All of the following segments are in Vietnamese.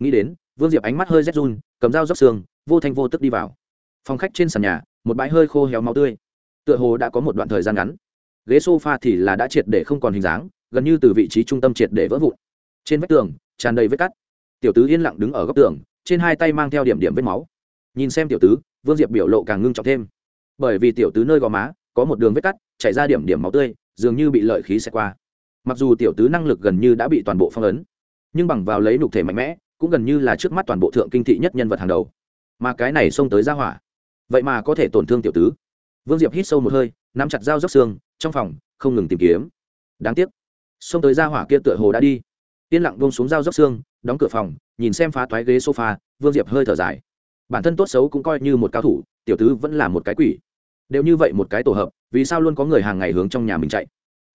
nghĩ đến, vương diệp ánh mắt hơi rét run, cầm dao dốc xương, vô thanh vô tức đi vào. Phòng khách trên sàn nhà, một bãi hơi khô héo máu tươi. Tựa hồ đã có một đoạn thời gian ngắn. Ghế sofa thì là đã triệt để không còn hình dáng, gần như từ vị trí trung tâm triệt để vỡ vụn. Trên vách tường, tràn đầy vết cắt. Tiểu tứ yên lặng đứng ở góc tường, trên hai tay mang theo điểm điểm vết máu. Nhìn xem tiểu tứ, vương diệp biểu lộ càng ngưng trọng thêm. Bởi vì tiểu tứ nơi gò má, có một đường vết cắt, chảy ra điểm điểm máu tươi, dường như bị lợi khí xẹt qua. Mặc dù tiểu tứ năng lực gần như đã bị toàn bộ phong ấn, nhưng bằng vào lấy nục thể mạnh mẽ cũng gần như là trước mắt toàn bộ thượng kinh thị nhất nhân vật hàng đầu. Mà cái này xông tới ra hỏa. Vậy mà có thể tổn thương tiểu tứ. Vương diệp hít sâu một hơi, nắm chặt dao dốc xương, trong phòng, không ngừng tìm kiếm. Đáng tiếc, xông tới ra hỏa kia tựa hồ đã đi. Yên lặng bông xuống dao dốc xương, đóng cửa phòng, nhìn xem phá toái ghế sofa, vương diệp hơi thở dài. Bản thân tốt xấu cũng coi như một cao thủ, tiểu tứ vẫn là một cái quỷ. Đều như vậy một cái tổ hợp, vì sao luôn có người hàng ngày hướng trong nhà mình chạy?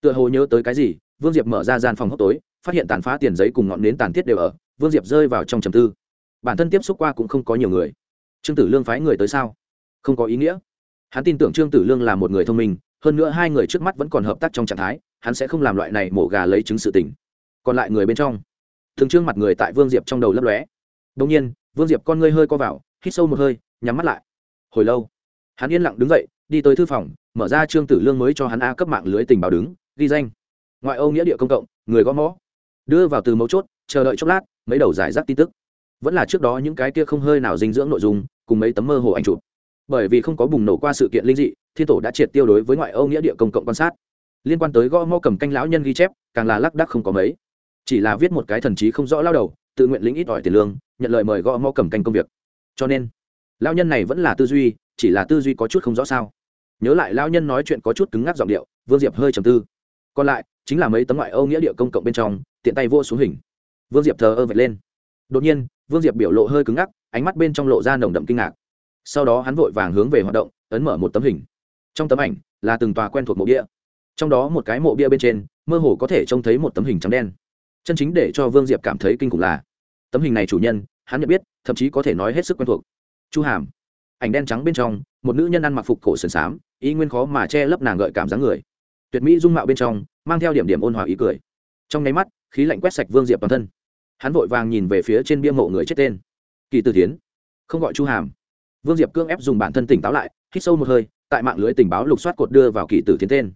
Tựa hồ nhớ tới cái gì vương diệp mở ra gian phòng hốc tối, phát hiện tàn phá tiền giấy cùng ngọn nến tàn tiết đều ở, vương diệp rơi vào trong trầm tư. Bản thân tiếp xúc qua cũng không có nhiều người. Trương tử lương phái người tới sao? Không có ý nghĩa. Hắn tin tưởng trương tử lương là một người thông minh, hơn nữa hai người trước mắt vẫn còn hợp tác trong trạng thái, hắn sẽ không làm loại này mổ gà lấy chứng sự tình. Còn lại người bên trong. Thường trương mặt người tại vương diệp trong đầu lấp lóe. Đông nhiên, vương diệp con ngươi hơi co vào, hít sâu một hơi, nhắm mắt lại. Hồi lâu, hắn yên lặng đứng dậy, đi tới thư phòng, mở ra trương tử lương mới cho hắn a cấp mạng lưới tình báo đứng, ghi danh ngoại ô nghĩa địa công cộng, người gõ mõ. Đưa vào từ mấu chốt, chờ đợi chốc lát, mấy đầu giải rác tin tức. Vẫn là trước đó những cái kia không hơi nào dinh dưỡng nội dung, cùng mấy tấm mơ hồ ảnh chụp. Bởi vì không có bùng nổ qua sự kiện linh dị, thiên tổ đã triệt tiêu đối với ngoại ô nghĩa địa công cộng quan sát. Liên quan tới gõ mõ cầm canh lão nhân ghi chép, càng là lác đắc không có mấy. Chỉ là viết một cái thần trí không rõ lao đầu, tự nguyện lĩnh ít ỏi tiền lương, nhận lời mời gõ mõ cầm canh công việc. Cho nên lao nhân này vẫn là tư duy, chỉ là tư duy có chút không rõ sao. Nhớ lại lao nhân nói chuyện có chút cứng ngắc giọng điệu, vương diệp hơi trầm tư. Còn lại chính là mấy tấm ngoại âu nghĩa địa công cộng bên trong, tiện tay vô xuống hình. Vương diệp thờ ơ vạch lên. Đột nhiên, vương diệp biểu lộ hơi cứng ngắc, ánh mắt bên trong lộ ra nồng đậm kinh ngạc. Sau đó hắn vội vàng hướng về hoạt động, ấn mở một tấm hình. Trong tấm ảnh là từng tòa quen thuộc mộ bia. Trong đó một cái mộ bia bên trên, mơ hồ có thể trông thấy một tấm hình trắng đen. Chân chính để cho vương diệp cảm thấy kinh khủng là, tấm hình này chủ nhân, hắn nhận biết, thậm chí có thể nói hết sức quen thuộc. Chu hàm. Ảnh đen trắng bên trong, một nữ nhân ăn mặc phục cổ sườn xám ý nguyên khó mà che lấp nàng gợi cảm dáng người tuyệt mỹ dung mạo bên trong, mang theo điểm điểm ôn hòa ý cười. Trong nháy mắt, khí lạnh quét sạch vương diệp toàn thân. Hắn vội vàng nhìn về phía trên bia mộ người chết tên. Kỳ tử tiến không gọi chu hàm. Vương diệp cương ép dùng bản thân tỉnh táo lại, hít sâu một hơi, tại mạng lưới tình báo lục soát cột đưa vào kỳ tử tiến tên.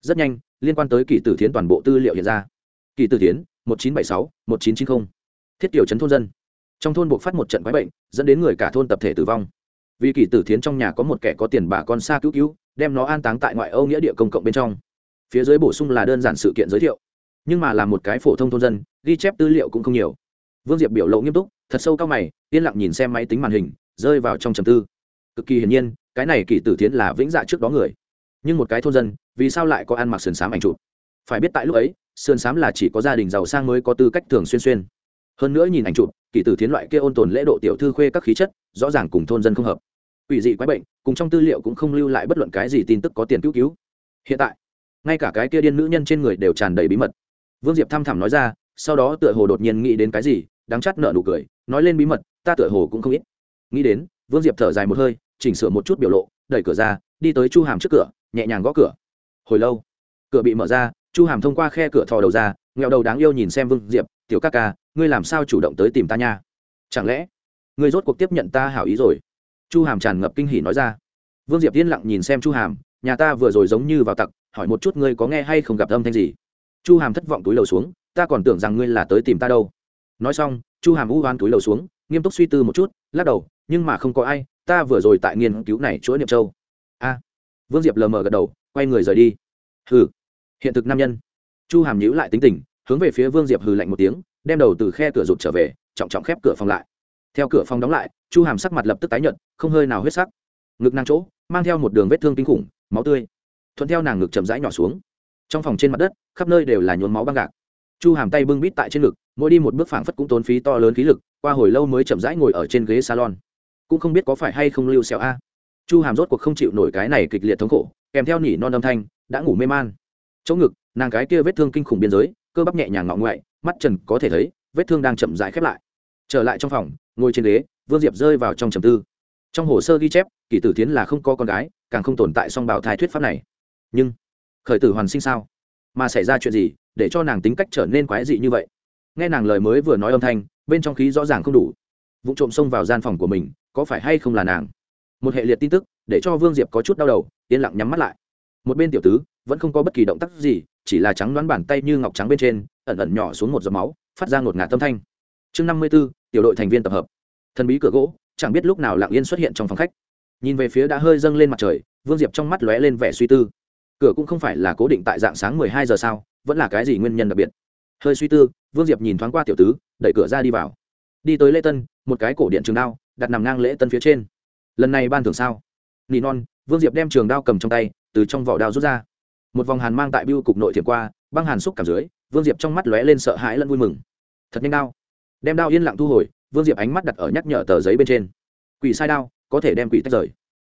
Rất nhanh, liên quan tới kỳ tử tiến toàn bộ tư liệu hiện ra. Kỳ tử tiến một nghìn chín trăm bảy mươi sáu, một nghìn chín trăm chín mươi thiết kiểu trấn thôn dân. Trong thôn buộc phát một trận quái bệnh, dẫn đến người cả thôn tập thể tử vong. Vì kỳ tử tiến trong nhà có một kẻ có tiền bà con xa cứu cứu, đem nó an táng tại ngoại âu nghĩa địa công cộng bên trong phía dưới bổ sung là đơn giản sự kiện giới thiệu, nhưng mà là một cái phổ thông thôn dân, ghi chép tư liệu cũng không nhiều. Vương diệp biểu lộ nghiêm túc, thật sâu cao mày, yên lặng nhìn xem máy tính màn hình, rơi vào trong trầm tư. Cực kỳ hiển nhiên, cái này kỳ tử tiến là vĩnh dạ trước đó người. Nhưng một cái thôn dân, vì sao lại có ăn mặc sườn xám ảnh chụp? Phải biết tại lúc ấy, sườn xám là chỉ có gia đình giàu sang mới có tư cách thường xuyên xuyên. Hơn nữa nhìn ảnh chụp, kỳ tử tiến loại kia ôn tồn lễ độ tiểu thư khuê các khí chất, rõ ràng cùng thôn dân không hợp. Ủy dị quái bệnh, cùng trong tư liệu cũng không lưu lại bất luận cái gì tin tức có tiền cứu cứu. Hiện tại ngay cả cái kia điên nữ nhân trên người đều tràn đầy bí mật. Vương diệp thăm thẳm nói ra, sau đó tựa hồ đột nhiên nghĩ đến cái gì đáng chắt nợ nụ cười, nói lên bí mật, ta tựa hồ cũng không ít. Nghĩ đến, vương diệp thở dài một hơi, chỉnh sửa một chút biểu lộ, đẩy cửa ra, đi tới chu hàm trước cửa, nhẹ nhàng gõ cửa. Hồi lâu, cửa bị mở ra, chu hàm thông qua khe cửa thò đầu ra nghèo đầu đáng yêu nhìn xem vương diệp, tiểu ca ca, ngươi làm sao chủ động tới tìm ta nha? Chẳng lẽ, ngươi rốt cuộc tiếp nhận ta hảo ý rồi? Chu hàm tràn ngập kinh hỉ nói ra. Vương diệp yên lặng nhìn xem chu hàm, nhà ta vừa rồi giống như vào tặc hỏi một chút ngươi có nghe hay không gặp âm thanh gì? Chu hàm thất vọng túi lầu xuống, ta còn tưởng rằng ngươi là tới tìm ta đâu. Nói xong, chu hàm u hoan túi lầu xuống, nghiêm túc suy tư một chút, lắc đầu, nhưng mà không có ai, ta vừa rồi tại nghiên cứu này chuỗi niệm châu. A. Vương diệp lờ mờ gật đầu, quay người rời đi. Hừ. Hiện thực nam nhân. Chu hàm nhíu lại tính tình, hướng về phía vương diệp hừ lạnh một tiếng, đem đầu từ khe cửa rụt trở về, trọng trọng khép cửa phòng lại. Theo cửa phòng đóng lại, chu hàm sắc mặt lập tức tái nhợt, không hơi nào huyết sắc. Ngực năng chỗ, mang theo một đường vết thương kinh khủng, máu tươi thuận theo nàng ngực chậm rãi nhỏ xuống. Trong phòng trên mặt đất, khắp nơi đều là nhuốm máu băng gạc. Chu hàm tay bưng bít tại trên ngực, mỗi đi một bước phảng phất cũng tốn phí to lớn khí lực, qua hồi lâu mới chậm rãi ngồi ở trên ghế salon. Cũng không biết có phải hay không lưu xẹo a. Chu hàm rốt cuộc không chịu nổi cái này kịch liệt thống khổ, kèm theo nỉ non âm thanh, đã ngủ mê man. Chỗ ngực, nàng cái kia vết thương kinh khủng biên giới, cơ bắp nhẹ nhàng ngọ ngoại, mắt trần có thể thấy, vết thương đang chậm rãi khép lại. Trở lại trong phòng, ngồi trên ghế, vương diệp rơi vào trong trầm tư. Trong hồ sơ ghi chép kỷ tử tiến là không có con gái, càng không tồn tại song bảo thai thuyết pháp này nhưng khởi tử hoàn sinh sao? Mà xảy ra chuyện gì để cho nàng tính cách trở nên quái dị như vậy? Nghe nàng lời mới vừa nói âm thanh, bên trong khí rõ ràng không đủ. Vụ trộm xông vào gian phòng của mình, có phải hay không là nàng? Một hệ liệt tin tức để cho vương diệp có chút đau đầu, yên lặng nhắm mắt lại. Một bên tiểu tứ vẫn không có bất kỳ động tác gì, chỉ là trắng đoán bàn tay như ngọc trắng bên trên, ẩn ẩn nhỏ xuống một giọt máu, phát ra ngột ngạt tâm thanh. Chương năm mươi b ố tiểu đội thành viên tập hợp. Thần bí cửa gỗ, chẳng biết lúc nào lạng yên xuất hiện trong phòng khách. Nhìn về phía đã hơi dâng lên mặt trời, vương diệp trong mắt lóe lên vẻ suy tư cửa cũng không phải là cố định tại dạng sáng mười hai giờ sao, vẫn là cái gì nguyên nhân đặc biệt? Hơi suy tư, vương diệp nhìn thoáng qua tiểu tứ, đẩy cửa ra đi vào. Đi tới lễ tân, một cái cổ điện trường đao, đặt nằm ngang lễ tân phía trên. Lần này ban thưởng sao? Nỉ non, vương diệp đem trường đao cầm trong tay, từ trong vỏ đao rút ra. Một vòng hàn mang tại biêu cục nội thiểm qua, băng hàn xúc cảm dưới, vương diệp trong mắt lóe lên sợ hãi lẫn vui mừng. Thật nhanh đao. Đem đao yên lặng thu hồi, vương diệp ánh mắt đặt ở nhắc nhở tờ giấy bên trên. Quỷ sai đao, có thể đem quỷ tách rời.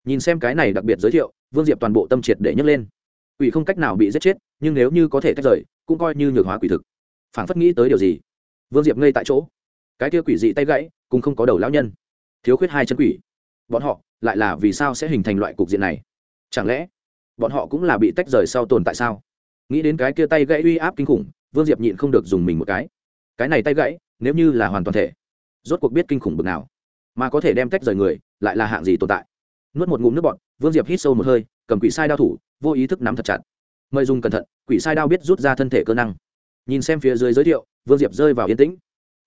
Nhìn xem cái này đặc biệt giới thiệu, vương diệp toàn bộ tâm triệt để nhấc lên quỷ không cách nào bị giết chết, nhưng nếu như có thể tách rời, cũng coi như nhược hóa quỷ thực. Phảng phất nghĩ tới điều gì? Vương diệp ngây tại chỗ. Cái kia quỷ dị tay gãy, cũng không có đầu lão nhân. Thiếu khuyết hai chân quỷ. Bọn họ lại là vì sao sẽ hình thành loại cục diện này? Chẳng lẽ bọn họ cũng là bị tách rời sau tồn tại sao? Nghĩ đến cái kia tay gãy uy áp kinh khủng, vương diệp nhịn không được dùng mình một cái. Cái này tay gãy, nếu như là hoàn toàn thể, rốt cuộc biết kinh khủng bực nào. Mà có thể đem tách rời người, lại là hạng gì tồn tại? Nuốt một ngụm nước bọt, vương diệp hít sâu một hơi, cầm quỷ sai đao thủ vô ý thức nắm thật chặt. Mời dùng cẩn thận, quỷ sai đao biết rút ra thân thể cơ năng. Nhìn xem phía dưới giới thiệu, vương diệp rơi vào yên tĩnh.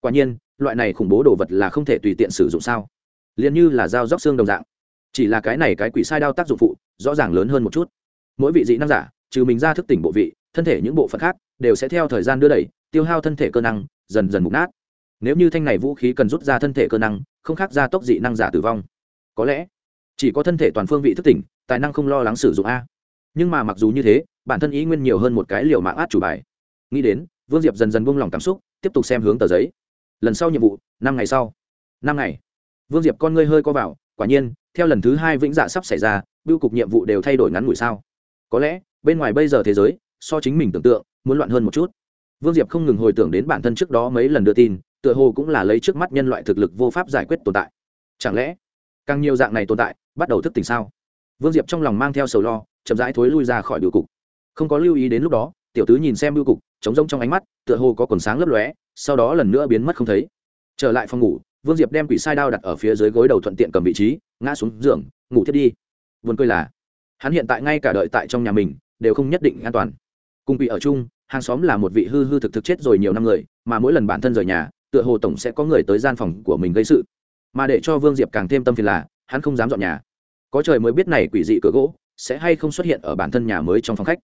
Quả nhiên, loại này khủng bố đồ vật là không thể tùy tiện sử dụng sao? Liền như là dao róc xương đồng dạng. Chỉ là cái này cái quỷ sai đao tác dụng phụ, rõ ràng lớn hơn một chút. Mỗi vị dị năng giả, trừ mình ra thức tỉnh bộ vị, thân thể những bộ phận khác đều sẽ theo thời gian đưa đẩy, tiêu hao thân thể cơ năng, dần dần mục nát. Nếu như thanh này vũ khí cần rút ra thân thể cơ năng, không khác ra tốc dị năng giả tử vong. Có lẽ, chỉ có thân thể toàn phương vị thức tỉnh, tài năng không lo lắng sử dụng a nhưng mà mặc dù như thế, bản thân ý nguyên nhiều hơn một cái liều mạng át chủ bài. Nghĩ đến, vương diệp dần dần buông lỏng cảm xúc, tiếp tục xem hướng tờ giấy. Lần sau nhiệm vụ, năm ngày sau. Năm ngày. Vương diệp con ngươi hơi co vào, quả nhiên, theo lần thứ hai vĩnh dạ sắp xảy ra, biêu cục nhiệm vụ đều thay đổi ngắn ngủi sao? Có lẽ, bên ngoài bây giờ thế giới, so chính mình tưởng tượng, muốn loạn hơn một chút. Vương diệp không ngừng hồi tưởng đến bản thân trước đó mấy lần đưa tin, tựa hồ cũng là lấy trước mắt nhân loại thực lực vô pháp giải quyết tồn tại. Chẳng lẽ, càng nhiều dạng này tồn tại, bắt đầu thức tỉnh sao? Vương diệp trong lòng mang theo sầu lo chậm rãi thối lui ra khỏi biểu cục. Không có lưu ý đến lúc đó, tiểu tứ nhìn xem biểu cục, trống rông trong ánh mắt, tựa hồ có quần sáng lấp lóe, sau đó lần nữa biến mất không thấy. Trở lại phòng ngủ, vương diệp đem quỷ sai đao đặt ở phía dưới gối đầu thuận tiện cầm vị trí, ngã xuống giường, ngủ thiết đi. Vườn cười là, hắn hiện tại ngay cả đợi tại trong nhà mình, đều không nhất định an toàn. Cùng quỷ ở chung, hàng xóm là một vị hư hư thực thực chết rồi nhiều năm người, mà mỗi lần bản thân rời nhà, tựa hồ tổng sẽ có người tới gian phòng của mình gây sự. Mà để cho vương diệp càng thêm tâm phiền là, hắn không dám dọn nhà. Có trời mới biết này quỷ dị cửa gỗ sẽ hay không xuất hiện ở bản thân nhà mới trong phòng khách?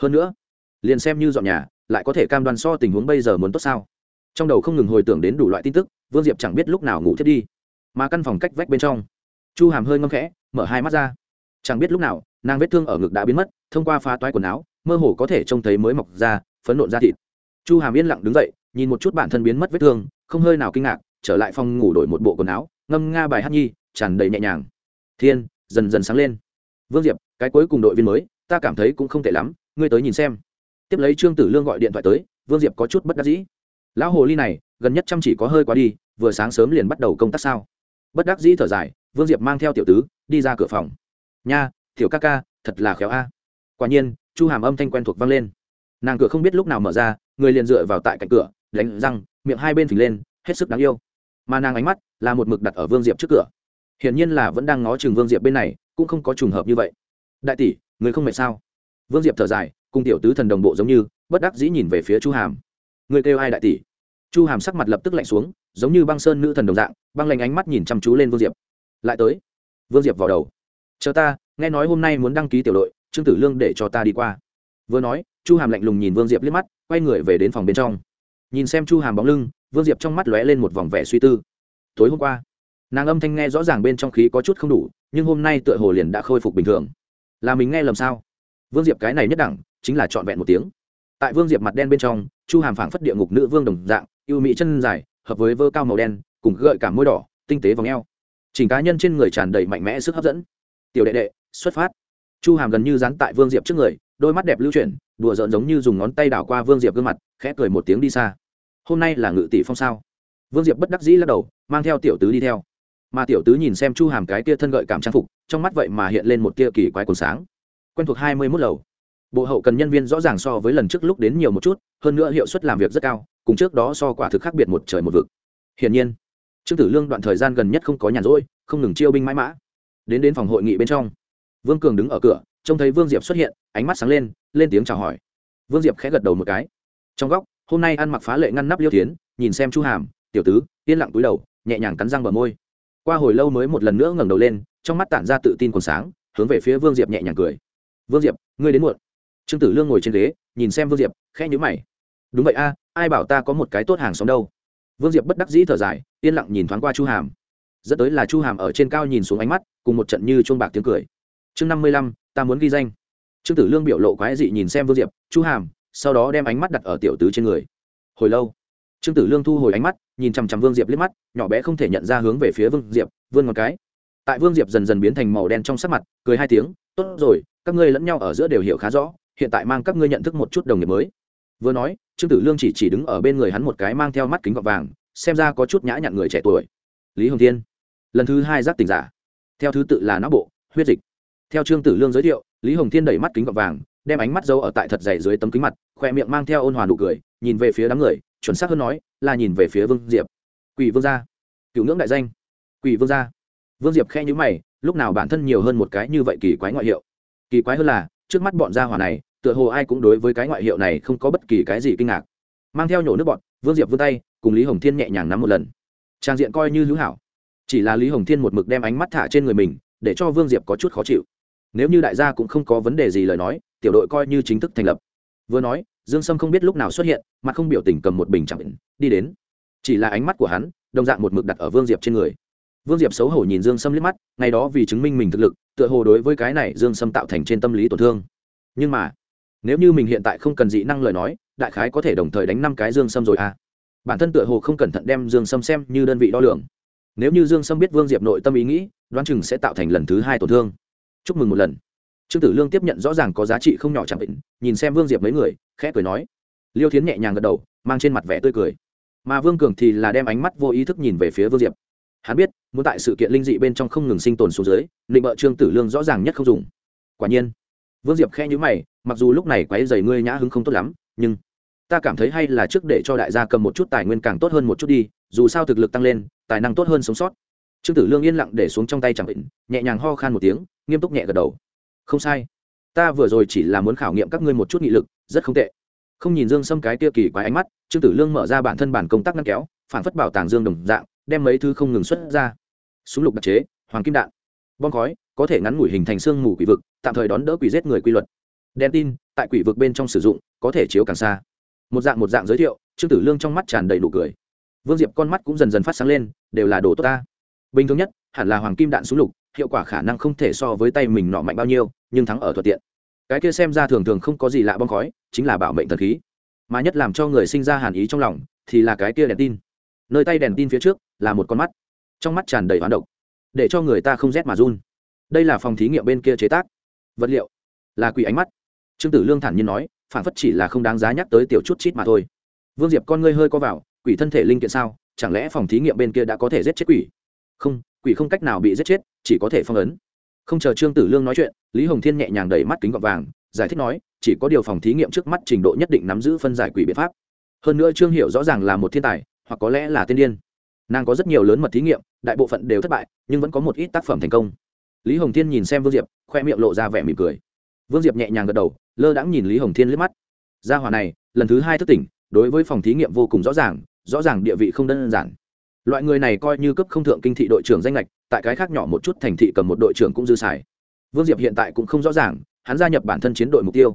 Hơn nữa, liền xem như dọn nhà, lại có thể cam đoan so tình huống bây giờ muốn tốt sao? Trong đầu không ngừng hồi tưởng đến đủ loại tin tức, vương diệp chẳng biết lúc nào ngủ thiết đi. Mà căn phòng cách vách bên trong, chu hàm hơi ngâm khẽ, mở hai mắt ra. Chẳng biết lúc nào, nàng vết thương ở ngực đã biến mất, thông qua phá toái quần áo, mơ hồ có thể trông thấy mới mọc ra, phấn nộn ra thịt. Chu hàm yên lặng đứng dậy, nhìn một chút bản thân biến mất vết thương, không hơi nào kinh ngạc, trở lại phòng ngủ đổi một bộ quần áo, ngâm nga bài hát nhi, tràn đầy nhẹ nhàng. Thiên, dần dần sáng lên. Vương diệp cái cuối cùng đội viên mới, ta cảm thấy cũng không tệ lắm, ngươi tới nhìn xem. Tiếp lấy trương tử lương gọi điện thoại tới, vương diệp có chút bất đắc dĩ. Lão hồ ly này, gần nhất chăm chỉ có hơi quá đi, vừa sáng sớm liền bắt đầu công tác sao? Bất đắc dĩ thở dài, vương diệp mang theo tiểu tứ, đi ra cửa phòng. Nha, tiểu ca ca, thật là khéo a. Quả nhiên, chu hàm âm thanh quen thuộc vang lên. Nàng cửa không biết lúc nào mở ra, người liền dựa vào tại cạnh cửa, đánh răng, miệng hai bên phình lên, hết sức đáng yêu. Mà nàng ánh mắt là một mực đặt ở vương diệp trước cửa. Hiển nhiên là vẫn đang ngó chừng vương diệp bên này, cũng không có trùng hợp như vậy đại tỷ, người không mệt sao? Vương diệp thở dài, cùng tiểu tứ thần đồng bộ giống như, bất đắc dĩ nhìn về phía chu hàm. Người kêu ai đại tỷ? Chu hàm sắc mặt lập tức lạnh xuống, giống như băng sơn nữ thần đồng dạng, băng lạnh ánh mắt nhìn chăm chú lên vương diệp. Lại tới. Vương diệp vào đầu. Chờ ta, nghe nói hôm nay muốn đăng ký tiểu đội, trương tử lương để cho ta đi qua. Vừa nói, chu hàm lạnh lùng nhìn vương diệp liếc mắt, quay người về đến phòng bên trong. Nhìn xem chu hàm bóng lưng, vương diệp trong mắt lóe lên một vòng vẻ suy tư. Tối hôm qua, nàng âm thanh nghe rõ ràng bên trong khí có chút không đủ, nhưng hôm nay tựa hồ liền đã khôi phục bình thường là mình nghe lầm sao? Vương diệp cái này nhất đẳng, chính là trọn vẹn một tiếng. Tại vương diệp mặt đen bên trong, chu hàm phảng phất địa ngục nữ vương đồng dạng, yêu mỹ chân dài, hợp với vơ cao màu đen, cùng gợi cả môi đỏ, tinh tế vòng eo. Chỉnh cá nhân trên người tràn đầy mạnh mẽ sức hấp dẫn. Tiểu đệ đệ, xuất phát. Chu hàm gần như dán tại vương diệp trước người, đôi mắt đẹp lưu chuyển, đùa giỡn giống như dùng ngón tay đảo qua vương diệp gương mặt, khẽ cười một tiếng đi xa. Hôm nay là ngự tỷ phong sao? Vương diệp bất đắc dĩ lắc đầu, mang theo tiểu tứ đi theo. Mà tiểu tứ nhìn xem chu hàm cái kia thân gợi cảm trang phục trong mắt vậy mà hiện lên một tia kỳ quái cồn sáng. Quen thuộc hai mươi mốt lầu. Bộ hậu cần nhân viên rõ ràng so với lần trước lúc đến nhiều một chút, hơn nữa hiệu suất làm việc rất cao, cùng trước đó so quả thực khác biệt một trời một vực. Hiển nhiên, trương tử lương đoạn thời gian gần nhất không có nhàn rỗi, không ngừng chiêu binh mãi mã. Đến đến phòng hội nghị bên trong, vương cường đứng ở cửa, trông thấy vương diệp xuất hiện, ánh mắt sáng lên lên tiếng chào hỏi. Vương diệp khẽ gật đầu một cái. Trong góc, hôm nay ăn mặc phá lệ ngăn nắp liêu tiến nhìn xem chu hàm, tiểu tứ, yên lặng túi đầu, nhẹ nhàng cắn răng bờ môi. Qua hồi lâu mới một lần nữa ngẩng đầu lên trong mắt tản ra tự tin còn sáng, hướng về phía vương diệp nhẹ nhàng cười. Vương diệp, ngươi đến muộn. Trương tử lương ngồi trên ghế, nhìn xem vương diệp, khẽ nhữ mày. Đúng vậy a, ai bảo ta có một cái tốt hàng xóm đâu? Vương diệp bất đắc dĩ thở dài, yên lặng nhìn thoáng qua chu hàm. Dẫn tới là chu hàm ở trên cao nhìn xuống ánh mắt, cùng một trận như chuông bạc tiếng cười. Chương năm mươi lăm, ta muốn ghi danh. Trương tử lương biểu lộ quái dị nhìn xem vương diệp, chu hàm, sau đó đem ánh mắt đặt ở tiểu tứ trên người. Hồi lâu? Trương tử lương thu hồi ánh mắt, nhìn chằm chằm vương diệp liếc mắt, nhỏ bé không thể nhận ra hướng về phía vương diệp, vươn một cái tại vương diệp dần dần biến thành màu đen trong sắc mặt, cười hai tiếng, tốt rồi, các ngươi lẫn nhau ở giữa đều hiểu khá rõ, hiện tại mang các ngươi nhận thức một chút đồng nghiệp mới. Vừa nói, trương tử lương chỉ chỉ đứng ở bên người hắn một cái mang theo mắt kính gọt vàng, xem ra có chút nhã nhặn người trẻ tuổi. Lý hồng thiên, lần thứ hai giác tỉnh giả. Theo thứ tự là não bộ, huyết dịch. Theo trương tử lương giới thiệu, lý hồng thiên đẩy mắt kính gọt vàng, đem ánh mắt dâu ở tại thật dày dưới tấm kính mặt, khoe miệng mang theo ôn hòa nụ cười, nhìn về phía đám người, chuẩn xác hơn nói là nhìn về phía vương diệp. Quỷ vương gia. Cựu ngưỡng đại danh. Quỷ vương gia vương diệp khe nhữ mày, lúc nào bản thân nhiều hơn một cái như vậy kỳ quái ngoại hiệu. Kỳ quái hơn là, trước mắt bọn gia hỏa này, tựa hồ ai cũng đối với cái ngoại hiệu này không có bất kỳ cái gì kinh ngạc. Mang theo nhổ nước bọn vương diệp vươn tay, cùng lý hồng thiên nhẹ nhàng nắm một lần. Trang diện coi như hữu hảo. Chỉ là lý hồng thiên một mực đem ánh mắt thả trên người mình, để cho vương diệp có chút khó chịu. Nếu như đại gia cũng không có vấn đề gì lời nói, tiểu đội coi như chính thức thành lập. Vừa nói, dương sâm không biết lúc nào xuất hiện, mà không biểu tình cầm một bình chẳng đi đến. Chỉ là ánh mắt của hắn, đồng dạng một mực đặt ở vương diệp trên người vương diệp xấu hổ nhìn dương sâm liếc mắt, ngày đó vì chứng minh mình thực lực, tựa hồ đối với cái này dương sâm tạo thành trên tâm lý tổn thương. Nhưng mà, nếu như mình hiện tại không cần dị năng lời nói, đại khái có thể đồng thời đánh năm cái dương sâm rồi à? Bản thân tựa hồ không cẩn thận đem dương sâm xem như đơn vị đo lường. Nếu như dương sâm biết vương diệp nội tâm ý nghĩ, đoán chừng sẽ tạo thành lần thứ hai tổn thương. Chúc mừng một lần. Trương tử lương tiếp nhận rõ ràng có giá trị không nhỏ chẳng định, nhìn xem vương diệp mấy người, khẽ cười nói. Liêu thiến nhẹ nhàng gật đầu, mang trên mặt vẻ tươi cười. Mà vương cường thì là đem ánh mắt vô ý thức nhìn về phía vương diệp hắn biết, muốn tại sự kiện linh dị bên trong không ngừng sinh tồn xuống dưới định bợ trương tử lương rõ ràng nhất không dùng. Quả nhiên, vương diệp khe nhữ mày, mặc dù lúc này quáy dày ngươi nhã hứng không tốt lắm, nhưng ta cảm thấy hay là trước để cho đại gia cầm một chút tài nguyên càng tốt hơn một chút đi, dù sao thực lực tăng lên, tài năng tốt hơn sống sót. Trương tử lương yên lặng để xuống trong tay chẳng định, nhẹ nhàng ho khan một tiếng, nghiêm túc nhẹ gật đầu. Không sai. Ta vừa rồi chỉ là muốn khảo nghiệm các ngươi một chút nghị lực, rất không tệ. Không nhìn dương sâm cái kia kỳ quái ánh mắt, trương tử lương mở ra bản thân bản công tác ngăn kéo, phản phất bảo tàng dương đồng dạng đem mấy thứ không ngừng xuất ra. Súng lục đặc chế, hoàng kim đạn, bom khói, có thể ngắn ngủi hình thành xương mù quỷ vực, tạm thời đón đỡ quỷ giết người quy luật. Đèn tin, tại quỷ vực bên trong sử dụng, có thể chiếu càng xa. Một dạng một dạng giới thiệu, trương tử lương trong mắt tràn đầy đủ cười. Vương diệp con mắt cũng dần dần phát sáng lên, đều là đồ tốt ta. Bình thường nhất, hẳn là hoàng kim đạn súng lục, hiệu quả khả năng không thể so với tay mình nọ mạnh bao nhiêu, nhưng thắng ở thuận tiện. Cái kia xem ra thường thường không có gì lạ bom khói, chính là bảo mệnh thần khí. Mà nhất làm cho người sinh ra hàn ý trong lòng, thì là cái kia đèn tin. Nơi tay đèn tin phía trước là một con mắt. Trong mắt tràn đầy hoán độc, để cho người ta không rét mà run. Đây là phòng thí nghiệm bên kia chế tác. Vật liệu là quỷ ánh mắt. Trương tử lương thản nhiên nói, phản phất chỉ là không đáng giá nhắc tới tiểu chút chít mà thôi. Vương diệp con ngươi hơi co vào, quỷ thân thể linh kiện sao? Chẳng lẽ phòng thí nghiệm bên kia đã có thể giết chết quỷ? Không quỷ không cách nào bị giết chết, chỉ có thể phong ấn. Không chờ trương tử lương nói chuyện, lý hồng thiên nhẹ nhàng đẩy mắt kính gọt vàng, giải thích nói, chỉ có điều phòng thí nghiệm trước mắt trình độ nhất định nắm giữ phân giải quỷ biện pháp. Hơn nữa trương hiểu rõ ràng là một thiên tài, hoặc có lẽ là tiên điên nàng có rất nhiều lớn mật thí nghiệm, đại bộ phận đều thất bại, nhưng vẫn có một ít tác phẩm thành công. Lý hồng thiên nhìn xem vương diệp, khoe miệng lộ ra vẻ mỉm cười. Vương diệp nhẹ nhàng gật đầu, lơ đãng nhìn lý hồng thiên liếc mắt. Gia hòa này, lần thứ hai thức tỉnh, đối với phòng thí nghiệm vô cùng rõ ràng rõ ràng địa vị không đơn giản. Loại người này coi như cấp không thượng kinh thị đội trưởng danh lệch tại cái khác nhỏ một chút thành thị cầm một đội trưởng cũng dư xài. Vương diệp hiện tại cũng không rõ ràng, hắn gia nhập bản thân chiến đội mục tiêu.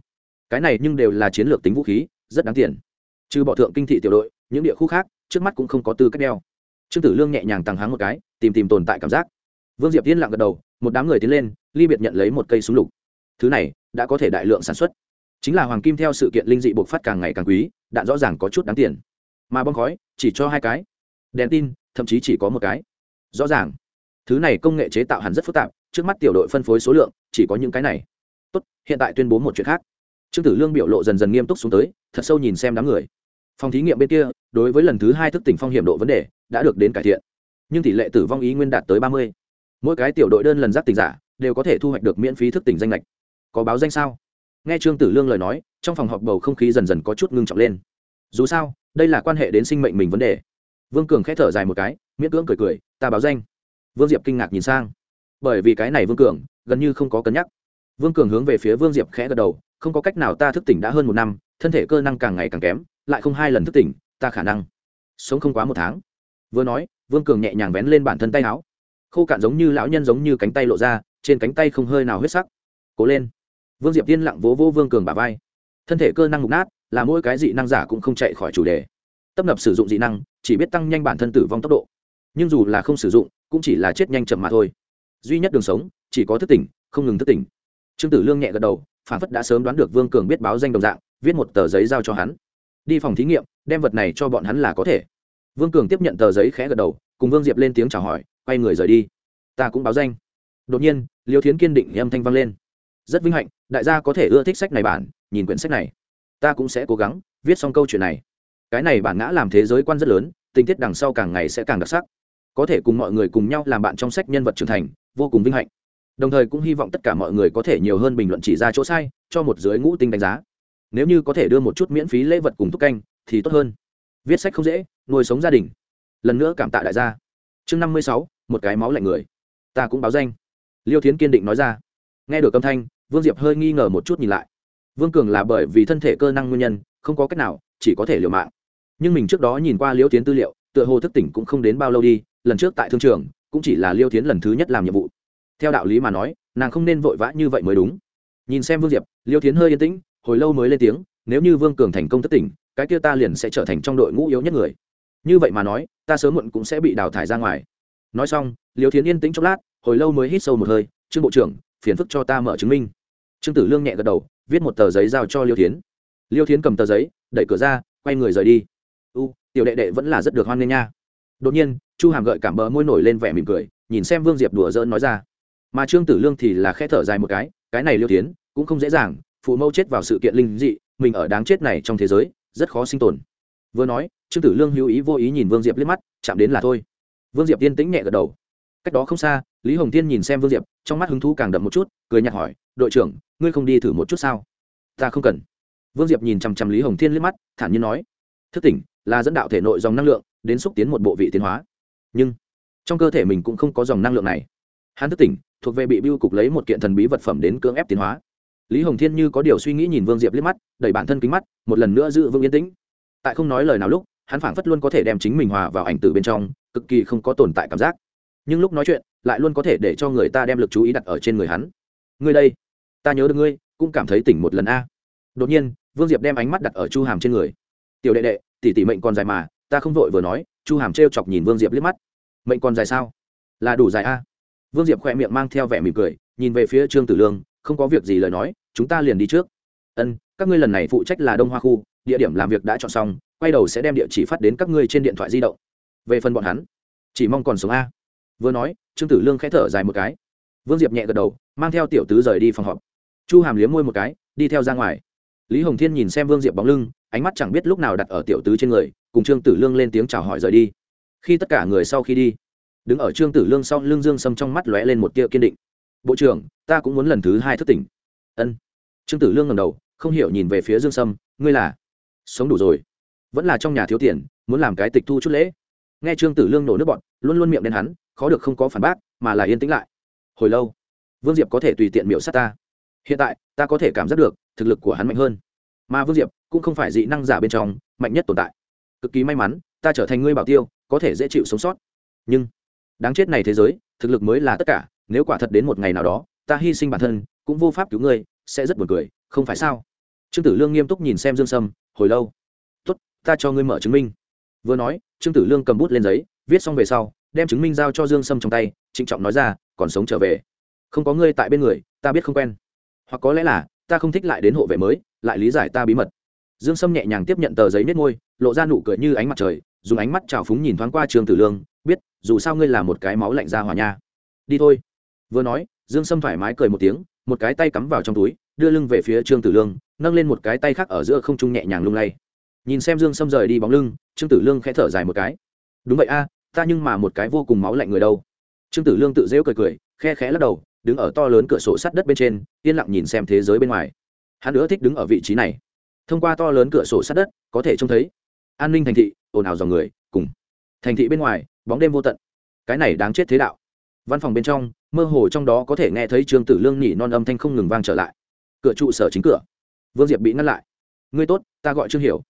Cái này nhưng đều là chiến lược tính vũ khí, rất đáng tiền. Trừ bỏ thượng kinh thị tiểu đội, những địa khu khác, trước mắt cũng không có tư cách đeo trương tử lương nhẹ nhàng tăng háng một cái, tìm tìm tồn tại cảm giác. Vương diệp yên lặng gật đầu, một đám người tiến lên, ly biệt nhận lấy một cây súng lục. Thứ này đã có thể đại lượng sản xuất. Chính là hoàng kim theo sự kiện linh dị bộc phát càng ngày càng quý, đạn rõ ràng có chút đáng tiền. Mà bom khói chỉ cho hai cái. Đèn tin, thậm chí chỉ có một cái. Rõ ràng. Thứ này công nghệ chế tạo hẳn rất phức tạp, trước mắt tiểu đội phân phối số lượng chỉ có những cái này. Tốt, hiện tại tuyên bố một chuyện khác. Trương tử lương biểu lộ dần dần nghiêm túc xuống tới, thật sâu nhìn xem đám người. Phòng thí nghiệm bên kia đối với lần thứ hai thức tỉnh phong hiểm độ vấn đề đã được đến cải thiện. Nhưng tỷ lệ tử vong ý nguyên đạt tới ba mươi. Mỗi cái tiểu đội đơn lần giác tỉnh giả đều có thể thu hoạch được miễn phí thức tỉnh danh lệch. Có báo danh sao? Nghe trương tử lương lời nói, trong phòng họp bầu không khí dần dần có chút ngưng trọng lên. Dù sao, đây là quan hệ đến sinh mệnh mình vấn đề. Vương cường k h ẽ thở dài một cái, miễn cưỡng cười cười, ta báo danh. Vương diệp kinh ngạc nhìn sang. Bởi vì cái này vương cường gần như không có cân nhắc. Vương cường hướng về phía vương diệp khẽ gật đầu, không có cách nào ta thức tỉnh đã hơn một năm, thân thể cơ năng càng ngày càng kém, lại không hai lần thức tỉnh ta khả năng. Sống không quá một tháng. Vừa nói, vương cường nhẹ nhàng vén lên bản thân tay áo. Khô cạn giống như lão nhân giống như cánh tay lộ ra, trên cánh tay không hơi nào huyết sắc. Cố lên. Vương diệp tiên lặng vỗ vỗ vương cường bà vai. Thân thể cơ năng mục nát, là mỗi cái dị năng giả cũng không chạy khỏi chủ đề. Tấp nập sử dụng dị năng, chỉ biết tăng nhanh bản thân tử vong tốc độ. Nhưng dù là không sử dụng, cũng chỉ là chết nhanh chậm mà thôi. Duy nhất đường sống, chỉ có thức tỉnh, không ngừng thức tỉnh. Trương tử lương nhẹ gật đầu phản phất đã sớm đoán được vương cường biết báo danh đồng dạng, viết một tờ giấy giao cho hắn. Đi phòng thí nghiệm đem vật này cho bọn hắn là có thể. Vương cường tiếp nhận tờ giấy khẽ gật đầu, cùng vương diệp lên tiếng chào hỏi, quay người rời đi. Ta cũng báo danh. Đột nhiên, liêu thiến kiên định âm thanh vang lên. Rất vinh hạnh, đại gia có thể ưa thích sách này bản nhìn quyển sách này. Ta cũng sẽ cố gắng viết xong câu chuyện này. Cái này bản ngã làm thế giới quan rất lớn, tình tiết đằng sau càng ngày sẽ càng đặc sắc. Có thể cùng mọi người cùng nhau làm bạn trong sách nhân vật trưởng thành, vô cùng vinh hạnh. Đồng thời cũng hy vọng tất cả mọi người có thể nhiều hơn bình luận chỉ ra chỗ sai, cho một dưới ngũ tinh đánh giá. Nếu như có thể đưa một chút miễn phí lễ vật cùng thúc canh thì tốt hơn. Viết sách không dễ, nuôi sống gia đình. Lần nữa cảm tạ đại gia. Chương năm mươi sáu, một cái máu lạnh người. Ta cũng báo danh. Liêu thiến kiên định nói ra. Nghe được âm thanh, vương diệp hơi nghi ngờ một chút nhìn lại. Vương cường là bởi vì thân thể cơ năng nguyên nhân, không có cách nào, chỉ có thể liều mạng. Nhưng mình trước đó nhìn qua liêu tiến tư liệu, tựa hồ thức tỉnh cũng không đến bao lâu đi, lần trước tại thương trường, cũng chỉ là liêu tiến lần thứ nhất làm nhiệm vụ. Theo đạo lý mà nói, nàng không nên vội vã như vậy mới đúng. Nhìn xem vương diệp, liêu tiến hơi yên tĩnh, hồi lâu mới lên tiếng, nếu như vương cường thành công thất tỉnh cái kia ta liền sẽ trở thành trong đội ngũ yếu nhất người. Như vậy mà nói, ta sớm muộn cũng sẽ bị đào thải ra ngoài. Nói xong, liêu thiến yên tĩnh chốc lát, hồi lâu mới hít sâu một hơi, trương bộ trưởng, phiền phức cho ta mở chứng minh. Trương tử lương nhẹ gật đầu, viết một tờ giấy giao cho liêu thiến. Liêu thiến cầm tờ giấy, đẩy cửa ra, quay người rời đi. U, tiểu đệ đệ vẫn là rất được hoan nghênh nha. Đột nhiên, chu hàm gợi cảm bờ môi nổi lên vẻ mỉm cười, nhìn xem vương diệp đùa dỡn nói ra. Mà trương tử lương thì là khẽ thở dài một cái cái này liêu tiến cũng không dễ dàng, phụ mâu chết vào sự kiện linh dị, mình ở đáng chết này trong thế giới rất khó sinh tồn. Vừa nói, trương tử lương hữu ý vô ý nhìn vương diệp liếc mắt, chạm đến là thôi. Vương diệp tiên tĩnh nhẹ gật đầu. Cách đó không xa, lý hồng tiên nhìn xem vương diệp, trong mắt hứng thú càng đậm một chút, cười nhạt hỏi, đội trưởng, ngươi không đi thử một chút sao? Ta không cần. Vương diệp nhìn chằm chằm lý hồng thiên liếc mắt, thản nhiên nói, thức tỉnh là dẫn đạo thể nội dòng năng lượng, đến xúc tiến một bộ vị tiến hóa. Nhưng, trong cơ thể mình cũng không có dòng năng lượng này. Hắn thức tỉnh, thuộc về bị biêu cục lấy một kiện thần bí vật phẩm đến cưỡng ép tiến hóa lý hồng thiên như có điều suy nghĩ nhìn vương diệp liếc mắt, đẩy bản thân kính mắt, một lần nữa giữ vương yên tĩnh. Tại không nói lời nào lúc, hắn phảng phất luôn có thể đem chính mình hòa vào ảnh từ bên trong, cực kỳ không có tồn tại cảm giác. Nhưng lúc nói chuyện, lại luôn có thể để cho người ta đem lực chú ý đặt ở trên người hắn. Ngươi đây, ta nhớ được ngươi, cũng cảm thấy tỉnh một lần a. Đột nhiên, vương diệp đem ánh mắt đặt ở chu hàm trên người. Tiểu đệ đệ, tỷ tỷ mệnh còn dài mà, ta không vội vừa nói, chu hàm t chọc nhìn vương diệp liếc mắt. Mệnh còn dài sao? Là đủ dài a. Vương diệp khỏe miệng mang theo vẻ mỉm cười, nhìn về phía trương tử lương không có việc gì lời nói, chúng ta liền đi trước. Ân, các ngươi lần này phụ trách là đông hoa khu, địa điểm làm việc đã chọn xong, quay đầu sẽ đem địa chỉ phát đến các ngươi trên điện thoại di động. Về phần bọn hắn, chỉ mong còn sống a. Vừa nói, trương tử lương khẽ thở dài một cái. Vương diệp nhẹ gật đầu, mang theo tiểu tứ rời đi phòng họp. Chu hàm liếm môi một cái, đi theo ra ngoài. Lý hồng thiên nhìn xem vương diệp bóng lưng, ánh mắt chẳng biết lúc nào đặt ở tiểu tứ trên người, cùng trương tử lương lên tiếng chào hỏi rời đi. Khi tất cả người sau khi đi, đứng ở trương tử lương sau lưng dương sâm trong mắt lóe lên một tia kiên định bộ trưởng, ta cũng muốn lần thứ hai thức tỉnh. Ân. Trương tử lương ngầm đầu, không hiểu nhìn về phía dương sâm, ngươi là? Sống đủ rồi. Vẫn là trong nhà thiếu tiền, muốn làm cái tịch thu chút lễ. Nghe trương tử lương nổ nước bọn luôn luôn miệng đen hắn, khó được không có phản bác, mà là yên tĩnh lại. Hồi lâu? Vương diệp có thể tùy tiện miệu sát ta. Hiện tại, ta có thể cảm giác được, thực lực của hắn mạnh hơn. Mà vương diệp cũng không phải dị năng giả bên trong, mạnh nhất tồn tại. Cực kỳ may mắn, ta trở thành ngươi bảo tiêu, có thể dễ chịu sống sót. Nhưng, đáng chết này thế giới, thực lực mới là tất cả nếu quả thật đến một ngày nào đó, ta hy sinh bản thân, cũng vô pháp cứu ngươi, sẽ rất buồn cười, không phải sao? Trương tử lương nghiêm túc nhìn xem dương sâm, hồi lâu. Tốt, ta cho ngươi mở chứng minh. Vừa nói, trương tử lương cầm bút lên giấy, viết xong về sau, đem chứng minh giao cho dương sâm trong tay, trịnh trọng nói ra, còn sống trở về. Không có ngươi tại bên người, ta biết không quen. Hoặc có lẽ là, ta không thích lại đến hộ vệ mới, lại lý giải ta bí mật. Dương sâm nhẹ nhàng tiếp nhận tờ giấy nết môi, lộ ra nụ cười như ánh mặt trời, dùng ánh mắt trào phúng nhìn thoáng qua trường tử lương, biết, dù sao ngươi là một cái máu lạnh ra hòa nha. Đi thôi vừa nói, dương sâm thoải mái cười một tiếng, một cái tay cắm vào trong túi, đưa lưng về phía trương tử lương, nâng lên một cái tay khác ở giữa không trung nhẹ nhàng lung lay. Nhìn xem dương sâm rời đi bóng lưng, trương tử lương khẽ thở dài một cái. Đúng vậy a, ta nhưng mà một cái vô cùng máu lạnh người đâu. Trương tử lương tự rêu cười cười, khe khẽ lắc đầu, đứng ở to lớn cửa sổ sắt đất bên trên, yên lặng nhìn xem thế giới bên ngoài. Hắn nữa thích đứng ở vị trí này. Thông qua to lớn cửa sổ sắt đất, có thể trông thấy. An ninh thành thị, ồn ào dòng người, cùng. Thành thị bên ngoài, bóng đêm vô tận. Cái này đáng chết thế đạo. Văn phòng bên trong mơ hồ trong đó có thể nghe thấy trương tử lương nhỉ non âm thanh không ngừng vang trở lại. Cửa trụ sở chính cửa. Vương diệp bị ngăn lại. Ngươi tốt, ta gọi trương hiểu.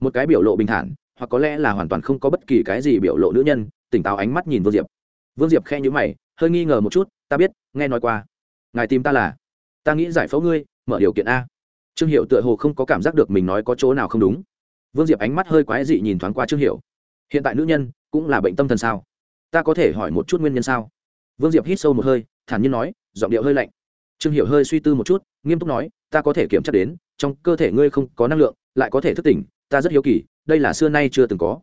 Một cái biểu lộ bình thản, hoặc có lẽ là hoàn toàn không có bất kỳ cái gì biểu lộ nữ nhân, tỉnh táo ánh mắt nhìn vương diệp. Vương diệp khe nhữ mày, hơi nghi ngờ một chút, ta biết, nghe nói qua. Ngài tìm ta là? Ta nghĩ giải phẫu ngươi, mở điều kiện a. Trương hiệu tựa hồ không có cảm giác được mình nói có chỗ nào không đúng. Vương diệp ánh mắt hơi quái dị nhìn thoáng qua trương hiệu hiện tại nữ nhân cũng là bệnh tâm thần sao? Ta có thể hỏi một chút nguyên nhân sao? Vương diệp hít sâu một hơi, thản nhiên nói, giọng điệu hơi lạnh. Trương hiệu hơi suy tư một chút, nghiêm túc nói, ta có thể kiểm tra đến, trong cơ thể ngươi không có năng lượng, lại có thể thức tỉnh, ta rất hiếu kỳ, đây là xưa nay chưa từng có.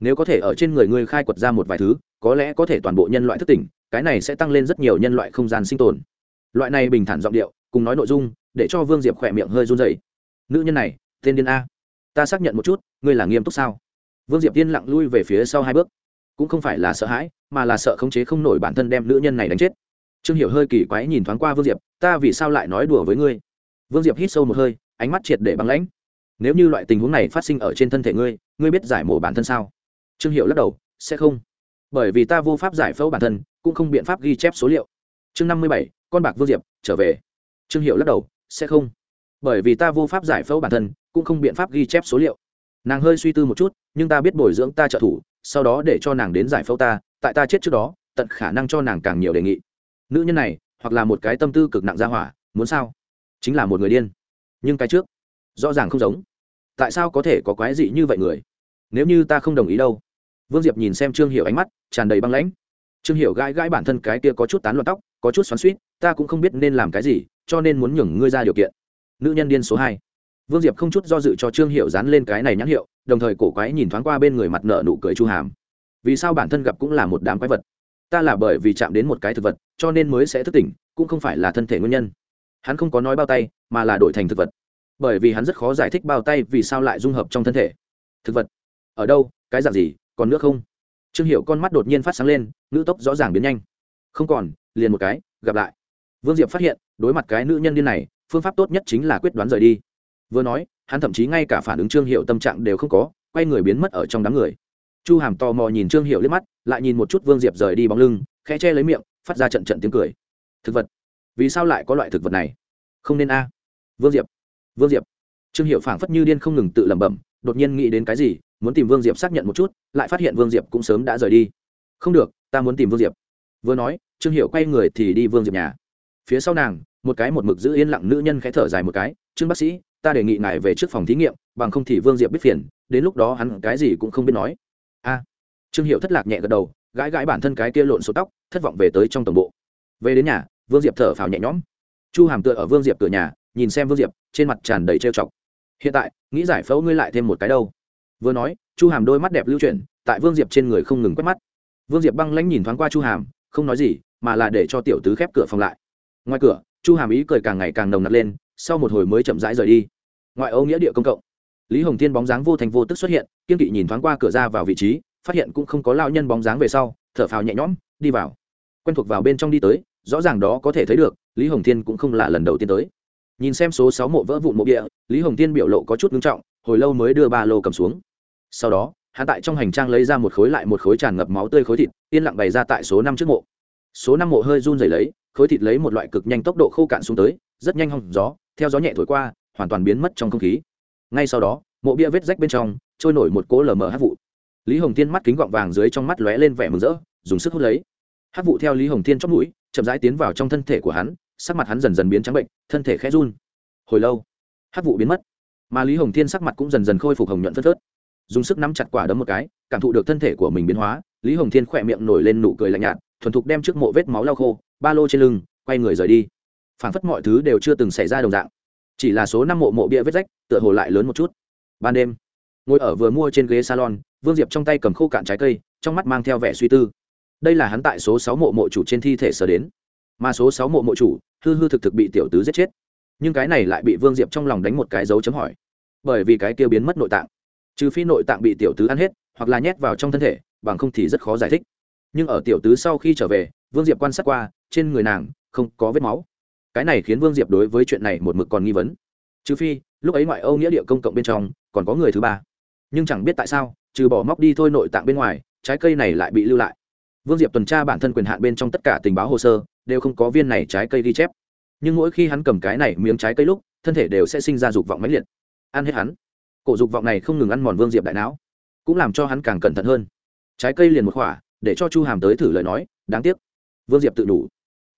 Nếu có thể ở trên người ngươi khai quật ra một vài thứ, có lẽ có thể toàn bộ nhân loại thức tỉnh, cái này sẽ tăng lên rất nhiều nhân loại không gian sinh tồn. Loại này bình thản giọng điệu, cùng nói nội dung, để cho vương diệp khỏe miệng hơi run dày nữ nhân này, tên điên a. Ta xác nhận một chút, ngươi là nghiêm túc sao? Vương diệp tiên lặng lui về phía sau hai bước cũng không phải là sợ hãi, mà là sợ khống chế không nổi bản thân đem nữ nhân này đánh chết. Trương hiểu hơi kỳ quái nhìn thoáng qua vương diệp, ta vì sao lại nói đùa với ngươi? Vương diệp hít sâu một hơi, ánh mắt triệt để băng lãnh. Nếu như loại tình huống này phát sinh ở trên thân thể ngươi ngươi biết giải mổ bản thân sao? Trương hiệu lắc đầu, sẽ không. Bởi vì ta vô pháp giải phẫu bản thân, cũng không biện pháp ghi chép số liệu. Chương năm mươi bảy, con bạc vương diệp, trở về. Trương hiệu lắc đầu, sẽ không. Bởi vì ta vô pháp giải phẫu bản thân, cũng không biện pháp ghi chép số liệu. Nàng hơi suy tư một chút, nhưng ta biết bồi dưỡng ta trợ thủ sau đó để cho nàng đến giải phẫu ta, tại ta chết trước đó, tận khả năng cho nàng càng nhiều đề nghị. Nữ nhân này, hoặc là một cái tâm tư cực nặng ra hỏa, muốn sao? Chính là một người điên. Nhưng cái trước, rõ ràng không giống. Tại sao có thể có quái dị như vậy người? Nếu như ta không đồng ý đâu. Vương diệp nhìn xem trương hiệu ánh mắt, tràn đầy băng lãnh. Trương hiệu gãi gãi bản thân cái kia có chút tán loạn tóc, có chút xoắn suýt ta cũng không biết nên làm cái gì, cho nên muốn nhường ngươi ra điều kiện. Nữ nhân điên số hai vương diệp không chút do dự cho trương hiệu dán lên cái này nhãn hiệu, đồng thời cổ quái nhìn thoáng qua bên người mặt nợ nụ cười chu hàm. Vì sao bản thân gặp cũng là một đám quái vật? Ta là bởi vì chạm đến một cái thực vật, cho nên mới sẽ thức tỉnh, cũng không phải là thân thể nguyên nhân. Hắn không có nói bao tay, mà là đổi thành thực vật. Bởi vì hắn rất khó giải thích bao tay vì sao lại dung hợp trong thân thể. Thực vật? Ở đâu? Cái dạng gì? Còn nước không? Trương hiệu con mắt đột nhiên phát sáng lên, ngữ tốc rõ ràng biến nhanh. Không còn, liền một cái, gặp lại. Vương diệp phát hiện, đối mặt cái nữ nhân điên này, phương pháp tốt nhất chính là quyết đoán rời đi vừa nói, hắn thậm chí ngay cả phản ứng trương hiệu tâm trạng đều không có, quay người biến mất ở trong đám người. Chu hàm tò mò nhìn trương hiệu liếc mắt, lại nhìn một chút vương diệp rời đi bóng lưng khe che lấy miệng, phát ra trận trận tiếng cười. Thực vật. Vì sao lại có loại thực vật này? Không nên a. À. Vương diệp. Vương diệp. Trương hiệu phảng phất như điên không ngừng tự lẩm bẩm, đột nhiên nghĩ đến cái gì, muốn tìm vương diệp xác nhận một chút, lại phát hiện vương diệp cũng sớm đã rời đi. Không được, ta muốn tìm vương diệp. Vừa nói, trương hiệu quay người thì đi vương diệp nhà. Phía sau nàng, một cái một mực giữ yên lặng nữ nhân khẽ thở dài một cái, trương bác sĩ ta đề nghị ngài về trước phòng thí nghiệm, bằng không thì vương diệp biết phiền, đến lúc đó hắn cái gì cũng không biết nói. A. Trương hiệu thất lạc nhẹ gật đầu, gãi gãi bản thân cái kia lộn số tóc, thất vọng về tới trong tổng bộ. Về đến nhà, vương diệp thở phào nhẹ nhõm. Chu hàm tựa ở vương diệp cửa nhà, nhìn xem vương diệp, trên mặt tràn đầy trêu chọc. Hiện tại, nghĩ giải phẫu ngươi lại thêm một cái đâu. Vừa nói, chu hàm đôi mắt đẹp lưu chuyển, tại vương diệp trên người không ngừng quét mắt. Vương diệp băng lãnh nhìn thoáng qua chu hàm, không nói gì, mà là để cho tiểu tứ khép cửa phòng lại. Ngoài cửa, chu hàm ý cười càng ngày càng nồng nặc lên sau một hồi mới chậm rãi rời đi. Ngoại ô nghĩa địa công cộng. Lý hồng thiên bóng dáng vô thành vô tức xuất hiện, kiên kỵ nhìn thoáng qua cửa ra vào vị trí, phát hiện cũng không có lao nhân bóng dáng về sau, thở phào nhẹ nhõm, đi vào. Quen thuộc vào bên trong đi tới, rõ ràng đó có thể thấy được, lý hồng thiên cũng không là lần đầu tiên tới. Nhìn xem số sáu mộ vỡ vụn mộ địa, lý hồng thiên biểu lộ có chút ngưng trọng, hồi lâu mới đưa ba lô cầm xuống. Sau đó, hắn tại trong hành trang lấy ra một khối lại một khối tràn ngập máu tươi khối thịt, yên lặng bày ra tại số năm trước mộ. Số năm mộ hơi run rẩy lấy, khối thịt lấy một loại cực nhanh tốc độ khô cạn xuống tới rất nhanh hong gió, theo gió nhẹ thổi qua, hoàn toàn biến mất trong không khí. Ngay sau đó, mộ bia vết rách bên trong, trôi nổi một cỗ lờ mờ hát vụ. Lý hồng thiên mắt kính gọng vàng dưới trong mắt lóe lên vẻ mừng rỡ, dùng sức hút lấy. Hát vụ theo lý hồng thiên chót mũi, chậm rãi tiến vào trong thân thể của hắn, sắc mặt hắn dần dần biến trắng bệnh, thân thể khẽ run. Hồi lâu, hát vụ biến mất, mà lý hồng thiên sắc mặt cũng dần dần khôi phục hồng nhuận phất phớt. Dùng sức nắm chặt quả đấm một cái, cảm thụ được thân thể của mình biến hóa, lý hồng thiên khỏe miệng nổi lên nụ cười lạnh nhạt, thuần thục đem trước mộ vết máu lau khô, ba lô trên lưng, quay người rời đi phản phất mọi thứ đều chưa từng xảy ra đồng dạng. Chỉ là số năm mộ mộ bia vết rách, tựa hồ lại lớn một chút. Ban đêm, ngồi ở vừa mua trên ghế salon, vương diệp trong tay cầm khô cạn trái cây, trong mắt mang theo vẻ suy tư. Đây là hắn tại số sáu mộ mộ chủ trên thi thể sờ đến. Mà số sáu mộ mộ chủ, hư hư thực thực bị tiểu tứ giết chết. Nhưng cái này lại bị vương diệp trong lòng đánh một cái dấu chấm hỏi. Bởi vì cái kia biến mất nội tạng. Trừ phi nội tạng bị tiểu tứ ăn hết, hoặc là nhét vào trong thân thể, bằng không thì rất khó giải thích. Nhưng ở tiểu tứ sau khi trở về, vương diệp quan sát qua, trên người nàng không có vết máu cái này khiến vương diệp đối với chuyện này một mực còn nghi vấn. Trừ phi, lúc ấy ngoại âu nghĩa địa công cộng bên trong, còn có người thứ ba. Nhưng chẳng biết tại sao, trừ bỏ móc đi thôi nội tạng bên ngoài, trái cây này lại bị lưu lại. Vương diệp tuần tra bản thân quyền hạn bên trong tất cả tình báo hồ sơ, đều không có viên này trái cây ghi chép. Nhưng mỗi khi hắn cầm cái này miếng trái cây lúc, thân thể đều sẽ sinh ra dục vọng mãnh liệt. Ăn hết hắn. Cổ dục vọng này không ngừng ăn mòn vương diệp đại não, cũng làm cho hắn càng cẩn thận hơn. Trái cây liền một khỏa, để cho chu hàm tới thử lời nói, đáng tiếc. Vương diệp tự đủ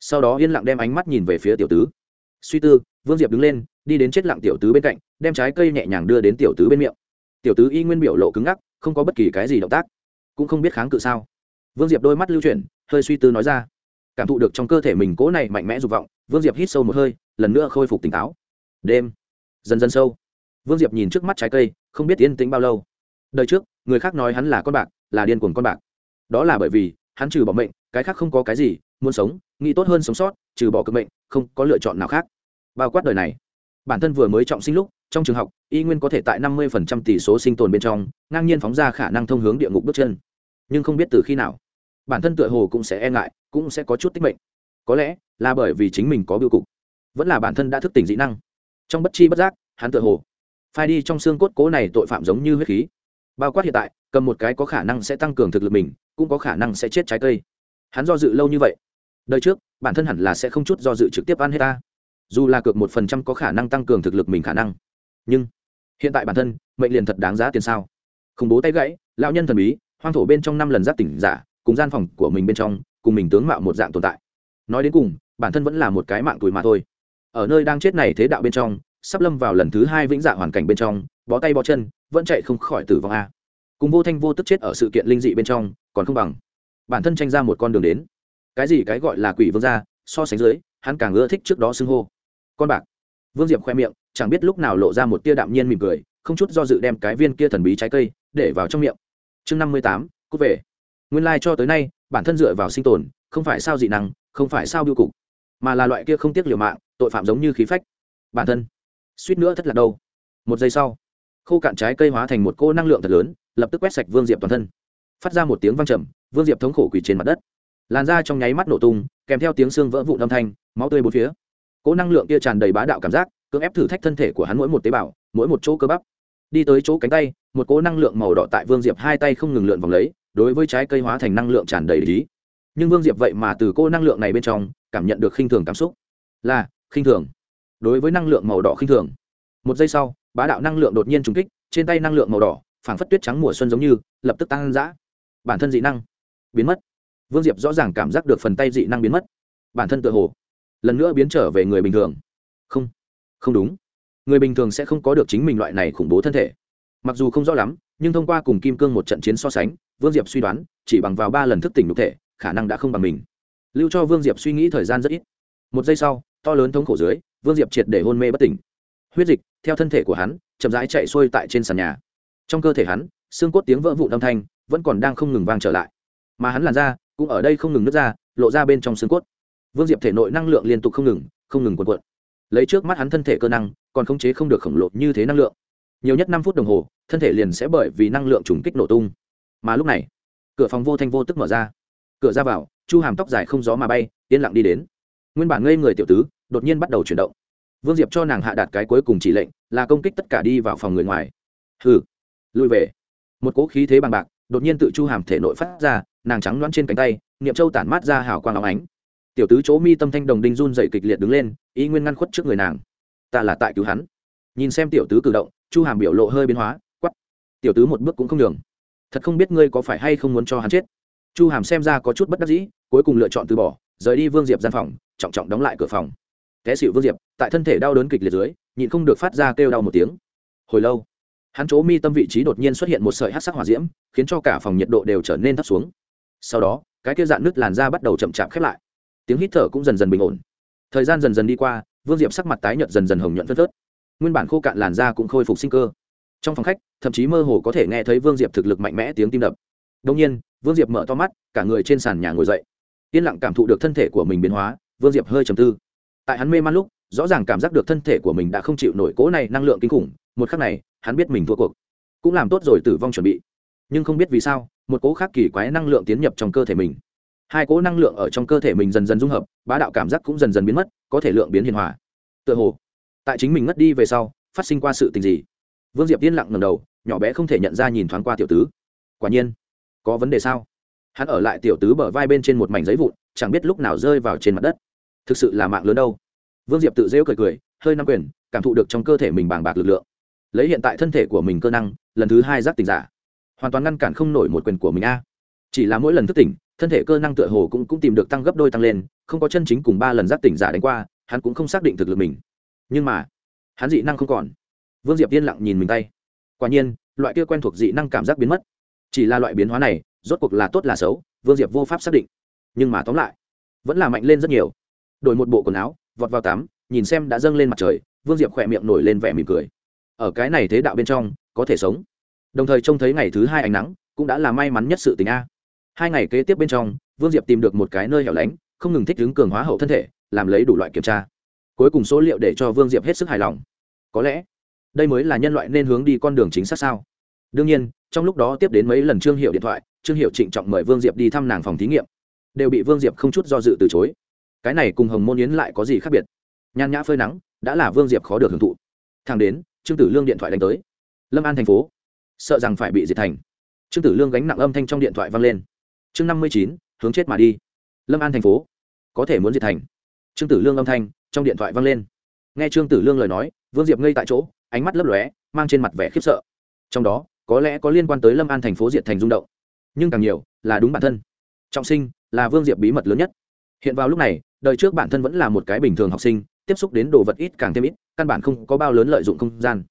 sau đó yên lặng đem ánh mắt nhìn về phía tiểu tứ. Suy tư, vương diệp đứng lên, đi đến chết lặng tiểu tứ bên cạnh, đem trái cây nhẹ nhàng đưa đến tiểu tứ bên miệng. Tiểu tứ y nguyên biểu lộ cứng ngắc, không có bất kỳ cái gì động tác. Cũng không biết kháng cự sao. Vương diệp đôi mắt lưu chuyển, hơi suy tư nói ra. Cảm thụ được trong cơ thể mình cố này mạnh mẽ dục vọng, vương diệp hít sâu một hơi, lần nữa khôi phục tỉnh táo. Đêm, dần dần sâu. Vương diệp nhìn trước mắt trái cây, không biết yên tĩnh bao lâu. Đời trước, người khác nói hắn là con bạc, là điên cuồng con bạc. Đó là bởi vì, hắn trừ bỏ mệnh, cái khác không có cái gì muốn sống, nghĩ tốt hơn sống sót, trừ bỏ cực mệnh, không có lựa chọn nào khác. Bao quát đời này, bản thân vừa mới trọng sinh lúc, trong trường học, y nguyên có thể tại năm mươi tỷ số sinh tồn bên trong, ngang nhiên phóng ra khả năng thông hướng địa ngục bước chân. Nhưng không biết từ khi nào, bản thân tựa hồ cũng sẽ e ngại, cũng sẽ có chút tích mệnh. Có lẽ là bởi vì chính mình có biêu cục, vẫn là bản thân đã thức tỉnh dị năng. Trong bất chi bất giác, hắn tựa hồ phai đi trong xương cốt cố này tội phạm giống như huyết khí. Bao quát hiện tại, cầm một cái có khả năng sẽ tăng cường thực lực mình, cũng có khả năng sẽ chết trái cây. Hắn do dự lâu như vậy đời trước, bản thân hẳn là sẽ không chút do dự trực tiếp ăn hết ta. Dù là cược một phần trăm có khả năng tăng cường thực lực mình khả năng. Nhưng, hiện tại bản thân, mệnh liền thật đáng giá tiền sao? Khủng bố tay gãy, lão nhân thần bí, hoang thổ bên trong năm lần giáp tỉnh giả, cùng gian phòng của mình bên trong, cùng mình tướng mạo một dạng tồn tại. Nói đến cùng, bản thân vẫn là một cái mạng tuổi mà thôi. Ở nơi đang chết này thế đạo bên trong, sắp lâm vào lần thứ hai vĩnh dạ hoàn cảnh bên trong, bó tay bó chân, vẫn chạy không khỏi tử vong a. Cùng vô thanh vô tức chết ở sự kiện linh dị bên trong, còn không bằng. Bản thân tranh ra một con đường đến cái gì cái gọi là quỷ vương gia, so sánh dưới, hắn càng ưa thích trước đó xưng hô. Con bạc. Vương diệp khoe miệng, chẳng biết lúc nào lộ ra một tia đạm nhiên mỉm cười, không chút do dự đem cái viên kia thần bí trái cây để vào trong miệng. Chương năm mươi tám, cút về. Nguyên lai、like、cho tới nay, bản thân dựa vào sinh tồn, không phải sao dị năng, không phải sao biêu cục, mà là loại kia không tiếc liều mạng, tội phạm giống như khí phách. Bản thân. Suýt nữa thất lạc đâu. Một giây sau, khô cạn trái cây hóa thành một cô năng lượng thật lớn, lập tức quét sạch vương diệp toàn thân. Phát ra một tiếng văng trầm, vương diệp thống khổ quỳ trên mặt đất làn da trong nháy mắt nổ tung, kèm theo tiếng xương vỡ vụn âm thanh, máu tươi bốn phía. Cỗ năng lượng kia tràn đầy bá đạo cảm giác, cưỡng ép thử thách thân thể của hắn mỗi một tế bào, mỗi một chỗ cơ bắp. Đi tới chỗ cánh tay, một cỗ năng lượng màu đỏ tại vương diệp hai tay không ngừng lượn vòng lấy, đối với trái cây hóa thành năng lượng tràn đầy lý. Nhưng vương diệp vậy mà từ cô năng lượng này bên trong, cảm nhận được khinh thường cảm xúc. Là, khinh thường. Đối với năng lượng màu đỏ khinh thường. Một giây sau, bá đạo năng lượng đột nhiên trùng kích, trên tay năng lượng màu đỏ, phảng phất tuyết trắng mùa xuân giống như, lập tức tăng giã bản thân dị năng biến mất vương diệp rõ ràng cảm giác được phần tay dị năng biến mất. Bản thân tự hồ lần nữa biến trở về người bình thường. Không không đúng. Người bình thường sẽ không có được chính mình loại này khủng bố thân thể. Mặc dù không rõ lắm, nhưng thông qua cùng kim cương một trận chiến so sánh, vương diệp suy đoán, chỉ bằng vào ba lần thức tỉnh nhục thể, khả năng đã không bằng mình. Lưu cho vương diệp suy nghĩ thời gian rất ít. Một giây sau, to lớn thống khổ dưới, vương diệp triệt để hôn mê bất tỉnh. Huyết dịch, theo thân thể của hắn, chậm rãi chạy xuôi tại trên sàn nhà. Trong cơ thể hắn, xương cốt tiếng vỡ vụn âm thanh vẫn còn đang không ngừng vang trở lại. Mà hắn làn ra cũng ở đây không ngừng nứt ra, lộ ra bên trong xương cốt. Vương diệp thể nội năng lượng liên tục không ngừng không ngừng quần cuộn. Lấy trước mắt hắn thân thể cơ năng, còn khống chế không được khổng lồ như thế năng lượng. Nhiều nhất năm phút đồng hồ, thân thể liền sẽ bởi vì năng lượng trùng kích nổ tung. Mà lúc này, cửa phòng vô thanh vô tức mở ra. Cửa ra vào, chu hàm tóc dài không gió mà bay, yên lặng đi đến. Nguyên bản ngây người tiểu tứ, đột nhiên bắt đầu chuyển động. Vương diệp cho nàng hạ đạt cái cuối cùng chỉ lệnh, là công kích tất cả đi vào phòng người ngoài. Hừ. Lùi về. Một cỗ khí thế bằng bạc, đột nhiên tự chu hàm thể nội phát ra nàng trắng loãng trên cánh tay, niệm châu tản mát ra hào quang óng ánh. Tiểu tứ chỗ mi tâm thanh đồng đinh run dậy kịch liệt đứng lên ý nguyên ngăn khuất trước người nàng. Ta là tại cứu hắn. Nhìn xem tiểu tứ cử động, chu hàm biểu lộ hơi biến hóa quắp tiểu tứ một bước cũng không đường thật không biết ngươi có phải hay không muốn cho hắn chết. Chu hàm xem ra có chút bất đắc dĩ, cuối cùng lựa chọn từ bỏ, rời đi vương diệp gian phòng, trọng trọng đóng lại cửa phòng. Té xịu vương diệp, tại thân thể đau đớn kịch liệt dưới, nhịn không được phát ra kêu đau một tiếng. Hồi lâu, hắn chỗ mi tâm vị trí đột nhiên xuất hiện một sợi hát sắc hỏa diễm, khiến cho cả phòng nhiệt độ đều trở nên thấp xuống sau đó, cái kia dạn nứt làn da bắt đầu chậm chạp khép lại. Tiếng hít thở cũng dần dần bình ổn. Thời gian dần dần đi qua, vương diệp sắc mặt tái nhợt dần dần hồng nhuận phớt phớt. Nguyên bản khô cạn làn da cũng khôi phục sinh cơ. Trong phòng khách, thậm chí mơ hồ có thể nghe thấy vương diệp thực lực mạnh mẽ tiếng tim đập. Đông nhiên, vương diệp mở to mắt, cả người trên sàn nhà ngồi dậy. Yên lặng cảm thụ được thân thể của mình biến hóa, vương diệp hơi trầm tư. Tại hắn mê man lúc, rõ ràng cảm giác được thân thể của mình đã không chịu nổi cố này năng lượng kinh khủng, một khắc này, hắn biết mình thua cuộc. Cũng làm tốt rồi tử vong chuẩn bị. Nhưng không biết vì sao một cỗ khác kỳ quái năng lượng tiến nhập trong cơ thể mình. Hai cỗ năng lượng ở trong cơ thể mình dần dần dung hợp, bá đạo cảm giác cũng dần dần biến mất, có thể lượng biến hiền hòa. Tựa hồ, tại chính mình ngất đi về sau, phát sinh qua sự tình gì? Vương diệp yên lặng ngầm đầu, nhỏ bé không thể nhận ra nhìn thoáng qua tiểu tứ. Quả nhiên, có vấn đề sao? Hắn ở lại tiểu tứ bờ vai bên trên một mảnh giấy vụn, chẳng biết lúc nào rơi vào trên mặt đất. Thực sự là mạng lớn đâu? Vương diệp tự rêu cười cười, hơi nắm quyền, cảm thụ được trong cơ thể mình bàng bạc lực lượng. Lấy hiện tại thân thể của mình cơ năng, lần thứ hai giác tỉnh giả hoàn toàn ngăn cản không nổi một quyền của mình a. Chỉ là mỗi lần thức tỉnh thân thể cơ năng tựa hồ cũng, cũng tìm được tăng gấp đôi tăng lên không có chân chính cùng ba lần giác tỉnh giả đánh qua hắn cũng không xác định thực lực mình. Nhưng mà hắn dị năng không còn. Vương diệp yên lặng nhìn mình tay. Quả nhiên loại kia quen thuộc dị năng cảm giác biến mất. Chỉ là loại biến hóa này rốt cuộc là tốt là xấu vương diệp vô pháp xác định. Nhưng mà tóm lại vẫn là mạnh lên rất nhiều. Đổi một bộ quần áo vọt vào tắm nhìn xem đã dâng lên mặt trời vương diệp khỏe miệng nổi lên vẻ mỉm cười. Ở cái này thế đạo bên trong có thể sống đồng thời trông thấy ngày thứ hai ánh nắng, cũng đã là may mắn nhất sự tình a. Hai ngày kế tiếp bên trong, vương diệp tìm được một cái nơi hẻo lánh, không ngừng thích ứng cường hóa hậu thân thể, làm lấy đủ loại kiểm tra. Cuối cùng số liệu để cho vương diệp hết sức hài lòng. Có lẽ, đây mới là nhân loại nên hướng đi con đường chính xác sao? Đương nhiên, trong lúc đó tiếp đến mấy lần trương hiệu điện thoại, trương hiệu trịnh trọng mời vương diệp đi thăm nàng phòng thí nghiệm. Đều bị vương diệp không chút do dự từ chối. Cái này cùng hồng môn yến lại có gì khác biệt? Nhan nhã phơi nắng, đã là vương diệp khó được hưởng thụ. Thang đến, trương tử lương điện thoại đánh tới. Lâm an thành phố sợ rằng phải bị diệt thành. Trương tử lương gánh nặng âm thanh trong điện thoại vang lên. Chương năm mươi chín, hướng chết mà đi. Lâm an thành phố, có thể muốn diệt thành. Trương tử lương âm thanh trong điện thoại vang lên. Nghe trương tử lương lời nói, vương diệp ngây tại chỗ, ánh mắt lấp lóe, mang trên mặt vẻ khiếp sợ. Trong đó, có lẽ có liên quan tới lâm an thành phố diệt thành rung động. Nhưng càng nhiều là đúng bản thân. Trọng sinh là vương diệp bí mật lớn nhất. Hiện vào lúc này, đời trước bản thân vẫn là một cái bình thường học sinh, tiếp xúc đến đồ vật ít càng thêm ít, căn bản không có bao lớn lợi dụng không gian.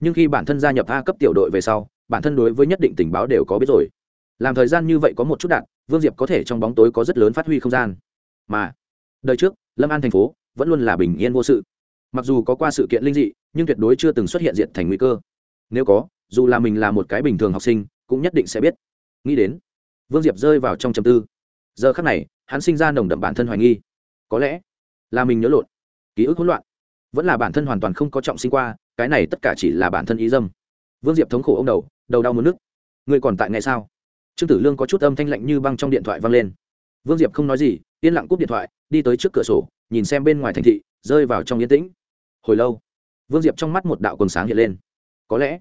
Nhưng khi bản thân gia nhập a cấp tiểu đội về sau bản thân đối với nhất định tình báo đều có biết rồi. Làm thời gian như vậy có một chút đạn, vương diệp có thể trong bóng tối có rất lớn phát huy không gian. Mà, đời trước, lâm an thành phố vẫn luôn là bình yên vô sự. Mặc dù có qua sự kiện linh dị, nhưng tuyệt đối chưa từng xuất hiện diện thành nguy cơ. Nếu có, dù là mình là một cái bình thường học sinh, cũng nhất định sẽ biết. Nghĩ đến, vương diệp rơi vào trong trầm tư. Giờ khắc này, hắn sinh ra nồng đậm bản thân hoài nghi. Có lẽ là mình nhớ lộn, ký ức hỗn loạn. Vẫn là bản thân hoàn toàn không có trọng sinh qua, cái này tất cả chỉ là bản thân ý dâm. Vương diệp thống khổ ông đầu đầu đau muốn nước người còn tại ngày sao? Trương tử lương có chút âm thanh lạnh như băng trong điện thoại vang lên. Vương diệp không nói gì, yên lặng cúp điện thoại, đi tới trước cửa sổ, nhìn xem bên ngoài thành thị, rơi vào trong yên tĩnh. Hồi lâu, vương diệp trong mắt một đạo quần sáng hiện lên. Có lẽ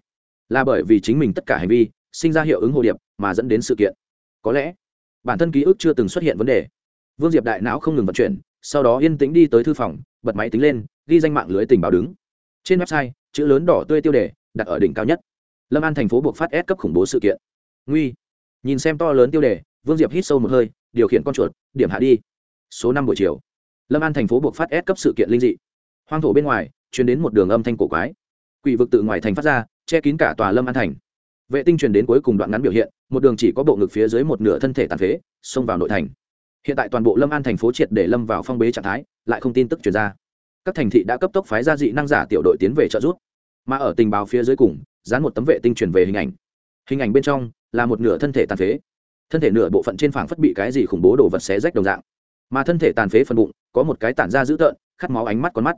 là bởi vì chính mình tất cả hành vi sinh ra hiệu ứng hồ điệp mà dẫn đến sự kiện. Có lẽ bản thân ký ức chưa từng xuất hiện vấn đề. Vương diệp đại não không ngừng vận chuyển, sau đó yên tĩnh đi tới thư phòng, bật máy tính lên, ghi danh mạng lưới tình báo đứng. Trên website, chữ lớn đỏ tươi tiêu đề, đặt ở đỉnh cao nhất lâm an thành phố buộc phát ép cấp khủng bố sự kiện. Nguy. Nhìn xem to lớn tiêu đề, vương diệp hít sâu một hơi, điều khiển con chuột, điểm hạ đi. Số năm buổi chiều. Lâm an thành phố buộc phát ép cấp sự kiện linh dị. Hoang thổ bên ngoài chuyển đến một đường âm thanh cổ quái. Quỷ vực tự ngoài thành phát ra, che kín cả tòa lâm an thành. Vệ tinh truyền đến cuối cùng đoạn ngắn biểu hiện, một đường chỉ có bộ ngực phía dưới một nửa thân thể tàn phế, xông vào nội thành. Hiện tại toàn bộ lâm an thành phố triệt để lâm vào phong bế trạng thái, lại không tin tức chuyển ra. Các thành thị đã cấp tốc phái ra dị năng giả tiểu đội tiến về trợ giúp. Mà ở tình báo phía dưới cùng dán một tấm vệ tinh truyền về hình ảnh. Hình ảnh bên trong là một nửa thân thể tàn phế. Thân thể nửa bộ phận trên phẳng phất bị cái gì khủng bố đổ vật xé rách đồng dạng. Mà thân thể tàn phế phần bụng, có một cái tản ra dữ tợn, khát máu ánh mắt con mắt.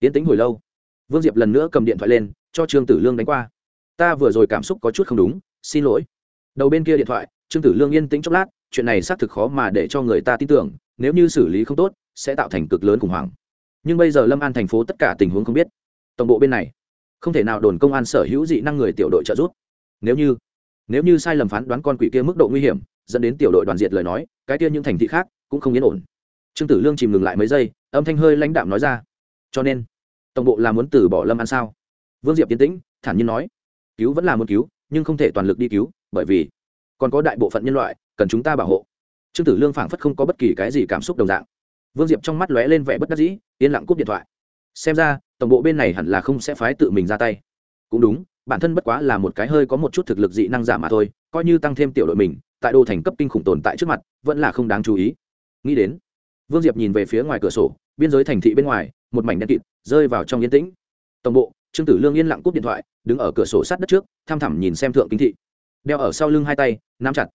Tiến tính hồi lâu, vương diệp lần nữa cầm điện thoại lên, cho trương tử lương đánh qua. Ta vừa rồi cảm xúc có chút không đúng, xin lỗi. Đầu bên kia điện thoại, trương tử lương yên tĩnh chốc lát, chuyện này xác thực khó mà để cho người ta tin tưởng, nếu như xử lý không tốt, sẽ tạo thành cực lớn khủng hoảng. Nhưng bây giờ lâm an thành phố tất cả tình huống không biết. Tổng bộ bên này không thể nào đồn công an sở hữu dị năng người tiểu đội trợ giúp. Nếu như nếu như sai lầm phán đoán con quỷ kia mức độ nguy hiểm, dẫn đến tiểu đội đoàn diệt lời nói, cái kia những thành thị khác cũng không yên ổn. Trương tử lương chìm ngừng lại mấy giây, âm thanh hơi lãnh đạm nói ra. Cho nên, tổng bộ là muốn từ bỏ lâm an sao? Vương diệp tiến tĩnh, thản nhiên nói. Cứu vẫn là muốn cứu, nhưng không thể toàn lực đi cứu, bởi vì còn có đại bộ phận nhân loại cần chúng ta bảo hộ. Trương tử lương phảng phất không có bất kỳ cái gì cảm xúc đồng dạng. Vương diệp trong mắt lóe lên vẻ bất đắc dĩ, yên lặng cúp điện thoại. Xem ra tổng bộ bên này hẳn là không sẽ phái tự mình ra tay. Cũng đúng, bản thân bất quá là một cái hơi có một chút thực lực dị năng giả mà thôi, coi như tăng thêm tiểu đội mình, tại đô thành cấp kinh khủng tồn tại trước mặt, vẫn là không đáng chú ý. Nghĩ đến, vương diệp nhìn về phía ngoài cửa sổ, biên giới thành thị bên ngoài, một mảnh đen kịt, rơi vào trong yên tĩnh. Tổng bộ, trương tử lương yên lặng cúp điện thoại, đứng ở cửa sổ sát đất trước tham thẳm nhìn xem thượng kinh thị. Đeo ở sau lưng hai tay, nắm chặt.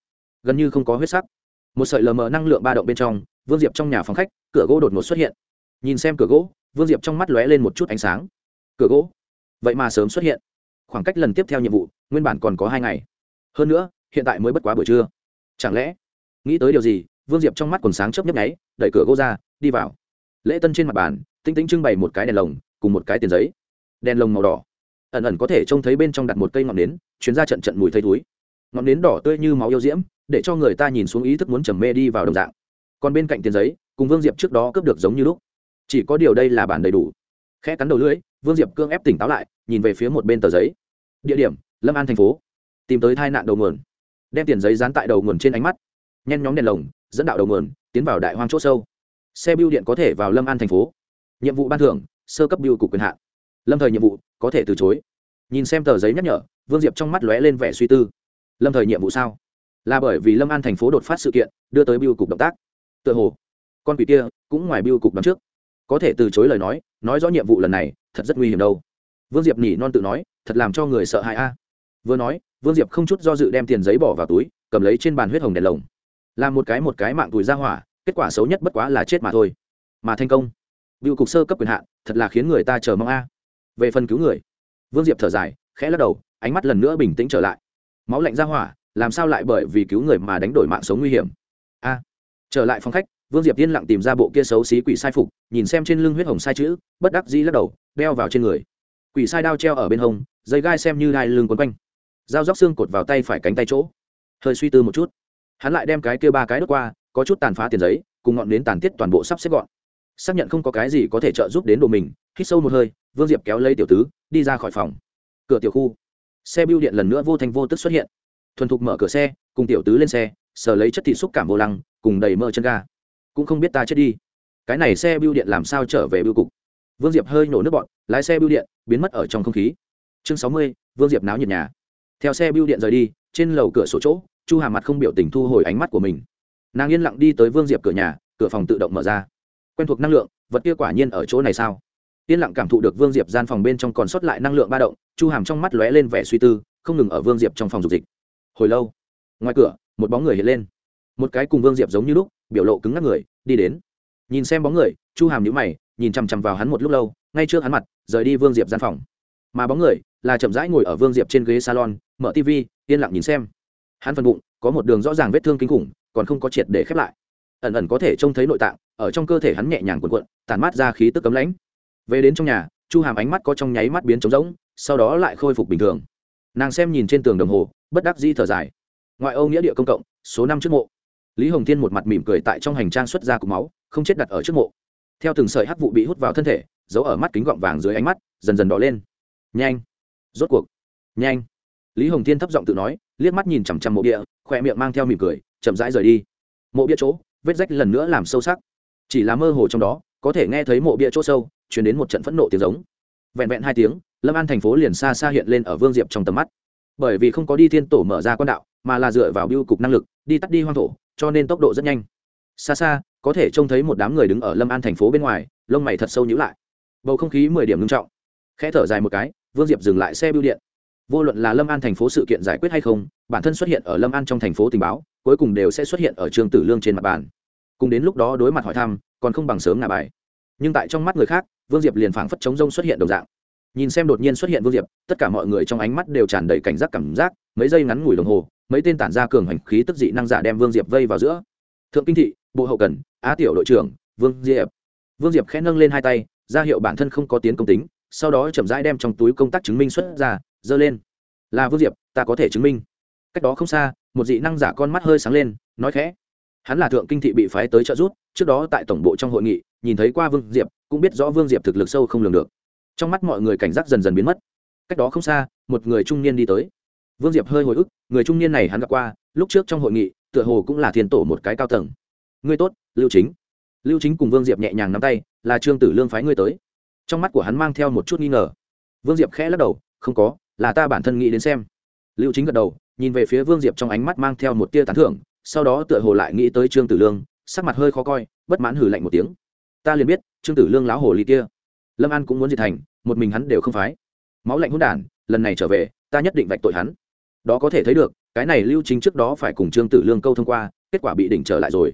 Gần như không có huyết sắc. Một sợi lờ mờ năng lượng ba động bên trong, vương diệp trong nhà phòng khách, cửa gỗ đột ngột xuất hiện. Nhìn xem cửa gỗ vương diệp trong mắt lóe lên một chút ánh sáng. Cửa gỗ. Vậy mà sớm xuất hiện. Khoảng cách lần tiếp theo nhiệm vụ, nguyên bản còn có hai ngày. Hơn nữa, hiện tại mới bất quá buổi trưa. Chẳng lẽ, nghĩ tới điều gì, vương diệp trong mắt còn sáng chớp nhấp nháy, đẩy cửa gỗ ra, đi vào. Lễ tân trên mặt bàn, tinh tinh trưng bày một cái đèn lồng, cùng một cái tiền giấy. Đèn lồng màu đỏ. Ẩn ẩn có thể trông thấy bên trong đặt một cây ngọn nến, chuyến ra trận trận mùi thây túi ngọn nến đỏ tươi như máu yêu diễm, để cho người ta nhìn xuống ý thức muốn trầm mê đi vào đồng dạng. Còn bên cạnh tiền giấy, cùng vương diệp trước đó cướp được giống như lúc chỉ có điều đây là bản đầy đủ. Khẽ cắn đầu lưỡi, vương diệp cương ép tỉnh táo lại, nhìn về phía một bên tờ giấy. Địa điểm, lâm an thành phố. Tìm tới tai nạn đầu nguồn. Đem tiền giấy dán tại đầu nguồn trên ánh mắt. Nhen nhóm đèn lồng, dẫn đạo đầu nguồn, tiến vào đại hoang c h ỗ sâu. Xe biêu điện có thể vào lâm an thành phố. Nhiệm vụ ban thưởng, sơ cấp biêu cục quyền hạn. Lâm thời nhiệm vụ, có thể từ chối. Nhìn xem tờ giấy nhắc nhở, vương diệp trong mắt lóe lên vẻ suy tư. Lâm thời nhiệm vụ sao? Là bởi vì lâm an thành phố đột phát sự kiện, đưa tới biêu cục động tác. Tựa hồ, con quỷ kia cũng ngoài biêu cục đón trước có thể từ chối lời nói nói rõ nhiệm vụ lần này, thật rất nguy hiểm đâu. Vương diệp nhỉ non tự nói, thật làm cho người sợ hãi a. Vừa nói, vương diệp không chút do dự đem tiền giấy bỏ vào túi, cầm lấy trên bàn huyết hồng đèn lồng. Làm một cái một cái mạng túi ra hỏa, kết quả xấu nhất bất quá là chết mà thôi. Mà thành công. Bưu cục sơ cấp quyền hạn, thật là khiến người ta chờ mong a. Về phần cứu người, vương diệp thở dài, khẽ lắc đầu, ánh mắt lần nữa bình tĩnh trở lại. Máu lạnh ra hỏa, làm sao lại bởi vì cứu người mà đánh đổi mạng sống nguy hiểm? A. Trở lại phòng khách vương diệp yên lặng tìm ra bộ kia xấu xí quỷ sai phục, nhìn xem trên lưng huyết hồng sai chữ, bất đắc dĩ lắc đầu, đeo vào trên người. Quỷ sai đao treo ở bên hông, dây gai xem như đai lưng quấn quanh. Dao róc xương cột vào tay phải cánh tay chỗ. Hơi suy tư một chút. Hắn lại đem cái kia ba cái đốt qua, có chút tàn phá tiền giấy, cùng ngọn đến tàn tiết toàn bộ sắp xếp gọn. Xác nhận không có cái gì có thể trợ giúp đến đồ mình, hít sâu một hơi, vương diệp kéo lấy tiểu tứ, đi ra khỏi phòng. Cửa tiểu khu. Xe bưu điện lần nữa vô thành vô tức xuất hiện. Thuần thục mở cửa xe, cùng tiểu tứ lên xe, sờ lấy chất thị xúc cảm vô lăng, cùng đầy mơ chân ga cũng không biết ta chết đi. Cái này xe bưu điện làm sao trở về bưu cục? Vương diệp hơi nổ nước bọn lái xe bưu điện, biến mất ở trong không khí. Chương sáu mươi, vương diệp náo nhiệt nhà. Theo xe bưu điện rời đi, trên lầu cửa sổ chỗ, chu hà mặt không biểu tình thu hồi ánh mắt của mình. Nàng yên lặng đi tới vương diệp cửa nhà, cửa phòng tự động mở ra. Quen thuộc năng lượng, vật kia quả nhiên ở chỗ này sao? Yên lặng cảm thụ được vương diệp gian phòng bên trong còn sót lại năng lượng ba động, chu hàm trong mắt lóe lên vẻ suy tư, không ngừng ở vương diệp trong phòng dục dịch. Hồi lâu, ngoài cửa, một bóng người hiện lên. Một cái cùng vương diệp giống như lúc biểu lộ cứng ngắc người, đi đến. Nhìn xem bóng người, chu hàm nhữ mày, nhìn chằm chằm vào hắn một lúc lâu, ngay trước hắn mặt, rời đi vương diệp gian phòng. Mà bóng người, là chậm rãi ngồi ở vương diệp trên ghế salon, mở tv yên lặng nhìn xem. Hắn phần bụng, có một đường rõ ràng vết thương kinh khủng, còn không có triệt để khép lại. Ẩn ẩn có thể trông thấy nội tạng, ở trong cơ thể hắn nhẹ nhàng cuộn cuộn tàn mát ra khí tức cấm lãnh. Về đến trong nhà, chu hàm ánh mắt có trong nháy mắt biến trống rỗng, sau đó lại khôi phục bình thường. Nàng xem nhìn trên tường đồng hồ, bất đắc di thở dài. Ngoại âu nghĩa địa công cộng, số năm trước mộ lý hồng thiên một mặt mỉm cười tại trong hành trang xuất ra cục máu, không chết đặt ở trước mộ. Theo từng sợi hắc vụ bị hút vào thân thể giấu ở mắt kính gọng vàng dưới ánh mắt, dần dần đỏ lên. Nhanh! Rốt cuộc! Nhanh! Lý hồng thiên thấp giọng tự nói, liếc mắt nhìn chằm chằm mộ địa khoe miệng mang theo mỉm cười, chậm rãi rời đi. Mộ bia chỗ, vết rách lần nữa làm sâu sắc. Chỉ là mơ hồ trong đó, có thể nghe thấy mộ bia chỗ sâu chuyển đến một trận phẫn nộ tiếng giống. Vẹn vẹn hai tiếng, lâm an thành phố liền xa xa hiện lên ở vương diệp trong tầm mắt. Bởi vì không có đi thiên tổ mở ra quan đạo, mà là dựa vào biêu cục năng lực, đi tắt đi hoang thổ cho nên tốc độ rất nhanh. Xa xa, có thể trông thấy một đám người đứng ở lâm an thành phố bên ngoài, lông mày thật sâu nhữ lại. Bầu không khí mười điểm ngưng trọng. Khẽ thở dài một cái, vương diệp dừng lại xe bưu điện. Vô luận là lâm an thành phố sự kiện giải quyết hay không, bản thân xuất hiện ở lâm an trong thành phố tình báo, cuối cùng đều sẽ xuất hiện ở trường tử lương trên mặt bàn. Cùng đến lúc đó đối mặt hỏi thăm, còn không bằng sớm ngả bài. Nhưng tại trong mắt người khác, vương diệp liền phảng phất chống rông xuất hiện đồng dạng. Nhìn xem đột nhiên xuất hiện vương diệp, tất cả mọi người trong ánh mắt đều tràn đầy cảnh giác cảm giác, mấy giây ngắn ngủi đồng hồ mấy tên tản ra cường hành khí tức dị năng giả đem vương diệp vây vào giữa. Thượng kinh thị, bộ hậu cần, á tiểu đội trưởng, vương diệp. Vương diệp khẽ nâng lên hai tay, ra hiệu bản thân không có tiến công tính, sau đó chậm rãi đem trong túi công tác chứng minh xuất ra, giơ lên. Là vương diệp, ta có thể chứng minh. Cách đó không xa, một dị năng giả con mắt hơi sáng lên, nói khẽ. Hắn là thượng kinh thị bị phái tới trợ giúp, trước đó tại tổng bộ trong hội nghị, nhìn thấy qua vương diệp, cũng biết rõ vương diệp thực lực sâu không lường được. Trong mắt mọi người cảnh giác dần dần biến mất. Cách đó không xa, một người trung niên đi tới vương diệp hơi hồi ức, người trung niên này hắn gặp qua, lúc trước trong hội nghị, tựa hồ cũng là thiên tổ một cái cao tầng. Ngươi tốt, lưu chính. Lưu chính cùng vương diệp nhẹ nhàng nắm tay, là trương tử lương phái ngươi tới. Trong mắt của hắn mang theo một chút nghi ngờ. Vương diệp khẽ lắc đầu, không có, là ta bản thân nghĩ đến xem. Lưu chính gật đầu, nhìn về phía vương diệp trong ánh mắt mang theo một tia tán thưởng, sau đó tựa hồ lại nghĩ tới trương tử lương, sắc mặt hơi khó coi, bất mãn hử lạnh một tiếng. Ta liền biết, trương tử lương láo hồ ly kia. Lâm an cũng muốn diệt thành, một mình hắn đều không phái. Máu lạnh hôn đản, lần này trở về, ta nhất định vạch tội hắn đó có thể thấy được, cái này lưu chính trước đó phải cùng trương tử lương câu thông qua, kết quả bị đỉnh trở lại rồi.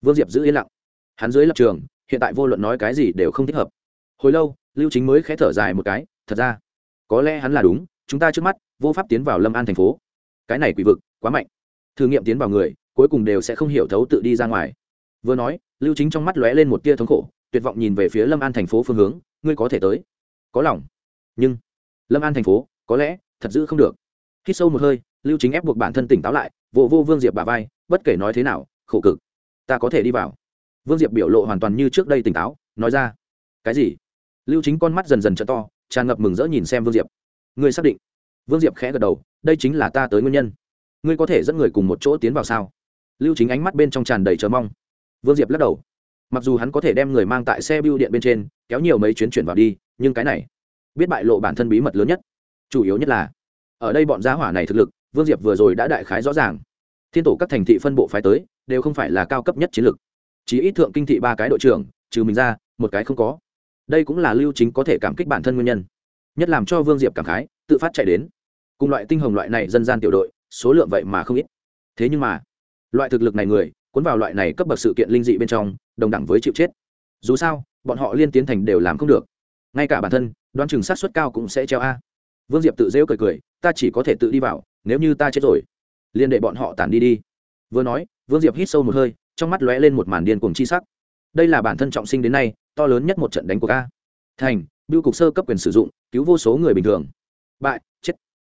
Vương diệp giữ yên lặng. Hắn dưới lập trường, hiện tại vô luận nói cái gì đều không thích hợp. Hồi lâu, lưu chính mới khẽ thở dài một cái, thật ra, có lẽ hắn là đúng, chúng ta trước mắt, vô pháp tiến vào lâm an thành phố. Cái này quỷ vực, quá mạnh. Thử nghiệm tiến vào người, cuối cùng đều sẽ không hiểu thấu tự đi ra ngoài. Vừa nói, lưu chính trong mắt lóe lên một tia thống khổ, tuyệt vọng nhìn về phía lâm an thành phố phương hướng, ngươi có thể tới. Có lòng. Nhưng, lâm an thành phố, có lẽ thật giữ không được khi sâu một hơi, lưu chính ép buộc bản thân tỉnh táo lại vô vô vương diệp bà vai, bất kể nói thế nào, khổ cực. Ta có thể đi vào. Vương diệp biểu lộ hoàn toàn như trước đây tỉnh táo, nói ra. Cái gì? Lưu chính con mắt dần dần t to, tràn ngập mừng rỡ nhìn xem vương diệp. Ngươi xác định. Vương diệp khẽ gật đầu, đây chính là ta tới nguyên nhân. Ngươi có thể dẫn người cùng một chỗ tiến vào sao? Lưu chính ánh mắt bên trong tràn đầy chờ mong. Vương diệp lắc đầu. Mặc dù hắn có thể đem người mang tại xe biêu điện bên trên, kéo nhiều mấy chuyến chuyển vào đi, nhưng cái này, biết bại lộ bản thân bí mật lớn nhất. Chủ yếu nhất là ở đây bọn giá hỏa này thực lực, vương diệp vừa rồi đã đại khái rõ ràng. Thiên tổ các thành thị phân bộ phái tới, đều không phải là cao cấp nhất chiến lược. Chỉ ít thượng kinh thị ba cái đội trưởng, trừ mình ra, một cái không có. Đây cũng là lưu chính có thể cảm kích bản thân nguyên nhân. Nhất làm cho vương diệp cảm khái, tự phát chạy đến. Cùng loại tinh hồng loại này dân gian tiểu đội, số lượng vậy mà không ít. Thế nhưng mà, loại thực lực này người, cuốn vào loại này cấp bậc sự kiện linh dị bên trong, đồng đẳng với chịu chết. Dù sao, bọn họ liên tiến thành đều làm không được. Ngay cả bản thân, đoán chừng sát suất cao cũng sẽ treo a. Vương diệp tự rêu cười cười ta chỉ có thể tự đi vào, nếu như ta chết rồi liên đệ bọn họ tản đi đi. Vừa nói, vương diệp hít sâu một hơi, trong mắt lóe lên một màn điên cuồng chi sắc. Đây là bản thân trọng sinh đến nay, to lớn nhất một trận đánh của ca. Thành biêu cục sơ cấp quyền sử dụng, cứu vô số người bình thường. Bại, chết.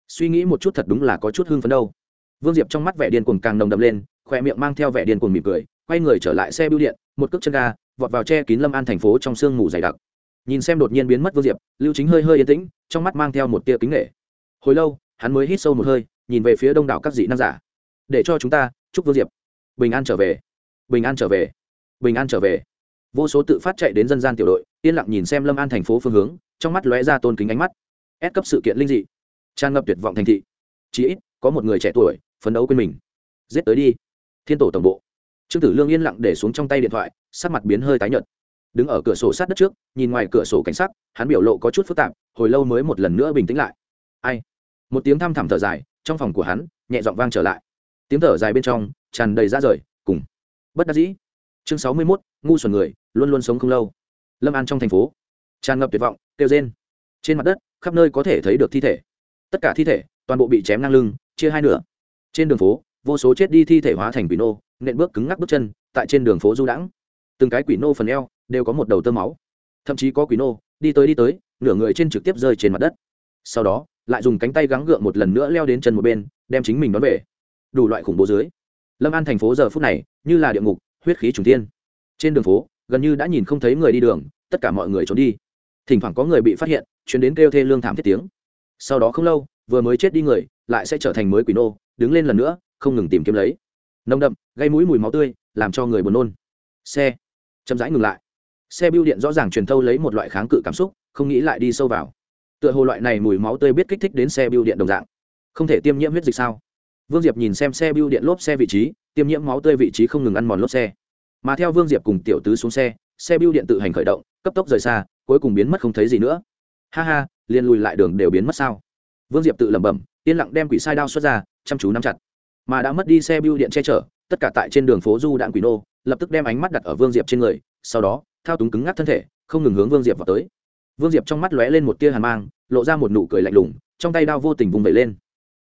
Suy nghĩ một chút thật đúng là có chút hưng phấn đâu. Vương diệp trong mắt vẻ điên cuồng càng nồng đậm lên khoe miệng mang theo vẻ điên cuồng mỉm cười, quay người trở lại xe bưu điện, một cước chân ga, vọt vào che kín lâm an thành phố trong sương mù dày đặc. Nhìn xem đột nhiên biến mất vương diệp, lưu chính hơi hơi yên tĩnh, trong mắt mang theo một tia kính nghệ hồi lâu, hắn mới hít sâu một hơi, nhìn về phía đông đảo các dị nam giả. Để cho chúng ta, chúc vương diệp. Bình an trở về. Bình an trở về. Bình an trở về. Vô số tự phát chạy đến dân gian tiểu đội, yên lặng nhìn xem lâm an thành phố phương hướng, trong mắt lóe ra tôn kính ánh mắt. Ép cấp sự kiện linh dị. Tràn ngập tuyệt vọng thành thị. Chí ít, có một người trẻ tuổi, phấn đấu quên mình. Giết tới đi. Thiên tổ tổng bộ. Trương tử lương yên lặng để xuống trong tay điện thoại, sắc mặt biến hơi tái nhợt. Đứng ở cửa sổ sát đất trước, nhìn ngoài cửa sổ cảnh sắc, hắn biểu lộ có chút phức tạp, hồi lâu mới một lần nữa bình tĩnh lại. Ai? Một tiếng thăm thẳm thở dài, trong phòng của hắn, nhẹ giọng vang trở lại. Tiếng thở dài bên trong, tràn đầy ra rời, cùng. Bất đắc dĩ. Chương sáu mươi mốt, ngu xuẩn người, luôn luôn sống không lâu. Lâm an trong thành phố. Tràn ngập tuyệt vọng, kêu rên. Trên mặt đất, khắp nơi có thể thấy được thi thể. Tất cả thi thể, toàn bộ bị chém ngang lưng, chia hai nửa. Trên đường phố, vô số chết đi thi thể hóa thành quỷ nô, nện bước cứng ngắc bước chân, tại trên đường phố du đãng. Từng cái quỷ nô phần eo, đều có một đầu tơ máu. Thậm chí có quỷ nô, đi tới đi tới, nửa người trên trực tiếp rơi trên mặt đất. Sau đó lại dùng cánh tay gắng gượng một lần nữa leo đến chân một bên, đem chính mình đón về. Đủ loại khủng bố dưới, lâm an thành phố giờ phút này như là địa ngục, huyết khí trùng tiên trên đường phố, gần như đã nhìn không thấy người đi đường, tất cả mọi người trốn đi. Thỉnh thoảng có người bị phát hiện, chuyến đến kêu thê lương thảm thiết tiếng. Sau đó không lâu, vừa mới chết đi người, lại sẽ trở thành mới quỷ nô, đứng lên lần nữa, không ngừng tìm kiếm lấy. Nông đậm, gây mũi mùi máu tươi, làm cho người buồn nôn. Xe chậm rãi ngừng lại. Xe bưu điện rõ ràng truyền thâu lấy một loại kháng cự cảm xúc, không nghĩ lại đi sâu vào tựa hồ loại này mùi máu tươi biết kích thích đến xe bưu điện đồng dạng. Không thể tiêm nhiễm huyết dịch sao? Vương diệp nhìn xem xe bưu điện lốp xe vị trí, tiêm nhiễm máu tươi vị trí không ngừng ăn mòn lốp xe. Mà theo vương diệp cùng tiểu tứ xuống xe xe bưu điện tự hành khởi động, cấp tốc rời xa, cuối cùng biến mất không thấy gì nữa. Ha ha, liền lùi lại đường đều biến mất sao? Vương diệp tự lẩm bẩm, yên lặng đem quỷ sai đao xuất ra, chăm chú nắm chặt. Mà đã mất đi xe bưu điện che chở, tất cả tại trên đường phố du đạn quỷ nô, lập tức đem ánh mắt đặt ở vương diệp trên người, sau đó, thao túng cứng ngắc thân thể, không ngừng hướng vương diệp vào tới vương diệp trong mắt lóe lên một tia hàn mang, lộ ra một nụ cười lạnh lùng, trong tay đao vô tình vùng vẩy lên.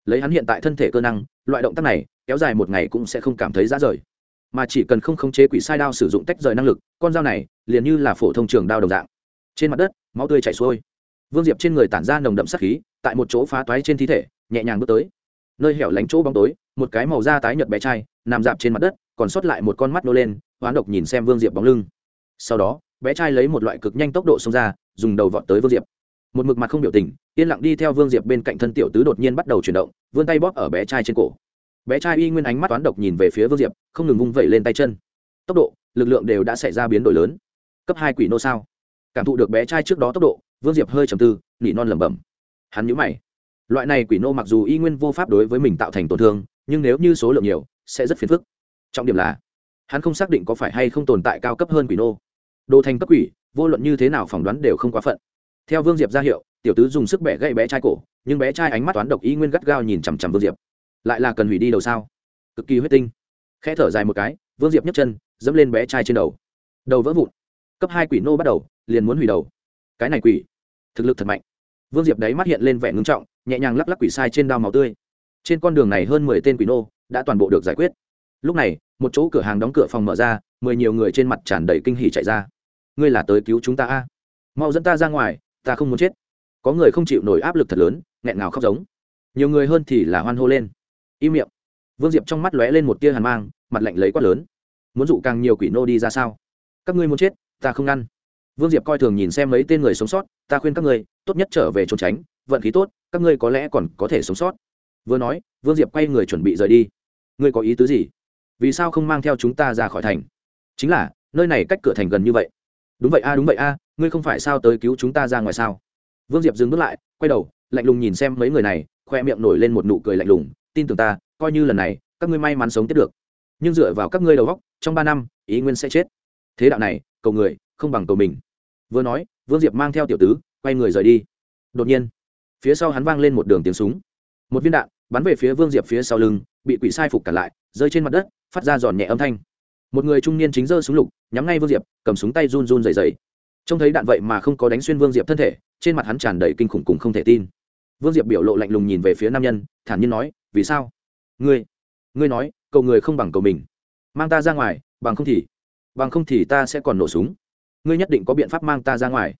Lấy hắn hiện tại thân thể cơ năng, loại động tác này, kéo dài một ngày cũng sẽ không cảm thấy ra rời. Mà chỉ cần không khống chế quỷ sai đao sử dụng tách rời năng lực, con dao này, liền như là phổ thông trường đao đồng dạng. Trên mặt đất, máu tươi chảy xuôi. Vương diệp trên người tản ra nồng đậm sắc khí, tại một chỗ phá toái trên thi thể, nhẹ nhàng bước tới. Nơi hẻo lánh chỗ bóng tối, một cái màu da tái nhợt bé trai, nằm dạp trên mặt đất, còn sót lại một con mắt nô lên oán độc nhìn xem vương diệp bóng lưng. Sau đó bé trai lấy một loại cực nhanh tốc độ xông ra, dùng đầu vọt tới vương diệp. Một mực mặt không biểu tình, yên lặng đi theo vương diệp bên cạnh thân tiểu tứ đột nhiên bắt đầu chuyển động, vươn tay bóp ở bé trai trên cổ. Bé trai y nguyên ánh mắt toán độc nhìn về phía vương diệp, không ngừng vung vẩy lên tay chân. Tốc độ, lực lượng đều đã xảy ra biến đổi lớn. Cấp hai quỷ nô sao? Cảm thụ được bé trai trước đó tốc độ, vương diệp hơi trầm tư, nỉ non lẩm bẩm. Hắn nhũ mày. Loại này quỷ nô mặc dù y nguyên vô pháp đối với mình tạo thành tổn thương, nhưng nếu như số lượng nhiều, sẽ rất phiền phức. Trọng điểm là, hắn không xác định có phải hay không tồn tại cao cấp hơn quỷ nô đồ thành cấp quỷ, vô luận như thế nào phỏng đoán đều không quá phận. Theo vương diệp ra hiệu, tiểu tứ dùng sức bẻ gãy bé trai cổ, nhưng bé trai ánh mắt toán độc y nguyên gắt gao nhìn chằm chằm vương diệp. Lại là cần hủy đi đầu sao? Cực kỳ huyết tinh. Khẽ thở dài một cái, vương diệp nhấc chân, dẫm lên bé trai trên đầu. Đầu vỡ vụn. Cấp hai quỷ nô bắt đầu, liền muốn hủy đầu. Cái này quỷ, thực lực thật mạnh. Vương diệp đấy mắt hiện lên vẻ ngưng trọng, nhẹ nhàng lắc lắc quỷ sai trên đao máu tươi. Trên con đường này hơn mười tên quỷ nô đã toàn bộ được giải quyết. Lúc này, một chỗ cửa hàng đóng cửa phòng mở ra, mười nhiều người trên mặt tràn đầy kinh hỉ chạy ra ngươi là tới cứu chúng ta a. Mau dẫn ta ra ngoài, ta không muốn chết. Có người không chịu nổi áp lực thật lớn, nghẹn ngào khóc giống. Nhiều người hơn thì là hoan hô lên. Im miệng. Vương diệp trong mắt lóe lên một tia hàn mang, mặt lạnh lấy quát lớn. Muốn dụ càng nhiều quỷ nô đi ra sao? Các ngươi muốn chết, ta không ngăn. Vương diệp coi thường nhìn xem mấy tên người sống sót, ta khuyên các ngươi, tốt nhất trở về trốn tránh, vận khí tốt, các ngươi có lẽ còn có thể sống sót. Vừa nói, vương diệp quay người chuẩn bị rời đi. Ngươi có ý tứ gì? Vì sao không mang theo chúng ta ra khỏi thành? Chính là, nơi này cách cửa thành gần như vậy đúng vậy a, đúng vậy a, ngươi không phải sao tới cứu chúng ta ra ngoài sao? Vương diệp dừng bước lại, quay đầu, lạnh lùng nhìn xem mấy người này, khoe miệng nổi lên một nụ cười lạnh lùng, tin tưởng ta, coi như lần này, các ngươi may mắn sống tiếp được. Nhưng dựa vào các ngươi đầu góc trong ba năm, ý nguyên sẽ chết. Thế đạo này, cầu người, không bằng cầu mình. Vừa nói, vương diệp mang theo tiểu tứ, quay người rời đi. Đột nhiên, phía sau hắn vang lên một đường tiếng súng. Một viên đạn, bắn về phía vương diệp phía sau lưng, bị quỷ sai phục cả lại, rơi trên mặt đất, phát ra giòn nhẹ âm thanh một người trung niên chính giơ súng lục, nhắm ngay vương diệp, cầm súng tay run run dày dày trông thấy đạn vậy mà không có đánh xuyên vương diệp thân thể, trên mặt hắn tràn đầy kinh khủng cùng không thể tin. Vương diệp biểu lộ lạnh lùng nhìn về phía nam nhân, thản nhiên nói, vì sao? Ngươi ngươi nói cầu người không bằng cầu mình. Mang ta ra ngoài, bằng không thì, bằng không thì ta sẽ còn nổ súng. Ngươi nhất định có biện pháp mang ta ra ngoài.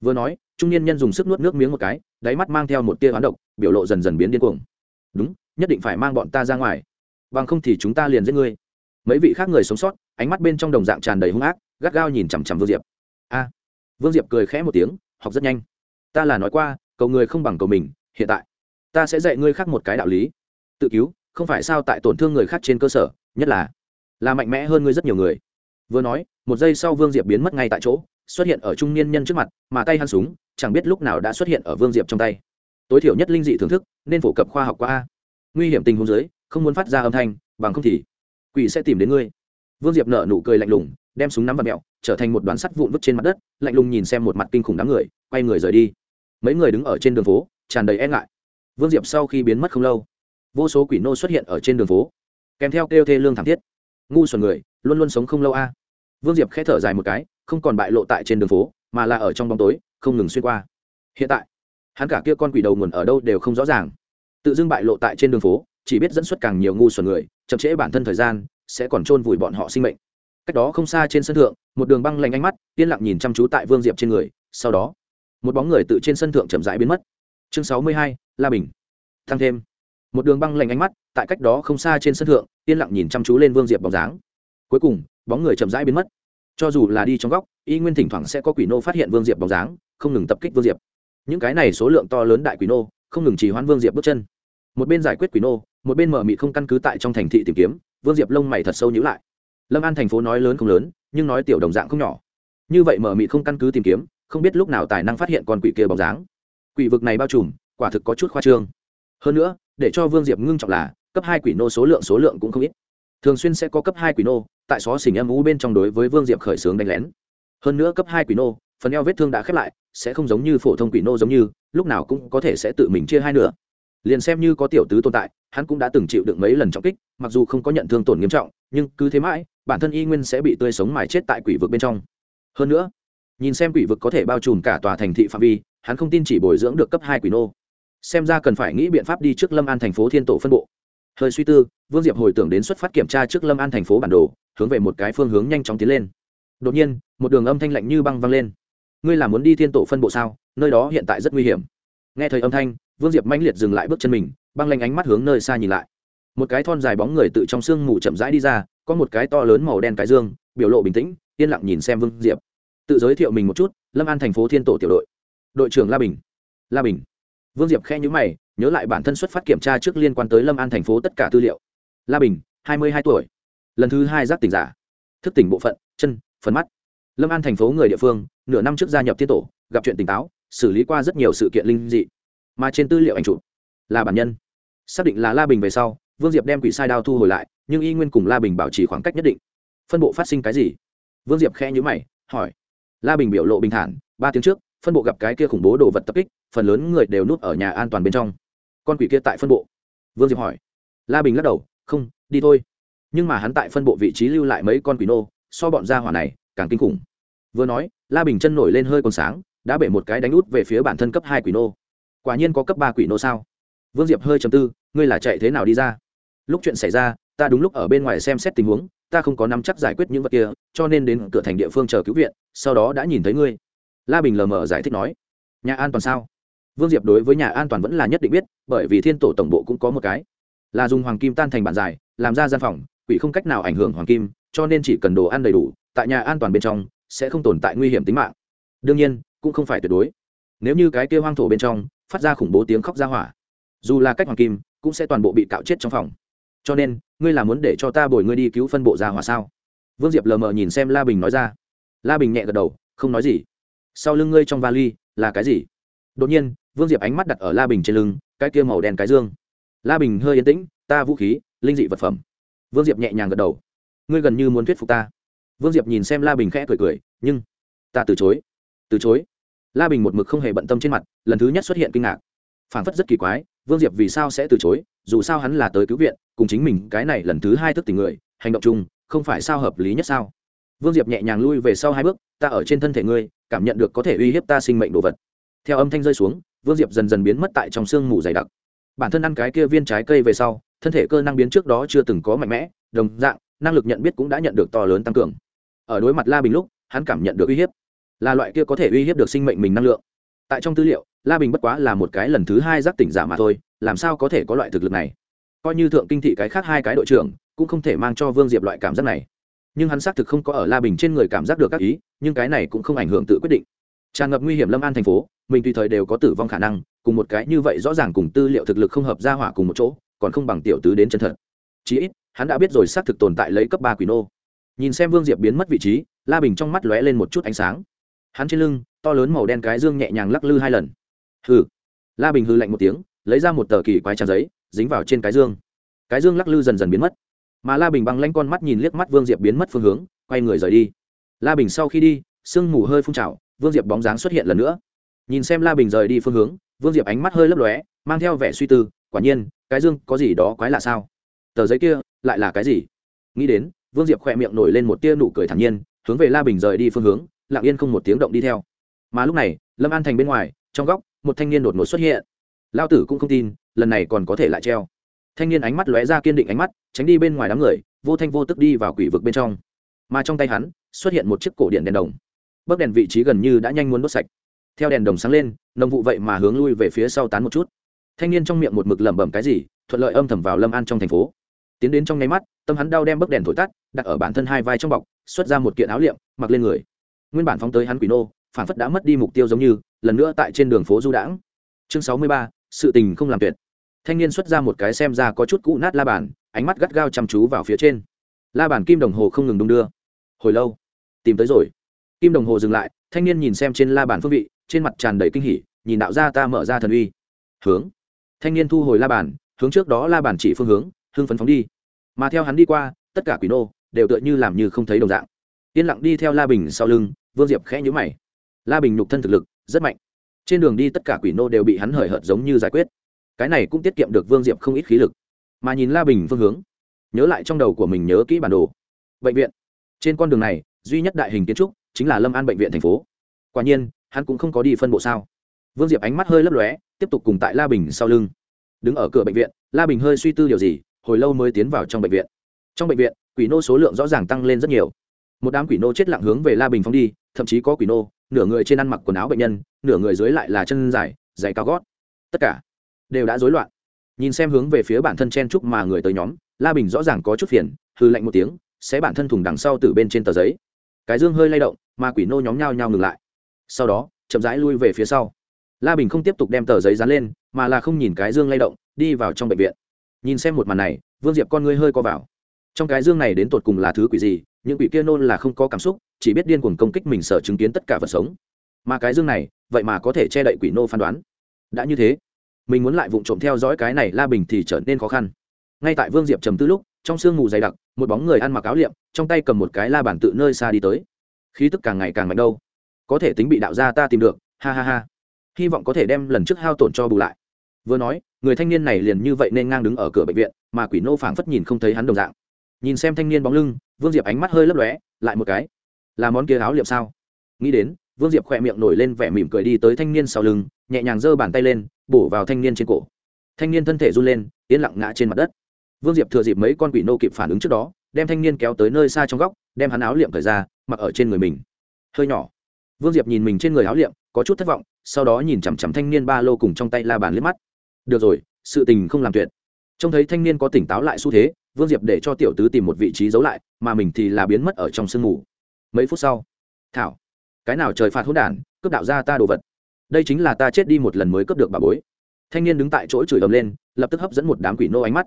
Vừa nói, trung niên nhân dùng sức nuốt nước miếng một cái, đáy mắt mang theo một tia hoán độc, biểu lộ dần dần biến điên cuồng. Đúng, nhất định phải mang bọn ta ra ngoài. Bằng không thì chúng ta liền giết ngươi mấy vị khác người sống sót, ánh mắt bên trong đồng dạng tràn đầy hung ác, gắt gao nhìn chằm chằm vương diệp. A! Vương diệp cười khẽ một tiếng, học rất nhanh. Ta là nói qua, cầu người không bằng cầu mình, hiện tại, ta sẽ dạy ngươi khác một cái đạo lý. Tự cứu, không phải sao tại tổn thương người khác trên cơ sở, nhất là là mạnh mẽ hơn ngươi rất nhiều người. Vừa nói, một giây sau vương diệp biến mất ngay tại chỗ, xuất hiện ở trung niên nhân trước mặt, mà tay hắn súng, chẳng biết lúc nào đã xuất hiện ở vương diệp trong tay. Tối thiểu nhất linh dị thưởng thức, nên phổ cập khoa học qua a. Nguy hiểm tình huống dưới, không muốn phát ra âm thanh, bằng không thì quỷ sẽ tìm đến ngươi. Vương diệp nở nụ cười lạnh lùng, đem súng nắm vào mẹo, trở thành một đoàn sắt vụn vứt trên mặt đất, lạnh lùng nhìn xem một mặt kinh khủng đám người, quay người rời đi. Mấy người đứng ở trên đường phố, tràn đầy e ngại. Vương diệp sau khi biến mất không lâu, vô số quỷ nô xuất hiện ở trên đường phố, kèm theo kêu thê lương thảm thiết. Ngu xuẩn người, luôn luôn sống không lâu a. Vương diệp k h ẽ thở dài một cái, không còn bại lộ tại trên đường phố, mà là ở trong bóng tối, không ngừng xuyên qua. Hiện tại, hắn cả kia con quỷ đầu nguồn ở đâu đều không rõ ràng. Tự dưng bại lộ tại trên đường phố chỉ biết dẫn xuất càng nhiều ngu xuẩn người, chậm trễ bản thân thời gian, sẽ còn chôn vùi bọn họ sinh mệnh. Cách đó không xa trên sân thượng, một đường băng lạnh ánh mắt, yên lặng nhìn chăm chú tại vương diệp trên người, sau đó, một bóng người tự trên sân thượng chậm rãi biến mất. Chương sáu mươi hai, la bình. Thăng thêm. Một đường băng lạnh ánh mắt, tại cách đó không xa trên sân thượng, yên lặng nhìn chăm chú lên vương diệp bóng dáng. Cuối cùng, bóng người chậm rãi biến mất. Cho dù là đi trong góc, y nguyên thỉnh thoảng sẽ có quỷ nô phát hiện vương diệp bóng dáng, không ngừng tập kích vương diệp. Những cái này số lượng to lớn đại quỷ nô, không ngừng chỉ hoãn vương diệp bước chân một bên giải quyết quỷ nô, một bên mở mị không căn cứ tại trong thành thị tìm kiếm, vương diệp lông mày thật sâu nhữ lại. Lâm an thành phố nói lớn không lớn, nhưng nói tiểu đồng dạng không nhỏ. Như vậy mở mị không căn cứ tìm kiếm, không biết lúc nào tài năng phát hiện con quỷ kia bóng dáng. Quỷ vực này bao trùm, quả thực có chút khoa trương. Hơn nữa, để cho vương diệp ngưng trọng là, cấp hai quỷ nô số lượng số lượng cũng không ít. Thường xuyên sẽ có cấp hai quỷ nô, tại xó xỉnh âm u bên trong đối với vương diệp khởi xướng đánh lén. Hơn nữa cấp hai quỷ nô, phần eo vết thương đã khép lại, sẽ không giống như phổ thông quỷ nô giống như, lúc nào cũng có thể sẽ tự mình chia hai nửa liền xem như có tiểu tứ tồn tại, hắn cũng đã từng chịu được mấy lần trọng kích, mặc dù không có nhận thương tổn nghiêm trọng, nhưng cứ thế mãi, bản thân y nguyên sẽ bị tươi sống mài chết tại quỷ vực bên trong. Hơn nữa, nhìn xem quỷ vực có thể bao trùm cả tòa thành thị phạm vi, hắn không tin chỉ bồi dưỡng được cấp hai quỷ nô. Xem ra cần phải nghĩ biện pháp đi trước lâm an thành phố thiên tổ phân bộ. Hơi suy tư, vương diệp hồi tưởng đến xuất phát kiểm tra trước lâm an thành phố bản đồ, hướng về một cái phương hướng nhanh chóng tiến lên. Đột nhiên, một đường âm thanh lạnh như băng văng lên. Ngươi là muốn đi thiên tổ phân bộ sao? Nơi đó hiện tại rất nguy hiểm. Nghe thời âm thanh vương diệp manh liệt dừng lại bước chân mình, băng lanh ánh mắt hướng nơi xa nhìn lại. Một cái thon dài bóng người tự trong sương mù chậm rãi đi ra, có một cái to lớn màu đen cái dương, biểu lộ bình tĩnh, yên lặng nhìn xem vương diệp. Tự giới thiệu mình một chút, lâm an thành phố thiên tổ tiểu đội. Đội trưởng la bình. La bình. Vương diệp khe nhữ mày, nhớ lại bản thân xuất phát kiểm tra trước liên quan tới lâm an thành phố tất cả tư liệu. La bình, hai mươi hai tuổi. Lần thứ hai giác tỉnh giả. Thức tỉnh bộ phận, chân, phần mắt. Lâm an thành phố người địa phương, nửa năm trước gia nhập thiên tổ, gặp chuyện tỉnh táo, xử lý qua rất nhiều sự kiện linh dị mà trên tư liệu ảnh chụp là bản nhân. Xác định là la bình về sau, vương diệp đem quỷ sai đao thu hồi lại, nhưng y nguyên cùng la bình bảo trì khoảng cách nhất định. Phân bộ phát sinh cái gì? Vương diệp khe nhữ mày, hỏi. La bình biểu lộ bình thản, ba tiếng trước, phân bộ gặp cái kia khủng bố đồ vật tập kích, phần lớn người đều núp ở nhà an toàn bên trong. Con quỷ kia tại phân bộ? Vương diệp hỏi. La bình lắc đầu, không, đi thôi. Nhưng mà hắn tại phân bộ vị trí lưu lại mấy con quỷ nô, so bọn gia hỏa này càng kinh khủng. Vừa nói, la bình chân nổi lên hơi còn sáng, đã bể một cái đánh út về phía bản thân cấp hai quỷ nô quả nhiên có cấp ba quỷ nô sao? Vương diệp hơi chầm tư, ngươi là chạy thế nào đi ra? Lúc chuyện xảy ra, ta đúng lúc ở bên ngoài xem xét tình huống, ta không có nắm chắc giải quyết những vật kia, cho nên đến cửa thành địa phương chờ cứu viện, sau đó đã nhìn thấy ngươi. La bình lờ mờ giải thích nói. Nhà an toàn sao? Vương diệp đối với nhà an toàn vẫn là nhất định biết, bởi vì thiên tổ tổng bộ cũng có một cái. Là dùng hoàng kim tan thành bản dài, làm ra gian phòng, quỷ không cách nào ảnh hưởng hoàng kim, cho nên chỉ cần đồ ăn đầy đủ, tại nhà an toàn bên trong, sẽ không tồn tại nguy hiểm tính mạng. Đương nhiên, cũng không phải tuyệt đối. Nếu như cái kia hoang thổ bên trong phát ra khủng bố tiếng khóc ra hỏa. Dù là cách hoàng kim, cũng sẽ toàn bộ bị cạo chết trong phòng. Cho nên, ngươi là muốn để cho ta bồi ngươi đi cứu phân bộ ra hỏa sao? Vương diệp lờ mờ nhìn xem la bình nói ra. La bình nhẹ gật đầu, không nói gì. Sau lưng ngươi trong vali, là cái gì? Đột nhiên, vương diệp ánh mắt đặt ở la bình trên lưng, cái kia màu đen cái dương. La bình hơi yên tĩnh, ta vũ khí, linh dị vật phẩm. Vương diệp nhẹ nhàng gật đầu. Ngươi gần như muốn thuyết phục ta. Vương diệp nhìn xem la bình khẽ cười cười, nhưng ta từ chối. Từ chối? La bình một mực không hề bận tâm trên mặt, lần thứ nhất xuất hiện kinh ngạc. Phảng phất rất kỳ quái, vương diệp vì sao sẽ từ chối, dù sao hắn là tới cứu viện, cùng chính mình cái này lần thứ hai thức tình người, hành động chung, không phải sao hợp lý nhất sao? Vương diệp nhẹ nhàng lui về sau hai bước, ta ở trên thân thể ngươi, cảm nhận được có thể uy hiếp ta sinh mệnh đồ vật. Theo âm thanh rơi xuống, vương diệp dần dần biến mất tại trong sương mù dày đặc. Bản thân ăn cái kia viên trái cây về sau, thân thể cơ năng biến trước đó chưa từng có mạnh mẽ, đồng dạng, năng lực nhận biết cũng đã nhận được to lớn tăng cường. Ở đối mặt la bình lúc, hắn cảm nhận được uy hiếp là loại kia có thể uy hiếp được sinh mệnh mình năng lượng. Tại trong tư liệu, la bình bất quá là một cái lần thứ hai giác tỉnh giả mà thôi, làm sao có thể có loại thực lực này? Coi như thượng kinh thị cái khác hai cái đội trưởng, cũng không thể mang cho vương diệp loại cảm giác này. Nhưng hắn xác thực không có ở la bình trên người cảm giác được các ý, nhưng cái này cũng không ảnh hưởng tự quyết định. Tràn ngập nguy hiểm lâm an thành phố, mình tùy thời đều có tử vong khả năng, cùng một cái như vậy rõ ràng cùng tư liệu thực lực không hợp ra hỏa cùng một chỗ, còn không bằng tiểu tứ đến chân thật. Chí ít, hắn đã biết rồi xác thực tồn tại lấy cấp ba quỷ nô. Nhìn xem vương diệp biến mất vị trí, la bình trong mắt lóe lên một chút ánh sáng hắn trên lưng, to lớn màu đen cái dương nhẹ nhàng lắc lư hai lần. Hừ. La bình hư lạnh một tiếng, lấy ra một tờ kỳ quái trang giấy, dính vào trên cái dương. Cái dương lắc lư dần dần biến mất. Mà la bình băng lanh con mắt nhìn liếc mắt vương diệp biến mất phương hướng, quay người rời đi. La bình sau khi đi, sương mù hơi phun trào, vương diệp bóng dáng xuất hiện lần nữa. Nhìn xem la bình rời đi phương hướng, vương diệp ánh mắt hơi lấp lóe, mang theo vẻ suy tư, quả nhiên, cái dương có gì đó quái lạ sao? Tờ giấy kia, lại là cái gì? Nghĩ đến, vương diệp khỏe miệng nổi lên một tia nụ cười thản nhiên, hướng về la bình rời đi phương hướng lặng yên không một tiếng động đi theo. Mà lúc này, lâm an thành bên ngoài, trong góc, một thanh niên đột ngột xuất hiện. Lao tử cũng không tin, lần này còn có thể lại treo. Thanh niên ánh mắt lóe ra kiên định ánh mắt, tránh đi bên ngoài đám người, vô thanh vô tức đi vào quỷ vực bên trong. Mà trong tay hắn, xuất hiện một chiếc cổ điện đèn đồng. Bấc đèn vị trí gần như đã nhanh muốn đốt sạch. Theo đèn đồng sáng lên, nồng vụ vậy mà hướng lui về phía sau tán một chút. Thanh niên trong miệng một mực lẩm bẩm cái gì, thuận lợi âm thầm vào lâm an trong thành phố. Tiến đến trong nháy mắt, tâm hắn đau đem bấc đèn thổi tắt, đặt ở bản thân hai vai trong bọc, xuất ra một kiện áo liệm, mặc lên người nguyên bản phóng tới hắn quỷ nô phản phất đã mất đi mục tiêu giống như, lần nữa tại trên đường phố du đãng. Chương sáu mươi ba, sự tình không làm tuyệt. Thanh niên xuất ra một cái xem ra có chút cũ nát la bàn, ánh mắt gắt gao chăm chú vào phía trên. La bàn kim đồng hồ không ngừng đung đưa. Hồi lâu, tìm tới rồi. Kim đồng hồ dừng lại, thanh niên nhìn xem trên la bàn phương vị, trên mặt tràn đầy kinh hỉ, nhìn đạo ra ta mở ra thần uy. Hướng. Thanh niên thu hồi la bàn, hướng trước đó la bàn chỉ phương hướng, hưng phấn phóng đi. Mà theo hắn đi qua, tất cả quỷ nô đều tựa như làm như không thấy đồng dạng yên lặng đi theo la bình sau lưng, vương diệp khẽ nhữ mày. La bình nhục thân thực lực rất mạnh. Trên đường đi tất cả quỷ nô đều bị hắn hời hợt giống như giải quyết. Cái này cũng tiết kiệm được vương diệp không ít khí lực. Mà nhìn la bình phương hướng, nhớ lại trong đầu của mình nhớ kỹ bản đồ. Bệnh viện. Trên con đường này, duy nhất đại hình kiến trúc chính là lâm an bệnh viện thành phố. Quả nhiên, hắn cũng không có đi phân bộ sao. Vương diệp ánh mắt hơi lấp lóe, tiếp tục cùng tại la bình sau lưng. Đứng ở cửa bệnh viện, la bình hơi suy tư điều gì, hồi lâu mới tiến vào trong bệnh viện. Trong bệnh viện, quỷ nô số lượng rõ ràng tăng lên rất nhiều một đám quỷ nô chết lặng hướng về la bình phóng đi, thậm chí có quỷ nô, nửa người trên ăn mặc quần áo bệnh nhân, nửa người dưới lại là chân dài dày cao gót. Tất cả đều đã rối loạn. Nhìn xem hướng về phía bản thân chen trúc mà người tới nhóm, la bình rõ ràng có chút phiền hư lạnh một tiếng sẽ bản thân thùng đằng sau từ bên trên tờ giấy. Cái dương hơi lay động, mà quỷ nô nhóm nhao nhao ngừng lại. Sau đó, chậm rãi lui về phía sau. La bình không tiếp tục đem tờ giấy dán lên, mà là không nhìn cái dương lay động, đi vào trong bệnh viện. Nhìn xem một màn này, vương diệp con ngươi hơi co vào. Trong cái dương này đến tột cùng là thứ quỷ gì những quỷ kia nôn là không có cảm xúc, chỉ biết điên cuồng công kích mình sợ chứng kiến tất cả vật sống. Mà cái dương này, vậy mà có thể che đậy quỷ nô phán đoán. Đã như thế, mình muốn lại vụng trộm theo dõi cái này la bình thì trở nên khó khăn. Ngay tại vương diệp trầm tư lúc, trong sương mù dày đặc, một bóng người ăn mặc áo liệm, trong tay cầm một cái la bản tự nơi xa đi tới. Khí tức càng ngày càng mạnh đâu. Có thể tính bị đạo gia ta tìm được, ha ha ha. Hy vọng có thể đem lần trước hao tổn cho bù lại. Vừa nói, người thanh niên này liền như vậy nên ngang đứng ở cửa bệnh viện, mà quỷ nô phảng phất nhìn không thấy hắn đồng dạng nhìn xem thanh niên bóng lưng, vương diệp ánh mắt hơi lấp lóe, lại một cái. Là món kia áo liệm sao? Nghĩ đến, vương diệp khỏe miệng nổi lên vẻ mỉm cười đi tới thanh niên sau lưng, nhẹ nhàng giơ bàn tay lên, bổ vào thanh niên trên cổ. Thanh niên thân thể run lên, yên lặng ngã trên mặt đất. Vương diệp thừa dịp mấy con quỷ nô kịp phản ứng trước đó, đem thanh niên kéo tới nơi xa trong góc, đem hắn áo liệm thời ra, mặc ở trên người mình. Hơi nhỏ. Vương diệp nhìn mình trên người áo liệm, có chút thất vọng, sau đó nhìn chằm chằm thanh niên ba lô cùng trong tay la bàn liếc mắt. Được rồi, sự tình không làm tuyệt. Trông thấy thanh niên có tỉnh táo lại xu thế vương diệp để cho tiểu tứ tìm một vị trí giấu lại, mà mình thì là biến mất ở trong sương mù. Mấy phút sau, thảo, cái nào trời phạt hỗn đản, cướp đạo ra ta đồ vật. Đây chính là ta chết đi một lần mới cướp được bà bối. Thanh niên đứng tại chỗ chửi ầm lên, lập tức hấp dẫn một đám quỷ nô ánh mắt.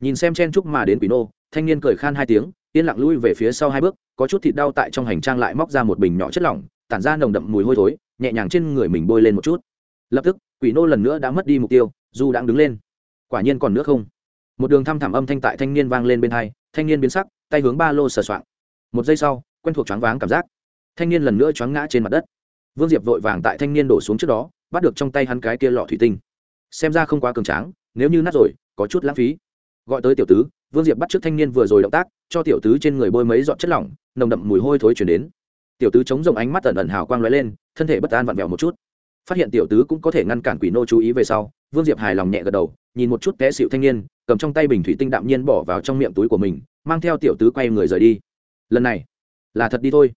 Nhìn xem chen chúc mà đến quỷ nô, thanh niên cười khan hai tiếng, yên lặng lui về phía sau hai bước, có chút thịt đau tại trong hành trang lại móc ra một bình nhỏ chất lỏng, tản ra nồng đậm mùi hôi thối, nhẹ nhàng trên người mình bôi lên một chút. Lập tức, quỷ nô lần nữa đã mất đi mục tiêu, dù đang đứng lên. Quả nhiên còn nữa không? Một đường thăm thẳm âm thanh tại thanh niên vang lên bên hai, thanh niên biến sắc, tay hướng ba lô sờ soạng. Một giây sau, quen thuộc choáng váng cảm giác. Thanh niên lần nữa choáng ngã trên mặt đất. Vương diệp vội vàng tại thanh niên đổ xuống trước đó, bắt được trong tay hắn cái kia lọ thủy tinh. Xem ra không quá cường tráng, nếu như nát rồi, có chút lãng phí. Gọi tới tiểu tứ, vương diệp bắt t r ư ớ c thanh niên vừa rồi động tác, cho tiểu tứ trên người bôi mấy dọn chất lỏng, nồng đậm mùi hôi thối chuyển đến. Tiểu tứ chống rồng ánh mắt ẩn ẩn hào quang lóe lên, thân thể bất an vặn vẹo một chút. Phát hiện tiểu tứ cũng có thể ngăn cản quỷ nô chú ý về sau, vương diệp hài lòng nhẹ gật đầu, nhìn một chút té xịu thanh niên cầm trong tay bình thủy tinh đạm nhiên bỏ vào trong miệng túi của mình, mang theo tiểu tứ quay người rời đi. Lần này, là thật đi thôi.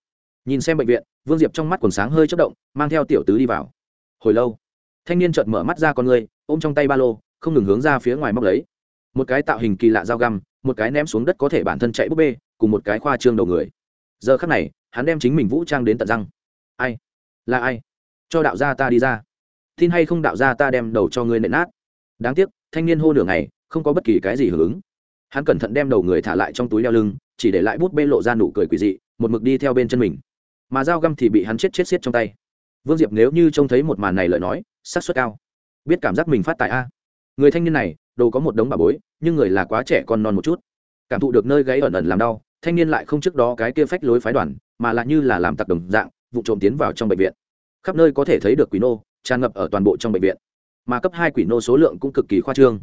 Nhìn xem bệnh viện, vương diệp trong mắt quần sáng hơi chất động, mang theo tiểu tứ đi vào. Hồi lâu, thanh niên chợt mở mắt ra con người, ôm trong tay ba lô, không ngừng hướng ra phía ngoài móc lấy. Một cái tạo hình kỳ lạ dao găm, một cái ném xuống đất có thể bản thân chạy búp bê, cùng một cái khoa trương đầu người. Giờ khắc này, hắn đem chính mình vũ trang đến tận răng. Ai? Là ai? Cho đạo gia ta đi ra. Tin hay không đạo gia ta đem đầu cho ngươi nện nát. Đáng tiếc, thanh niên hô nửa ngày không có bất kỳ cái gì hưởng ứng. Hắn cẩn thận đem đầu người thả lại trong túi đeo lưng, chỉ để lại bút bê lộ ra nụ cười quỳ dị, một mực đi theo bên chân mình. Mà dao găm thì bị hắn chết chết xiết trong tay. Vương diệp nếu như trông thấy một màn này lời nói, xác suất cao. Biết cảm giác mình phát tài a. Người thanh niên này, đồ có một đống bà bối, nhưng người là quá trẻ còn non một chút. Cảm thụ được nơi gáy ẩn ẩn làm đau, thanh niên lại không trước đó cái kia phách lối phái đoàn, mà là như là làm tặc đồng dạng, vụ trộm tiến vào trong bệnh viện. Khắp nơi có thể thấy được quỷ nô, tràn ngập ở toàn bộ trong bệnh viện. Mà cấp hai quỷ nô số lượng cũng cực kỳ khoa trương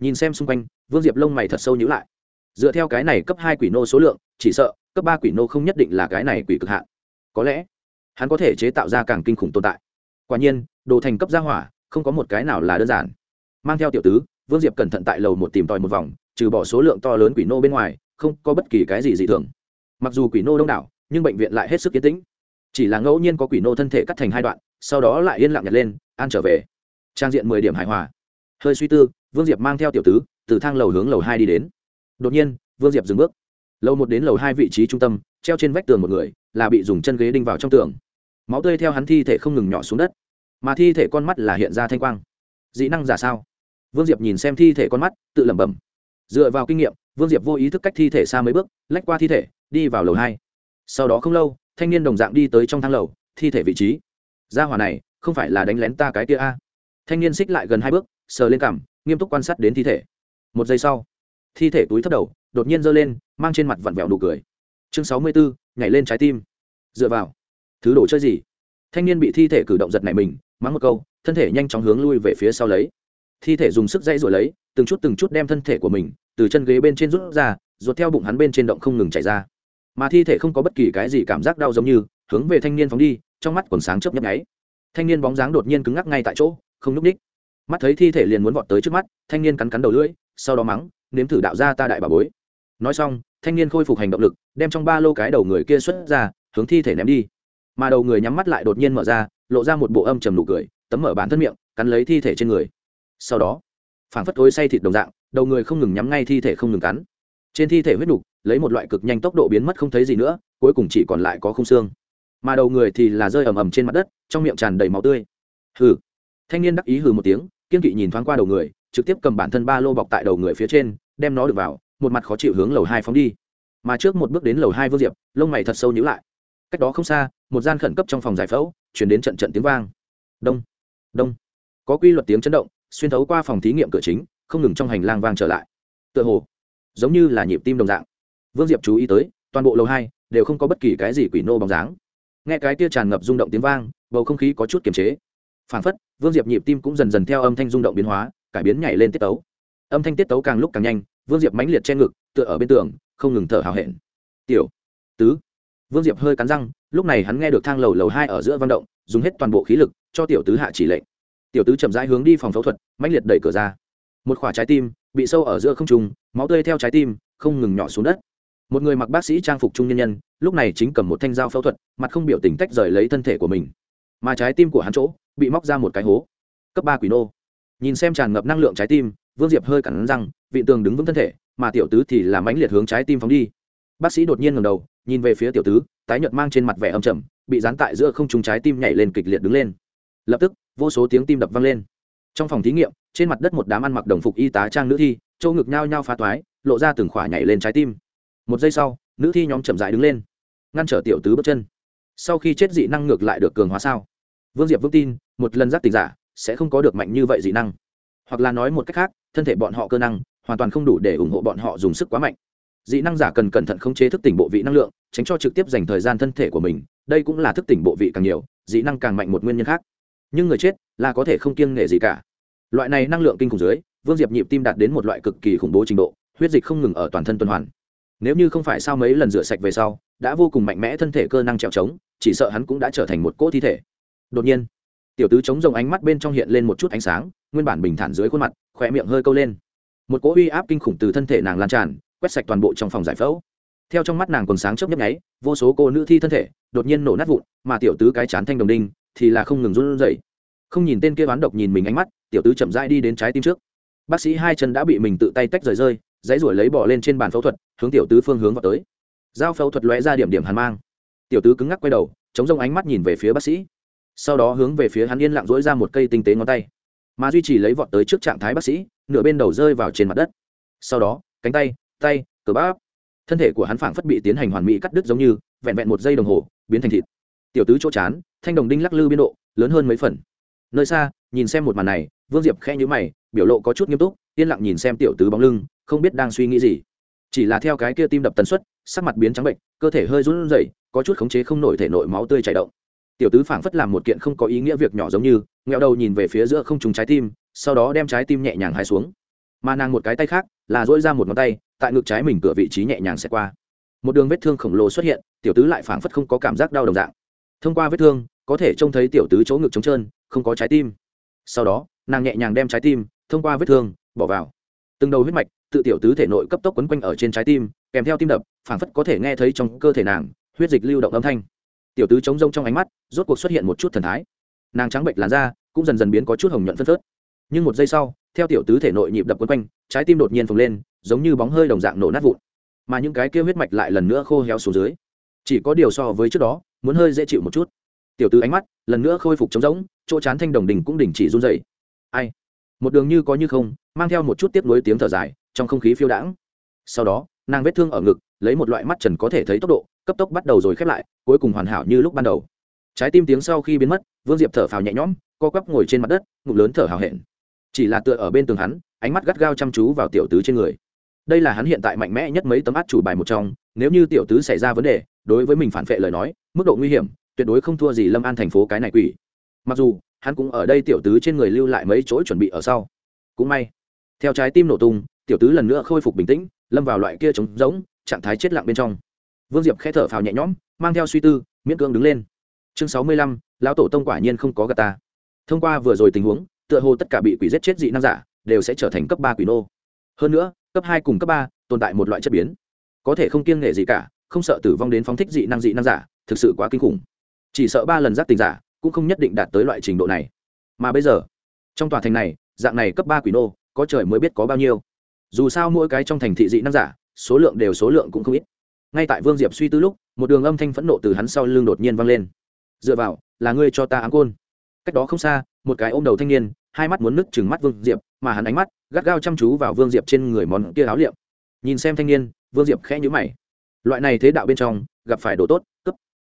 nhìn xem xung quanh, vương diệp lông mày thật sâu nhữ lại. Dựa theo cái này cấp hai quỷ nô số lượng, chỉ sợ, cấp ba quỷ nô không nhất định là cái này quỷ cực hạn. Có lẽ, hắn có thể chế tạo ra càng kinh khủng tồn tại. Quả nhiên, đồ thành cấp gia hỏa, không có một cái nào là đơn giản. Mang theo tiểu tứ, vương diệp cẩn thận tại lầu một tìm tòi một vòng, trừ bỏ số lượng to lớn quỷ nô bên ngoài, không có bất kỳ cái gì dị thường. Mặc dù quỷ nô đông đảo, nhưng bệnh viện lại hết sức yên tĩnh. Chỉ là ngẫu nhiên có quỷ nô thân thể cắt thành hai đoạn, sau đó lại yên lặng nhặt lên, an trở về. Trang diện mười điểm hài hòa hơi suy tư, vương diệp mang theo tiểu tứ, từ thang lầu hướng lầu hai đi đến. Đột nhiên, vương diệp dừng bước. Lầu một đến lầu hai vị trí trung tâm, treo trên vách tường một người, là bị dùng chân ghế đinh vào trong tường. Máu tươi theo hắn thi thể không ngừng nhỏ xuống đất. Mà thi thể con mắt là hiện ra thanh quang. Dị năng giả sao? Vương diệp nhìn xem thi thể con mắt, tự lẩm bẩm. Dựa vào kinh nghiệm, vương diệp vô ý thức cách thi thể xa mấy bước, lách qua thi thể, đi vào lầu hai. Sau đó không lâu, thanh niên đồng dạng đi tới trong thang lầu, thi thể vị trí. Gia hỏa này, không phải là đánh lén ta cái kia a thanh niên xích lại gần hai bước, sờ lên cằm, nghiêm túc quan sát đến thi thể. Một giây sau, thi thể túi thấp đầu, đột nhiên giơ lên, mang trên mặt vặn vẹo nụ cười. Chương sáu mươi bốn, nhảy lên trái tim. Dựa vào. Thứ đồ chơi gì? Thanh niên bị thi thể cử động giật này mình, mắng một câu, thân thể nhanh chóng hướng lui về phía sau lấy. Thi thể dùng sức dãy rồi lấy, từng chút từng chút đem thân thể của mình từ chân ghế bên trên rút ra, ruột theo bụng hắn bên trên động không ngừng chảy ra. Mà thi thể không có bất kỳ cái gì cảm giác đau giống như, hướng về thanh niên phóng đi, trong mắt còn sáng chớp nhấp nháy. Thanh niên bóng dáng đột nhiên cứng ngắc ngay tại chỗ không núp ních. Mắt thấy thi thể liền muốn vọt tới trước mắt, thanh niên cắn cắn đầu lưỡi, sau đó mắng, nếm thử đạo ra ta đại bà bối. Nói xong, thanh niên khôi phục hành động lực, đem trong ba lô cái đầu người kia xuất ra, hướng thi thể ném đi. Mà đầu người nhắm mắt lại đột nhiên mở ra, lộ ra một bộ âm trầm nụ cười, tấm mở bản thân miệng, cắn lấy thi thể trên người. Sau đó, phảng phất tối say thịt đồng dạng, đầu người không ngừng nhắm ngay thi thể không ngừng cắn. Trên thi thể huyết nục, lấy một loại cực nhanh tốc độ biến mất không thấy gì nữa, cuối cùng chỉ còn lại có khung xương. Mà đầu người thì là rơi ầm ầm trên mặt đất, trong miệng tràn đầy máu tươi. Hừ thanh niên đắc ý hừ một tiếng, kiên kỵ nhìn thoáng qua đầu người, trực tiếp cầm bản thân ba lô bọc tại đầu người phía trên, đem nó được vào, một mặt khó chịu hướng lầu hai phóng đi. Mà trước một bước đến lầu hai vương diệp, lông mày thật sâu nhữ lại. Cách đó không xa, một gian khẩn cấp trong phòng giải phẫu chuyển đến trận trận tiếng vang. Đông đông. Có quy luật tiếng chấn động, xuyên thấu qua phòng thí nghiệm cửa chính, không ngừng trong hành lang vang trở lại. Tựa hồ, giống như là nhịp tim đồng dạng. Vương diệp chú ý tới, toàn bộ lầu hai đều không có bất kỳ cái gì quỷ nô bóng dáng. Nghe cái tia tràn ngập rung động tiếng vang, bầu không khí có chút kiềm chế phản phất, vương diệp nhịp tim cũng dần dần theo âm thanh rung động biến hóa, cải biến nhảy lên tiết tấu. Âm thanh tiết tấu càng lúc càng nhanh, vương diệp mãnh liệt che ngực, tựa ở bên tường, không ngừng thở hào hẹn. Tiểu, tứ. Vương diệp hơi cắn răng, lúc này hắn nghe được thang lầu lầu hai ở giữa văn động, dùng hết toàn bộ khí lực cho tiểu tứ hạ chỉ lệnh. Tiểu tứ chậm rãi hướng đi phòng phẫu thuật, mãnh liệt đẩy cửa ra. Một khỏa trái tim bị sâu ở giữa không trùng máu tươi theo trái tim, không ngừng nhỏ xuống đất. Một người mặc bác sĩ trang phục trung nhân nhân, lúc này chính cầm một thanh dao phẫu thuật, mặt không biểu tình tách rời lấy thân thể của mình. Mà trái tim của hắn chỗ bị móc ra một cái hố. Cấp ba quỷ nô. Nhìn xem tràn ngập năng lượng trái tim, vương diệp hơi cẳng răng, vị tường đứng vững thân thể, mà tiểu tứ thì làm ánh liệt hướng trái tim phóng đi. Bác sĩ đột nhiên ngầm đầu, nhìn về phía tiểu tứ, tái nhợt mang trên mặt vẻ âm trầm, bị dán tại giữa không trúng trái tim nhảy lên kịch liệt đứng lên. Lập tức, vô số tiếng tim đập vang lên. Trong phòng thí nghiệm, trên mặt đất một đám ăn mặc đồng phục y tá trang nữ thi châu ngực nhao nhao phá toái, lộ ra từng khỏa nhảy lên trái tim. Một giây sau, nữ thi nhóm chậm dại đứng lên, ngăn trở tiểu tứ bước chân. Sau khi chết dị năng ngược lại được cường hóa sao? Vương diệp vững tin một lần giác tỉnh giả sẽ không có được mạnh như vậy dị năng. Hoặc là nói một cách khác, thân thể bọn họ cơ năng hoàn toàn không đủ để ủng hộ bọn họ dùng sức quá mạnh. Dị năng giả cần cẩn thận khống chế thức tỉnh bộ vị năng lượng, tránh cho trực tiếp dành thời gian thân thể của mình. Đây cũng là thức tỉnh bộ vị càng nhiều, dị năng càng mạnh một nguyên nhân khác. Nhưng người chết là có thể không kiêng nghệ gì cả. Loại này năng lượng kinh khủng dưới, vương diệp nhịp tim đạt đến một loại cực kỳ khủng bố trình độ, huyết dịch không ngừng ở toàn thân tuần hoàn. Nếu như không phải sau mấy lần rửa sạch về sau, đã vô cùng mạnh mẽ thân thể cơ năng trèo trống, chỉ sợ hắn cũng đã trở thành một cỗ thi thể. Đột nhiên tiểu tứ chống rồng ánh mắt bên trong hiện lên một chút ánh sáng, nguyên bản bình thản dưới khuôn mặt, khỏe miệng hơi câu lên. Một cỗ uy áp kinh khủng từ thân thể nàng lan tràn, quét sạch toàn bộ trong phòng giải phẫu. Theo trong mắt nàng còn sáng chớp nhấp nháy, vô số cô nữ thi thân thể, đột nhiên nổ nát vụn, mà tiểu tứ cái chán thanh đồng đinh, thì là không ngừng run rẩy. Không nhìn tên kia oán độc nhìn mình ánh mắt, tiểu tứ chậm rãi đi đến trái tim trước. Bác sĩ hai chân đã bị mình tự tay tách rời rơi, dãy ruổi lấy bỏ lên trên bàn phẫu thuật, hướng tiểu tứ phương hướng vào tới. Dao phẫu thuật lóe ra điểm điểm hàn mang. Tiểu tứ cứng ngắc quay đầu, chống rông ánh mắt nhìn về phía bác sĩ sau đó hướng về phía hắn yên lặng dỗi ra một cây tinh tế ngón tay. Mà duy trì lấy vọt tới trước trạng thái bác sĩ, nửa bên đầu rơi vào trên mặt đất. Sau đó, cánh tay tay cờ bắp, thân thể của hắn phảng phất bị tiến hành hoàn mỹ cắt đứt giống như, vẹn vẹn một giây đồng hồ, biến thành thịt. Tiểu tứ chỗ chán, thanh đồng đinh lắc lư biên độ, lớn hơn mấy phần. Nơi xa, nhìn xem một màn này, vương diệp khe nhữ mày, biểu lộ có chút nghiêm túc, yên lặng nhìn xem tiểu tứ bóng lưng, không biết đang suy nghĩ gì. Chỉ là theo cái kia tim đập tần suất, sắc mặt biến trắng bệnh, cơ thể hơi run rẩy, có chút khống chế không nổi thể nội máu tươi chảy động tiểu tứ phảng phất làm một kiện không có ý nghĩa việc nhỏ giống như, nghẹo đầu nhìn về phía giữa không trùng trái tim, sau đó đem trái tim nhẹ nhàng hai xuống. Mà nàng một cái tay khác, là dỗi ra một ngón tay, tại ngực trái mình cửa vị trí nhẹ nhàng xẹt qua. Một đường vết thương khổng lồ xuất hiện, tiểu tứ lại phảng phất không có cảm giác đau đồng dạng. Thông qua vết thương, có thể trông thấy tiểu tứ chỗ ngực trống trơn, không có trái tim. Sau đó, nàng nhẹ nhàng đem trái tim, thông qua vết thương, bỏ vào. Từng đầu huyết mạch, tự tiểu tứ thể nội cấp tốc quấn quanh ở trên trái tim, kèm theo tim đập, phảng phất có thể nghe thấy trong cơ thể nàng, huyết dịch lưu động âm thanh tiểu tứ chống rông trong ánh mắt, rốt cuộc xuất hiện một chút thần thái. Nàng trắng bệnh làn da cũng dần dần biến có chút hồng nhuận phân phớt. Nhưng một giây sau, theo tiểu tứ thể nội nhịp đập quấn quanh, trái tim đột nhiên phồng lên, giống như bóng hơi đồng dạng nổ nát vụn. Mà những cái kia huyết mạch lại lần nữa khô héo xuống dưới. Chỉ có điều so với trước đó, muốn hơi dễ chịu một chút. Tiểu tứ ánh mắt lần nữa khôi phục trống rỗng, chỗ chán thanh đồng đình cũng đình chỉ run dày ai? Một đường như có như không, mang theo một chút tiếp nối tiếng thở dài, trong không khí phiêu đãng. Sau đó, nàng vết thương ở ngực, lấy một loại mắt trần có thể thấy tốc độ cấp tốc bắt đầu rồi khép lại, cuối cùng hoàn hảo như lúc ban đầu. Trái tim tiếng sau khi biến mất, vương diệp thở phào nhẹ nhõm, co quắp ngồi trên mặt đất, ngụm lớn thở hào hẹn. Chỉ là tựa ở bên tường hắn, ánh mắt gắt gao chăm chú vào tiểu tứ trên người. Đây là hắn hiện tại mạnh mẽ nhất mấy tấm át chủ bài một trong, nếu như tiểu tứ xảy ra vấn đề, đối với mình phản vệ lời nói, mức độ nguy hiểm, tuyệt đối không thua gì lâm an thành phố cái này quỷ. Mặc dù, hắn cũng ở đây tiểu tứ trên người lưu lại mấy chỗ chuẩn bị ở sau. Cũng may, theo trái tim nổ tung, tiểu tứ lần nữa khôi phục bình tĩnh, lâm vào loại kia trống rỗng, trạng thái chết lặng bên trong vương diệp k h ẽ thở phào nhẹ nhõm, mang theo suy tư, miễn cưỡng đứng lên. Chương sáu mươi lăm, lão tổ tông quả nhiên không có gà ta. Thông qua vừa rồi tình huống, tựa hồ tất cả bị quỷ giết chết dị năng giả đều sẽ trở thành cấp ba quỷ nô. Hơn nữa, cấp hai cùng cấp ba tồn tại một loại chất biến. Có thể không kiêng nghệ gì cả, không sợ tử vong đến phóng thích dị năng dị năng giả, thực sự quá kinh khủng. Chỉ sợ ba lần giác tình giả cũng không nhất định đạt tới loại trình độ này. Mà bây giờ, trong tòa thành này, dạng này cấp ba quỷ nô có trời mới biết có bao nhiêu. Dù sao mỗi cái trong thành thị dị năng giả, số lượng đều số lượng cũng không ít ngay tại vương diệp suy tư lúc, một đường âm thanh phẫn nộ từ hắn sau lưng đột nhiên vang lên. Dựa vào, là ngươi cho ta áng côn. Cách đó không xa, một cái ôm đầu thanh niên, hai mắt muốn nứt chừng mắt vương diệp, mà hắn ánh mắt gắt gao chăm chú vào vương diệp trên người món kia áo liệm. Nhìn xem thanh niên, vương diệp khẽ nhữ mày. Loại này thế đạo bên trong, gặp phải đồ tốt cấp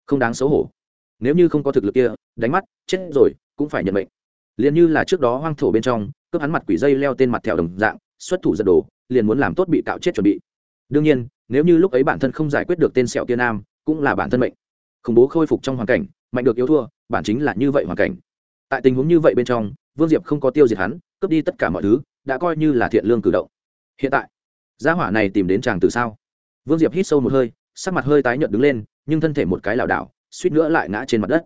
không đáng xấu hổ. Nếu như không có thực lực kia, đánh mắt, chết rồi, cũng phải nhận mệnh. Liền như là trước đó hoang thổ bên trong, cướp hắn mặt quỷ dây leo tên mặt thẹo đồng dạng, xuất thủ giật đồ, liền muốn làm tốt bị tạo chết chuẩn bị. Đương nhiên nếu như lúc ấy bản thân không giải quyết được tên sẹo kia nam, cũng là bản thân mệnh. Khủng bố khôi phục trong hoàn cảnh, mạnh được yếu thua, bản chính là như vậy hoàn cảnh. Tại tình huống như vậy bên trong, vương diệp không có tiêu diệt hắn, cướp đi tất cả mọi thứ, đã coi như là thiện lương cử động. Hiện tại, gia hỏa này tìm đến chàng từ sao? Vương diệp hít sâu một hơi, sắc mặt hơi tái nhợt đứng lên, nhưng thân thể một cái lảo đảo, suýt nữa lại ngã trên mặt đất.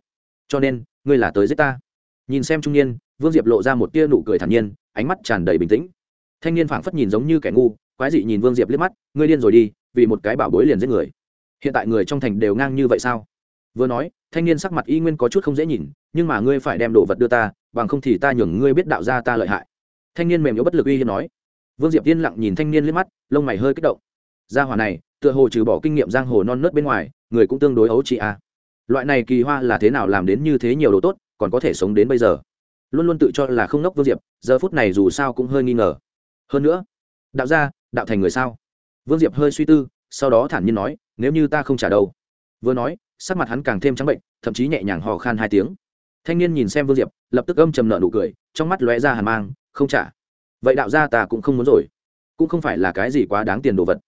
Cho nên, ngươi là tới giết ta. Nhìn xem trung niên, vương diệp lộ ra một tia nụ cười thản nhiên, ánh mắt tràn đầy bình tĩnh. Thanh niên phảng phất nhìn giống như kẻ ngu, quái dị nhìn vương diệp liếc mắt, ngươi điên rồi đi vì một cái bảo bối liền giết người. Hiện tại người trong thành đều ngang như vậy sao? Vừa nói, thanh niên sắc mặt y nguyên có chút không dễ nhìn, nhưng mà ngươi phải đem đồ vật đưa ta, bằng không thì ta nhường ngươi biết đạo ra ta lợi hại. Thanh niên mềm yếu bất lực uy hiếp nói. Vương diệp yên lặng nhìn thanh niên liếc mắt, lông mày hơi kích động. Gia hỏa này, tựa hồ trừ bỏ kinh nghiệm giang hồ non nớt bên ngoài, người cũng tương đối ấu chị a à. loại này kỳ hoa là thế nào làm đến như thế nhiều đồ tốt, còn có thể sống đến bây giờ? Luôn luôn tự cho là không nốc vương diệp, giờ phút này dù sao cũng hơi nghi ngờ. Hơn nữa, đạo gia, đạo thành người sao? Vương diệp hơi suy tư, sau đó thản nhiên nói, nếu như ta không trả đâu. Vừa nói, sắc mặt hắn càng thêm trắng bệnh, thậm chí nhẹ nhàng hò khan hai tiếng. Thanh niên nhìn xem vương diệp, lập tức âm trầm nợ nụ cười, trong mắt lóe ra hàn mang, không trả. Vậy đạo gia ta cũng không muốn rồi. Cũng không phải là cái gì quá đáng tiền đồ vật.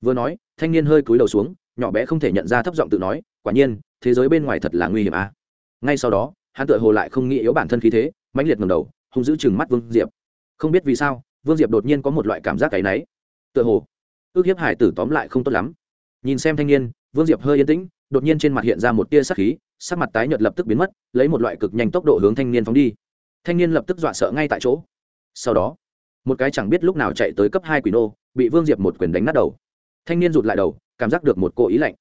Vừa nói, thanh niên hơi cúi đầu xuống, nhỏ bé không thể nhận ra thấp giọng tự nói, quả nhiên, thế giới bên ngoài thật là nguy hiểm à. ngay sau đó, hắn tựa hồ lại không nghĩ yếu bản thân khí thế, mãnh liệt ngầm đầu, hung giữ chừng mắt vương diệp. Không biết vì sao, vương diệp đột nhiên có một loại cảm giác cái náy. Tựa hồ ước hiếp hải tử tóm lại không tốt lắm. Nhìn xem thanh niên, vương diệp hơi yên tĩnh, đột nhiên trên mặt hiện ra một tia sắc khí, sắc mặt tái nhợt lập tức biến mất, lấy một loại cực nhanh tốc độ hướng thanh niên phóng đi. Thanh niên lập tức dọa sợ ngay tại chỗ. Sau đó, một cái chẳng biết lúc nào chạy tới cấp hai quỷ nô, bị vương diệp một quyền đánh nát đầu. Thanh niên rụt lại đầu, cảm giác được một cô ý lạnh.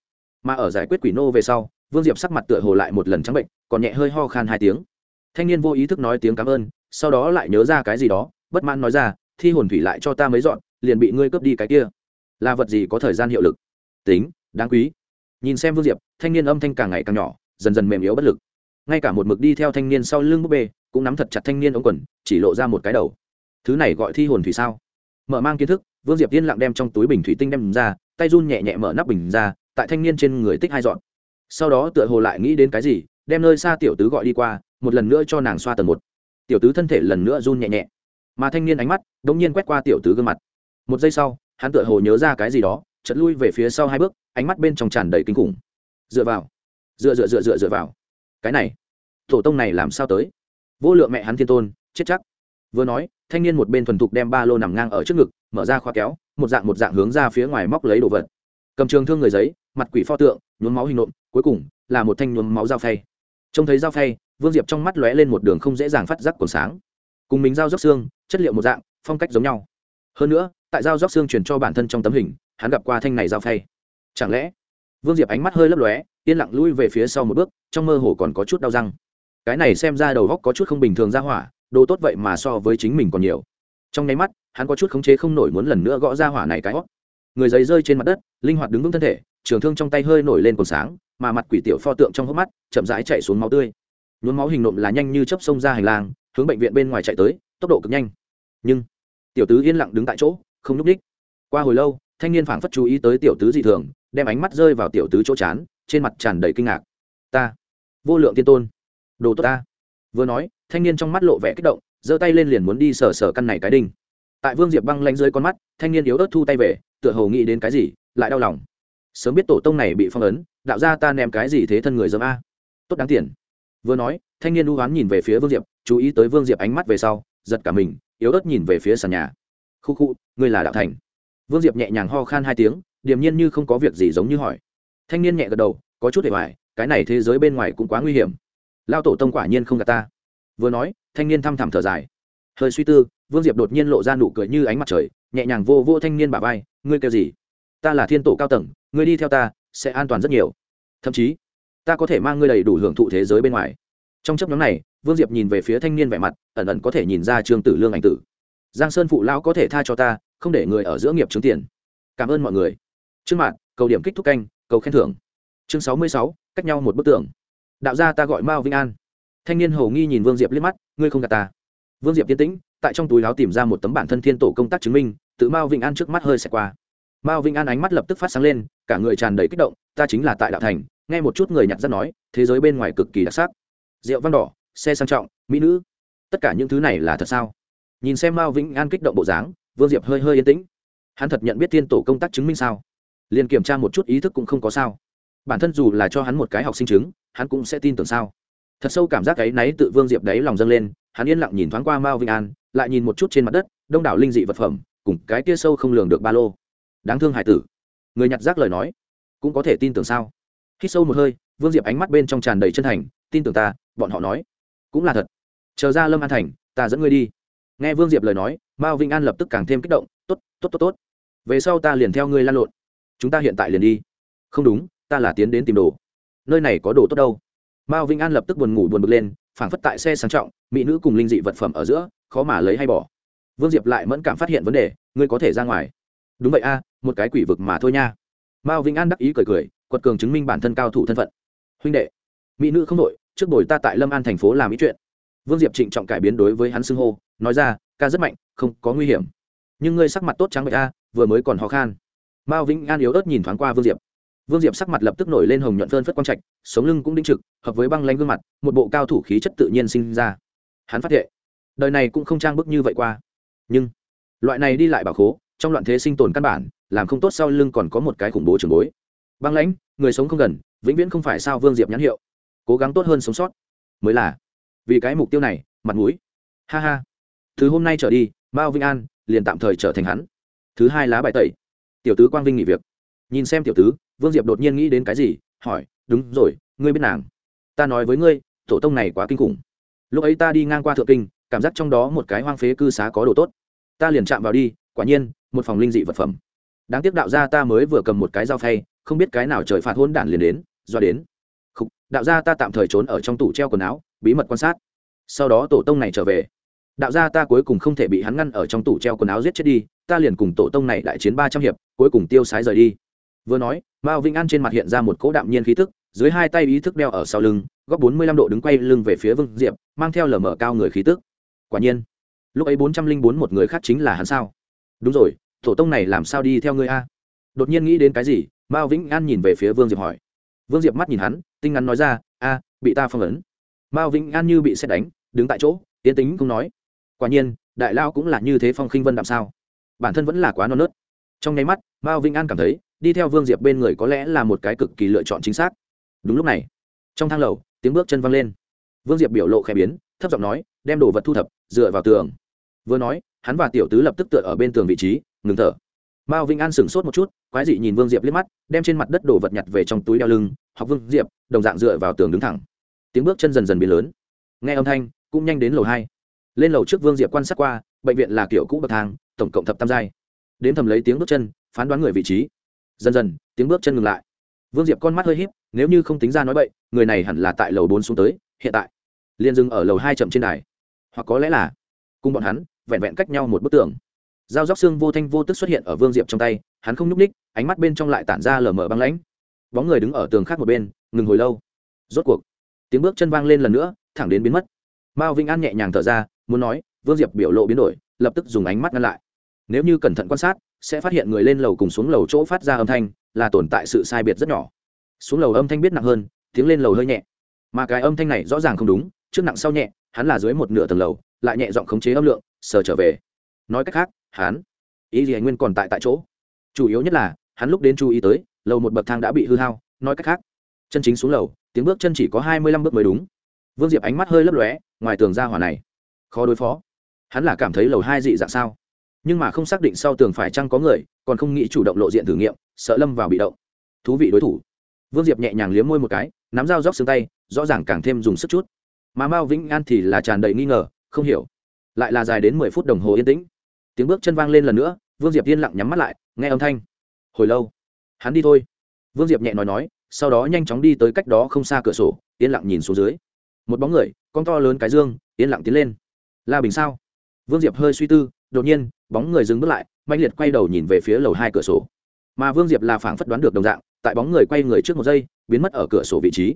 Mà ở giải quyết quỷ nô về sau, vương diệp sắc mặt tựa hồ lại một lần trắng bệnh, còn nhẹ hơi ho khan hai tiếng. Thanh niên vô ý thức nói tiếng cảm ơn, sau đó lại nhớ ra cái gì đó, bất mãn nói ra, thi hồn thủy lại cho ta mấy dọn, liền bị ngươi cướp đi cái kia là vật gì có thời gian hiệu lực? Tính, đáng quý. Nhìn xem vương diệp, thanh niên âm thanh càng ngày càng nhỏ, dần dần mềm yếu bất lực. Ngay cả một mực đi theo thanh niên sau lưng búp bê, cũng nắm thật chặt thanh niên ống quần, chỉ lộ ra một cái đầu. Thứ này gọi thi hồn thủy sao? Mở mang kiến thức, vương diệp yên lặng đem trong túi bình thủy tinh đem ra, tay run nhẹ nhẹ mở nắp bình ra, tại thanh niên trên người tích hai dọn. Sau đó tựa hồ lại nghĩ đến cái gì, đem nơi xa tiểu tứ gọi đi qua, một lần nữa cho nàng xoa tầng một. Tiểu tứ thân thể lần nữa run nhẹ nhẹ, mà thanh niên ánh mắt đ ỗ n g nhiên quét qua tiểu tứ gương mặt. Một giây sau hắn tựa hồ nhớ ra cái gì đó chật lui về phía sau hai bước, ánh mắt bên trong tràn đầy kinh khủng. Dựa vào, dựa dựa dựa dựa dựa vào. Cái này, tổ tông này làm sao tới? Vô lượng mẹ hắn thiên tôn, chết chắc. Vừa nói, thanh niên một bên thuần thục đem ba lô nằm ngang ở trước ngực, mở ra khoa kéo, một dạng một dạng hướng ra phía ngoài móc lấy đồ vật. Cầm trường thương người giấy, mặt quỷ pho tượng, nhuốm máu hình nộm, cuối cùng là một thanh nhuốm máu dao phay. Trông thấy dao phay, vương diệp trong mắt lóe lên một đường không dễ dàng phát giác còn sáng. Cùng mình dao dốc xương, chất liệu một dạng, phong cách giống nhau. Hơn nữa tại dao dốc xương truyền cho bản thân trong tấm hình, hắn gặp qua thanh này dao phay. Chẳng lẽ, vương diệp ánh mắt hơi lấp lóe, yên lặng lui về phía sau một bước, trong mơ hồ còn có chút đau răng. Cái này xem ra đầu góc có chút không bình thường ra hỏa, đồ tốt vậy mà so với chính mình còn nhiều. Trong nháy mắt, hắn có chút khống chế không nổi muốn lần nữa gõ ra hỏa này cái hót người giấy rơi trên mặt đất, linh hoạt đứng vững thân thể, trường thương trong tay hơi nổi lên còn sáng, mà mặt quỷ tiểu pho tượng trong hốc mắt, chậm rãi chạy xuống máu tươi. Nhuốm máu hình nộm là nhanh như chấp sông ra hành lang, hướng bệnh viện bên ngoài chạy tới, tốc độ cực nhanh. Nhưng, tiểu tứ yên lặng đứng tại chỗ không n ú c đích qua hồi lâu, thanh niên phảng phất chú ý tới tiểu tứ dị thường, đem ánh mắt rơi vào tiểu tứ chỗ chán, trên mặt tràn đầy kinh ngạc. Ta, vô lượng tiên tôn, đồ tốt ta. Vừa nói, thanh niên trong mắt lộ vẻ kích động, giơ tay lên liền muốn đi sờ sờ căn này cái đinh. Tại vương diệp băng lanh dưới con mắt, thanh niên yếu ớt thu tay về, tựa hồ nghĩ đến cái gì, lại đau lòng. Sớm biết tổ tông này bị phong ấn, đạo ra ta ném cái gì thế thân người dâm a? Tốt đáng tiền. Vừa nói, thanh niên u hoán nhìn về phía vương diệp, chú ý tới vương diệp ánh mắt về sau, giật cả mình, yếu ớt nhìn về phía sàn nhà khu khu, ngươi là đạo thành. Vương diệp nhẹ nhàng ho khan hai tiếng, điềm nhiên như không có việc gì giống như hỏi. Thanh niên nhẹ gật đầu, có chút để hoài cái này thế giới bên ngoài cũng quá nguy hiểm. Lao tổ tông quả nhiên không gạt ta. Vừa nói, thanh niên thăm thẳm thở dài. Hơi suy tư, vương diệp đột nhiên lộ ra nụ cười như ánh mặt trời, nhẹ nhàng vô vô thanh niên bà vai, ngươi kêu gì? Ta là thiên tổ cao tầng, ngươi đi theo ta, sẽ an toàn rất nhiều. Thậm chí, ta có thể mang ngươi đầy đủ hưởng thụ thế giới bên ngoài. Trong chấp nhóm này, vương diệp nhìn về phía thanh niên vẻ mặt, ẩn ẩn có thể nhìn ra trương tử lương ảnh tử giang sơn phụ lão có thể tha cho ta, không để người ở giữa nghiệp chứng tiền. Cảm ơn mọi người. Trước mặt cầu điểm kích thúc canh, cầu khen thưởng. Chương sáu mươi sáu, cách nhau một bức tường. Đạo gia ta gọi mao vinh an. Thanh niên hầu nghi nhìn vương diệp liếc mắt, ngươi không gạt ta. Vương diệp tiến tĩnh, tại trong túi láo tìm ra một tấm bản thân thiên tổ công tác chứng minh, tự mao vinh an trước mắt hơi xẹt qua. Mao vinh an ánh mắt lập tức phát sáng lên, cả người tràn đầy kích động, ta chính là tại đạo thành, nghe một chút người nhặt ra nói, thế giới bên ngoài cực kỳ đặc sắc. Rượu văn đỏ, xe sang trọng, mỹ nữ. Tất cả những thứ này là thật sao? Nhìn xem mao vĩnh an kích động bộ dáng, vương diệp hơi hơi yên tĩnh. Hắn thật nhận biết thiên tổ công tác chứng minh sao? Liền kiểm tra một chút ý thức cũng không có sao. Bản thân dù là cho hắn một cái học sinh chứng, hắn cũng sẽ tin tưởng sao? Thật sâu cảm giác ấy náy tự vương diệp đấy lòng dâng lên, hắn yên lặng nhìn thoáng qua mao vĩnh an, lại nhìn một chút trên mặt đất, đông đảo linh dị vật phẩm, cùng cái kia sâu không lường được ba lô. Đáng thương hải tử. Người nhặt rác lời nói, cũng có thể tin tưởng sao? Khi sâu một hơi, vương diệp ánh mắt bên trong tràn đầy chân thành, tin tưởng ta, bọn họ nói, cũng là thật. Chờ ra lâm an thành, ta dẫn ngươi đi nghe vương diệp lời nói, mao vinh an lập tức càng thêm kích động t ố t t ố t tốt tốt. Về sau ta liền theo ngươi lan lộn. Chúng ta hiện tại liền đi. Không đúng, ta là tiến đến tìm đồ. Nơi này có đồ tốt đâu. Mao vinh an lập tức buồn ngủ buồn bực lên, phảng phất tại xe sang trọng, mỹ nữ cùng linh dị vật phẩm ở giữa, khó mà lấy hay bỏ. Vương diệp lại mẫn cảm phát hiện vấn đề, ngươi có thể ra ngoài. Đúng vậy a, một cái quỷ vực mà thôi nha. Mao vĩnh an đắc ý cười cười, quật cường chứng minh bản thân cao thủ thân phận. Huynh đệ, mỹ nữ không đội, trước buổi ta tại lâm an thành phố làm ý chuyện vương diệp trịnh trọng cải biến đối với hắn xưng hô, nói ra, ca rất mạnh, không có nguy hiểm. Nhưng ngươi sắc mặt tốt trắng bệ a, vừa mới còn khó khăn. mao vĩnh an yếu ớt nhìn thoáng qua vương diệp. Vương diệp sắc mặt lập tức nổi lên hồng nhuận phơn phất quang trạch, sống lưng cũng đĩnh trực, hợp với băng lanh gương mặt, một bộ cao thủ khí chất tự nhiên sinh ra. Hắn phát hiện đời này cũng không trang bức như vậy qua. Nhưng, loại này đi lại bảo khố, trong loạn thế sinh tồn căn bản, làm không tốt sau lưng còn có một cái khủng bố trường bối. Băng lãnh, người sống không gần, vĩnh viễn không phải sao vương diệp nhãn hiệu. Cố gắng tốt hơn sống sót. Mới là vì cái mục tiêu này mặt mũi. Ha ha. Thứ hôm nay trở đi mao vinh an liền tạm thời trở thành hắn. Thứ hai lá bài tẩy. Tiểu tứ quang vinh nghỉ việc. Nhìn xem tiểu tứ vương diệp đột nhiên nghĩ đến cái gì hỏi đúng rồi ngươi biết nàng. Ta nói với ngươi tổ tông này quá kinh khủng. Lúc ấy ta đi ngang qua thượng kinh cảm giác trong đó một cái hoang phế cư xá có đồ tốt. Ta liền chạm vào đi quả nhiên một phòng linh dị vật phẩm. Đáng tiếc đạo gia ta mới vừa cầm một cái dao phay không biết cái nào trời phạt hôn đản liền đến do đến. Khúc, đạo gia ta tạm thời trốn ở trong tủ treo quần áo bí mật quan sát. Sau đó tổ tông này trở về. Đạo gia ta cuối cùng không thể bị hắn ngăn ở trong tủ treo quần áo giết chết đi, ta liền cùng tổ tông này đại chiến ba trăm hiệp, cuối cùng tiêu sái rời đi. Vừa nói, mao vĩnh an trên mặt hiện ra một cỗ đạm nhiên khí thức dưới hai tay ý thức đeo ở sau lưng, góc bốn mươi lăm độ đứng quay lưng về phía vương diệp, mang theo lở mở cao người khí tức. Quả nhiên, lúc ấy bốn trăm linh bốn một người khác chính là hắn sao? Đúng rồi, tổ tông này làm sao đi theo ngươi a? Đột nhiên nghĩ đến cái gì, mao vĩnh an nhìn về phía vương diệp hỏi. Vương diệp mắt nhìn hắn, tinh ngắn nói ra, a, bị ta phong ấn mao vĩnh an như bị xét đánh, đứng tại chỗ tiến tính cũng nói. Quả nhiên, đại lao cũng là như thế phong khinh vân đạm sao. Bản thân vẫn là quá non nớt. Trong nháy mắt, mao vĩnh an cảm thấy, đi theo vương diệp bên người có lẽ là một cái cực kỳ lựa chọn chính xác. Đúng lúc này, trong thang lầu, tiếng bước chân văng lên. Vương diệp biểu lộ khẽ biến, thấp giọng nói, đem đồ vật thu thập, dựa vào tường. Vừa nói, hắn và tiểu tứ lập tức tựa ở bên tường vị trí, ngừng thở. Mao vĩnh an sửng sốt một chút, quái dị nhìn vương diệp liếc mắt, đem trên mặt đất đồ vật nhặt về trong túi đeo lưng, học vương diệp, đồng dạng dựa vào tường đứng thẳng tiếng bước chân dần dần biến lớn. Nghe âm thanh, cũng nhanh đến lầu hai. Lên lầu trước vương diệp quan sát qua, bệnh viện là kiểu cũ bậc thang, tổng cộng thập tam giai. Đến thầm lấy tiếng bước chân, phán đoán người vị trí. Dần dần, tiếng bước chân ngừng lại. Vương diệp con mắt hơi h í p nếu như không tính ra nói b ậ y người này hẳn là tại lầu bốn xuống tới, hiện tại. Liền dừng ở lầu hai chậm trên đài. Hoặc có lẽ là, cùng bọn hắn, vẹn vẹn cách nhau một bức tường. Dao róc xương vô thanh vô tức xuất hiện ở vương diệp trong tay, hắn không nhúc ních ánh mắt bên trong lại tản ra lờ mờ băng lãnh. Bóng người đứng ở tường khác một bên, ngừng hồi lâu. Rốt cuộc tiếng bước chân vang lên lần nữa, thẳng đến biến mất. Mao vĩnh an nhẹ nhàng thở ra, muốn nói, vương diệp biểu lộ biến đổi, lập tức dùng ánh mắt ngăn lại. Nếu như cẩn thận quan sát, sẽ phát hiện người lên lầu cùng xuống lầu chỗ phát ra âm thanh, là tồn tại sự sai biệt rất nhỏ. Xuống lầu âm thanh biết nặng hơn, tiếng lên lầu hơi nhẹ. Mà cái âm thanh này rõ ràng không đúng, trước nặng sau nhẹ, hắn là dưới một nửa tầng lầu, lại nhẹ giọng khống chế âm lượng, sờ trở về. Nói cách khác, hắn, ý gì anh nguyên còn tại tại chỗ? Chủ yếu nhất là, hắn lúc đến chú ý tới, lầu một bậc thang đã bị hư hao, nói cách khác, chân chính xuống lầu tiếng bước chân chỉ có hai mươi lăm bước mới đúng. Vương diệp ánh mắt hơi lấp lóe, ngoài tường ra hỏa này, khó đối phó. Hắn là cảm thấy lầu hai dị dạng sao? Nhưng mà không xác định sau tường phải chăng có người, còn không nghĩ chủ động lộ diện thử nghiệm, sợ lâm vào bị động. Thú vị đối thủ. Vương diệp nhẹ nhàng liếm môi một cái, nắm dao róc xương tay, rõ ràng càng thêm dùng sức chút. Mà mao vĩnh an thì là tràn đầy nghi ngờ, không hiểu. Lại là dài đến mười phút đồng hồ yên tĩnh. Tiếng bước chân vang lên lần nữa, vương diệp yên lặng nhắm mắt lại, nghe âm thanh. Hồi lâu. Hắn đi thôi. Vương diệp nhẹ nói nói sau đó nhanh chóng đi tới cách đó không xa cửa sổ, yên lặng nhìn xuống dưới. Một bóng người, con to lớn cái dương, yên lặng tiến lên. La bình sao? Vương diệp hơi suy tư, đột nhiên, bóng người dừng bước lại mạnh liệt quay đầu nhìn về phía lầu hai cửa sổ. Mà vương diệp là phảng phất đoán được đồng dạng, tại bóng người quay người trước một giây, biến mất ở cửa sổ vị trí.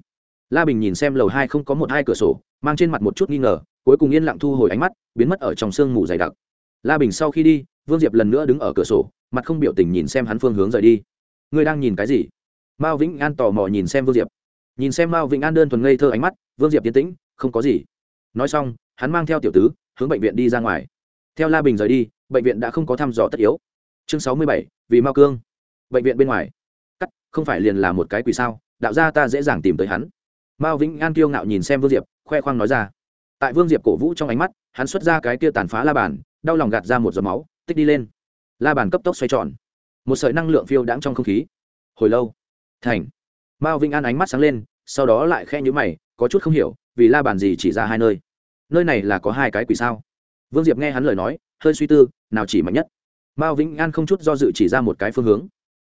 La bình nhìn xem lầu hai không có một hai cửa sổ, mang trên mặt một chút nghi ngờ, cuối cùng yên lặng thu hồi ánh mắt, biến mất ở trong sương mù dày đặc. La bình sau khi đi, vương diệp lần nữa đứng ở cửa sổ, mặt không biểu tình nhìn xem hắn phương hướng rời đi. Ngươi đang nhìn cái gì? Mao vĩnh an tò mò nhìn xem vương diệp. Nhìn xem mao vĩnh an đơn thuần ngây thơ ánh mắt, vương diệp tiến tĩnh, không có gì. Nói xong, hắn mang theo tiểu tứ, hướng bệnh viện đi ra ngoài. Theo la bình rời đi, bệnh viện đã không có thăm dò tất yếu. Chương sáu mươi bảy, vì mao cương. Bệnh viện bên ngoài. Cắt, không phải liền là một cái quỷ sao, đạo gia ta dễ dàng tìm tới hắn. Mao vĩnh an kiêu ngạo nhìn xem vương diệp, khoe khoang nói ra. Tại vương diệp cổ vũ trong ánh mắt, hắn xuất ra cái kia tàn phá la bàn, đau lòng gạt ra một giọt máu, tích đi lên. La bàn cấp tốc xoay tròn. Một sợi năng lượng phiêu đãng trong không khí. Hồi lâu thành. Mao vĩnh an ánh mắt sáng lên, sau đó lại khe nhữ mày, có chút không hiểu, vì la bàn gì chỉ ra hai nơi. Nơi này là có hai cái quỷ sao? Vương diệp nghe hắn lời nói, hơi suy tư, nào chỉ mạnh nhất? Mao vĩnh an không chút do dự chỉ ra một cái phương hướng.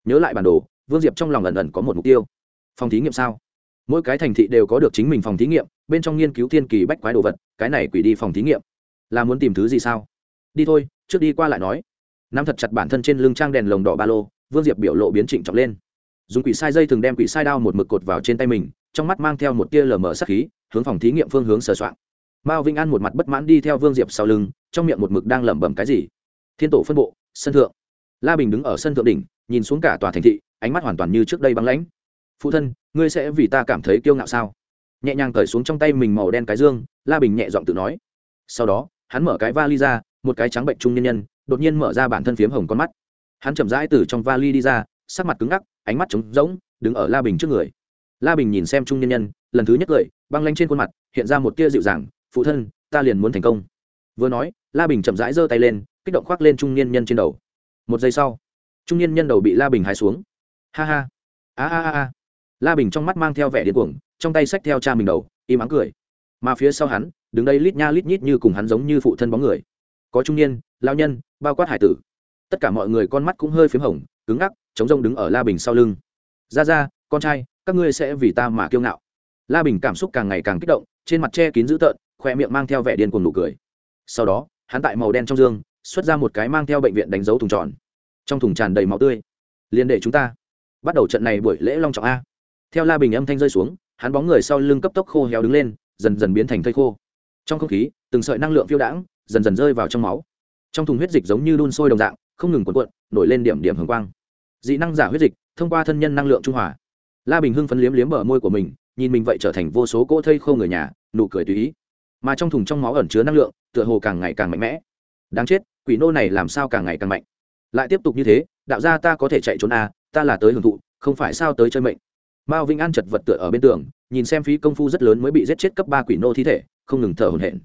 Nhớ lại bản đồ, vương diệp trong lòng ẩn ẩn có một mục tiêu. Phòng thí nghiệm sao? Mỗi cái thành thị đều có được chính mình phòng thí nghiệm, bên trong nghiên cứu thiên kỳ bách quái đồ vật, cái này quỷ đi phòng thí nghiệm. Là muốn tìm thứ gì sao? Đi thôi, trước đi qua lại nói. Nắm thật chặt bản thân trên lưng trang đèn lồng đỏ ba lô, vương diệp biểu lộ biến trịnh trọng lên dùng quỷ sai dây thường đem quỷ sai đao một mực cột vào trên tay mình, trong mắt mang theo một tia lờ mờ sắc khí, hướng phòng thí nghiệm phương hướng sờ soạn mao vĩnh an một mặt bất mãn đi theo vương diệp sau lưng, trong miệng một mực đang lẩm bẩm cái gì? Thiên tổ phân bộ, sân thượng. La bình đứng ở sân thượng đỉnh, nhìn xuống cả tòa thành thị, ánh mắt hoàn toàn như trước đây băng lãnh. Phụ thân, ngươi sẽ vì ta cảm thấy kiêu ngạo sao? Nhẹ nhàng cởi xuống trong tay mình màu đen cái dương, la bình nhẹ giọng tự nói. Sau đó, hắn mở cái vali ra, một cái trắng bệnh trung nhân nhân, đột nhiên mở ra bản thân phiếm hồng con mắt. Hắn chậm rãi từ trong vali đi ra, sắc mặt cứng ngắc ánh mắt trống rỗng, đứng ở la bình trước người. La bình nhìn xem trung nhân nhân, lần thứ nhất cười, băng lanh trên khuôn mặt, hiện ra một tia dịu dàng, phụ thân, ta liền muốn thành công. Vừa nói, la bình chậm rãi giơ tay lên, kích động khoác lên trung nhân nhân trên đầu. Một giây sau, trung nhân nhân đầu bị la bình hái xuống. Ha ha. A a a a. La bình trong mắt mang theo vẻ điên cuồng, trong tay xách theo cha mình đầu, im ắng cười. Mà phía sau hắn, đứng đây lít nha lít nhít như cùng hắn giống như phụ thân bóng người. Có trung niên lao nhân, bao quát hải tử. Tất cả mọi người con mắt cũng hơi p h í m hồng, cứng ngắc chống rông đứng ở la bình sau lưng. Ra ra con trai, các ngươi sẽ vì ta mà kiêu ngạo. La bình cảm xúc càng ngày càng kích động, trên mặt che kín dữ tợn, khoe miệng mang theo vẻ điên cuồng nụ cười. Sau đó, hắn tại màu đen trong dương, xuất ra một cái mang theo bệnh viện đánh dấu thùng tròn. Trong thùng tràn đầy máu tươi. Liên để chúng ta. Bắt đầu trận này buổi lễ long trọng a. Theo la bình âm thanh rơi xuống, hắn bóng người sau lưng cấp tốc khô héo đứng lên, dần dần biến thành thây khô. Trong không khí, từng sợi năng lượng phiêu đãng, dần dần rơi vào trong máu. Trong thùng huyết dịch giống như đun sôi đồng dạng, không ngừng cuộn cuộn, nổi lên điểm điểm hồng quang dị năng giả huyết dịch thông qua thân nhân năng lượng trung hòa la bình hưng phấn liếm liếm bờ môi của mình nhìn mình vậy trở thành vô số cỗ thây khô người nhà nụ cười tùy ý mà trong thùng trong máu ẩn chứa năng lượng tựa hồ càng ngày càng mạnh mẽ đáng chết quỷ nô này làm sao càng ngày càng mạnh lại tiếp tục như thế đạo gia ta có thể chạy trốn à ta là tới hưởng thụ, không phải sao tới chơi mệnh. Mao vĩnh an chật vật tựa ở bên tường, nhìn xem phí công phu rất lớn mới bị giết chết cấp ba quỷ nô thi thể, không ngừng thở hổn hển.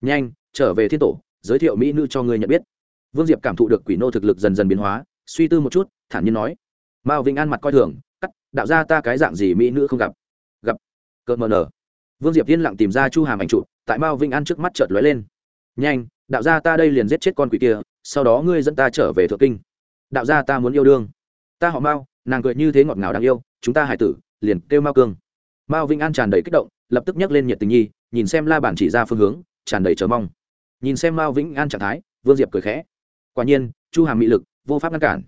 Nhanh, trở về thiên tổ, giới thiệu mỹ nữ cho ngươi nhận biết. Vương diệp cảm thụ được quỷ nô thực lực dần dần biến hóa, suy tư một chút thản nhiên nói. Mao vĩnh an mặt coi thường, cắt, đạo gia ta cái dạng gì mỹ nữ không gặp? Gặp. Cợt mờ nở. Vương diệp yên lặng tìm ra chu hàm ảnh trụ tại mao vĩnh an trước mắt chợt lóe lên. Nhanh, đạo gia ta đây liền giết chết con quỷ kia, sau đó ngươi dẫn ta trở về thượng kinh. Đạo gia ta muốn yêu đương. Ta họ mao, nàng cười như thế ngọt ngào đáng yêu, chúng ta hải tử, liền kêu mao cương. Mao vĩnh an tràn đầy kích động, lập tức nhắc lên nhiệt tình nhi, nhìn xem la bản chỉ ra phương hướng, tràn đầy chờ mong. Nhìn xem mao vĩnh an trạng thái, vương diệp cười khẽ. Quả nhiên, chu hàm mỹ lực vô pháp ngăn cản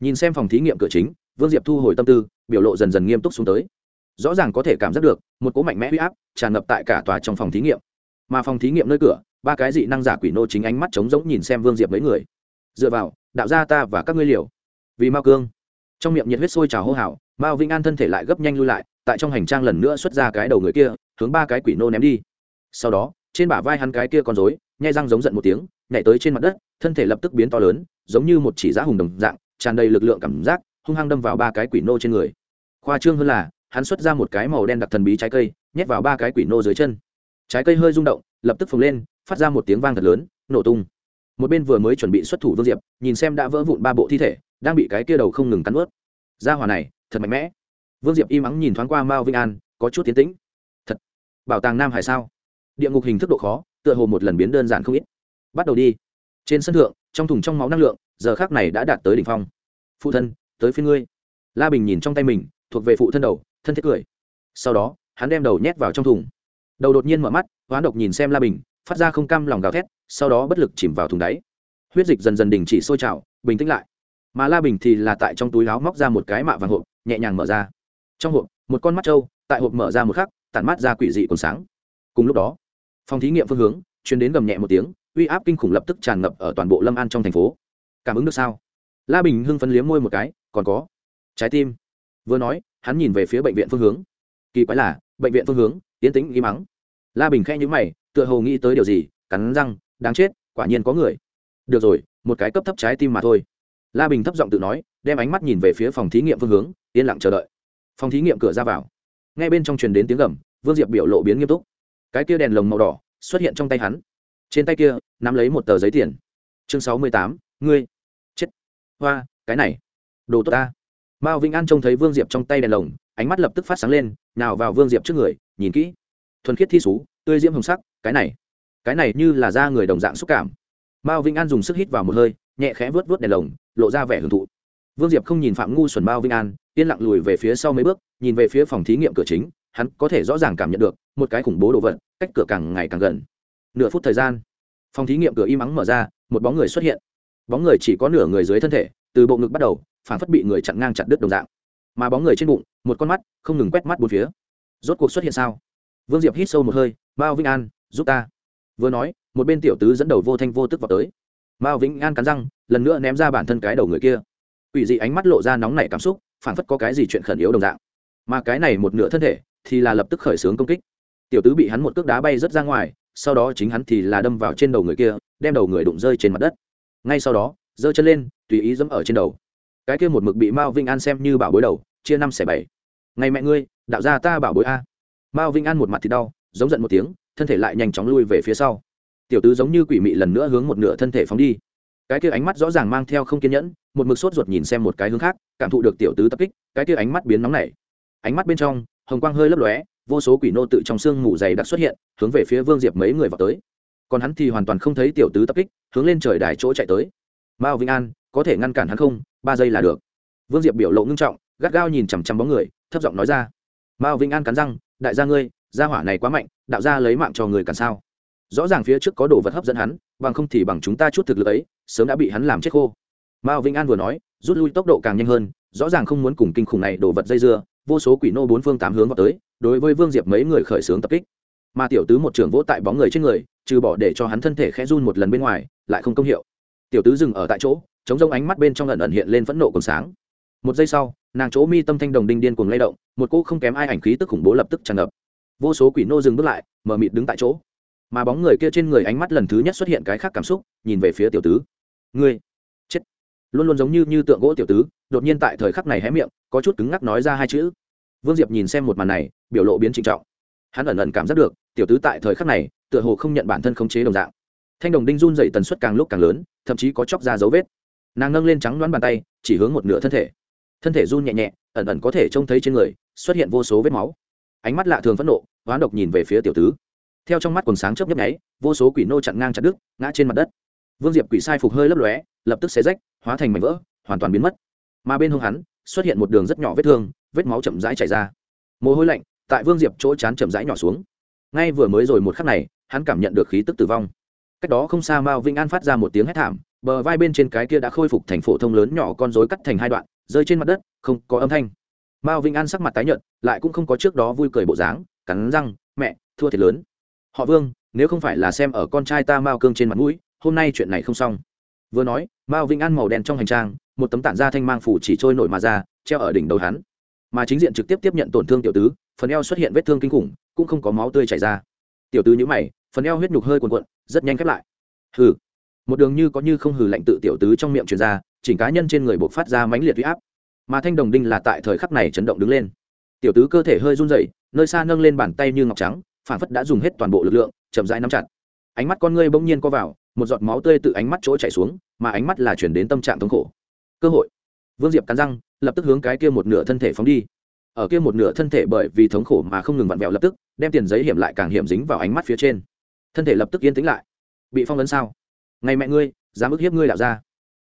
nhìn xem phòng thí nghiệm cửa chính, vương diệp thu hồi tâm tư, biểu lộ dần dần nghiêm túc xuống tới. Rõ ràng có thể cảm giác được, một cỗ mạnh mẽ huy áp tràn ngập tại cả tòa trong phòng thí nghiệm. Mà phòng thí nghiệm nơi cửa, ba cái dị năng giả quỷ nô chính ánh mắt trống rỗng nhìn xem vương diệp mấy người. Dựa vào, đạo gia ta và các ngươi liều. Vì mao cương. Trong miệng nhiệt huyết sôi trào hô hào, mao vĩnh an thân thể lại gấp nhanh lui lại, tại trong hành trang lần nữa xuất ra cái đầu người kia, hướng ba cái quỷ nô ném đi. Sau đó, trên bả vai hắn cái kia con rối, nhai răng giống giận một tiếng, nhảy tới trên mặt đất, thân thể lập tức biến to lớn, giống như một chỉ giá hùng đồng dạng tràn đầy lực lượng cảm giác, hung hăng đâm vào ba cái quỷ nô trên người. Khoa trương hơn là, hắn xuất ra một cái màu đen đặc thần bí trái cây, nhét vào ba cái quỷ nô dưới chân. Trái cây hơi rung động, lập tức phồng lên, phát ra một tiếng vang thật lớn, nổ tung. Một bên vừa mới chuẩn bị xuất thủ vương diệp, nhìn xem đã vỡ vụn ba bộ thi thể, đang bị cái kia đầu không ngừng cắn ướt. Ra hòa này, thật mạnh mẽ. Vương diệp im ắng nhìn thoáng qua mao vinh an, có chút tiến tĩnh. Thật, bảo tàng nam hải sao? Địa ngục hình thức độ khó, tựa hồ một lần biến đơn giản không ít. Bắt đầu đi. Trên sân thượng, trong thùng trong máu năng lượng giờ khác này đã đạt tới đỉnh phong. Phụ thân, tới phía ngươi. La bình nhìn trong tay mình, thuộc về phụ thân đầu, thân thiết cười. Sau đó, hắn đem đầu nhét vào trong thùng. Đầu đột nhiên mở mắt, hoán độc nhìn xem la bình, phát ra không cam lòng gào thét, sau đó bất lực chìm vào thùng đáy. Huyết dịch dần dần đình chỉ sôi trào, bình tĩnh lại. Mà la bình thì là tại trong túi láo móc ra một cái mạ vàng hộp, nhẹ nhàng mở ra. Trong hộp, một con mắt trâu, tại hộp mở ra một khắc, tản mắt ra quỷ dị còn sáng. Cùng lúc đó, phòng thí nghiệm phương hướng chuyến đến gầm nhẹ một tiếng, uy áp kinh khủng lập tức tràn ngập ở toàn bộ lâm an trong thành phố cảm ứng được sao? La bình hưng phấn liếm môi một cái, còn có. Trái tim. Vừa nói, hắn nhìn về phía bệnh viện phương hướng. Kỳ quái là, bệnh viện phương hướng tiến tĩnh, im mắng la bình khẽ nhữ mày, tựa hồ nghĩ tới điều gì, cắn răng, đáng chết, quả nhiên có người. Được rồi, một cái cấp thấp trái tim mà thôi. La bình thấp giọng tự nói, đem ánh mắt nhìn về phía phòng thí nghiệm phương hướng, yên lặng chờ đợi. Phòng thí nghiệm cửa ra vào. Ngay bên trong truyền đến tiếng gầm, vương diệp biểu lộ biến nghiêm túc. Cái kia đèn lồng màu đỏ xuất hiện trong tay hắn. Trên tay kia, nắm lấy một tờ giấy tiền. Chương sáu mươi tám ngươi, chết. Hoa, cái này, đồ tốt ta. Mao vĩnh an trông thấy vương diệp trong tay đèn lồng, ánh mắt lập tức phát sáng lên nào vào vương diệp trước người, nhìn kỹ. Thuần khiết thi sú tươi diễm hồng sắc, cái này cái này như là da người đồng dạng xúc cảm. Mao vĩnh an dùng sức hít vào một hơi, nhẹ khẽ vớt vớt đèn lồng, lộ ra vẻ hưởng thụ. Vương diệp không nhìn phạm ngu xuẩn mao vĩnh an, yên lặng lùi về phía sau mấy bước, nhìn về phía phòng thí nghiệm cửa chính, hắn có thể rõ ràng cảm nhận được một cái khủng bố đồ vật, cách cửa càng ngày càng gần. Nửa phút thời gian, phòng thí nghiệm cửa im ắng mở ra, một bóng người xuất hiện bóng người chỉ có nửa người dưới thân thể, từ bộ ngực bắt đầu, phản phất bị người chặn ngang chặt đứt đồng dạng. Mà bóng người trên bụng, một con mắt, không ngừng quét mắt bốn phía. Rốt cuộc xuất hiện sao? Vương diệp hít sâu một hơi, mao vĩnh an, giúp ta. Vừa nói, một bên tiểu tứ dẫn đầu vô thanh vô tức vào tới. Mao vĩnh an cắn răng, lần nữa ném ra bản thân cái đầu người kia. Ủy dị ánh mắt lộ ra nóng nảy cảm xúc, phản phất có cái gì chuyện khẩn yếu đồng dạng. Mà cái này một nửa thân thể, thì là lập tức khởi xướng công kích. Tiểu tứ bị hắn một cước đá bay rớt ra ngoài, sau đó chính hắn thì là đâm vào trên đầu người kia, đem đầu người đụng rơi trên mặt đất ngay sau đó, giơ chân lên, tùy ý dẫm ở trên đầu. Cái kia một mực bị mao vinh an xem như bảo bối đầu, chia năm xẻ bảy. Ngày mẹ ngươi, đạo gia ta bảo bối a. Mao vinh an một mặt thì đau, giống giận một tiếng, thân thể lại nhanh chóng lui về phía sau. Tiểu tứ giống như quỷ mị lần nữa hướng một nửa thân thể phóng đi. Cái kia ánh mắt rõ ràng mang theo không kiên nhẫn, một mực sốt ruột nhìn xem một cái hướng khác, cảm thụ được tiểu tứ tập kích, cái kia ánh mắt biến nóng nảy. Ánh mắt bên trong, hồng quang hơi lấp lóe, vô số quỷ nô tự trong xương mù dày đặc xuất hiện, hướng về phía vương diệp mấy người vào tới còn hắn thì hoàn toàn không thấy tiểu tứ tập kích, hướng lên trời đài chỗ chạy tới. Mao vĩnh an, có thể ngăn cản hắn không? Ba giây là được. Vương diệp biểu lộ ngưng trọng, gắt gao nhìn chằm chằm bóng người, thấp giọng nói ra. Mao vĩnh an cắn răng, đại gia ngươi, gia hỏa này quá mạnh, đạo gia lấy mạng cho người cản sao? Rõ ràng phía trước có đồ vật hấp dẫn hắn, bằng không thì bằng chúng ta chút thực lực ấy, sớm đã bị hắn làm chết khô. Mao vĩnh an vừa nói, rút lui tốc độ càng nhanh hơn, rõ ràng không muốn cùng kinh khủng này đồ vật dây dưa, vô số quỷ nô bốn phương tám hướng vào tới, đối với vương diệp mấy người khởi xướng tập kích. Mà tiểu tứ một trường vỗ tại bóng người trên người trừ bỏ để cho hắn thân thể khẽ run một lần bên ngoài, lại không công hiệu. Tiểu tứ dừng ở tại chỗ chống rông ánh mắt bên trong lần ẩn hiện lên phẫn nộ còn sáng. Một giây sau, nàng chỗ mi tâm thanh đồng đinh điên cuồng lay động, một cô không kém ai ảnh khí tức khủng bố lập tức tràn ngập. Vô số quỷ nô dừng bước lại, mờ mịt đứng tại chỗ. Mà bóng người kia trên người ánh mắt lần thứ nhất xuất hiện cái khác cảm xúc, nhìn về phía tiểu tứ. Ngươi, chết. Luôn luôn giống như như tượng gỗ tiểu tứ, đột nhiên tại thời khắc này hé miệng, có chút cứng ngắc nói ra hai chữ. Vương diệp nhìn xem một màn này, biểu lộ biến trịnh trọng. Hắn ẩn ẩn cảm giác được, tiểu tứ tại thời khắc này tựa hồ không nhận bản thân khống chế đồng dạng. Thanh đồng đinh run dậy tần suất càng lúc càng lớn, thậm chí có chóc ra dấu vết. Nàng nâng lên trắng đoán bàn tay, chỉ hướng một nửa thân thể. Thân thể run nhẹ nhẹ, ẩn ẩn có thể trông thấy trên người, xuất hiện vô số vết máu. Ánh mắt lạ thường phẫn nộ, hoán độc nhìn về phía tiểu tứ. Theo trong mắt quần sáng chớp nhấp nháy, vô số quỷ nô chặn ngang chặt đứt, ngã trên mặt đất. Vương diệp quỷ sai phục hơi lấp lóe, lập tức xé rách, hóa thành mảnh vỡ, hoàn toàn biến mất. Mà bên hông hắn, xuất hiện một đường rất nhỏ vết thương, vết máu chậm rãi chảy ra. Mồ hôi lạnh tại vương diệp chỗ chán chậm rãi nhỏ xuống. Ngay vừa mới rồi một khắc này hắn cảm nhận được khí tức tử vong. Cách đó không xa mao vĩnh an phát ra một tiếng hét thảm, bờ vai bên trên cái kia đã khôi phục thành phổ thông lớn nhỏ con rối cắt thành hai đoạn, rơi trên mặt đất, không có âm thanh. Mao vĩnh an sắc mặt tái nhợt, lại cũng không có trước đó vui cười bộ dáng, cắn răng, mẹ, thua thiệt lớn. Họ vương, nếu không phải là xem ở con trai ta mao cương trên mặt mũi, hôm nay chuyện này không xong. Vừa nói, mao vĩnh an màu đen trong hành trang, một tấm tản da thanh mang phủ chỉ trôi nổi mà ra, treo ở đỉnh đầu hắn. Mà chính diện trực tiếp tiếp nhận tổn thương tiểu tứ, phần eo xuất hiện vết thương kinh khủng, cũng không có máu tươi chảy ra. Tiểu tứ nhữ mày phần eo huyết nhục hơi cuồn cuộn, rất nhanh khép lại. Hừ. Một đường như có như không hừ lạnh tự tiểu tứ trong miệng truyền ra, chỉnh cá nhân trên người buộc phát ra mãnh liệt huy áp. Mà thanh đồng đinh là tại thời khắc này chấn động đứng lên. Tiểu tứ cơ thể hơi run rẩy, nơi xa nâng lên bàn tay như ngọc trắng phản phất đã dùng hết toàn bộ lực lượng, chậm rãi nắm chặt. Ánh mắt con ngươi bỗng nhiên co vào, một giọt máu tươi từ ánh mắt chỗ chảy xuống, mà ánh mắt là chuyển đến tâm trạng thống khổ. Cơ hội. Vương diệp cắn răng, lập tức hướng cái kia một nửa thân thể phóng đi. Ở kia một nửa thân thể bởi vì thống khổ mà không ngừng vặn vẹo lập tức, đem tiền giấy hiểm lại càng hiểm dính vào ánh mắt phía trên thân thể lập tức yên tĩnh lại. Bị phong ấn sao? Ngày mẹ ngươi, dám ức hiếp ngươi đạo ra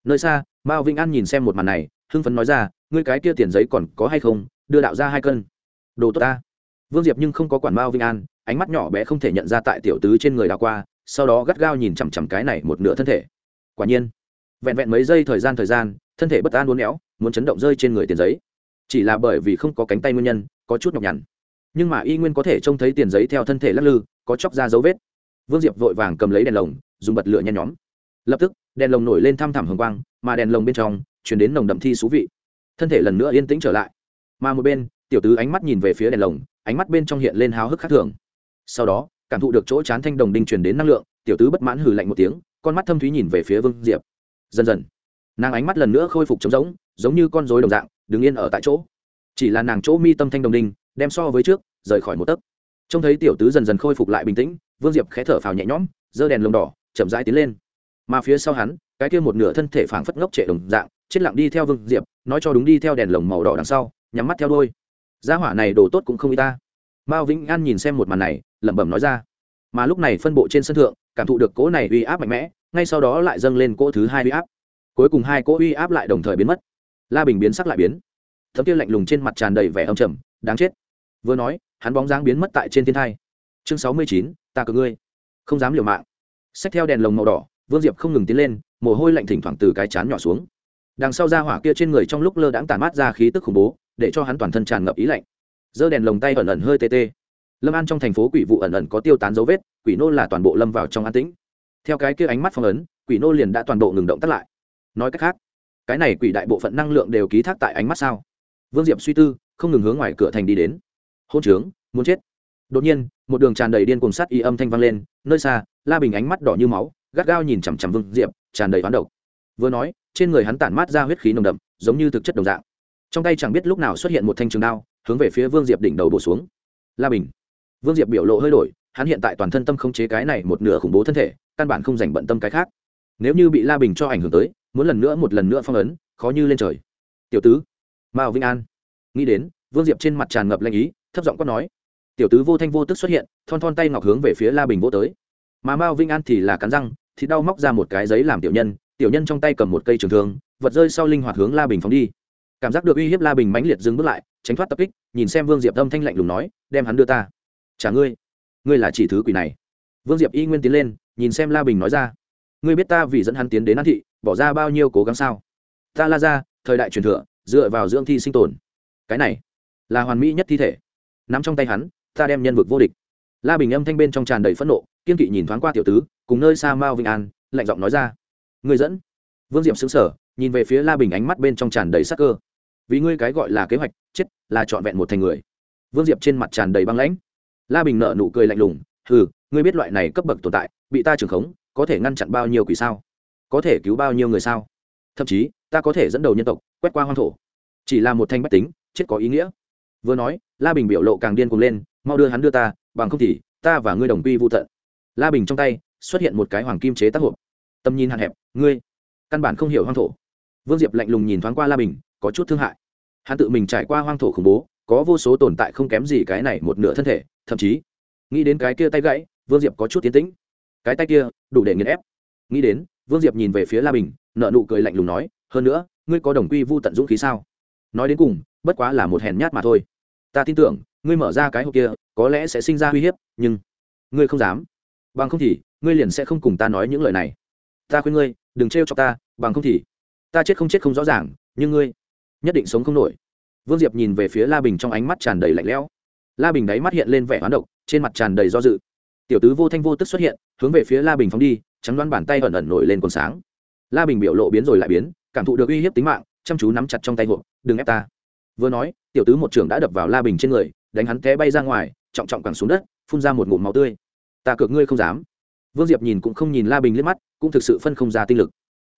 nơi xa, mao vĩnh an nhìn xem một màn này, hưng phấn nói ra, ngươi cái kia tiền giấy còn có hay không? Đưa đạo ra hai cân. Đồ tốt ta. Vương diệp nhưng không có quản mao vĩnh an, ánh mắt nhỏ bé không thể nhận ra tại tiểu tứ trên người đào qua, sau đó gắt gao nhìn chằm chằm cái này một nửa thân thể. Quả nhiên, vẹn vẹn mấy giây thời gian thời gian, thân thể bất an uốn éo, muốn chấn động rơi trên người tiền giấy. Chỉ là bởi vì không có cánh tay nguyên nhân, có chút nhọc nhằn. Nhưng mà y nguyên có thể trông thấy tiền giấy theo thân thể lắc lư, có chóc ra dấu vết vương diệp vội vàng cầm lấy đèn lồng, dùng bật lửa nhen nhóm. Lập tức, đèn lồng nổi lên thăm thẳm hồng quang, mà đèn lồng bên trong chuyển đến nồng đậm thi xú vị. Thân thể lần nữa yên tĩnh trở lại. Mà một bên, tiểu tứ ánh mắt nhìn về phía đèn lồng, ánh mắt bên trong hiện lên háo hức khác thường. Sau đó, cảm thụ được chỗ chán thanh đồng đinh truyền đến năng lượng, tiểu tứ bất mãn hừ lạnh một tiếng, con mắt thâm thúy nhìn về phía vương diệp. Dần dần, nàng ánh mắt lần nữa khôi phục trống rỗng, giống như con rối đồng dạng, đứng yên ở tại chỗ. Chỉ là nàng chỗ mi tâm thanh đồng đinh, đem so với trước, rời khỏi một tấc trông thấy tiểu tứ dần dần khôi phục lại bình tĩnh, vương diệp khẽ thở phào nhẹ nhõm, giơ đèn lồng đỏ, chậm rãi tiến lên. Mà phía sau hắn, cái kia một nửa thân thể phảng phất ngốc trệ đồng dạng, chết lặng đi theo vương diệp, nói cho đúng đi theo đèn lồng màu đỏ đằng sau, nhắm mắt theo đôi gia hỏa này đồ tốt cũng không y ta. Mao vĩnh an nhìn xem một màn này, lẩm bẩm nói ra. Mà lúc này phân bộ trên sân thượng, cảm thụ được cỗ này uy áp mạnh mẽ, ngay sau đó lại dâng lên cỗ thứ hai uy áp. Cuối cùng hai cỗ uy áp lại đồng thời biến mất. La bình biến sắc lại biến. Thấm kia lạnh lùng trên mặt tràn đầy vẻ âm trầm, đáng chết. Vừa nói hắn bóng dáng biến mất tại trên thiên thai. Chương sáu mươi chín, ta cờ ngươi. Không dám liều mạng. Xách theo đèn lồng màu đỏ, vương diệp không ngừng tiến lên, mồ hôi lạnh thỉnh thoảng từ cái chán nhỏ xuống. Đằng sau ra hỏa kia trên người trong lúc lơ đãng tản mát ra khí tức khủng bố, để cho hắn toàn thân tràn ngập ý lạnh. Giơ đèn lồng tay ẩn ẩn hơi tê tê. Lâm an trong thành phố quỷ vụ ẩn ẩn có tiêu tán dấu vết, quỷ nô là toàn bộ lâm vào trong an tĩnh. Theo cái kia ánh mắt phong ấn, quỷ nô liền đã toàn bộ ngừng động tắt lại. Nói cách khác, cái này quỷ đại bộ phận năng lượng đều ký thác tại ánh mắt sao? Vương diệp suy tư, không ngừng hướng ngoài cửa thành đi đến hôn trướng, muốn chết. Đột nhiên, một đường tràn đầy điên cùng sát y âm thanh vang lên, nơi xa, la bình ánh mắt đỏ như máu, gắt gao nhìn chằm chằm vương diệp, tràn đầy hoán độc. Vừa nói, trên người hắn tản mát ra huyết khí nồng đậm, giống như thực chất đồng dạng. Trong tay chẳng biết lúc nào xuất hiện một thanh trường đao, hướng về phía vương diệp đỉnh đầu bổ xuống. La bình. Vương diệp biểu lộ hơi đổi, hắn hiện tại toàn thân tâm không chế cái này một nửa khủng bố thân thể, căn bản không dành bận tâm cái khác. Nếu như bị la bình cho ảnh hưởng tới, muốn lần nữa một lần nữa phong ấn, khó như lên trời. Tiểu tứ. Mao vinh an. Nghĩ đến, vương diệp trên mặt tràn ngập lanh ý thấp giọng quát nói. Tiểu tứ vô thanh vô tức xuất hiện, thon thon tay ngọc hướng về phía la bình vô tới. Mà mao vinh an thì là cắn răng, thì đau móc ra một cái giấy làm tiểu nhân tiểu nhân trong tay cầm một cây trường thương, vật rơi sau linh hoạt hướng la bình phóng đi. Cảm giác được uy hiếp la bình mãnh liệt dừng bước lại, tránh thoát tập kích, nhìn xem vương diệp âm thanh lạnh lùng nói, đem hắn đưa ta. Trả ngươi? Ngươi là chỉ thứ quỷ này. Vương diệp y nguyên tiến lên, nhìn xem la bình nói ra, ngươi biết ta vì dẫn hắn tiến đến an thị, bỏ ra bao nhiêu cố gắng sao? Ta la ra thời đại truyền thừa, dựa vào dưỡng thi sinh tồn. Cái này, là hoàn mỹ nhất thi thể nắm trong tay hắn, ta đem nhân vực vô địch. La bình âm thanh bên trong tràn đầy phẫn nộ, kiên kỵ nhìn thoáng qua tiểu tứ, cùng nơi xa mao vinh an, lạnh giọng nói ra. Người dẫn. Vương diệm xứng sở nhìn về phía la bình ánh mắt bên trong tràn đầy sắc cơ. Vì ngươi cái gọi là kế hoạch, chết là trọn vẹn một thành người. Vương diệp trên mặt tràn đầy băng lãnh. La bình nợ nụ cười lạnh lùng, hừ, ngươi biết loại này cấp bậc tồn tại, bị ta trưởng khống, có thể ngăn chặn bao nhiêu quỷ sao? Có thể cứu bao nhiêu người sao? Thậm chí, ta có thể dẫn đầu nhân tộc, quét qua hoang thổ. Chỉ là một thanh bách tính, chết có ý nghĩa. Vừa nói la bình biểu lộ càng điên cuồng lên, mau đưa hắn đưa ta, bằng không thì ta và ngươi đồng quy vô tận. La bình trong tay xuất hiện một cái hoàng kim chế tác hộp. Tầm nhìn hạn hẹp, ngươi, căn bản không hiểu hoang thổ. Vương diệp lạnh lùng nhìn thoáng qua la bình, có chút thương hại. Hắn tự mình trải qua hoang thổ khủng bố, có vô số tồn tại không kém gì cái này một nửa thân thể, thậm chí, nghĩ đến cái kia tay gãy, vương diệp có chút tiến tĩnh. Cái tay kia, đủ để nghiền ép. Nghĩ đến, vương diệp nhìn về phía la bình nợ nụ cười lạnh lùng nói, hơn nữa, ngươi có đồng quy vu tận dũng khí sao? Nói đến cùng, bất quá là một hèn nhát mà thôi ta tin tưởng, ngươi mở ra cái hộp kia, có lẽ sẽ sinh ra uy hiếp, nhưng ngươi không dám. Bằng không thì, ngươi liền sẽ không cùng ta nói những lời này. Ta khuyên ngươi, đừng trêu cho ta, bằng không thì, ta chết không chết không rõ ràng, nhưng ngươi nhất định sống không nổi. Vương diệp nhìn về phía la bình trong ánh mắt tràn đầy lạnh lẽo. La bình đáy mắt hiện lên vẻ hoán độc, trên mặt tràn đầy do dự. Tiểu tứ vô thanh vô tức xuất hiện, hướng về phía la bình phóng đi, trắng đoán bàn tay ẩn ẩn nổi lên còn sáng. La bình biểu lộ biến rồi lại biến, cảm thụ được uy hiếp tính mạng, chăm chú nắm chặt trong tay hộp, đừng ép ta vừa nói, tiểu tứ một trưởng đã đập vào la bình trên người, đánh hắn té bay ra ngoài, trọng trọng càng xuống đất, phun ra một ngụm máu tươi. Ta cược ngươi không dám. Vương diệp nhìn cũng không nhìn la bình liếc mắt, cũng thực sự phân không ra tinh lực.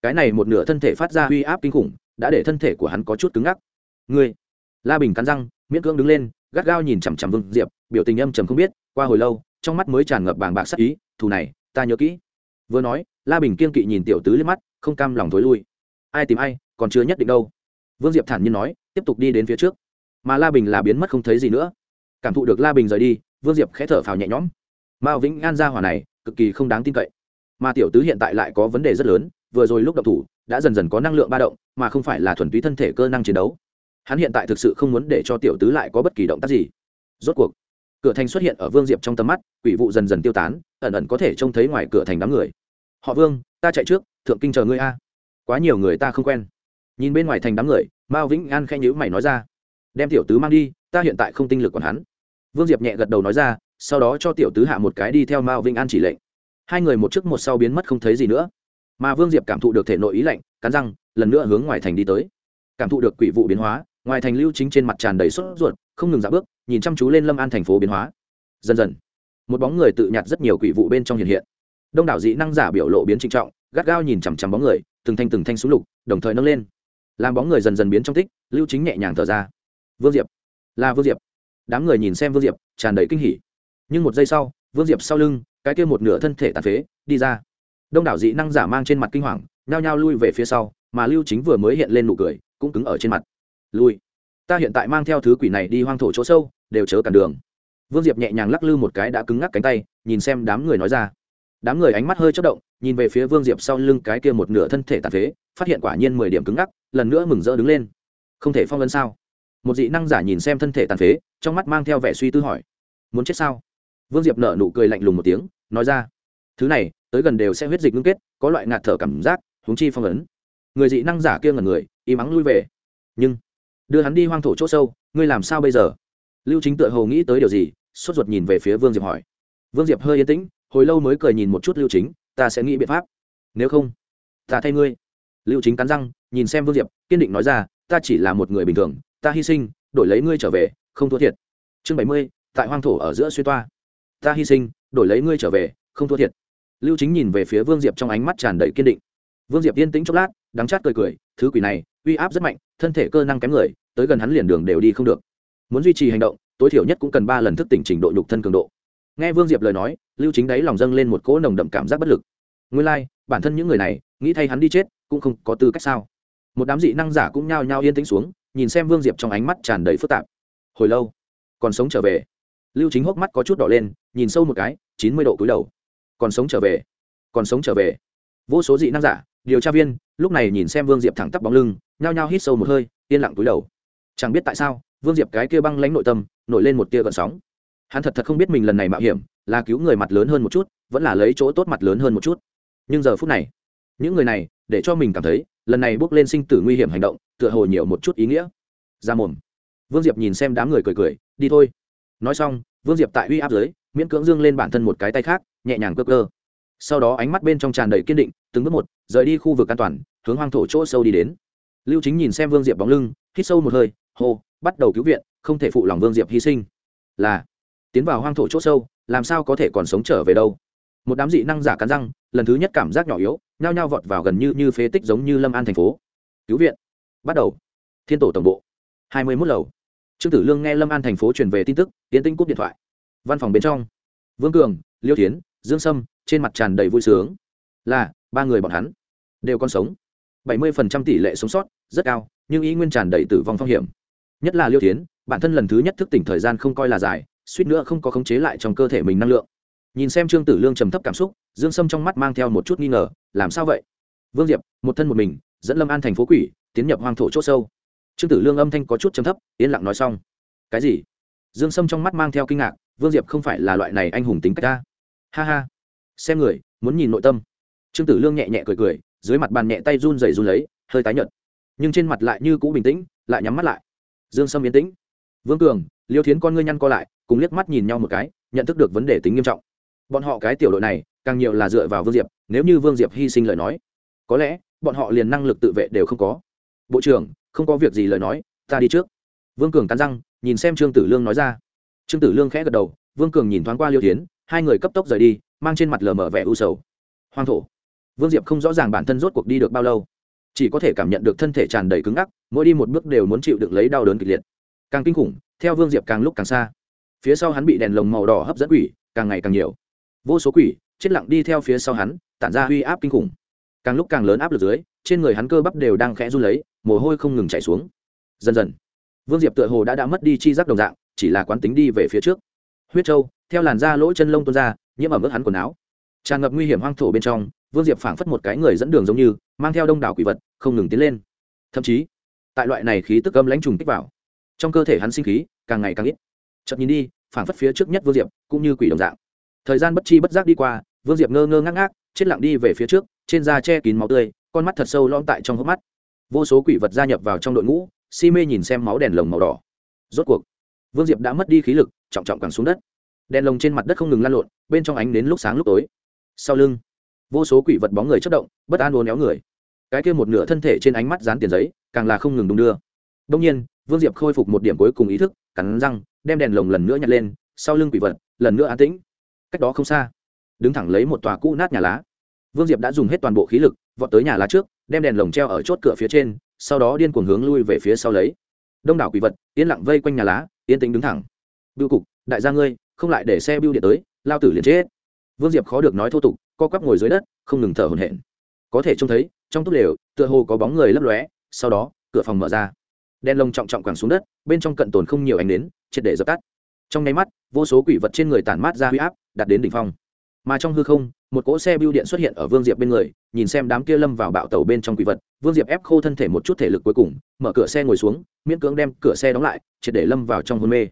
Cái này một nửa thân thể phát ra uy áp kinh khủng, đã để thân thể của hắn có chút cứng ngắc. Ngươi. La bình cắn răng, miễn cưỡng đứng lên, gắt gao nhìn chằm chằm vương diệp, biểu tình âm trầm không biết, qua hồi lâu, trong mắt mới tràn ngập bàng bạc sắc ý, thù này, ta nhớ kỹ. Vừa nói, la bình kiên kỵ nhìn tiểu tứ liếc mắt, không cam lòng thối lui. Ai tìm ai, còn chưa nhất định đâu. Vương diệp thản nhiên nói tiếp tục đi đến phía trước. Mà la bình là biến mất không thấy gì nữa. Cảm thụ được la bình rời đi, vương diệp khẽ thở phào nhẹ nhõm. Mao vĩnh an ra hỏa này, cực kỳ không đáng tin cậy. Mà tiểu tứ hiện tại lại có vấn đề rất lớn, vừa rồi lúc đậu thủ, đã dần dần có năng lượng ba động, mà không phải là thuần túy thân thể cơ năng chiến đấu. Hắn hiện tại thực sự không muốn để cho tiểu tứ lại có bất kỳ động tác gì. Rốt cuộc, cửa thành xuất hiện ở vương diệp trong tầm mắt, quỷ vụ dần dần tiêu tán, ẩn ẩn có thể trông thấy ngoài cửa thành đám người. Họ vương, ta chạy trước, thượng kinh chờ ngươi a. Quá nhiều người ta không quen. Nhìn bên ngoài thành đám người mao vĩnh an khen nhữ mày nói ra, đem tiểu tứ mang đi, ta hiện tại không tinh lực còn hắn. Vương diệp nhẹ gật đầu nói ra, sau đó cho tiểu tứ hạ một cái đi theo mao vĩnh an chỉ lệnh. Hai người một trước một sau biến mất không thấy gì nữa. Mà vương diệp cảm thụ được thể nội ý lạnh, cắn răng, lần nữa hướng ngoài thành đi tới. Cảm thụ được quỷ vụ biến hóa, ngoài thành lưu chính trên mặt tràn đầy sốt ruột, không ngừng dạ bước, nhìn chăm chú lên lâm an thành phố biến hóa. Dần dần, một bóng người tự nhặt rất nhiều quỷ vụ bên trong hiện hiện. Đông đảo dị năng giả biểu lộ biến trinh trọng, gắt gao nhìn chằm chằm bóng người, từng thanh từng thanh súng lục, đồng thời nâng lên làm bóng người dần dần biến trong tích, lưu chính nhẹ nhàng thở ra. Vương diệp, là vương diệp. Đám người nhìn xem vương diệp, tràn đầy kinh hỉ. Nhưng một giây sau, vương diệp sau lưng, cái kia một nửa thân thể tàn phế, đi ra. Đông đảo dị năng giả mang trên mặt kinh hoàng, nhao nhao lui về phía sau, mà lưu chính vừa mới hiện lên nụ cười, cũng cứng ở trên mặt. Lui. Ta hiện tại mang theo thứ quỷ này đi hoang thổ chỗ sâu, đều chớ cản đường. Vương diệp nhẹ nhàng lắc lư một cái đã cứng ngắc cánh tay, nhìn xem đám người nói ra. Đám người ánh mắt hơi chất động, nhìn về phía vương diệp sau lưng cái kia một nửa thân thể tàn phế, phát hiện quả nhiên mười điểm cứng ngắc lần nữa mừng rỡ đứng lên. Không thể phong vân sao? Một dị năng giả nhìn xem thân thể tàn phế, trong mắt mang theo vẻ suy tư hỏi. Muốn chết sao? Vương diệp nở nụ cười lạnh lùng một tiếng, nói ra. Thứ này, tới gần đều sẽ huyết dịch ngưng kết, có loại ngạt thở cảm giác húng chi phong ấn. Người dị năng giả kia ngần người, im ắng lui về. Nhưng, đưa hắn đi hoang thổ c h ỗ sâu, ngươi làm sao bây giờ? Lưu chính tựa hồ nghĩ tới điều gì, sốt ruột nhìn về phía vương diệp hỏi. Vương diệp hơi yên tĩnh, hồi lâu mới cười nhìn một chút lưu chính, ta sẽ nghĩ biện pháp. Nếu không, ta thay ngươi. Lưu chính cắn răng nhìn xem vương diệp kiên định nói ra ta chỉ là một người bình thường ta hy sinh đổi lấy ngươi trở về không thua thiệt. Chương bảy mươi tại hoang thổ ở giữa xuyên toa. Ta hy sinh đổi lấy ngươi trở về không thua thiệt. Lưu chính nhìn về phía vương diệp trong ánh mắt tràn đầy kiên định. Vương diệp yên tĩnh chốc lát đắng chát cười cười thứ quỷ này uy áp rất mạnh thân thể cơ năng kém người tới gần hắn liền đường đều đi không được. Muốn duy trì hành động tối thiểu nhất cũng cần ba lần thức tỉnh trình độ nhục thân cường độ. Nghe vương diệp lời nói lưu chính đáy lòng dâng lên một cỗ nồng đậm cảm giác bất lực. Nguyên lai、like, bản thân những người này nghĩ thay hắn đi chết cũng không có tư cách sao? Một đám dị năng giả cũng nhao nhao yên tĩnh xuống, nhìn xem vương diệp trong ánh mắt tràn đầy phức tạp. Hồi lâu, còn sống trở về. Lưu chính hốc mắt có chút đỏ lên, nhìn sâu một cái, chín mươi độ cúi đầu. Còn sống trở về, còn sống trở về. Vô số dị năng giả, điều tra viên, lúc này nhìn xem vương diệp thẳng tắp bóng lưng, nhao nhao hít sâu một hơi, yên lặng cúi đầu. Chẳng biết tại sao, vương diệp cái kia băng lãnh nội tâm, nổi lên một tia gợn sóng. Hắn thật thật không biết mình lần này mạo hiểm, là cứu người mặt lớn hơn một chút, vẫn là lấy chỗ tốt mặt lớn hơn một chút. Nhưng giờ phút này, những người này, để cho mình cảm thấy lần này bước lên sinh tử nguy hiểm hành động, tựa hồ nhiều một chút ý nghĩa. Ra mồm. Vương diệp nhìn xem đám người cười cười, đi thôi. Nói xong, vương diệp tại uy áp giới miễn cưỡng dương lên bản thân một cái tay khác, nhẹ nhàng cơ cơ sau đó ánh mắt bên trong tràn đầy kiên định, từng bước một, rời đi khu vực an toàn, hướng hoang thổ chỗ sâu đi đến. Lưu chính nhìn xem vương diệp bóng lưng, hít sâu một hơi, hô, bắt đầu cứu viện, không thể phụ lòng vương diệp hy sinh. Là, tiến vào hoang thổ chỗ sâu, làm sao có thể còn sống trở về đâu? Một đám dị năng giả cắn răng, lần thứ nhất cảm giác nhỏ yếu nhao nhao vọt vào gần như như phế tích giống như lâm an thành phố. Cứu viện. Bắt đầu. Thiên tổ tổng bộ. Hai mươi mốt lầu. Trương tử lương nghe lâm an thành phố truyền về tin tức, tiến tinh cúp điện thoại. Văn phòng bên trong. Vương cường, liêu tiến dương sâm, trên mặt tràn đầy vui sướng. Là, ba người bọn hắn. Đều còn sống. bảy mươi phần trăm tỷ lệ sống sót, rất cao, nhưng ý nguyên tràn đầy tử vong phong hiểm. Nhất là liêu tiến bản thân lần thứ nhất thức tỉnh thời gian không coi là dài, suýt nữa không có khống chế lại trong cơ thể mình năng lượng. Nhìn xem trương tử lương trầm thấp cảm xúc dương sâm trong mắt mang theo một chút nghi ngờ, làm sao vậy? Vương diệp, một thân một mình, dẫn lâm an thành phố quỷ, tiến nhập hoang thổ c h ỗ sâu. Trương tử lương âm thanh có chút trầm thấp, yên lặng nói xong. Cái gì? Dương sâm trong mắt mang theo kinh ngạc, vương diệp không phải là loại này anh hùng tính cách ta. Ha ha, xem người, muốn nhìn nội tâm. Trương tử lương nhẹ nhẹ cười cười, dưới mặt bàn nhẹ tay run rẩy run lấy, hơi tái nhợt. Nhưng trên mặt lại như cũ bình tĩnh, lại nhắm mắt lại. Dương sâm yên tĩnh. Vương cường, liêu thiến con ngươi nhăn co lại, cùng liếc mắt nhìn nhau một cái, nhận thức được vấn đề tính nghiêm trọng. Bọn họ cái tiểu đội này càng nhiều là dựa vào vương diệp, nếu như vương diệp hy sinh lời nói, có lẽ bọn họ liền năng lực tự vệ đều không có. Bộ trưởng, không có việc gì lời nói, ta đi trước. Vương cường cắn răng, nhìn xem trương tử lương nói ra. Trương tử lương khẽ gật đầu, vương cường nhìn thoáng qua liêu tiến hai người cấp tốc rời đi, mang trên mặt lờ mờ vẻ u sầu. Hoang thổ. Vương diệp không rõ ràng bản thân rốt cuộc đi được bao lâu. Chỉ có thể cảm nhận được thân thể tràn đầy cứng ngắc, mỗi đi một bước đều muốn chịu được lấy đau đớn kịch liệt. Càng kinh khủng, theo vương diệp càng lúc càng xa. Phía sau hắn bị đèn lồng màu đỏ hấp dẫn quỷ, càng ngày càng nhiều. Vô số quỷ chết lặng đi theo phía sau hắn, tản ra uy áp kinh khủng. Càng lúc càng lớn áp lực dưới, trên người hắn cơ bắp đều đang khẽ run lấy, mồ hôi không ngừng chảy xuống. Dần dần, vương diệp tựa hồ đã đã mất đi chi giác đồng dạng, chỉ là quán tính đi về phía trước. Huyết trâu theo làn da lỗ chân lông tuôn ra, nhiễm ẩm ướt hắn quần áo. Tràn ngập nguy hiểm hoang thổ bên trong, vương diệp phảng phất một cái người dẫn đường giống như, mang theo đông đảo quỷ vật, không ngừng tiến lên. Thậm chí, tại loại này khí tức âm lãnh trùng kích vào, trong cơ thể hắn sinh khí càng ngày càng ít. Chậm nhìn đi, phảng phất phía trước nhất vương diệp, cũng như quỷ đồng dạng thời gian bất chi bất giác đi qua, vương diệp ngơ ngơ ngác ngác, chết lặng đi về phía trước, trên da che kín máu tươi, con mắt thật sâu lõm tại trong hốc mắt. Vô số quỷ vật gia nhập vào trong đội ngũ, si mê nhìn xem máu đèn lồng màu đỏ. Rốt cuộc, vương diệp đã mất đi khí lực, trọng trọng càng xuống đất. Đèn lồng trên mặt đất không ngừng lan lộn, bên trong ánh đến lúc sáng lúc tối. Sau lưng, vô số quỷ vật bóng người chất động, bất an uốn éo người. Cái kia một nửa thân thể trên ánh mắt dán tiền giấy, càng là không ngừng đung đưa. Đông nhiên, vương diệp khôi phục một điểm cuối cùng ý thức, cắn răng, đem đèn lồng lần nữa nhặt lên, sau lưng quỷ vật, lần nữa an tĩnh cách đó không xa đứng thẳng lấy một tòa cũ nát nhà lá. Vương diệp đã dùng hết toàn bộ khí lực vọt tới nhà lá trước đem đèn lồng treo ở chốt cửa phía trên sau đó điên cuồng hướng lui về phía sau lấy. Đông đảo quỷ vật yên lặng vây quanh nhà lá yên tĩnh đứng thẳng. Bưu cục đại gia ngươi không lại để xe bưu điện tới lao tử liền chết. Vương diệp khó được nói thô tục co quắp ngồi dưới đất không ngừng thở hổn hển. Có thể trông thấy trong túp lều tựa hồ có bóng người lấp lóe sau đó cửa phòng mở ra. Đèn lồng trọng trọng quẳng xuống đất bên trong cận tồn không nhiều ánh nến, triệt để dập tắt trong nháy mắt, vô số quỷ vật trên người tản mát ra huy áp đặt đến đỉnh phong. Mà trong hư không, một cỗ xe biêu điện xuất hiện ở vương diệp bên người, nhìn xem đám kia lâm vào bạo tàu bên trong quỷ vật, vương diệp ép khô thân thể một chút thể lực cuối cùng, mở cửa xe ngồi xuống, miễn cưỡng đem cửa xe đóng lại, triệt để lâm vào trong hôn mê.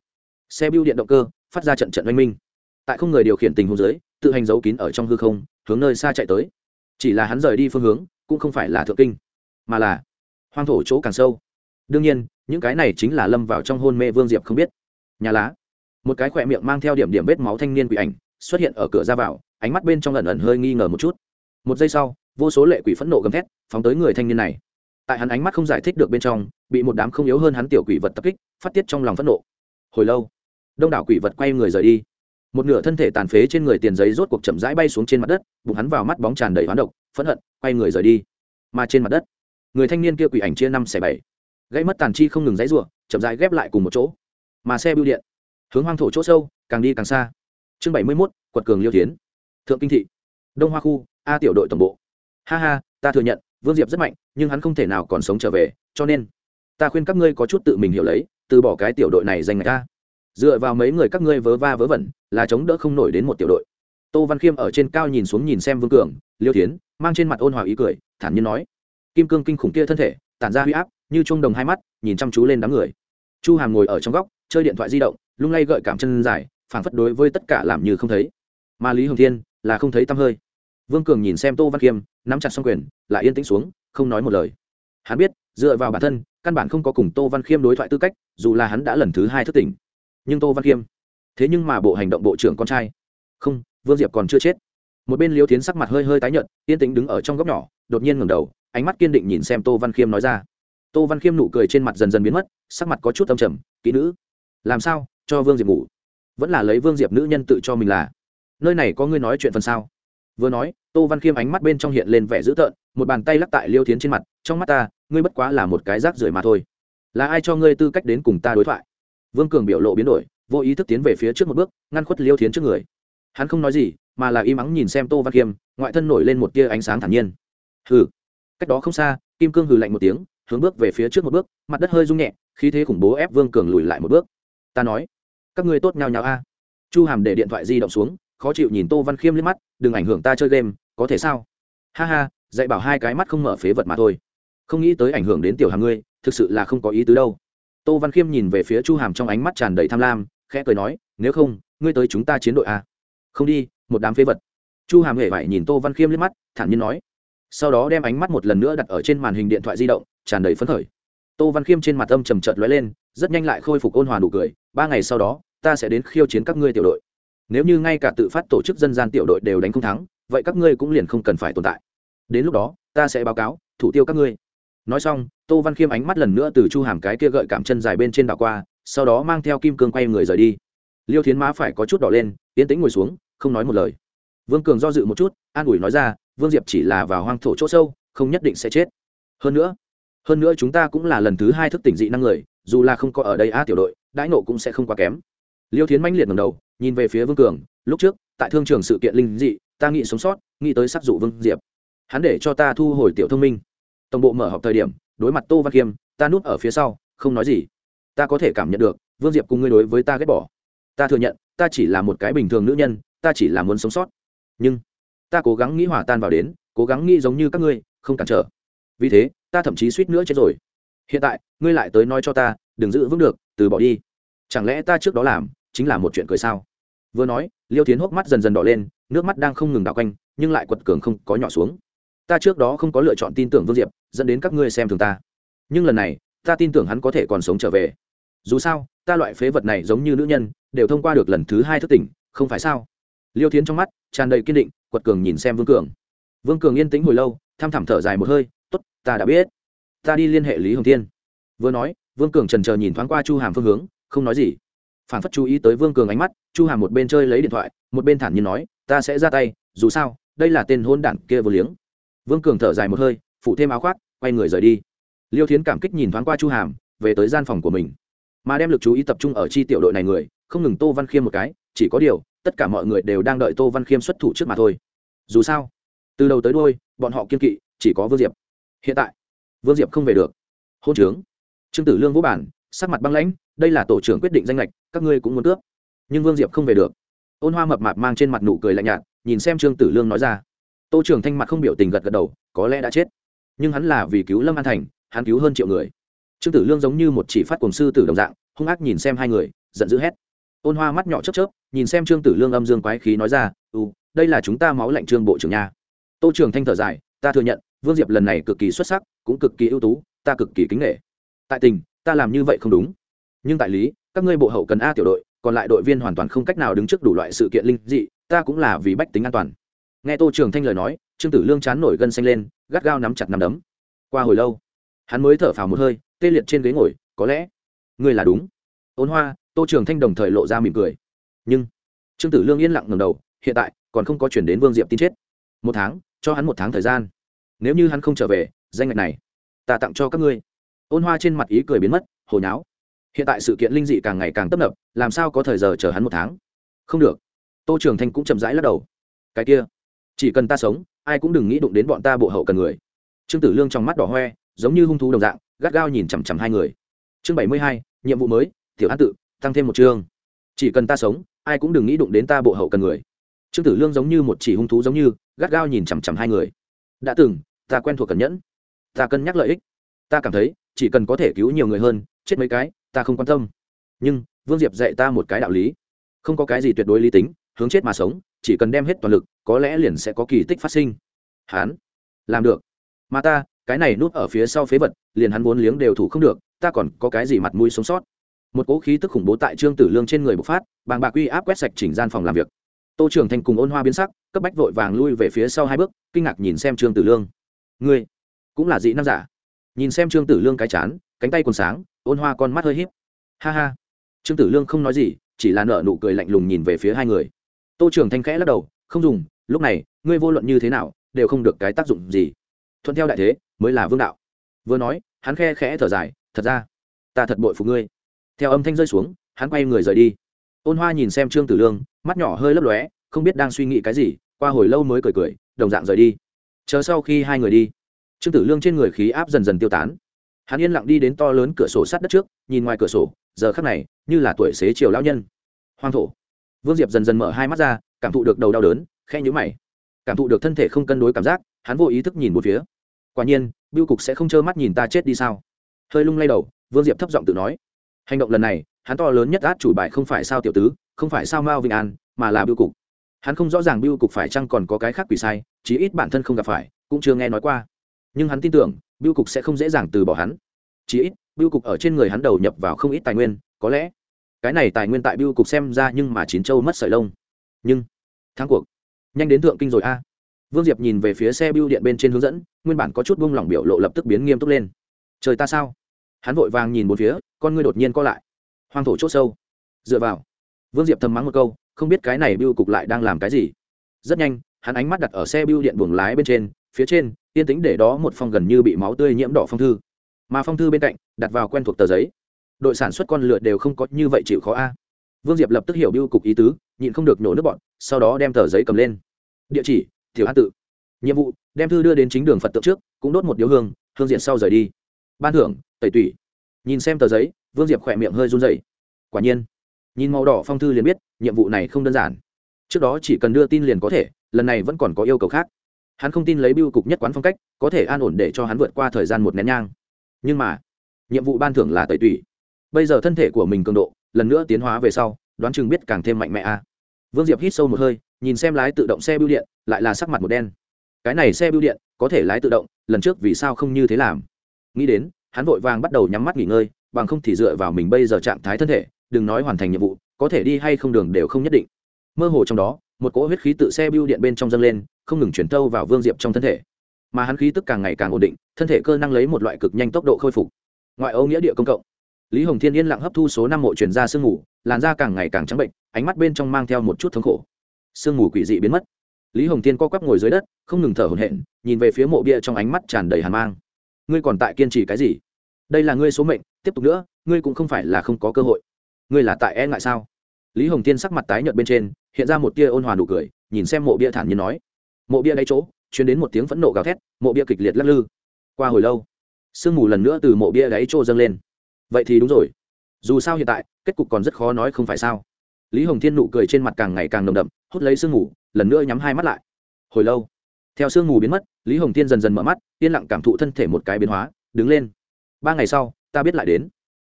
Xe biêu điện động cơ, phát ra trận trận oanh minh. Tại không người điều khiển tình huống dưới, tự hành giấu kín ở trong hư không, hướng nơi xa chạy tới. Chỉ là hắn rời đi phương hướng, cũng không phải là thượng kinh, mà là hoang thổ chỗ càng sâu. Đương nhiên, những cái này chính là lâm vào trong hôn mê vương diệp không biết. Nhà lá một cái khỏe miệng mang theo điểm điểm vết máu thanh niên quỷ ảnh, xuất hiện ở cửa ra vào, ánh mắt bên trong lần ẩn hơi nghi ngờ một chút. Một giây sau, vô số lệ quỷ phẫn nộ gầm thét, phóng tới người thanh niên này. Tại hắn ánh mắt không giải thích được bên trong, bị một đám không yếu hơn hắn tiểu quỷ vật tập kích, phát tiết trong lòng phẫn nộ. Hồi lâu, đông đảo quỷ vật quay người rời đi. Một nửa thân thể tàn phế trên người tiền giấy rốt cuộc chậm rãi bay xuống trên mặt đất, bụng hắn vào mắt bóng tràn đầy hoán độc, phẫn hận, quay người rời đi. Mà trên mặt đất, người thanh niên kia quỷ ảnh chia năm xẻ bảy. Gãy mất tàn chi không ngừng dãy ruộng chậm rãi ghép lại cùng một chỗ. Mà xe bưu điện hướng hoang thổ chỗ sâu, càng đi càng xa. Chương bảy mươi mốt, quật cường liêu tiến. Thượng kinh thị. Đông hoa khu, a tiểu đội tổng bộ. Ha ha, ta thừa nhận, vương diệp rất mạnh, nhưng hắn không thể nào còn sống trở về, cho nên ta khuyên các ngươi có chút tự mình hiểu lấy, từ bỏ cái tiểu đội này danh ngạch ta. Dựa vào mấy người các ngươi vớ va vớ vẩn, là chống đỡ không nổi đến một tiểu đội. Tô văn khiêm ở trên cao nhìn xuống nhìn xem vương cường, liêu tiến, mang trên mặt ôn hòa ý cười, thản nhiên nói. Kim cương kinh khủng kia thân thể, tản ra huy áp, như trung đồng hai mắt, nhìn chăm chú lên đám người. Chu hàm ngồi ở trong góc chơi điện thoại di động, lung lay gợi cảm chân dài, phảng phất đối với tất cả làm như không thấy. Mà lý hồng thiên là không thấy tăm hơi. Vương cường nhìn xem tô văn khiêm nắm chặt xong quyền, lại yên tĩnh xuống, không nói một lời. Hắn biết, dựa vào bản thân, căn bản không có cùng tô văn khiêm đối thoại tư cách, dù là hắn đã lần thứ hai thức tỉnh. Nhưng tô văn khiêm thế nhưng mà bộ hành động bộ trưởng con trai. Không, vương diệp còn chưa chết. Một bên liêu tiến sắc mặt hơi hơi tái nhợt, yên tĩnh đứng ở trong góc nhỏ, đột nhiên ngẩng đầu, ánh mắt kiên định nhìn xem tô văn khiêm nói ra. Tô văn khiêm nụ cười trên mặt dần dần biến mất, sắc mặt có chút âm trầm, kỹ nữ làm sao? Cho vương diệp ngủ. Vẫn là lấy vương diệp nữ nhân tự cho mình là. Nơi này có ngươi nói chuyện phần sao? Vừa nói, tô văn khiêm ánh mắt bên trong hiện lên vẻ dữ tợn, một bàn tay lắc tại liêu tiến trên mặt, trong mắt ta, ngươi bất quá là một cái rác rưởi mà thôi. Là ai cho ngươi tư cách đến cùng ta đối thoại? Vương cường biểu lộ biến đổi, vô ý thức tiến về phía trước một bước, ngăn khuất liêu tiến trước người. Hắn không nói gì, mà là im ắng nhìn xem tô văn khiêm, ngoại thân nổi lên một tia ánh sáng thản nhiên. Hừ. Cách đó không xa, kim cương hừ lạnh một tiếng, hướng bước về phía trước một bước, mặt đất hơi rung nhẹ, khí thế khủng bố ép vương cường lùi lại một bước ta nói, các ngươi tốt nhau nhau a. Chu hàm để điện thoại di động xuống, khó chịu nhìn tô văn khiêm liếc mắt, đừng ảnh hưởng ta chơi game, có thể sao? Ha ha, dạy bảo hai cái mắt không mở phế vật mà thôi. Không nghĩ tới ảnh hưởng đến tiểu hàm ngươi, thực sự là không có ý tứ đâu. Tô văn khiêm nhìn về phía chu hàm trong ánh mắt tràn đầy tham lam, khẽ cười nói, nếu không, ngươi tới chúng ta chiến đội a. Không đi, một đám phế vật. Chu hàm hề vải nhìn tô văn khiêm liếc mắt, thản nhiên nói. Sau đó đem ánh mắt một lần nữa đặt ở trên màn hình điện thoại di động, tràn đầy phấn khởi tô văn khiêm trên mặt âm trầm trợt lóe lên, rất nhanh lại khôi phục ôn hòa nụ cười, ba ngày sau đó, ta sẽ đến khiêu chiến các ngươi tiểu đội. Nếu như ngay cả tự phát tổ chức dân gian tiểu đội đều đánh không thắng, vậy các ngươi cũng liền không cần phải tồn tại. Đến lúc đó, ta sẽ báo cáo, thủ tiêu các ngươi. Nói xong, tô văn khiêm ánh mắt lần nữa từ chu hàm cái kia gợi cảm chân dài bên trên đảo qua, sau đó mang theo kim cương quay người rời đi. Liêu thiến má phải có chút đỏ lên tiến tĩnh ngồi xuống, không nói một lời. Vương cường do dự một chút, an ủi nói ra, vương diệp chỉ là vào hoang thổ chỗ sâu, không nhất định sẽ chết. Hơn nữa hơn nữa chúng ta cũng là lần thứ hai thức tỉnh dị năng người, dù là không có ở đây a tiểu đội, đãi nộ cũng sẽ không quá kém. Liêu thiến mãnh liệt ngầm đầu, nhìn về phía vương cường, lúc trước, tại thương trường sự kiện linh dị, ta nghĩ sống sót, nghĩ tới sắc dụ vương diệp. Hắn để cho ta thu hồi tiểu thông minh. Tổng bộ mở họp thời điểm, đối mặt tô văn khiêm, ta núp ở phía sau, không nói gì. Ta có thể cảm nhận được, vương diệp cùng ngươi đối với ta ghét bỏ. Ta thừa nhận, ta chỉ là một cái bình thường nữ nhân, ta chỉ là muốn sống sót. Nhưng, ta cố gắng nghĩ hòa tan vào đến, cố gắng nghĩ giống như các ngươi, không cản trở. Vì thế ta thậm chí suýt nữa chết rồi. Hiện tại, ngươi lại tới nói cho ta, đừng giữ vững được, từ bỏ đi. Chẳng lẽ ta trước đó làm, chính là một chuyện cười sao? Vừa nói, liêu tiến hốc mắt dần dần đỏ lên, nước mắt đang không ngừng đảo quanh, nhưng lại quật cường không có nhỏ xuống. Ta trước đó không có lựa chọn tin tưởng vương diệp, dẫn đến các ngươi xem thường ta. Nhưng lần này, ta tin tưởng hắn có thể còn sống trở về. Dù sao, ta loại phế vật này giống như nữ nhân, đều thông qua được lần thứ hai thức tỉnh, không phải sao? Liêu tiến trong mắt tràn đầy kiên định, quật cường nhìn xem vương cường. Vương cường yên tĩnh hồi lâu tham thẳm thở dài một hơi ta đã biết. Ta đi liên hệ lý hồng thiên. Vừa nói, vương cường trần trờ nhìn thoáng qua chu hàm phương hướng, không nói gì. Phản phất chú ý tới vương cường ánh mắt, chu hàm một bên chơi lấy điện thoại, một bên thản nhiên nói, ta sẽ ra tay, dù sao, đây là tên hôn đản kia vô liếng. Vương cường thở dài một hơi phụ thêm áo khoác, quay người rời đi. Liêu thiến cảm kích nhìn thoáng qua chu hàm, về tới gian phòng của mình. Mà đem lực chú ý tập trung ở chi tiểu đội này người, không ngừng tô văn khiêm một cái, chỉ có điều, tất cả mọi người đều đang đợi tô văn khiêm xuất thủ trước mà thôi. Dù sao, từ đầu tới đôi bọn họ kiên kỵ, chỉ có vương diệp hiện tại, vương diệp không về được. Hôn trướng. Trương tử lương vũ bản sắc mặt băng lãnh, đây là tổ trưởng quyết định danh lệch, các ngươi cũng muốn cướp. Nhưng vương diệp không về được. Ôn hoa mập mạp mang trên mặt nụ cười lạnh nhạt, nhìn xem trương tử lương nói ra. Tô trưởng thanh mặt không biểu tình gật gật đầu, có lẽ đã chết. Nhưng hắn là vì cứu lâm an thành, hắn cứu hơn triệu người. Trương tử lương giống như một chỉ phát cùng sư tử đồng dạng, hung ác nhìn xem hai người, giận dữ hét. Ôn hoa mắt nhỏ chớp chớp, nhìn xem trương tử lương âm dương quái khí nói ra ừ đây là chúng ta máu lạnh trương bộ trưởng nha. Tô trưởng thanh thở dài, ta thừa nhận vương diệp lần này cực kỳ xuất sắc, cũng cực kỳ ưu tú, ta cực kỳ kính nghệ tại tình, ta làm như vậy không đúng. Nhưng tại lý, các ngươi bộ hậu cần a tiểu đội, còn lại đội viên hoàn toàn không cách nào đứng trước đủ loại sự kiện linh dị, ta cũng là vì bách tính an toàn. Nghe tô trường thanh lời nói, trương tử lương chán nổi gân xanh lên, gắt gao nắm chặt nắm đấm. Qua hồi lâu, hắn mới thở phào một hơi, tê liệt trên ghế ngồi, có lẽ, ngươi là đúng. Ôn hoa, tô trường thanh đồng thời lộ ra mỉm cười. Nhưng, trương tử lương yên lặng ngầm đầu, hiện tại, còn không có chuyển đến vương diệp tin chết. Một tháng, cho hắn một tháng thời gian nếu như hắn không trở về, danh ngạch này, ta tặng cho các ngươi. Ôn hoa trên mặt ý cười biến mất hồi nháo. Hiện tại sự kiện linh dị càng ngày càng tấp nập, làm sao có thời giờ chờ hắn một tháng? Không được. Tô trường thanh cũng chậm rãi lắc đầu. Cái kia, chỉ cần ta sống, ai cũng đừng nghĩ đụng đến bọn ta bộ hậu cần người. Trương tử lương trong mắt đỏ hoe, giống như hung thú đồng dạng, gắt gao nhìn chằm chằm hai người. Chương bảy mươi hai, nhiệm vụ mới, tiểu an tự, tăng thêm một chương. Chỉ cần ta sống, ai cũng đừng nghĩ đụng đến ta bộ hậu cần người. Trương tử lương giống như một chỉ hung thú giống như, gắt gao nhìn chằm chằm hai người đã từng, ta quen thuộc cẩn nhẫn. Ta cân nhắc lợi ích. Ta cảm thấy, chỉ cần có thể cứu nhiều người hơn, chết mấy cái, ta không quan tâm. Nhưng, vương diệp dạy ta một cái đạo lý. Không có cái gì tuyệt đối lý tính, hướng chết mà sống, chỉ cần đem hết toàn lực, có lẽ liền sẽ có kỳ tích phát sinh. Hán, làm được. Mà ta, cái này núp ở phía sau phế vật, liền hắn vốn liếng đều thủ không được, ta còn có cái gì mặt mũi sống sót? Một cỗ khí tức khủng bố tại trương tử lương trên người bộc phát, bàng bạc uy áp quét sạch chỉnh gian phòng làm việc tô Trường Thanh cùng ôn hoa biến sắc, cấp bách vội vàng lui về phía sau hai bước, kinh ngạc nhìn xem trương tử lương. Ngươi cũng là dị nam giả? Nhìn xem trương tử lương cái chán, cánh tay còn sáng, ôn hoa con mắt hơi híp. Ha ha. Trương tử lương không nói gì, chỉ là nở nụ cười lạnh lùng nhìn về phía hai người. Tô Trường thanh khẽ lắc đầu, không dùng, lúc này, ngươi vô luận như thế nào, đều không được cái tác dụng gì. Thuận theo đại thế, mới là vương đạo. Vừa nói, hắn khe khẽ thở dài, thật ra, ta thật bội phục ngươi. Theo âm thanh rơi xuống, hắn quay người rời đi. Ôn hoa nhìn xem trương tử lương mắt nhỏ hơi lấp lóe, không biết đang suy nghĩ cái gì, qua hồi lâu mới cười cười, đồng dạng rời đi. Chờ sau khi hai người đi, trương tử lương trên người khí áp dần dần tiêu tán. Hắn yên lặng đi đến to lớn cửa sổ sát đất trước, nhìn ngoài cửa sổ, giờ khắc này, như là tuổi xế chiều lão nhân. Hoang thổ. Vương diệp dần dần mở hai mắt ra, cảm thụ được đầu đau đớn khe nhũ mày. Cảm thụ được thân thể không cân đối cảm giác, hắn vô ý thức nhìn một phía. Quả nhiên biêu cục sẽ không trơ mắt nhìn ta chết đi sao? Hơi lung lay đầu, vương diệp thấp giọng tự nói. Hành động lần này, hắn to lớn nhất át chủ bài không phải sao tiểu tứ không phải sao mao vinh an, mà là biêu cục. Hắn không rõ ràng biêu cục phải chăng còn có cái khác quỷ sai, chí ít bản thân không gặp phải, cũng chưa nghe nói qua. Nhưng hắn tin tưởng, biêu cục sẽ không dễ dàng từ bỏ hắn. Chí ít, biêu cục ở trên người hắn đầu nhập vào không ít tài nguyên, có lẽ cái này tài nguyên tại biêu cục xem ra nhưng mà chín châu mất sợi lông. Nhưng, thắng cuộc. Nhanh đến thượng kinh rồi a. Vương diệp nhìn về phía xe biêu điện bên trên hướng dẫn, nguyên bản có chút buông lỏng biểu lộ lập tức biến nghiêm túc lên. Trời ta sao? Hắn vội vàng nhìn một phía, con ngươi đột nhiên co lại. Hoang thổ c h ỗ sâu. Dựa vào vương diệp thầm mắng một câu, không biết cái này biêu cục lại đang làm cái gì. Rất nhanh, hắn ánh mắt đặt ở xe biêu điện buồng lái bên trên, phía trên, yên tĩnh để đó một phong gần như bị máu tươi nhiễm đỏ phong thư. Mà phong thư bên cạnh, đặt vào quen thuộc tờ giấy. Đội sản xuất con lựa đều không có như vậy chịu khó a. Vương diệp lập tức hiểu biêu cục ý tứ, nhịn không được nhổ nước bọn, sau đó đem tờ giấy cầm lên. Địa chỉ, tiểu an tự. Nhiệm vụ, đem thư đưa đến chính đường phật tượng trước, cũng đốt một điếu hương hương diện sau rời đi. Ban thưởng, tẩy tủy. Nhìn xem tờ giấy, vương diệp khỏe miệng hơi run dày quả nhiên nhìn màu đỏ phong thư liền biết, nhiệm vụ này không đơn giản. Trước đó chỉ cần đưa tin liền có thể, lần này vẫn còn có yêu cầu khác. Hắn không tin lấy biêu cục nhất quán phong cách, có thể an ổn để cho hắn vượt qua thời gian một nén nhang. Nhưng mà, nhiệm vụ ban thưởng là tẩy tủy. Bây giờ thân thể của mình cường độ, lần nữa tiến hóa về sau, đoán chừng biết càng thêm mạnh mẽ a. Vương diệp hít sâu một hơi, nhìn xem lái tự động xe biêu điện, lại là sắc mặt một đen. Cái này xe biêu điện, có thể lái tự động, lần trước vì sao không như thế làm? Nghĩ đến, hắn vội vàng bắt đầu nhắm mắt nghỉ ngơi, bằng không thì dựa vào mình bây giờ trạng thái thân thể đừng nói hoàn thành nhiệm vụ, có thể đi hay không đường đều không nhất định. Mơ hồ trong đó, một cỗ huyết khí tự xe bưu điện bên trong dâng lên, không ngừng chuyển tâu vào vương diệp trong thân thể. Mà hắn khí tức càng ngày càng ổn định, thân thể cơ năng lấy một loại cực nhanh tốc độ khôi phục. Ngoại ô nghĩa địa công cộng. Lý hồng thiên yên lặng hấp thu số năm mộ chuyển ra sương mù, làn da càng ngày càng trắng bệnh, ánh mắt bên trong mang theo một chút thống khổ. Sương mù quỷ dị biến mất. Lý hồng thiên co quắp ngồi dưới đất, không ngừng thở hổn hển, nhìn về phía mộ bia trong ánh mắt tràn đầy hàn mang. Ngươi còn tại kiên trì cái gì? Đây là ngươi số mệnh, tiếp tục nữa, ngươi cũng không phải là không có cơ hội ngươi là tại e ngại sao? Lý hồng thiên sắc mặt tái nhợt bên trên, hiện ra một tia ôn hòa nụ cười, nhìn xem mộ bia thản nhiên nói. Mộ bia đáy chỗ chuyến đến một tiếng phẫn nộ gào thét, mộ bia kịch liệt lắc lư. Qua hồi lâu, sương mù lần nữa từ mộ bia đáy chỗ dâng lên. Vậy thì đúng rồi. Dù sao hiện tại, kết cục còn rất khó nói không phải sao. Lý hồng thiên nụ cười trên mặt càng ngày càng nồng đậm, hút lấy sương mù, lần nữa nhắm hai mắt lại. Hồi lâu, theo sương mù biến mất, lý hồng thiên dần dần mở mắt, yên lặng cảm thụ thân thể một cái biến hóa, đứng lên. Ba ngày sau, ta biết lại đến.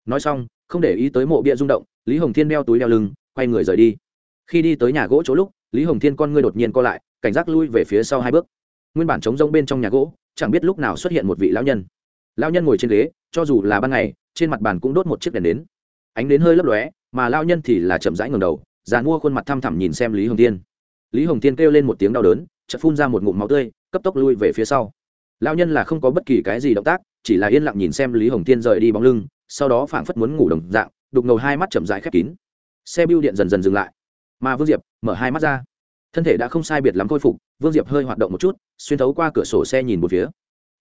Nói xong không để ý tới mộ bia rung động, lý hồng thiên đeo túi đeo lưng, quay người rời đi. Khi đi tới nhà gỗ chỗ lúc, lý hồng thiên con ngươi đột nhiên co lại, cảnh giác lui về phía sau hai bước. Nguyên bản trống rông bên trong nhà gỗ, chẳng biết lúc nào xuất hiện một vị lão nhân. Lão nhân ngồi trên ghế, cho dù là ban ngày, trên mặt bàn cũng đốt một chiếc đèn đến. Ánh đến hơi lấp lóe, mà lão nhân thì là chậm rãi ngầm đầu, già mua khuôn mặt thăm thẳm nhìn xem lý hồng thiên. Lý hồng thiên kêu lên một tiếng đau đớn, chợt phun ra một ngụm máu tươi, cấp tốc lui về phía sau. Lão nhân là không có bất kỳ cái gì động tác, chỉ là yên lặng nhìn xem lý hồng thiên rời đi bóng lưng sau đó phảng phất muốn ngủ đồng dạng, đục ngầu hai mắt chậm rãi khép kín. Xe bưu điện dần dần dừng lại. Mà vương diệp mở hai mắt ra. Thân thể đã không sai biệt lắm khôi phục, vương diệp hơi hoạt động một chút, xuyên thấu qua cửa sổ xe nhìn một phía.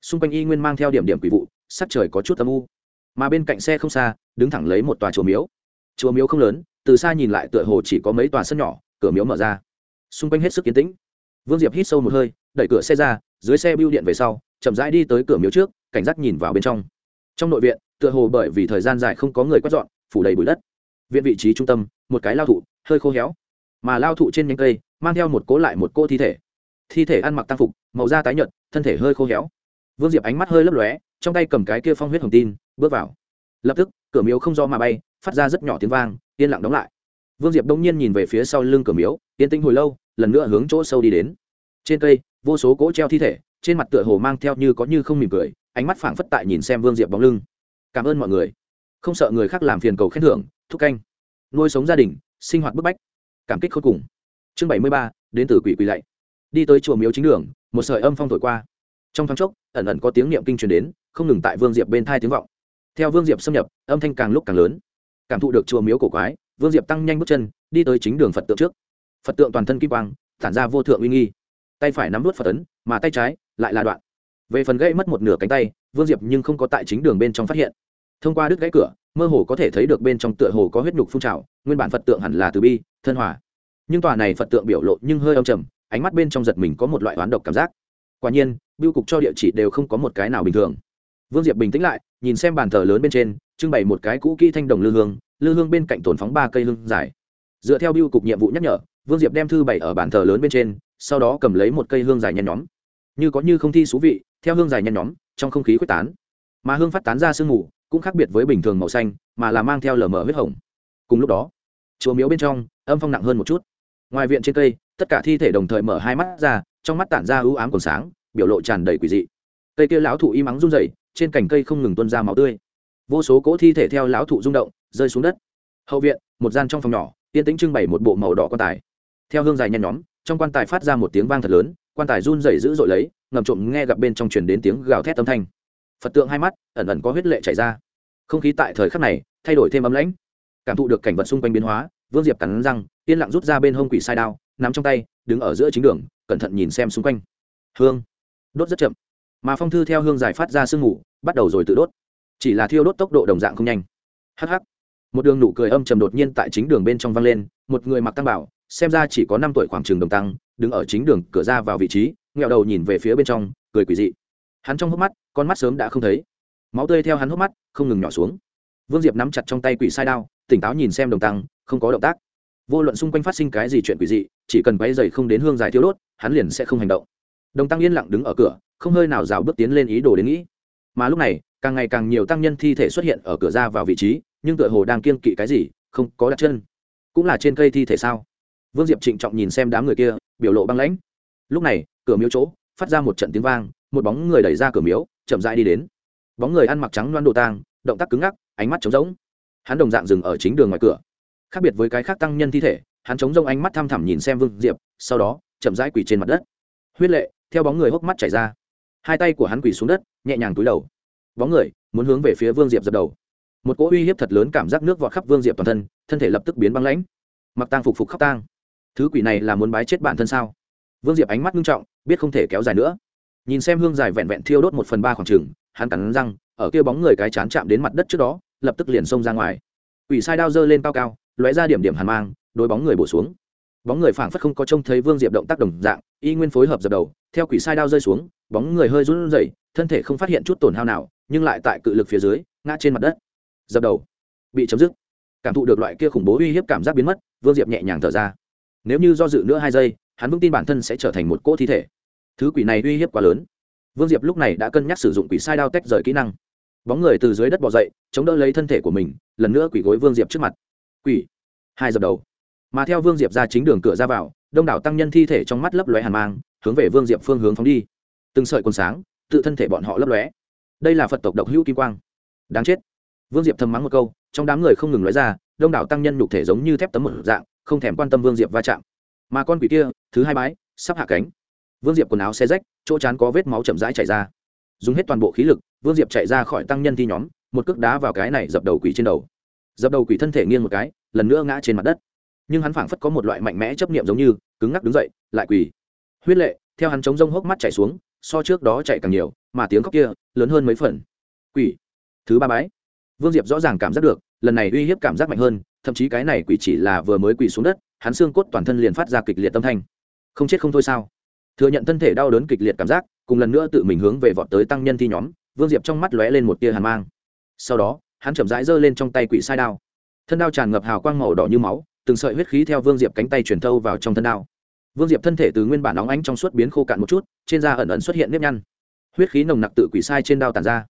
Xung quanh y nguyên mang theo điểm điểm quỷ vụ, sắc trời có chút âm u. Mà bên cạnh xe không xa, đứng thẳng lấy một tòa chùa miếu. Chùa miếu không lớn, từ xa nhìn lại tựa hồ chỉ có mấy tòa sân nhỏ, cửa miếu mở ra. Xung quanh hết sức kiến tĩnh. Vương diệp hít sâu một hơi, đẩy cửa xe ra, dưới xe bưu điện về sau, chậm rãi đi tới cửa miếu trước, cảnh giác nhìn vào bên trong. Trong nội viện tựa hồ bởi vì thời gian dài không có người quét dọn, phủ đầy bụi đất. Viện vị trí trung tâm, một cái lao thụ, hơi khô héo. Mà lao thụ trên nhánh cây, mang theo một cỗ lại một cô thi thể. Thi thể ăn mặc tăng phục, màu da tái nhợt, thân thể hơi khô héo. Vương diệp ánh mắt hơi lấp lóe, trong tay cầm cái kia phong huyết hồng tin, bước vào. Lập tức, cửa miếu không do mà bay, phát ra rất nhỏ tiếng vang, yên lặng đóng lại. Vương diệp đông nhiên nhìn về phía sau lưng cửa miếu, yên tĩnh hồi lâu, lần nữa hướng chỗ sâu đi đến. Trên cây, vô số cỗ treo thi thể, trên mặt tựa hồ mang theo như có như không mỉm cười, ánh mắt phảng phất tại nhìn xem vương diệp bóng lưng cảm ơn mọi người. Không sợ người khác làm phiền cầu khen thưởng, thúc canh. Nuôi sống gia đình, sinh hoạt bức bách. Cảm kích khôi cùng. Chương bảy mươi ba, đến từ quỷ quỷ lạy. Đi tới chùa miếu chính đường, một sợi âm phong thổi qua. Trong thoáng chốc, ẩn ẩn có tiếng niệm kinh truyền đến, không ngừng tại vương diệp bên thai tiếng vọng. Theo vương diệp xâm nhập, âm thanh càng lúc càng lớn. Cảm thụ được chùa miếu cổ quái, vương diệp tăng nhanh bước chân, đi tới chính đường phật tượng trước. Phật tượng toàn thân kim quang, tản ra vô thượng uy nghi. Tay phải nắm vút phật tấn mà tay trái lại là đoạn về phần gãy mất một nửa cánh tay, vương diệp nhưng không có tại chính đường bên trong phát hiện. Thông qua đứt gãy cửa, mơ hồ có thể thấy được bên trong tựa hồ có huyết nhục phun trào, nguyên bản phật tượng hẳn là từ bi, thân hòa. Nhưng tòa này phật tượng biểu lộ nhưng hơi âm trầm, ánh mắt bên trong giật mình có một loại oán độc cảm giác. Quả nhiên, biêu cục cho địa chỉ đều không có một cái nào bình thường. Vương diệp bình tĩnh lại, nhìn xem bàn thờ lớn bên trên, trưng bày một cái cũ kỹ thanh đồng lư hương lư hương bên cạnh tổn phóng ba cây hương dài. Dựa theo biêu cục nhiệm vụ nhắc nhở, vương diệp đem thư bày ở bàn thờ lớn bên trên, sau đó cầm lấy một cây hương dài nhen nhóm. Như có như không thi xú vị theo hương dài nhen nhóm, trong không khí quyết tán. Mà hương phát tán ra sương mù, cũng khác biệt với bình thường màu xanh, mà là mang theo lờ mờ huyết hồng. Cùng lúc đó, chùa miếu bên trong, âm phong nặng hơn một chút. Ngoài viện trên cây, tất cả thi thể đồng thời mở hai mắt ra, trong mắt tản ra ưu ám còn sáng, biểu lộ tràn đầy quỷ dị. Cây kia lão thụ y mắng run rẩy, trên cành cây không ngừng tuôn ra máu tươi. Vô số cỗ thi thể theo lão thụ rung động, rơi xuống đất. Hậu viện, một gian trong phòng nhỏ, yên tĩnh trưng bày một bộ màu đỏ quan tài. Theo hương dài nhen nhóm, trong quan tài phát ra một tiếng vang thật lớn, quan tài run rẩy dữ dội lấy ngầm trộm nghe gặp bên trong truyền đến tiếng gào thét âm thanh. Phật tượng hai mắt, ẩn ẩn có huyết lệ chảy ra. Không khí tại thời khắc này, thay đổi thêm ấm lãnh. Cảm thụ được cảnh vật xung quanh biến hóa, vương diệp cắn răng, yên lặng rút ra bên hông quỷ sai đao, nắm trong tay, đứng ở giữa chính đường, cẩn thận nhìn xem xung quanh. Hương. Đốt rất chậm. Mà phong thư theo hương giải phát ra sương ngủ bắt đầu rồi tự đốt. Chỉ là thiêu đốt tốc độ đồng dạng không nhanh. Hh một đường nụ cười âm trầm đột nhiên tại chính đường bên trong vang lên, một người mặc tăng bảo, xem ra chỉ có năm tuổi khoảng trường đồng tăng, đứng ở chính đường, cửa ra vào vị trí nghẹo đầu nhìn về phía bên trong, cười quỷ dị. Hắn trong hốc mắt, con mắt sớm đã không thấy. Máu tươi theo hắn hốc mắt, không ngừng nhỏ xuống. Vương diệp nắm chặt trong tay quỷ sai đao, tỉnh táo nhìn xem đồng tăng, không có động tác. Vô luận xung quanh phát sinh cái gì chuyện quỷ dị, chỉ cần quay dày không đến hương dài thiếu đốt, hắn liền sẽ không hành động. Đồng tăng yên lặng đứng ở cửa, không hơi nào rào bước tiến lên ý đồ đến nghĩ. Mà lúc này, càng ngày càng nhiều tăng nhân thi thể xuất hiện ở cửa ra vào vị trí, nhưng tựa hồ đang kiên kỵ cái gì, không có đặt chân. Cũng là trên cây thi thể sao? Vương diệp trịnh trọng nhìn xem đám người kia, biểu lộ băng lãnh. Lúc này cửa miếu chỗ, phát ra một trận tiếng vang, một bóng người đẩy ra cửa miếu, chậm rãi đi đến. Bóng người ăn mặc trắng loan đồ tang, động tác cứng ngắc, ánh mắt trống rỗng. Hắn đồng dạng dừng ở chính đường ngoài cửa. Khác biệt với cái khác tăng nhân thi thể, hắn chống rông ánh mắt thăm thẳm nhìn xem vương diệp, sau đó, chậm rãi quỳ trên mặt đất. Huyết lệ, theo bóng người hốc mắt chảy ra. Hai tay của hắn quỳ xuống đất, nhẹ nhàng túi đầu. Bóng người, muốn hướng về phía vương diệp dập đầu. Một cỗ uy hiếp thật lớn cảm giác nước vọt khắp vương diệp toàn thân thân thể lập tức biến băng lãnh. Mặc tang phục phục khắp tang. Thứ quỷ này là muốn bái chết bản thân sao? Vương diệp ánh mắt nghiêm trọng, biết không thể kéo dài nữa. Nhìn xem hương dài vẹn vẹn thiêu đốt một phần ba khoảng trừng hắn cắn răng, ở kia bóng người cái chán chạm đến mặt đất trước đó, lập tức liền xông ra ngoài. Quỷ sai đao giơ lên cao cao, lóe ra điểm điểm hàn mang đôi bóng người bổ xuống. Bóng người phảng phất không có trông thấy vương diệp động tác đồng dạng, y nguyên phối hợp dập đầu, theo quỷ sai đao rơi xuống, bóng người hơi run rẩy, thân thể không phát hiện chút tổn hao nào, nhưng lại tại cự lực phía dưới, ngã trên mặt đất. Dập đầu. Bị chấm dứt. Cảm thụ được loại kia khủng bố uy hiếp cảm giác biến mất, vương diệp nhẹ nhàng thở ra. Nếu như do dự nữa hai giây hắn vững tin bản thân sẽ trở thành một cỗ thi thể. Thứ quỷ này uy hiếp quá lớn. Vương diệp lúc này đã cân nhắc sử dụng quỷ sai đao tách rời kỹ năng. Bóng người từ dưới đất bỏ dậy, chống đỡ lấy thân thể của mình, lần nữa quỷ gối vương diệp trước mặt. Quỷ. Hai dập đầu. Mà theo vương diệp ra chính đường cửa ra vào, đông đảo tăng nhân thi thể trong mắt lấp lóe hàn mang, hướng về vương diệp phương hướng phóng đi. Từng sợi quần sáng, tự thân thể bọn họ lấp lóe. Đây là phật tộc độc hữu kim quang. Đáng chết. Vương diệp thầm mắng một câu, trong đám người không ngừng nói ra, đông đảo tăng nhân nhục thể giống như thép tấm một dạng, không thèm quan tâm vương diệp va chạm. Mà con quỷ kia thứ hai bái, sắp hạ cánh. Vương diệp quần áo xe rách, chỗ chán có vết máu chậm rãi chảy ra. Dùng hết toàn bộ khí lực, vương diệp chạy ra khỏi tăng nhân thi nhóm, một cước đá vào cái này dập đầu quỷ trên đầu. Dập đầu quỷ thân thể nghiêng một cái, lần nữa ngã trên mặt đất. Nhưng hắn phảng phất có một loại mạnh mẽ chấp niệm giống như, cứng ngắc đứng dậy, lại quỳ. Huyết lệ, theo hắn chống rông hốc mắt chạy xuống, so trước đó chạy càng nhiều, mà tiếng khóc kia, lớn hơn mấy phần. Quỷ, thứ ba bái. Vương diệp rõ ràng cảm giác được, lần này uy hiếp cảm giác mạnh hơn, thậm chí cái này quỷ chỉ là vừa mới quỳ xuống đất, hắn xương cốt toàn thân liền phát ra kịch liệt tâm thanh không chết không thôi sao? Thừa nhận thân thể đau đớn kịch liệt cảm giác, cùng lần nữa tự mình hướng về vọt tới tăng nhân thi nhóm, vương diệp trong mắt lóe lên một tia hàn mang. Sau đó, hắn chậm rãi giơ lên trong tay quỷ sai đao. Thân đao tràn ngập hào quang màu đỏ như máu, từng sợi huyết khí theo vương diệp cánh tay truyền thâu vào trong thân đao. Vương diệp thân thể từ nguyên bản óng ánh trong suốt biến khô cạn một chút, trên da ẩn ẩn xuất hiện nếp nhăn. Huyết khí nồng nặc tự quỷ sai trên đao tàn ra.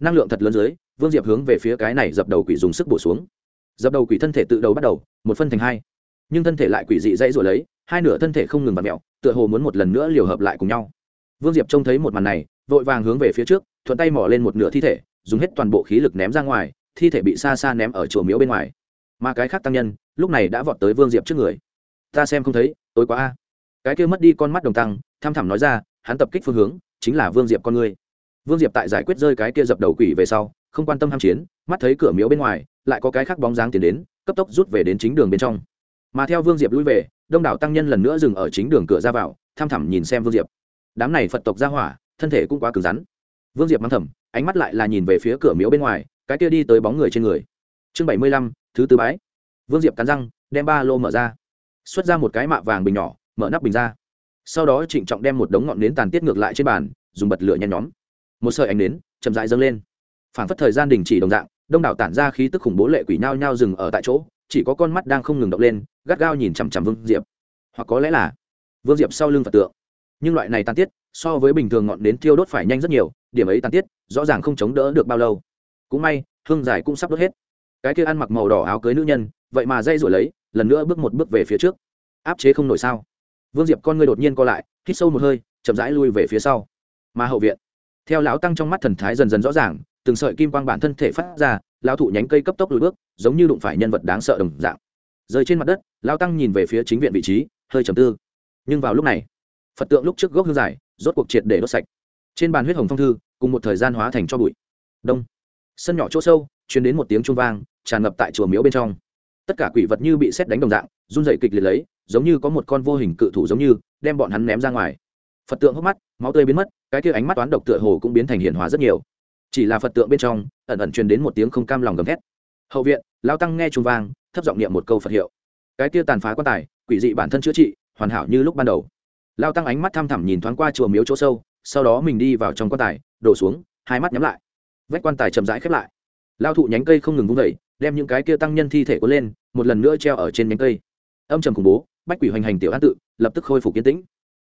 Năng lượng thật lớn dưới, vương diệp hướng về phía cái này dập đầu quỷ dùng sức bổ xuống. Dập đầu quỷ thân thể tự đầu bắt đầu, một phân thành hai nhưng thân thể lại quỷ dị dãy rồi lấy, hai nửa thân thể không ngừng bật mẹo tựa hồ muốn một lần nữa liều hợp lại cùng nhau. Vương diệp trông thấy một màn này, vội vàng hướng về phía trước, thuận tay mỏ lên một nửa thi thể, dùng hết toàn bộ khí lực ném ra ngoài, thi thể bị xa xa ném ở chùa miếu bên ngoài. Mà cái khác tăng nhân, lúc này đã vọt tới vương diệp trước người. Ta xem không thấy, tối quá a. Cái kia mất đi con mắt đồng tăng, tham thẳm nói ra, hắn tập kích phương hướng, chính là vương diệp con người vương diệp tại giải quyết rơi cái kia dập đầu quỷ về sau, không quan tâm ham chiến, mắt thấy cửa miếu bên ngoài, lại có cái khác bóng dáng tiến đến, cấp tốc rút về đến chính đường bên trong mà theo vương diệp lui về, đông đảo tăng nhân lần nữa dừng ở chính đường cửa ra vào tham thẳm nhìn xem vương diệp. Đám này phật tộc ra hỏa, thân thể cũng quá cứng rắn. Vương diệp mang thầm, ánh mắt lại là nhìn về phía cửa miếu bên ngoài, cái kia đi tới bóng người trên người. Chương bảy mươi lăm, thứ tư bái. Vương diệp cắn răng, đem ba lô mở ra. Xuất ra một cái mạ vàng bình nhỏ, mở nắp bình ra. Sau đó trịnh trọng đem một đống ngọn nến tàn tiết ngược lại trên bàn, dùng bật lửa nhen nhóm. Một sợi ánh nến, chậm dại dâng lên. Phản phất thời gian đình chỉ đồng dạng, đông đảo tản ra khí tức khủng bố lệ quỷ nhao nhao dừng ở tại chỗ chỉ có con mắt đang không ngừng động lên, gắt gao nhìn chằm chằm vương diệp. Hoặc có lẽ là vương diệp sau lưng phật tượng. Nhưng loại này tàn tiết, so với bình thường ngọn nến thiêu đốt phải nhanh rất nhiều, điểm ấy tàn tiết, rõ ràng không chống đỡ được bao lâu. Cũng may, hương giải cũng sắp đốt hết. Cái kia ăn mặc màu đỏ áo cưới nữ nhân, vậy mà dây rồi lấy, lần nữa bước một bước về phía trước. Áp chế không nổi sao? Vương diệp con người đột nhiên co lại, hít sâu một hơi, chậm rãi lui về phía sau. Mà hậu viện, theo lão tăng trong mắt thần thái dần dần rõ ràng, từng sợi kim quang bản thân thể phát ra lão thụ nhánh cây cấp tốc lùi bước, giống như đụng phải nhân vật đáng sợ đồng dạng. Rơi trên mặt đất, lão tăng nhìn về phía chính viện vị trí, hơi trầm tư. Nhưng vào lúc này, phật tượng lúc trước gốc hương dài, rốt cuộc triệt để đốt sạch. Trên bàn huyết hồng phong thư, cùng một thời gian hóa thành cho bụi. Đông. Sân nhỏ chỗ sâu chuyển đến một tiếng chuông vang, tràn ngập tại chùa miếu bên trong. Tất cả quỷ vật như bị xét đánh đồng dạng, run dậy kịch liệt lấy, giống như có một con vô hình cự thủ giống như, đem bọn hắn ném ra ngoài. Phật tượng hốc mắt, máu tươi biến mất, cái kia ánh mắt toán độc tựa hồ cũng biến thành hiền hóa rất nhiều chỉ là phật tượng bên trong ẩn ẩn truyền đến một tiếng không cam lòng gầm thét hậu viện lao tăng nghe trùng vang thấp giọng niệm một câu phật hiệu cái kia tàn phá quan tài quỷ dị bản thân chữa trị hoàn hảo như lúc ban đầu lao tăng ánh mắt thăm thẳm nhìn thoáng qua chùa miếu chỗ sâu sau đó mình đi vào trong quan tài đổ xuống hai mắt nhắm lại vách quan tài chậm rãi khép lại lao thụ nhánh cây không ngừng vung vẩy đem những cái kia tăng nhân thi thể có lên một lần nữa treo ở trên nhánh cây âm trầm khủng bố bách quỷ hoành hành tiểu an tự lập tức khôi phục kiến tĩnh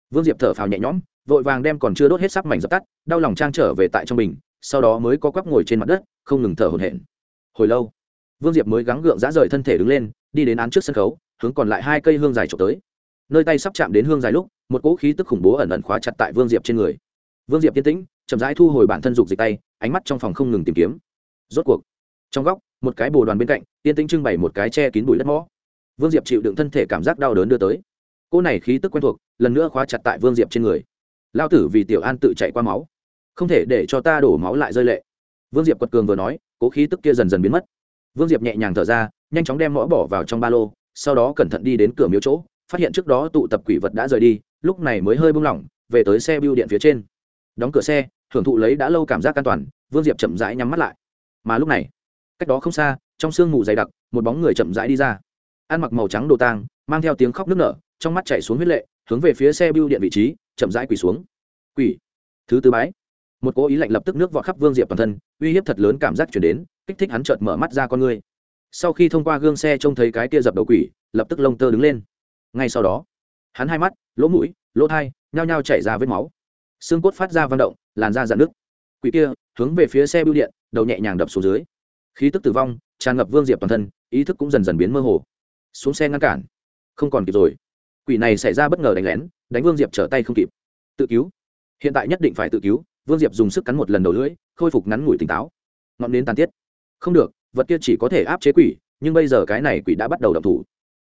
vương diệp thở phào nhẹ nhõm vội vàng đem còn chưa đốt hết sắc mảnh dập tắt đau lòng trang trở về tại trong mình sau đó mới có quắp ngồi trên mặt đất, không ngừng thở hổn hển. Hồi lâu, vương diệp mới gắng gượng dã rời thân thể đứng lên, đi đến án trước sân khấu, hướng còn lại hai cây hương dài trộm tới. Nơi tay sắp chạm đến hương dài lúc, một cỗ khí tức khủng bố ẩn ẩn khóa chặt tại vương diệp trên người. Vương diệp yên tĩnh, chậm rãi thu hồi bản thân dục dịch tay, ánh mắt trong phòng không ngừng tìm kiếm. Rốt cuộc, trong góc, một cái bồ đoàn bên cạnh, yên tĩnh trưng bày một cái che kín bụi đất mõ. Vương diệp chịu đựng thân thể cảm giác đau đớn đưa tới. Cô này khí tức quen thuộc, lần nữa khóa chặt tại vương diệp trên người. Lao tử vì tiểu an tự chạy qua máu không thể để cho ta đổ máu lại rơi lệ. Vương diệp quật cường vừa nói, cố khí tức kia dần dần biến mất. Vương diệp nhẹ nhàng thở ra, nhanh chóng đem mõ bỏ vào trong ba lô, sau đó cẩn thận đi đến cửa miếu chỗ, phát hiện trước đó tụ tập quỷ vật đã rời đi, lúc này mới hơi buông lỏng, về tới xe bưu điện phía trên. Đóng cửa xe, hưởng thụ lấy đã lâu cảm giác an toàn, vương diệp chậm rãi nhắm mắt lại. Mà lúc này, cách đó không xa, trong sương mù dày đặc, một bóng người chậm rãi đi ra. Ăn mặc màu trắng đồ tang, mang theo tiếng khóc nức nở, trong mắt chảy xuống huyết lệ, hướng về phía xe bưu điện vị trí, chậm rãi quỳ xuống. Quỳ. Thứ tư bái một cố ý lạnh lập tức nước vọt khắp vương diệp toàn thân, uy hiếp thật lớn cảm giác chuyển đến, kích thích hắn chợt mở mắt ra con ngươi sau khi thông qua gương xe trông thấy cái tia dập đầu quỷ, lập tức lông tơ đứng lên. Ngay sau đó, hắn hai mắt, lỗ mũi, lỗ thai, nhao nhao chảy ra vết máu. Xương cốt phát ra vang động, làn da dạn nước quỷ kia hướng về phía xe bưu điện, đầu nhẹ nhàng đập xuống dưới. Khí tức tử vong, tràn ngập vương diệp toàn thân, ý thức cũng dần dần biến mơ hồ. Xuống xe ngăn cản. Không còn kịp rồi. Quỷ này xảy ra bất ngờ đánh lén, đánh vương diệp trở tay không kịp. Tự cứu. Hiện tại nhất định phải tự cứu vương diệp dùng sức cắn một lần đầu lưỡi, khôi phục ngắn ngủi tỉnh táo. Ngọn đến tàn tiết. Không được, vật kia chỉ có thể áp chế quỷ, nhưng bây giờ cái này quỷ đã bắt đầu đập thủ.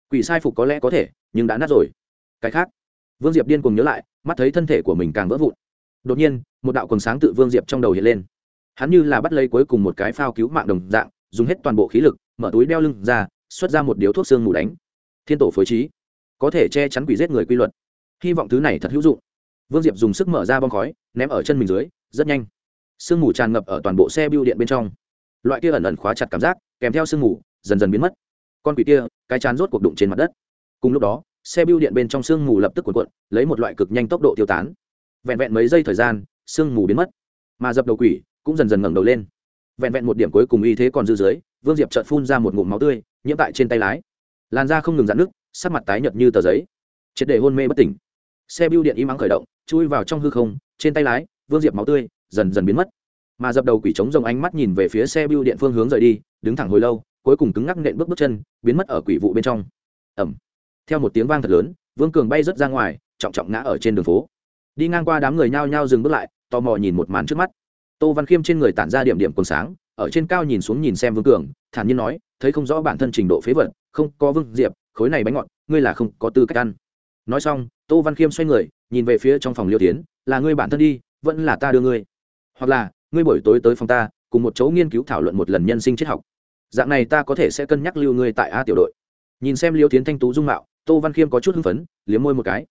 Quỷ sai phục có lẽ có thể, nhưng đã nát rồi. Cái khác. Vương diệp điên cùng nhớ lại, mắt thấy thân thể của mình càng vỡ vụn. Đột nhiên, một đạo quần sáng tự vương diệp trong đầu hiện lên. Hắn như là bắt lấy cuối cùng một cái phao cứu mạng đồng dạng, dùng hết toàn bộ khí lực, mở túi đeo lưng ra, xuất ra một điếu thuốc xương mù đánh. Thiên tổ phối trí. Có thể che chắn quỷ giết người quy luật. Hy vọng thứ này thật hữu dụng. Vương diệp dùng sức mở ra bong khói, ném ở chân mình dưới rất nhanh. Sương mù tràn ngập ở toàn bộ xe biêu điện bên trong. Loại kia ẩn ẩn khóa chặt cảm giác, kèm theo sương mù, dần dần biến mất. Con quỷ kia, cái chán rốt cuộc đụng trên mặt đất. Cùng lúc đó, xe biêu điện bên trong sương mù lập tức cuộn cuộn, lấy một loại cực nhanh tốc độ tiêu tán. Vẹn vẹn mấy giây thời gian, sương mù biến mất. Mà dập đầu quỷ cũng dần dần ngẩng đầu lên. Vẹn vẹn một điểm cuối cùng y thế còn dư dưới, vương diệp chợt phun ra một ngụm máu tươi, nhiễm tại trên tay lái. Làn da không ngừng dạn nước sắc mặt tái nhợt như tờ giấy. Triệt để hôn mê bất tỉnh. Xe biêu điện im ắng khởi động, chui vào trong hư không, trên tay lái vương diệp máu tươi dần dần biến mất. Mà dập đầu quỷ trống rồng ánh mắt nhìn về phía xe bưu điện phương hướng rời đi, đứng thẳng hồi lâu, cuối cùng cứng ngắc nện bước bước chân, biến mất ở quỷ vụ bên trong. Ẩm theo một tiếng vang thật lớn, vương cường bay rớt ra ngoài, trọng trọng ngã ở trên đường phố. Đi ngang qua đám người nhao nhao dừng bước lại, tò mò nhìn một màn trước mắt. Tô văn khiêm trên người tản ra điểm điểm cồn sáng, ở trên cao nhìn xuống nhìn xem vương cường, thản nhiên nói, thấy không rõ bản thân trình độ phế vật, không có vương diệp, khối này bánh ngọt, ngươi là không có tư cách ăn. Nói xong, tô văn khiêm xoay người, nhìn về phía trong phòng liêu tiến, là ngươi bản thân đi vẫn là ta đưa ngươi. Hoặc là, ngươi buổi tối tới phòng ta, cùng một chỗ nghiên cứu thảo luận một lần nhân sinh triết học. Dạng này ta có thể sẽ cân nhắc lưu ngươi tại a tiểu đội. Nhìn xem liêu tiến thanh tú dung mạo, tô văn khiêm có chút hưng phấn, liếm môi một cái.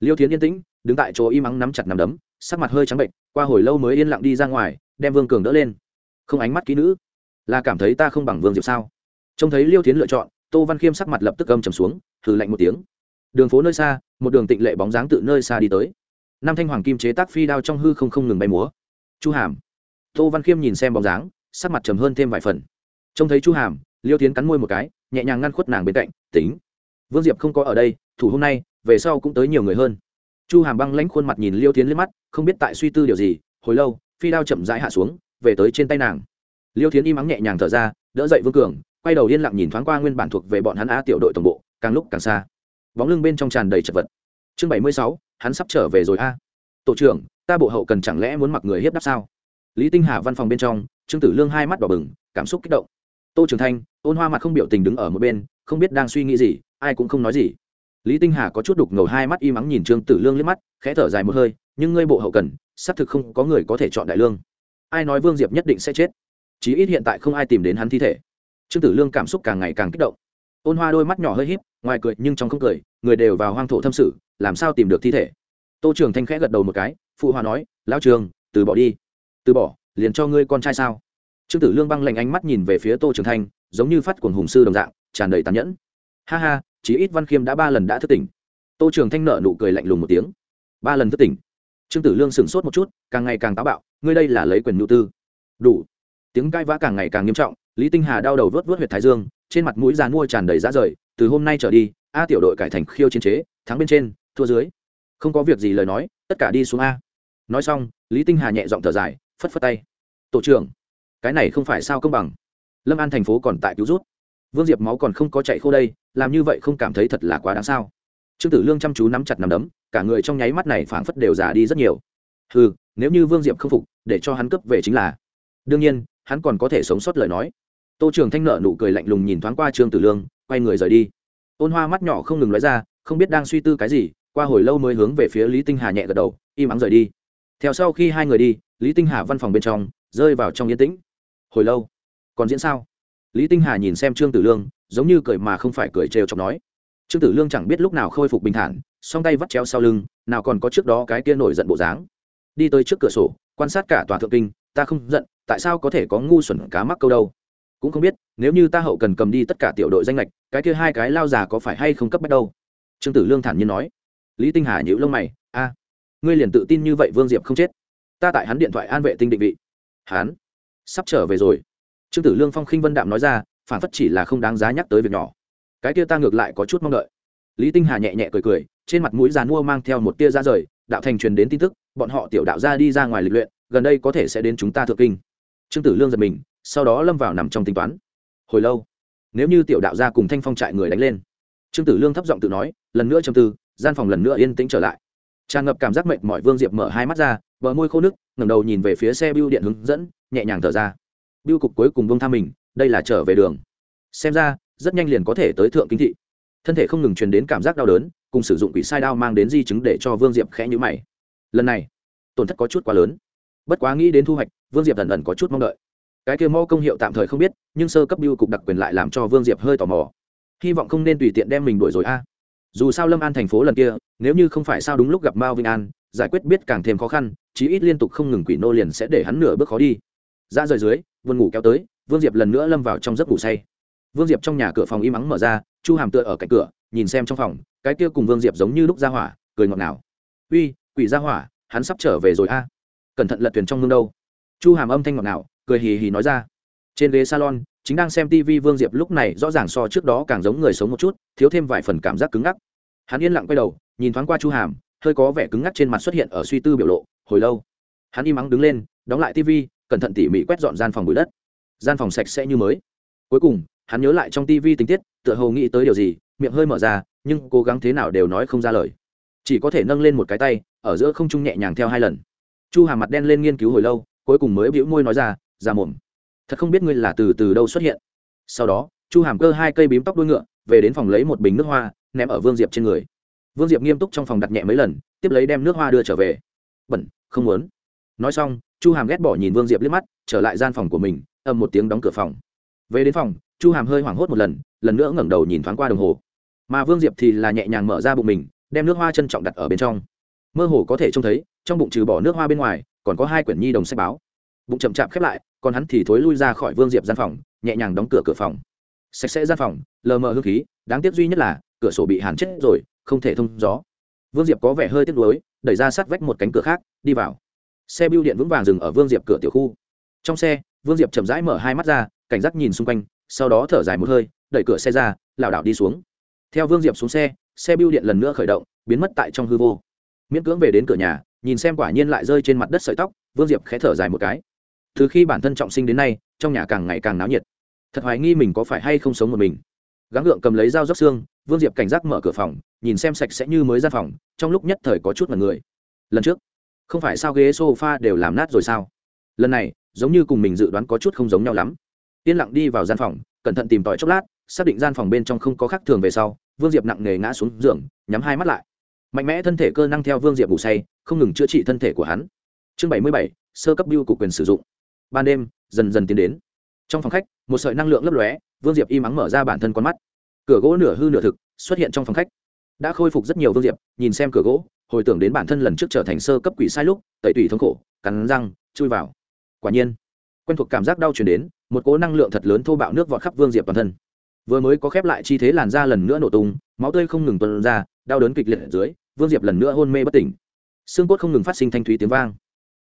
Liêu tiến yên tĩnh, đứng tại chỗ im ắng nắm chặt nằm đấm, sắc mặt hơi trắng bệnh, qua hồi lâu mới yên lặng đi ra ngoài, đem vương cường đỡ lên. Không ánh mắt kỹ nữ. Là cảm thấy ta không bằng vương diệp sao? Trông thấy liêu tiến lựa chọn, tô văn khiêm sắc mặt lập tức âm trầm xuống thử lạnh một tiếng. Đường phố nơi xa, một đường tịnh lệ bóng dáng tự nơi xa đi tới năm thanh hoàng kim chế tác phi đao trong hư không không ngừng bay múa. Chu hàm. Tô văn khiêm nhìn xem bóng dáng, sắc mặt trầm hơn thêm vài phần. Trông thấy chu hàm, liêu tiến cắn môi một cái, nhẹ nhàng ngăn khuất nàng bên cạnh, tính, vương diệp không có ở đây, thủ hôm nay, về sau cũng tới nhiều người hơn. Chu hàm băng lãnh khuôn mặt nhìn liêu tiến lên mắt, không biết tại suy tư điều gì, hồi lâu, phi đao chậm rãi hạ xuống, về tới trên tay nàng. Liêu tiến im ắng nhẹ nhàng thở ra, đỡ dậy vương cường, quay đầu yên lặng nhìn thoáng qua nguyên bản thuộc về bọn hắn Á tiểu đội tổng bộ, càng lúc càng xa. Bóng lưng bên trong tràn đầy chật vật. Chương bảy mươi sáu hắn sắp trở về rồi a. Tổ trưởng, ta bộ hậu cần chẳng lẽ muốn mặc người hiếp đáp sao? Lý tinh hà văn phòng bên trong, trương tử lương hai mắt đỏ bừng, cảm xúc kích động. Tô trường thanh, ôn hoa mặt không biểu tình đứng ở một bên, không biết đang suy nghĩ gì, ai cũng không nói gì. Lý tinh hà có chút đục ngầu hai mắt y mắng nhìn trương tử lương liếc mắt, khẽ thở dài một hơi, nhưng ngươi bộ hậu cần, xác thực không có người có thể chọn đại lương. Ai nói vương diệp nhất định sẽ chết? Chí ít hiện tại không ai tìm đến hắn thi thể. Trương tử lương cảm xúc càng ngày càng kích động. Ôn hoa đôi mắt nhỏ hơi híp ngoài cười nhưng trong không cười, người đều vào hoang thổ thâm sự, làm sao tìm được thi thể? Tô trường thanh khẽ gật đầu một cái, phụ hòa nói, lão trường, từ bỏ đi. Từ bỏ? Liền cho ngươi con trai sao? Trương tử lương băng lạnh ánh mắt nhìn về phía tô trường thanh, giống như phát cuồng hùng sư đồng dạng, tràn đầy tàn nhẫn. Ha ha chỉ ít văn khiêm đã ba lần đã thức tỉnh. Tô trường thanh nợ nụ cười lạnh lùng một tiếng. Ba lần thức tỉnh? Trương tử lương sửng sốt một chút, càng ngày càng táo bạo, ngươi đây là lấy quyền nhu tư. Đủ. Tiếng cãi vã càng ngày càng nghiêm trọng, lý tinh hà đau đầu vớt vớt huyệt thái dương, trên mặt mũi dàn mua tràn đầy giá rời từ hôm nay trở đi, a tiểu đội cải thành khiêu chiến chế, thắng bên trên, thua dưới. Không có việc gì lời nói, tất cả đi xuống a. Nói xong, lý tinh hà nhẹ giọng thở dài, phất phất tay. Tổ trưởng, cái này không phải sao công bằng. Lâm an thành phố còn tại cứu rút. Vương diệp máu còn không có chạy khô đây, làm như vậy không cảm thấy thật là quá đáng sao. Trương tử lương chăm chú nắm chặt nằm đấm, cả người trong nháy mắt này phảng phất đều già đi rất nhiều. Ừ nếu như vương diệp không phục, để cho hắn cấp về chính là. Đương nhiên, hắn còn có thể sống sót lời nói. Tô trường thanh nợ nụ cười lạnh lùng nhìn thoáng qua trương tử lương quay người rời đi. Ôn hoa mắt nhỏ không ngừng nói ra, không biết đang suy tư cái gì, qua hồi lâu mới hướng về phía lý tinh hà nhẹ gật đầu, im ắng rời đi. Theo sau khi hai người đi, lý tinh hà văn phòng bên trong, rơi vào trong yên tĩnh. Hồi lâu? Còn diễn sao? Lý tinh hà nhìn xem trương tử lương, giống như cười mà không phải cười trêu chọc nói. Trương tử lương chẳng biết lúc nào khôi phục bình thản, song tay vắt treo sau lưng, nào còn có trước đó cái kia nổi giận bộ dáng. Đi tới trước cửa sổ, quan sát cả tòa thượng kinh, ta không giận, tại sao có thể có ngu xuẩn cá mắc câu đâu? Cũng không biết, nếu như ta hậu cần cầm đi tất cả tiểu đội danh lệch cái kia hai cái lao già có phải hay không cấp bách đâu? Trương tử lương thản nhiên nói. Lý tinh hà nhíu lông mày, a, ngươi liền tự tin như vậy vương diệp không chết? Ta tại hắn điện thoại an vệ tinh định vị. Hắn? Sắp trở về rồi. Trương tử lương phong khinh vân đạm nói ra, phản phất chỉ là không đáng giá nhắc tới việc nhỏ. Cái kia ta ngược lại có chút mong đợi. Lý tinh hà nhẹ nhẹ cười cười, trên mặt mũi giàn mua mang theo một tia ra rời, đạo thành truyền đến tin tức, bọn họ tiểu đạo ra đi ra ngoài lịch luyện, gần đây có thể sẽ đến chúng ta thượng kinh. Trương tử lương giật mình sau đó lâm vào nằm trong tính toán. Hồi lâu, nếu như tiểu đạo gia cùng thanh phong trại người đánh lên, trương tử lương thấp giọng tự nói, lần nữa châm tư, gian phòng lần nữa yên tĩnh trở lại. Tràn ngập cảm giác mệt mỏi vương diệp mở hai mắt ra, bờ môi khô nước ngẩng đầu nhìn về phía xe bưu điện hướng dẫn, nhẹ nhàng thở ra. Bưu cục cuối cùng bông tham mình, đây là trở về đường. Xem ra, rất nhanh liền có thể tới thượng kính thị. Thân thể không ngừng truyền đến cảm giác đau đớn, cùng sử dụng quỷ sai đao mang đến di chứng để cho vương diệp khẽ nhữ mày. Lần này, tổn thất có chút quá lớn. Bất quá nghĩ đến thu hoạch, vương diệp ẩn ẩn có chút mong đợi cái kia mô công hiệu tạm thời không biết, nhưng sơ cấp biêu cục đặc quyền lại làm cho vương diệp hơi tò mò. Hy vọng không nên tùy tiện đem mình đuổi rồi a. Dù sao lâm an thành phố lần kia, nếu như không phải sao đúng lúc gặp mao vinh an, giải quyết biết càng thêm khó khăn, chí ít liên tục không ngừng quỷ nô liền sẽ để hắn nửa bước khó đi. Ra rời dưới vườn ngủ kéo tới, vương diệp lần nữa lâm vào trong giấc ngủ say. Vương diệp trong nhà cửa phòng im ắng mở ra, chu hàm tựa ở cạnh cửa, nhìn xem trong phòng, cái kia cùng vương diệp giống như lúc ra hỏa, cười ngọt ngào. Uy, quỷ ra hỏa, hắn sắp trở về rồi a. Cẩn thận lật thuyền trong mương đâu. Chu hàm âm thanh ngọt ngào cười hì hì nói ra. Trên ghế salon, chính đang xem tv vương diệp lúc này rõ ràng so trước đó càng giống người sống một chút, thiếu thêm vài phần cảm giác cứng ngắc. Hắn yên lặng quay đầu, nhìn thoáng qua chu hàm, hơi có vẻ cứng ngắc trên mặt xuất hiện ở suy tư biểu lộ, hồi lâu. Hắn im ắng đứng lên, đóng lại tv cẩn thận tỉ mỉ quét dọn gian phòng bụi đất. Gian phòng sạch sẽ như mới. Cuối cùng, hắn nhớ lại trong tv tình tiết, tựa hồ nghĩ tới điều gì, miệng hơi mở ra, nhưng cố gắng thế nào đều nói không ra lời. Chỉ có thể nâng lên một cái tay, ở giữa không trung nhẹ nhàng theo hai lần. Chu hàm mặt đen lên nghiên cứu hồi lâu, cuối cùng mới bĩu môi nói ra ra mồm. Thật không biết ngươi là từ từ đâu xuất hiện. Sau đó, chu hàm cơ hai cây bím tóc đuôi ngựa, về đến phòng lấy một bình nước hoa, ném ở vương diệp trên người. Vương diệp nghiêm túc trong phòng đặt nhẹ mấy lần, tiếp lấy đem nước hoa đưa trở về. Bẩn, không muốn. Nói xong, chu hàm ghét bỏ nhìn vương diệp liếc mắt, trở lại gian phòng của mình, ầm một tiếng đóng cửa phòng. Về đến phòng, chu hàm hơi hoảng hốt một lần lần nữa ngẩng đầu nhìn thoáng qua đồng hồ. Mà vương diệp thì là nhẹ nhàng mở ra bụng mình, đem nước hoa trân trọng đặt ở bên trong. Mơ hồ có thể trông thấy, trong bụng trừ bỏ nước hoa bên ngoài, còn có hai quyển nhi đồng sách báo. Bụng chậm chạp khép lại còn hắn thì thối lui ra khỏi vương diệp gian phòng, nhẹ nhàng đóng cửa cửa phòng. Sạch sẽ gian phòng, lờ mờ hương khí, đáng tiếc duy nhất là, cửa sổ bị hàn chết rồi, không thể thông gió. Vương diệp có vẻ hơi tiếc nuối, đẩy ra sát vách một cánh cửa khác, đi vào. Xe bưu điện vững vàng dừng ở vương diệp cửa tiểu khu. Trong xe, vương diệp chậm rãi mở hai mắt ra, cảnh giác nhìn xung quanh, sau đó thở dài một hơi, đẩy cửa xe ra, lảo đảo đi xuống. Theo vương diệp xuống xe xe bưu điện lần nữa khởi động, biến mất tại trong hư vô. Miễn cưỡng về đến cửa nhà, nhìn xem quả nhiên lại rơi trên mặt đất sợi tóc, vương diệp khẽ thở dài một cái từ khi bản thân trọng sinh đến nay, trong nhà càng ngày càng náo nhiệt. Thật hoài nghi mình có phải hay không sống một mình. Gắng gượng cầm lấy dao dốc xương, vương diệp cảnh giác mở cửa phòng, nhìn xem sạch sẽ như mới ra phòng, trong lúc nhất thời có chút mật người. Lần trước, không phải sao ghế s o f a đều làm nát rồi sao? Lần này, giống như cùng mình dự đoán có chút không giống nhau lắm. Yên lặng đi vào gian phòng, cẩn thận tìm tòi chốc lát, xác định gian phòng bên trong không có khác thường về sau, vương diệp nặng nề ngã xuống giường, nhắm hai mắt lại. Mạnh mẽ thân thể cơ năng theo vương diệp ngủ say, không ngừng chữa trị thân thể của hắn. Chương bảy mươi bảy, sơ cấp biêu cục quyền sử dụng ban đêm, dần dần tiến đến. Trong phòng khách, một sợi năng lượng lấp lóe, vương diệp im ắng mở ra bản thân con mắt. Cửa gỗ nửa hư nửa thực xuất hiện trong phòng khách. Đã khôi phục rất nhiều vương diệp, nhìn xem cửa gỗ, hồi tưởng đến bản thân lần trước trở thành sơ cấp quỷ sai lúc, tẩy tủy thống khổ, cắn răng, chui vào. Quả nhiên, quen thuộc cảm giác đau chuyển đến, một cố năng lượng thật lớn thô bạo nước vọt khắp vương diệp toàn thân. Vừa mới có khép lại chi thế làn da lần nữa nổ tung, máu tươi không ngừng tuần ra, đau đớn kịch liệt ở dưới, vương diệp lần nữa hôn mê bất tỉnh. Xương cốt không ngừng phát sinh thanh thúy tiếng vang.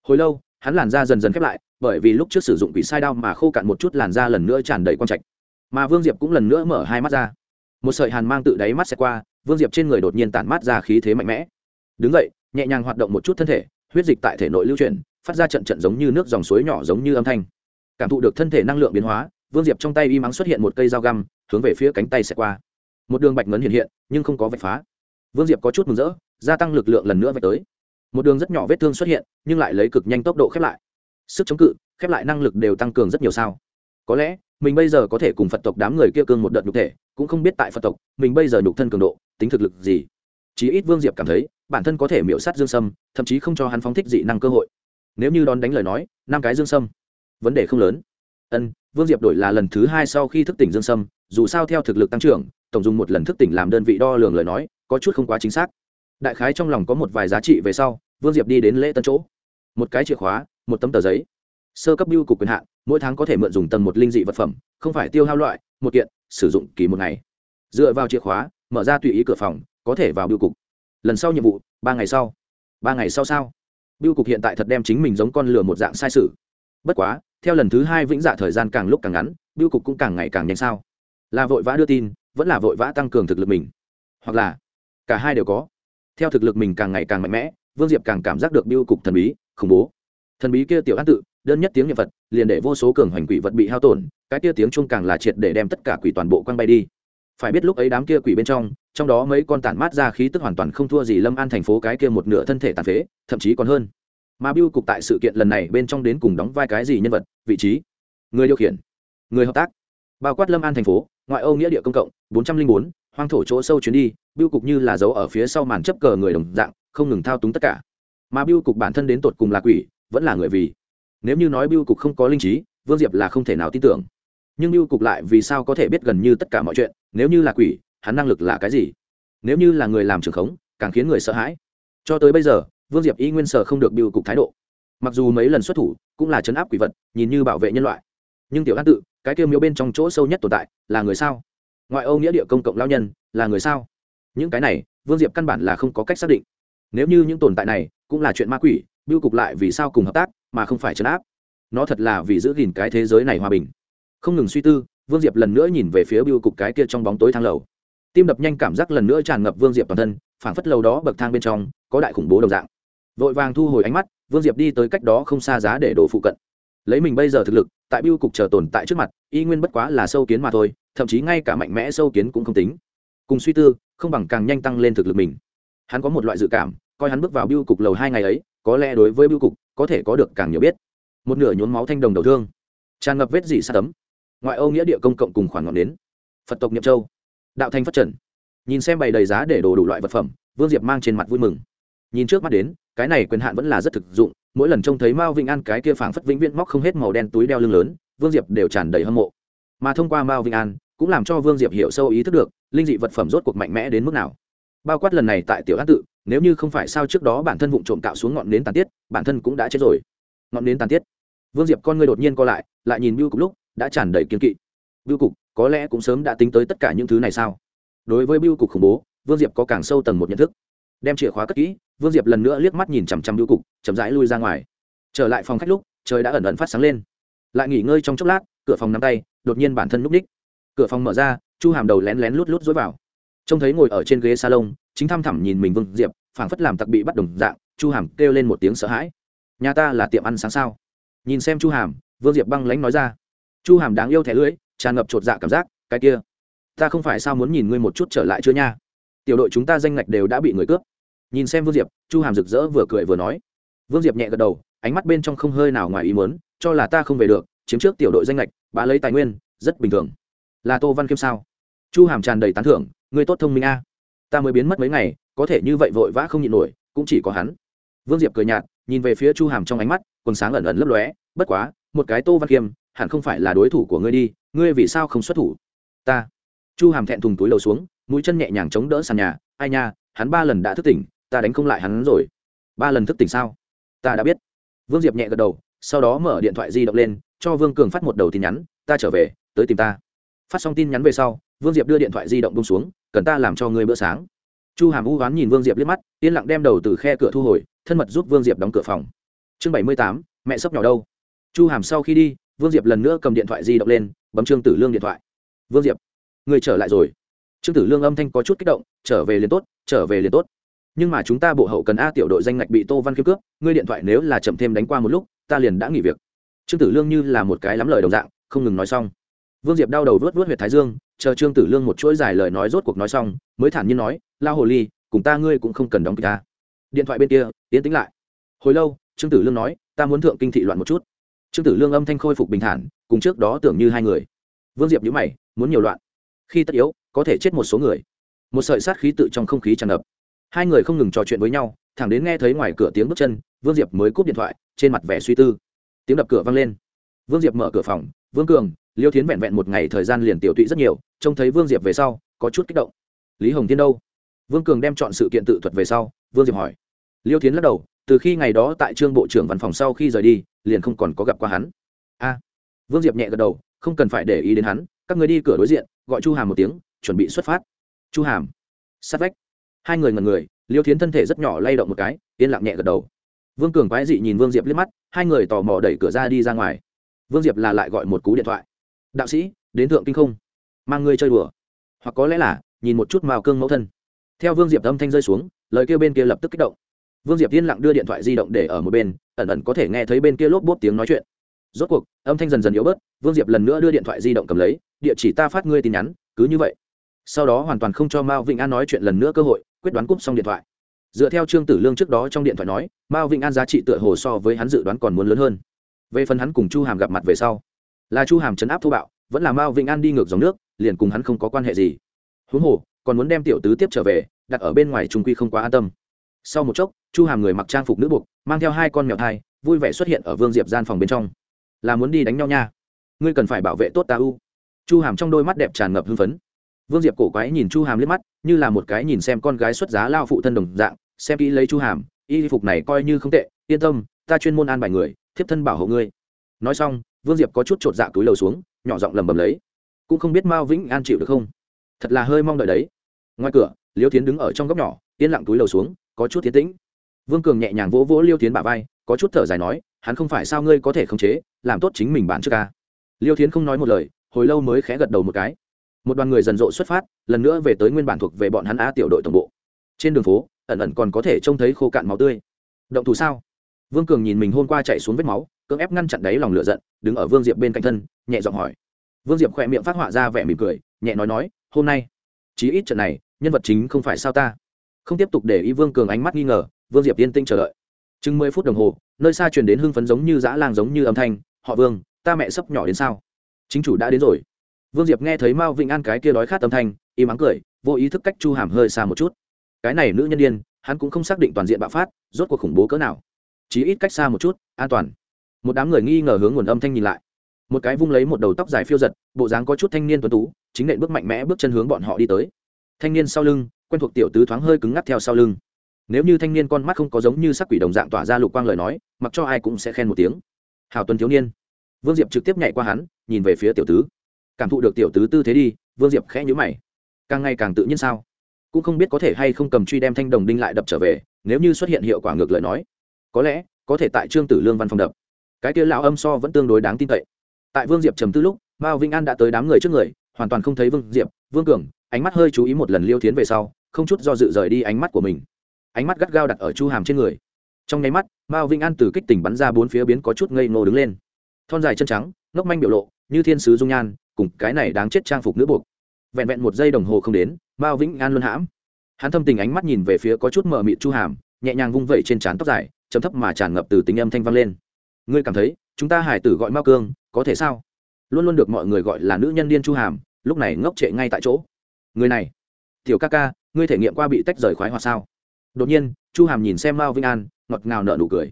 Hồi lâu hắn làn da dần dần khép lại, bởi vì lúc trước sử dụng quỷ sai đao mà khô cạn một chút làn da lần nữa tràn đầy quang trạch. Mà vương diệp cũng lần nữa mở hai mắt ra. Một sợi hàn mang tự đáy mắt xẹt qua, vương diệp trên người đột nhiên tản mát ra khí thế mạnh mẽ. Đứng vậy nhẹ nhàng hoạt động một chút thân thể, huyết dịch tại thể nội lưu chuyển, phát ra trận trận giống như nước dòng suối nhỏ giống như âm thanh. Cảm thụ được thân thể năng lượng biến hóa, vương diệp trong tay y mắng xuất hiện một cây dao găm, hướng về phía cánh tay xẹt qua. Một đường bạch ngấn hiện hiện, nhưng không có vạch phá. Vương diệp có chút mừng rỡ, gia tăng lực lượng lần nữa vạch tới một đường rất nhỏ vết thương xuất hiện, nhưng lại lấy cực nhanh tốc độ khép lại. Sức chống cự, khép lại năng lực đều tăng cường rất nhiều sao. Có lẽ, mình bây giờ có thể cùng phật tộc đám người kia cương một đợt nhục thể, cũng không biết tại phật tộc, mình bây giờ nhục thân cường độ, tính thực lực gì. Chí ít vương diệp cảm thấy, bản thân có thể miễu sát dương sâm, thậm chí không cho hắn phóng thích dị năng cơ hội. Nếu như đón đánh lời nói, năm cái dương sâm, vấn đề không lớn. Ân, vương diệp đổi là lần thứ hai sau khi thức tỉnh dương sâm, dù sao theo thực lực tăng trưởng, tổng dùng một lần thức tỉnh làm đơn vị đo lường lời nói, có chút không quá chính xác đại khái trong lòng có một vài giá trị về sau, vương diệp đi đến lễ tân chỗ. Một cái chìa khóa, một tấm tờ giấy. Sơ cấp biêu cục quyền hạn, mỗi tháng có thể mượn dùng tầng một linh dị vật phẩm, không phải tiêu hao loại, một kiện, sử dụng kỳ một ngày. Dựa vào chìa khóa, mở ra tùy ý cửa phòng, có thể vào biêu cục. Lần sau nhiệm vụ, ba ngày sau. Ba ngày sau sao? Biêu cục hiện tại thật đem chính mình giống con lừa một dạng sai sự. Bất quá, theo lần thứ hai vĩnh dạ thời gian càng lúc càng ngắn, biêu cục cũng càng ngày càng nhanh sao? Là vội vã đưa tin, vẫn là vội vã tăng cường thực lực mình. Hoặc là, cả hai đều có theo thực lực mình càng ngày càng mạnh mẽ, vương diệp càng cảm giác được biêu cục thần bí, khủng bố. Thần bí kia tiểu an tự, đơn nhất tiếng nhật vật liền để vô số cường hoành quỷ vật bị hao tổn, cái kia tiếng chung càng là triệt để đem tất cả quỷ toàn bộ quăng bay đi. Phải biết lúc ấy đám kia quỷ bên trong trong đó mấy con tản mát ra khí tức hoàn toàn không thua gì lâm an thành phố cái kia một nửa thân thể tàn phế, thậm chí còn hơn. Mà biêu cục tại sự kiện lần này bên trong đến cùng đóng vai cái gì nhân vật, vị trí? Người điều khiển, người hợp tác. Bao quát lâm an thành phố, ngoại âu nghĩa địa công cộng, bốn trăm linh bốn hoang thổ chỗ sâu chuyến đi biêu cục như là dấu ở phía sau màn chấp cờ người đồng dạng, không ngừng thao túng tất cả. Mà biêu cục bản thân đến tột cùng là quỷ, vẫn là người vì. Nếu như nói biêu cục không có linh trí, vương diệp là không thể nào tin tưởng. Nhưng biêu cục lại vì sao có thể biết gần như tất cả mọi chuyện, nếu như là quỷ, hắn năng lực là cái gì? Nếu như là người làm trưởng khống, càng khiến người sợ hãi. Cho tới bây giờ, vương diệp y nguyên sở không được biêu cục thái độ. Mặc dù mấy lần xuất thủ cũng là chấn áp quỷ vật, nhìn như bảo vệ nhân loại. Nhưng tiểu an tự, cái kêu miếu bên trong chỗ sâu nhất tồn tại, là người sao? Ngoại ô nghĩa địa công cộng lao nhân là người sao? Những cái này, vương diệp căn bản là không có cách xác định. Nếu như những tồn tại này cũng là chuyện ma quỷ, biêu cục lại vì sao cùng hợp tác mà không phải chấn áp? Nó thật là vì giữ gìn cái thế giới này hòa bình. Không ngừng suy tư, vương diệp lần nữa nhìn về phía biêu cục cái kia trong bóng tối thang lầu. Tim đập nhanh cảm giác lần nữa tràn ngập vương diệp toàn thân, phảng phất lầu đó bậc thang bên trong có đại khủng bố đồng dạng. Vội vàng thu hồi ánh mắt, vương diệp đi tới cách đó không xa giá để đổ phụ cận. Lấy mình bây giờ thực lực, tại biêu cục chờ tồn tại trước mặt, y nguyên bất quá là sâu kiến mà thôi thậm chí ngay cả mạnh mẽ sâu kiến cũng không tính. Cùng suy tư, không bằng càng nhanh tăng lên thực lực mình. Hắn có một loại dự cảm, coi hắn bước vào biêu cục lầu hai ngày ấy, có lẽ đối với biêu cục, có thể có được càng nhiều biết. Một nửa nhốn máu thanh đồng đầu thương. Tràn ngập vết dị sa tấm. Ngoại âu nghĩa địa công cộng cùng khoản ngọn đến. phật tộc nhậm châu. Đạo thanh phát trần. Nhìn xem bày đầy giá để đồ đủ loại vật phẩm, vương diệp mang trên mặt vui mừng. Nhìn trước mắt đến, cái này quyền hạn vẫn là rất thực dụng, mỗi lần trông thấy mao vĩnh an cái kia phảng phất vĩnh viễn móc không hết màu đen túi đeo lưng lớn, vương diệp đều tràn đầy hâm mộ. Mà thông qua mao vĩnh an cũng làm cho vương diệp hiểu sâu ý thức được, linh dị vật phẩm rốt cuộc mạnh mẽ đến mức nào. Bao quát lần này tại tiểu an tự, nếu như không phải sao trước đó bản thân vụ trộm cạo xuống ngọn nến tàn tiết, bản thân cũng đã chết rồi. Ngọn nến tàn tiết. Vương diệp con người đột nhiên co lại lại nhìn biêu cục lúc, đã tràn đầy kiên kỵ. Biêu cục, có lẽ cũng sớm đã tính tới tất cả những thứ này sao? Đối với biêu cục khủng bố, vương diệp có càng sâu tầng một nhận thức. Đem chìa khóa cất kỹ, vương diệp lần nữa liếc mắt nhìn chằm chằm biêu cục, chậm rãi lui ra ngoài. Trở lại phòng khách lúc, trời đã ẩn ẩn phát sáng lên. Lại nghỉ ngơi trong chốc lát, cửa phòng nắm tay, đột nhiên bản thân núp ních cửa phòng mở ra, chu hàm đầu lén lén lút lút dối vào. Trông thấy ngồi ở trên ghế salon, chính thăm thẳm nhìn mình vương diệp, phảng phất làm tặc bị bắt đồng dạng, chu hàm kêu lên một tiếng sợ hãi. Nhà ta là tiệm ăn sáng sao? Nhìn xem chu hàm, vương diệp băng lánh nói ra. Chu hàm đáng yêu thẻ lưỡi, tràn ngập chột dạ cảm giác, cái kia, ta không phải sao muốn nhìn ngươi một chút trở lại chưa nha? Tiểu đội chúng ta danh ngạch đều đã bị người cướp. Nhìn xem vương diệp, chu hàm rực rỡ vừa cười vừa nói. Vương diệp nhẹ gật đầu, ánh mắt bên trong không hơi nào ngoài ý muốn, cho là ta không về được, chiếm trước tiểu đội danh lệch bá lấy tài nguyên, rất bình thường là tô văn khiêm sao? Chu hàm tràn đầy tán thưởng người tốt thông minh a. Ta mới biến mất mấy ngày, có thể như vậy vội vã không nhịn nổi, cũng chỉ có hắn. Vương diệp cười nhạt, nhìn về phía chu hàm trong ánh mắt còn sáng ẩn ẩn lấp lóe, bất quá, một cái tô văn khiêm, hẳn không phải là đối thủ của ngươi đi, ngươi vì sao không xuất thủ? Ta. Chu hàm thẹn thùng túi lầu xuống, mũi chân nhẹ nhàng chống đỡ sàn nhà, ai nha, hắn ba lần đã thức tỉnh, ta đánh không lại hắn rồi. Ba lần thức tỉnh sao? Ta đã biết. Vương diệp nhẹ gật đầu, sau đó mở điện thoại di động lên, cho vương cường phát một đầu tin nhắn, ta trở về, tới tìm ta phát xong tin nhắn về sau, vương diệp đưa điện thoại di động bông xuống, cần ta làm cho người bữa sáng. Chu hàm u oán nhìn vương diệp liếc mắt, yên lặng đem đầu từ khe cửa thu hồi, thân mật giúp vương diệp đóng cửa phòng. Chương bảy mươi tám, mẹ sốc nhỏ đâu? Chu hàm sau khi đi, vương diệp lần nữa cầm điện thoại di động lên, bấm trương tử lương điện thoại. Vương diệp người trở lại rồi. Trương tử lương âm thanh có chút kích động, trở về liền tốt, trở về liền tốt. Nhưng mà chúng ta bộ hậu cần a tiểu đội danh ngạch bị tô văn kiếm cướp, ngươi điện thoại nếu là chậm thêm đánh qua một lúc, ta liền đã nghỉ việc. Trương tử lương như là một cái lắm lời đồng dạng, không ngừng nói xong vương diệp đau đầu vớt vớt huyệt thái dương, chờ trương tử lương một chuỗi dài lời nói rốt cuộc nói xong, mới thản nhiên nói la hồ ly, cùng ta ngươi cũng không cần đóng kịch ta. Điện thoại bên kia tiến tính lại. Hồi lâu, trương tử lương nói, ta muốn thượng kinh thị loạn một chút. Trương tử lương âm thanh khôi phục bình thản, cùng trước đó tưởng như hai người. Vương diệp nhữ mày, muốn nhiều loạn? Khi tất yếu, có thể chết một số người. Một sợi sát khí tự trong không khí tràn ngập. Hai người không ngừng trò chuyện với nhau, thẳng đến nghe thấy ngoài cửa tiếng bước chân, vương diệp mới cúp điện thoại, trên mặt vẻ suy tư. Tiếng đập cửa vang lên. Vương diệp mở cửa phòng, vương cường liêu thiến vẹn vẹn một ngày thời gian liền tiểu tụy rất nhiều, trông thấy vương diệp về sau, có chút kích động. Lý hồng tiên đâu? Vương cường đem chọn sự kiện tự thuật về sau, vương diệp hỏi. Liêu thiến lắc đầu, từ khi ngày đó tại trương bộ trưởng văn phòng sau khi rời đi, liền không còn có gặp qua hắn. A. Vương diệp nhẹ gật đầu, không cần phải để ý đến hắn, các người đi cửa đối diện, gọi chu hàm một tiếng, chuẩn bị xuất phát. Chu hàm. Sát vách. Hai người ngần người, liêu thiến thân thể rất nhỏ lay động một cái, yên lặng nhẹ gật đầu. Vương cường quái dị nhìn vương diệp liếc mắt, hai người tò mò đẩy cửa ra đi ra ngoài. Vương diệp là lại gọi một cú điện thoại đạo sĩ, đến thượng kinh không? Mang ngươi chơi đùa. Hoặc có lẽ là, nhìn một chút màu cương mẫu thân. Theo vương diệp âm thanh rơi xuống, lời kêu bên kia lập tức kích động. Vương diệp yên lặng đưa điện thoại di động để ở một bên, ẩn ẩn có thể nghe thấy bên kia lốp bốp tiếng nói chuyện. Rốt cuộc, âm thanh dần dần yếu bớt, vương diệp lần nữa đưa điện thoại di động cầm lấy, địa chỉ ta phát ngươi tin nhắn, cứ như vậy. Sau đó hoàn toàn không cho mao vĩnh an nói chuyện lần nữa cơ hội, quyết đoán cúp xong điện thoại. Dựa theo trương tử lương trước đó trong điện thoại nói, mao vĩnh an giá trị tựa hồ so với hắn dự đoán còn muốn lớn hơn. Về phần hắn cùng chu hàm gặp mặt về sau là chu hàm chấn áp thô bạo, vẫn là mao vĩnh an đi ngược dòng nước, liền cùng hắn không có quan hệ gì. Huống hồ, còn muốn đem tiểu tứ tiếp trở về, đặt ở bên ngoài trung quy không quá an tâm. Sau một chốc, chu hàm người mặc trang phục nữ buộc, mang theo hai con mèo thai, vui vẻ xuất hiện ở vương diệp gian phòng bên trong. Là muốn đi đánh nhau nha. Ngươi cần phải bảo vệ tốt ta u chu hàm trong đôi mắt đẹp tràn ngập hưng phấn. Vương diệp cổ quái nhìn chu hàm liếc mắt, như là một cái nhìn xem con gái xuất giá lao phụ thân đồng dạng, xem kỹ lấy chu hàm, y phục này coi như không tệ, yên tâm, ta chuyên môn an bài người, thiếp thân bảo hộ ngươi. Nói xong vương diệp có chút chột dạ túi lầu xuống, nhỏ giọng lầm bầm lấy. Cũng không biết mao vĩnh an chịu được không? Thật là hơi mong đợi đấy. Ngoài cửa, liêu tiến đứng ở trong góc nhỏ, yên lặng túi lầu xuống, có chút tiến tĩnh. Vương cường nhẹ nhàng vỗ vỗ liêu tiến bả vai, có chút thở dài nói, hắn không phải sao ngươi có thể khống chế, làm tốt chính mình bản trước ca? Liêu tiến không nói một lời, hồi lâu mới khẽ gật đầu một cái. Một đoàn người dần rộ xuất phát, lần nữa về tới nguyên bản thuộc về bọn hắn a tiểu đội tổng bộ. Trên đường phố, ẩn ẩn còn có thể trông thấy khô cạn máu tươi. Động thủ sao? Vương cường nhìn mình hôm qua chạy xuống vết máu cưỡng ép ngăn chặn đáy lòng lửa giận, đứng ở vương diệp bên cạnh thân, nhẹ giọng hỏi. Vương diệp khỏe miệng phát họa ra vẻ mỉm cười, nhẹ nói nói, hôm nay, chí ít trận này, nhân vật chính không phải sao ta? Không tiếp tục để ý vương cường ánh mắt nghi ngờ, vương diệp yên tinh chờ đợi. Chừng mười phút đồng hồ, nơi xa truyền đến hưng phấn giống như dã lang giống như âm thanh, họ vương, ta mẹ sắp nhỏ đến sao? Chính chủ đã đến rồi. Vương diệp nghe thấy mao vĩnh an cái kia đói khát âm thanh im ắng cười, vô ý thức cách chu hàm hơi xa một chút. Cái này nữ nhân đ i ê n hắn cũng không xác định toàn diện bạo phát, rốt cuộc khủng bố cỡ nào. Chí ít cách xa một chút, an toàn một đám người nghi ngờ hướng nguồn âm thanh nhìn lại. Một cái vung lấy một đầu tóc dài phiêu giật, bộ dáng có chút thanh niên tuấn tú, chính nện bước mạnh mẽ bước chân hướng bọn họ đi tới. Thanh niên sau lưng, quen thuộc tiểu tứ thoáng hơi cứng ngắc theo sau lưng. Nếu như thanh niên con mắt không có giống như sắc quỷ đồng dạng tỏa ra lục quang lời nói, mặc cho ai cũng sẽ khen một tiếng. Hào tuấn thiếu niên. Vương diệp trực tiếp nhảy qua hắn, nhìn về phía tiểu tứ. Cảm thụ được tiểu tứ tư thế đi, vương diệp khẽ nhữ mày. Càng ngày càng tự nhiên sao? Cũng không biết có thể hay không cầm truy đem thanh đồng đinh lại đập trở về, nếu như xuất hiện hiệu quả ngược lời nói, có lẽ có thể tại trương tử lương văn phòng đập cái kia lão âm so vẫn tương đối đáng tin cậy. Tại vương diệp trầm tư lúc, mao vĩnh an đã tới đám người trước người, hoàn toàn không thấy vương diệp, vương cường, ánh mắt hơi chú ý một lần liêu tiến về sau, không chút do dự rời đi ánh mắt của mình. Ánh mắt gắt gao đặt ở chu hàm trên người. Trong nháy mắt, mao vĩnh an từ kích tỉnh bắn ra bốn phía biến có chút ngây ngô đứng lên. Thon dài chân trắng, ngốc manh biểu lộ, như thiên sứ dung nhan, cùng cái này đáng chết trang phục nữ buộc. Vẹn vẹn một giây đồng hồ không đến, mao vĩnh an luân hãm. Hắn thâm tình ánh mắt nhìn về phía có chút mờ mịt chu hàm, nhẹ nhàng vung vẩy trên trán tóc dài chấm thấp mà tràn ngập từ tính âm thanh vang lên ngươi cảm thấy chúng ta hải tử gọi mao cương có thể sao? Luôn luôn được mọi người gọi là nữ nhân điên chu hàm, lúc này ngốc trệ ngay tại chỗ. Người này, tiểu ca ca, ngươi thể nghiệm qua bị tách rời khoái hoặc sao? Đột nhiên, chu hàm nhìn xem mao vĩnh an, ngọt ngào nở nụ cười.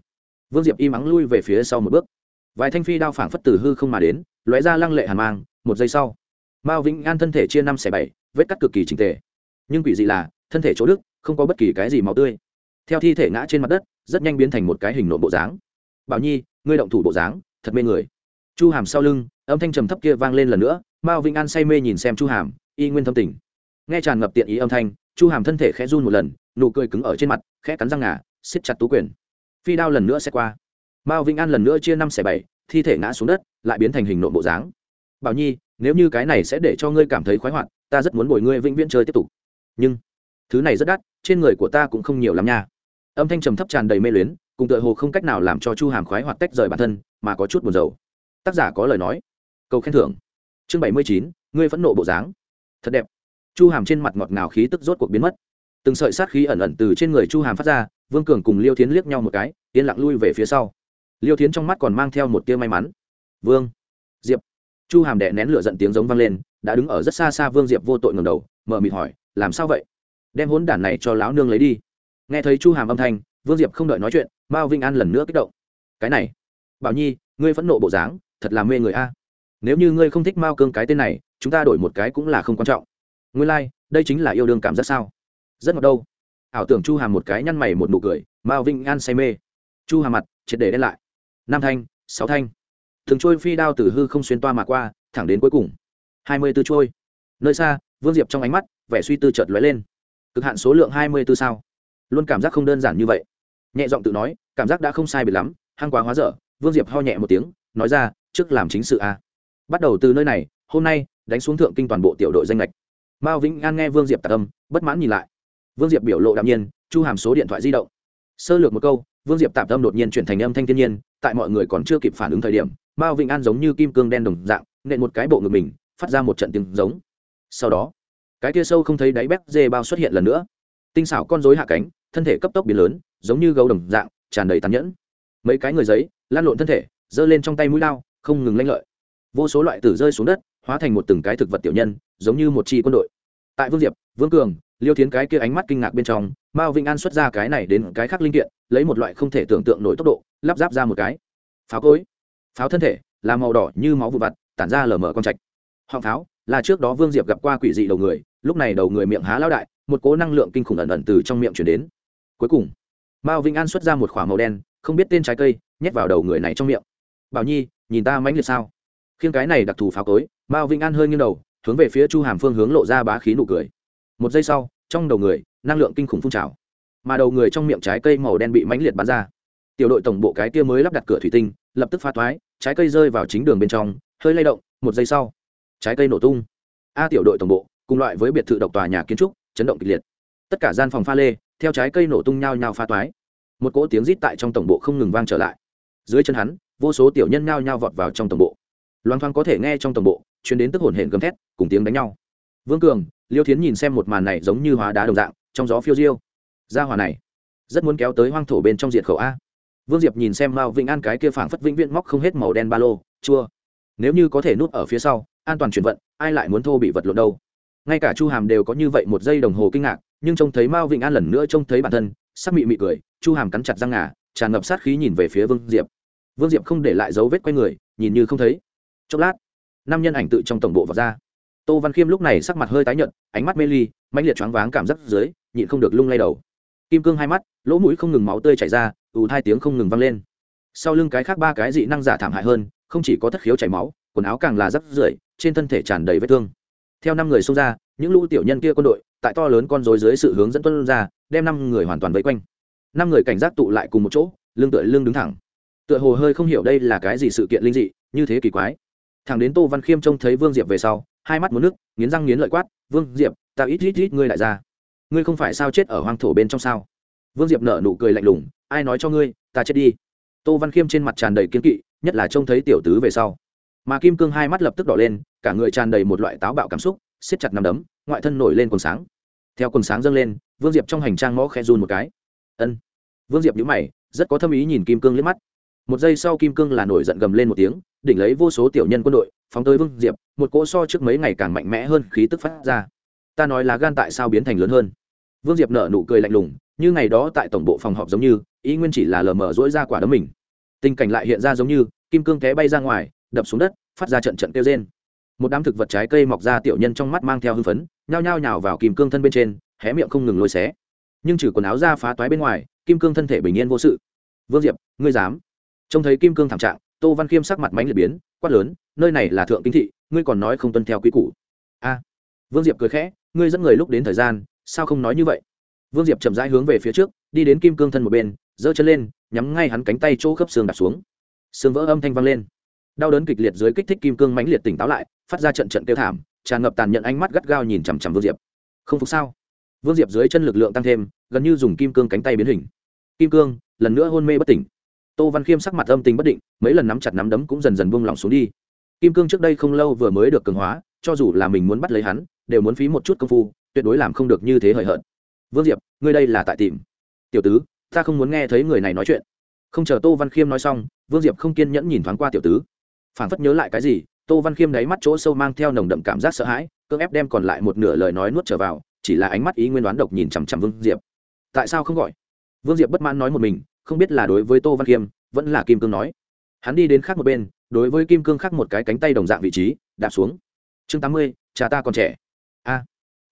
Vương diệp im ắng lui về phía sau một bước. Vài thanh phi đao phảng phất từ hư không mà đến, lóe ra lăng lệ hàn mang, một giây sau, mao vĩnh an thân thể chia năm xẻ bảy, vết cắt cực kỳ trình tề. Nhưng quỷ dị là, thân thể chỗ đức không có bất kỳ cái gì máu tươi. Theo thi thể ngã trên mặt đất, rất nhanh biến thành một cái hình nộm bộ dáng. Bảo nhi ngươi động thủ bộ dáng, thật mê người. Chu hàm sau lưng, âm thanh trầm thấp kia vang lên lần nữa, mao vĩnh an say mê nhìn xem chu hàm, y nguyên thâm tình. Nghe tràn ngập tiện ý âm thanh, chu hàm thân thể khẽ run một lần, nụ cười cứng ở trên mặt, khẽ cắn răng ngà xiết chặt tú quyền. Phi đao lần nữa sẽ qua. Mao vĩnh an lần nữa chia năm xẻ bảy, thi thể ngã xuống đất, lại biến thành hình nộm bộ dáng. Bảo nhi, nếu như cái này sẽ để cho ngươi cảm thấy khoái hoạt, ta rất muốn bồi ngươi vĩnh viễn chơi tiếp tục. Nhưng, thứ này rất đắt, trên người của ta cũng không nhiều lắm nha. Âm thanh trầm thấp tràn đầy mê luyến cùng tựa hồ không cách nào làm cho chu hàm khoái hoạt tách rời bản thân, mà có chút buồn rầu. Tác giả có lời nói. Câu khen thưởng. Chương bảy mươi chín, ngươi phẫn nộ bộ dáng. Thật đẹp. Chu hàm trên mặt ngọt ngào khí tức rốt cuộc biến mất. Từng sợi sát khí ẩn ẩn từ trên người chu hàm phát ra, vương cường cùng liêu tiến liếc nhau một cái, yên lặng lui về phía sau. Liêu tiến trong mắt còn mang theo một tia may mắn. Vương diệp. Chu hàm đệ nén lửa giận tiếng giống vang lên, đã đứng ở rất xa xa vương diệp vô tội ngầm đầu, mở mịt hỏi, làm sao vậy? Đem hốn đản này cho lão nương lấy đi. Nghe thấy chu hàm âm thanh, vương diệp không đợi nói chuyện mao vinh an lần nữa kích động. Cái này bảo nhi ngươi phẫn nộ bộ dáng thật là mê người a. Nếu như ngươi không thích mao cương cái tên này chúng ta đổi một cái cũng là không quan trọng. Ngươi lai、like, đây chính là yêu đương cảm giác sao? Rất ngọt đâu. Ảo tưởng chu hàm một cái nhăn mày một nụ cười mao vinh an say mê. Chu hàm mặt triệt để đen lại. Năm thanh sáu thanh. Thường trôi phi đao từ hư không xuyên toa mà qua thẳng đến cuối cùng. Hai mươi b ố trôi. Nơi xa vương diệp trong ánh mắt vẻ suy tư chợt lóe lên. Cực hạn số lượng hai mươi b ố sao? Luôn cảm giác không đơn giản như vậy nhẹ giọng tự nói, cảm giác đã không sai bị lắm, hăng quá hóa dở. Vương diệp ho nhẹ một tiếng, nói ra, trước làm chính sự a bắt đầu từ nơi này, hôm nay, đánh xuống thượng kinh toàn bộ tiểu đội danh lệch mao vĩnh an nghe vương diệp tạc âm, bất mãn nhìn lại. Vương diệp biểu lộ đạm nhiên, chu hàm số điện thoại di động. Sơ lược một câu, vương diệp tạm tâm đột nhiên chuyển thành âm thanh thiên nhiên, tại mọi người còn chưa kịp phản ứng thời điểm, mao vĩnh an giống như kim cương đen đồng dạng, nện một cái bộ ngực mình, phát ra một trận tiếng giống. Sau đó, cái kia sâu không thấy đáy bét dê bao xuất hiện lần nữa. Tinh xảo con rối hạ cánh, thân thể cấp tốc biến lớn giống như gấu đồng dạng, tràn đầy tàn nhẫn. Mấy cái người giấy lan lộn thân thể, giơ lên trong tay mũi lao, không ngừng lanh lợi. Vô số loại tử rơi xuống đất, hóa thành một từng cái thực vật tiểu nhân, giống như một chi quân đội. Tại vương diệp, vương cường, liêu thiến cái kia ánh mắt kinh ngạc bên trong, mao vĩnh an xuất ra cái này đến cái khác linh kiện, lấy một loại không thể tưởng tượng nổi tốc độ, lắp ráp ra một cái. Pháo cối. Pháo thân thể, là màu đỏ như máu vụ vặt, tản ra lở mở con trạch. Họng pháo, là trước đó vương diệp gặp qua quỷ dị đầu người, lúc này đầu người miệng há lao đại, một cố năng lượng kinh khủng ẩn ẩn từ trong miệng chuyển đến. Cuối cùng mao vĩnh an xuất ra một k h ỏ a màu đen không biết tên trái cây nhét vào đầu người này trong miệng. Bảo nhi nhìn ta mãnh liệt sao? Khiêng cái này đặc thù pháo cối mao vĩnh an hơi nghiêng đầu hướng về phía chu hàm phương hướng lộ ra bá khí nụ cười. Một giây sau trong đầu người năng lượng kinh khủng phun trào. Mà đầu người trong miệng trái cây màu đen bị mãnh liệt bắn ra. Tiểu đội tổng bộ cái kia mới lắp đặt cửa thủy tinh lập tức phá toái, trái cây rơi vào chính đường bên trong hơi lay động một giây sau trái cây nổ tung. A tiểu đội tổng bộ cùng loại với biệt thự độc tòa nhà kiến trúc chấn động kịch liệt. Tất cả gian phòng pha lê theo trái cây nổ tung nhao nhao pha toái. Một cỗ tiếng rít tại trong tổng bộ không ngừng vang trở lại. Dưới chân hắn, vô số tiểu nhân nhao nhao vọt vào trong tổng bộ. Loan thoang có thể nghe trong tổng bộ chuyến đến tức hồn hển gầm thét, cùng tiếng đánh nhau. Vương cường, liêu thiến nhìn xem một màn này giống như hóa đá đồng dạng, trong gió phiêu diêu. Ra hòa này, rất muốn kéo tới hoang thổ bên trong diện khẩu a. Vương diệp nhìn xem mao vĩnh an cái kia phảng phất vĩnh viễn móc không hết màu đen ba lô, chua. Nếu như có thể núp ở phía sau, an toàn chuyển vận, ai lại muốn thô bị vật lộn đâu? Ngay cả chu hàm đều có như vậy một giây đồng hồ kinh ngạc nhưng trông thấy mao vĩnh an lần nữa trông thấy bản thân, sắc mị mị cười, chu hàm cắn chặt răng ngà, tràn ngập sát khí nhìn về phía vương diệp. Vương diệp không để lại dấu vết quay người, nhìn như không thấy. Chốc lát năm nhân ảnh tự trong tổng bộ vào ra. Tô văn khiêm lúc này sắc mặt hơi tái nhợt, ánh mắt mê ly, mãnh liệt choáng váng cảm giác dưới, nhịn không được lung lay đầu. Kim cương hai mắt, lỗ mũi không ngừng máu tươi chảy ra, ù hai tiếng không ngừng vang lên. Sau lưng cái khác ba cái dị năng giả thảm hại hơn, không chỉ có thất khiếu chảy máu, quần áo càng là rắp rưởi, trên thân thể tràn đầy vết thương. Theo năm người xông ra, những lũ tiểu nhân kia quân đội tại to lớn con rối dưới sự hướng dẫn tuân ra, đem năm người hoàn toàn vây quanh. Năm người cảnh giác tụ lại cùng một chỗ, lưng tựa lưng đứng thẳng. Tựa hồ hơi không hiểu đây là cái gì sự kiện linh dị, như thế kỳ quái. Thằng đến tô văn khiêm trông thấy vương diệp về sau, hai mắt muốn nước, nghiến răng nghiến lợi quát, vương diệp, ta ít ít ít ngươi lại ra. Ngươi không phải sao chết ở hoang thổ bên trong sao? Vương diệp nở nụ cười lạnh lùng, ai nói cho ngươi, ta chết đi. Tô văn khiêm trên mặt tràn đầy kiên kỵ, nhất là trông thấy tiểu tứ về sau. Mà kim cương hai mắt lập tức đỏ lên, cả người tràn đầy một loại táo bạo cảm xúc siết chặt nằm đấm, ngoại thân nổi lên quần sáng. Theo quần sáng dâng lên, vương diệp trong hành trang mõ khe run một cái. Ân. Vương diệp nhữ mày, rất có thâm ý nhìn kim cương liếc mắt. Một giây sau kim cương là nổi giận gầm lên một tiếng, đỉnh lấy vô số tiểu nhân quân đội, phóng tới vương diệp, một cỗ so trước mấy ngày càng mạnh mẽ hơn khí tức phát ra. Ta nói là gan tại sao biến thành lớn hơn? Vương diệp nở nụ cười lạnh lùng, như ngày đó tại tổng bộ phòng họp giống như, ý nguyên chỉ là lờ mờ dỗi ra quả đấm mình. Tình cảnh lại hiện ra giống như, kim cương té bay ra ngoài, đập xuống đất, phát ra trận trận kêu trên một đám thực vật trái cây mọc ra tiểu nhân trong mắt mang theo hưng phấn, nhao nhao nhào vào kim cương thân bên trên, hé miệng không ngừng lôi xé. Nhưng trừ quần áo ra phá toái bên ngoài kim cương thân thể bình yên vô sự. Vương diệp, ngươi dám? Trông thấy kim cương thảm trạng, tô văn khiêm sắc mặt mánh liệt biến, quát lớn, nơi này là thượng kinh thị, ngươi còn nói không tuân theo quy củ. A. Vương diệp cười khẽ, ngươi dẫn người lúc đến thời gian, sao không nói như vậy? Vương diệp chậm rãi hướng về phía trước, đi đến kim cương thân một bên, giơ chân lên, nhắm ngay hắn cánh tay chỗ khớp xương đặt xuống. Xương vỡ âm thanh vang lên đau đớn kịch liệt dưới kích thích kim cương mãnh liệt tỉnh táo lại, phát ra trận trận kêu thảm, tràn ngập tàn nhận ánh mắt gắt gao nhìn chằm chằm vương diệp. Không phục sao? Vương diệp dưới chân lực lượng tăng thêm, gần như dùng kim cương cánh tay biến hình. Kim cương, lần nữa hôn mê bất tỉnh. Tô văn khiêm sắc mặt âm tình bất định, mấy lần nắm chặt nắm đấm cũng dần dần buông lỏng xuống đi. Kim cương trước đây không lâu vừa mới được cường hóa, cho dù là mình muốn bắt lấy hắn, đều muốn phí một chút công phu, tuyệt đối làm không được như thế hời hợt. Vương diệp, ngươi đây là tại tìm. Tiểu tứ, ta không muốn nghe thấy người này nói chuyện. Không chờ tô văn khiêm nói xong, vương diệp không kiên nhẫn nhìn thoáng qua tiểu tứ phảng phất nhớ lại cái gì, tô văn khiêm đáy mắt chỗ sâu mang theo nồng đậm cảm giác sợ hãi, cưỡng ép đem còn lại một nửa lời nói nuốt trở vào, chỉ là ánh mắt ý nguyên đoán độc nhìn chằm chằm vương diệp. Tại sao không gọi? Vương diệp bất mãn nói một mình, không biết là đối với tô văn khiêm, vẫn là kim cương nói. Hắn đi đến khác một bên, đối với kim cương khác một cái cánh tay đồng dạng vị trí, đạp xuống. Chương tám mươi, cha ta còn trẻ. A.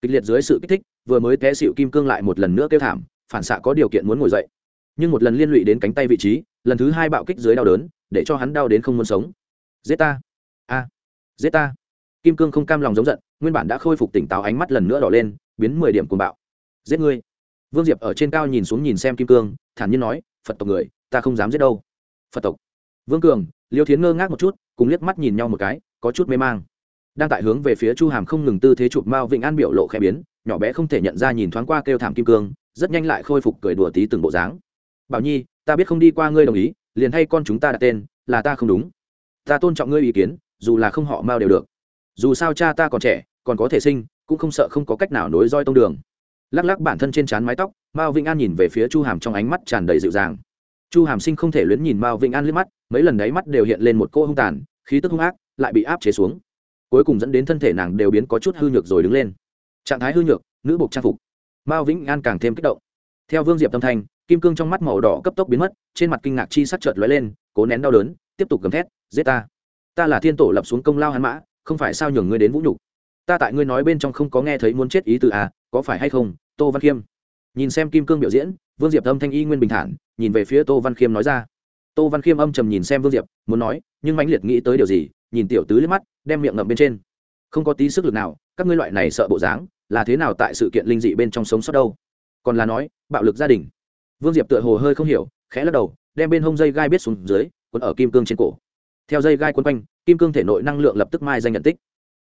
Kịch liệt dưới sự kích thích, vừa mới té xịu kim cương lại một lần nữa kêu thảm, phản xạ có điều kiện muốn ngồi dậy. Nhưng một lần liên lụy đến cánh tay vị trí, lần thứ hai bạo kích dưới đau đớn, để cho hắn đau đến không muốn sống giết ta. A. Giết ta. Kim cương không cam lòng giống giận, nguyên bản đã khôi phục tỉnh táo ánh mắt lần nữa đỏ lên, biến mười điểm cuồng bạo. Giết ngươi. Vương diệp ở trên cao nhìn xuống nhìn xem kim cương, thản nhiên nói, phật tộc người, ta không dám giết đâu. Phật tộc. Vương cường, liêu thiến ngơ ngác một chút, cùng liếc mắt nhìn nhau một cái, có chút mê mang. Đang tại hướng về phía chu hàm không ngừng tư thế chụp mao vịnh an biểu lộ khẽ biến, nhỏ bé không thể nhận ra nhìn thoáng qua kêu thảm kim cương, rất nhanh lại khôi phục cười đùa tí từng bộ dáng. Bảo nhi, ta biết không đi qua ngươi đồng ý, liền hay con chúng ta đặt tên, là ta không đúng ta tôn trọng ngươi ý kiến, dù là không họ mao đều được. Dù sao cha ta còn trẻ, còn có thể sinh, cũng không sợ không có cách nào nối roi tông đường. Lắc lắc bản thân trên trán mái tóc, mao vĩnh an nhìn về phía chu hàm trong ánh mắt tràn đầy dịu dàng. Chu hàm sinh không thể luyến nhìn mao vĩnh an liếc mắt, mấy lần đáy mắt đều hiện lên một cô hung tàn, khí tức hung ác lại bị áp chế xuống. Cuối cùng dẫn đến thân thể nàng đều biến có chút hư nhược rồi đứng lên. Trạng thái hư nhược, nữ buộc trang phục. Mao vĩnh an càng thêm kích động. Theo vương diệp tâm thanh, kim cương trong mắt màu đỏ cấp tốc biến mất, trên mặt kinh ngạc chi sắc chợt lóe lên, cố nén đau đớn, tiếp tục gầm thét giết ta. Ta là thiên tổ lập xuống công lao hắn mã, không phải sao nhường ngươi đến vũ nhục. Ta tại ngươi nói bên trong không có nghe thấy muốn chết ý từ à có phải hay không? Tô văn khiêm. Nhìn xem kim cương biểu diễn, vương diệp âm thanh y nguyên bình thản, nhìn về phía tô văn khiêm nói ra. Tô văn khiêm âm trầm nhìn xem vương diệp, muốn nói, nhưng mãnh liệt nghĩ tới điều gì, nhìn tiểu tứ liếc mắt, đem miệng ngậm bên trên. Không có tí sức lực nào, các ngươi loại này sợ bộ dáng, là thế nào tại sự kiện linh dị bên trong sống sót đâu? Còn là nói, bạo lực gia đình. Vương diệp tựa hồ hơi không hiểu, khẽ lắc đầu, đem bên hông dây gai biết xuống dưới, quấn ở kim cương trên cổ theo dây gai quấn quanh, kim cương thể nội năng lượng lập tức mai danh nhận tích.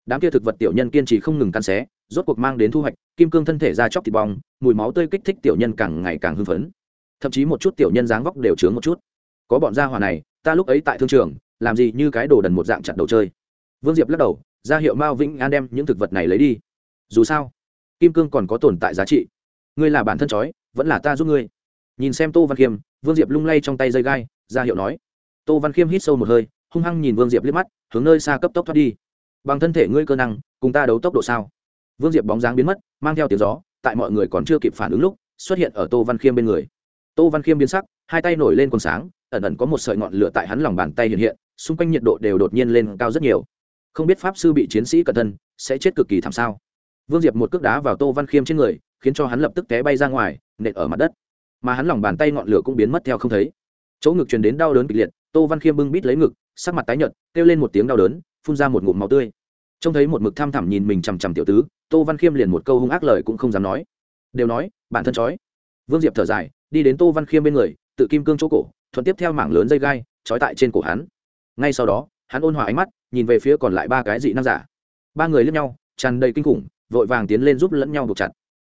Đám kia thực vật tiểu nhân kiên trì không ngừng căn xé, rốt cuộc mang đến thu hoạch, kim cương thân thể ra chóc thịt bong, mùi máu tươi kích thích tiểu nhân càng ngày càng hưng phấn. Thậm chí một chút tiểu nhân dáng vóc đều chướng một chút. Có bọn gia hỏa này, ta lúc ấy tại thương trường, làm gì như cái đồ đần một dạng chặt đầu chơi. Vương diệp lắc đầu, ra hiệu mao vĩnh an đem những thực vật này lấy đi. Dù sao, kim cương còn có tồn tại giá trị. Ngươi là bản thân chói vẫn là ta giúp ngươi. Nhìn xem tô văn khiêm, vương diệp lung lay trong tay dây gai, ra hiệu nói. Tô văn khiêm hít sâu một hơi hung hăng nhìn vương diệp liếc mắt, hướng nơi xa cấp tốc thoát đi. Bằng thân thể ngươi cơ năng, cùng ta đấu tốc độ sao? Vương diệp bóng dáng biến mất, mang theo tiếng gió, tại mọi người còn chưa kịp phản ứng lúc, xuất hiện ở tô văn khiêm bên người. Tô văn khiêm biến sắc, hai tay nổi lên còn sáng, ẩn ẩn có một sợi ngọn lửa tại hắn lòng bàn tay hiện hiện, xung quanh nhiệt độ đều đột nhiên lên cao rất nhiều. Không biết pháp sư bị chiến sĩ cẩn thân sẽ chết cực kỳ thảm sao? Vương diệp một cước đá vào tô văn khiêm trên người, khiến cho hắn lập tức té bay ra ngoài, nện ở mặt đất. Mà hắn lòng bàn tay ngọn lửa cũng biến mất theo không thấy. Chỗ ngực truyền đến đau đớn kịch liệt, tô văn khiêm bưng bít lấy ngực sắc mặt tái nhợt, kêu lên một tiếng đau đớn, phun ra một ngụm máu tươi. Trông thấy một mực tham thẳm nhìn mình chằm chằm tiểu tứ, tô văn khiêm liền một câu hung ác lời cũng không dám nói. Đều nói, bản thân chói vương diệp thở dài, đi đến tô văn khiêm bên người, tự kim cương chỗ cổ, thuận tiếp theo mảng lớn dây gai, trói tại trên cổ hắn. Ngay sau đó, hắn ôn hòa ánh mắt, nhìn về phía còn lại ba cái dị năng giả. Ba người lướt nhau, tràn đầy kinh khủng, vội vàng tiến lên giúp lẫn nhau buộc chặt.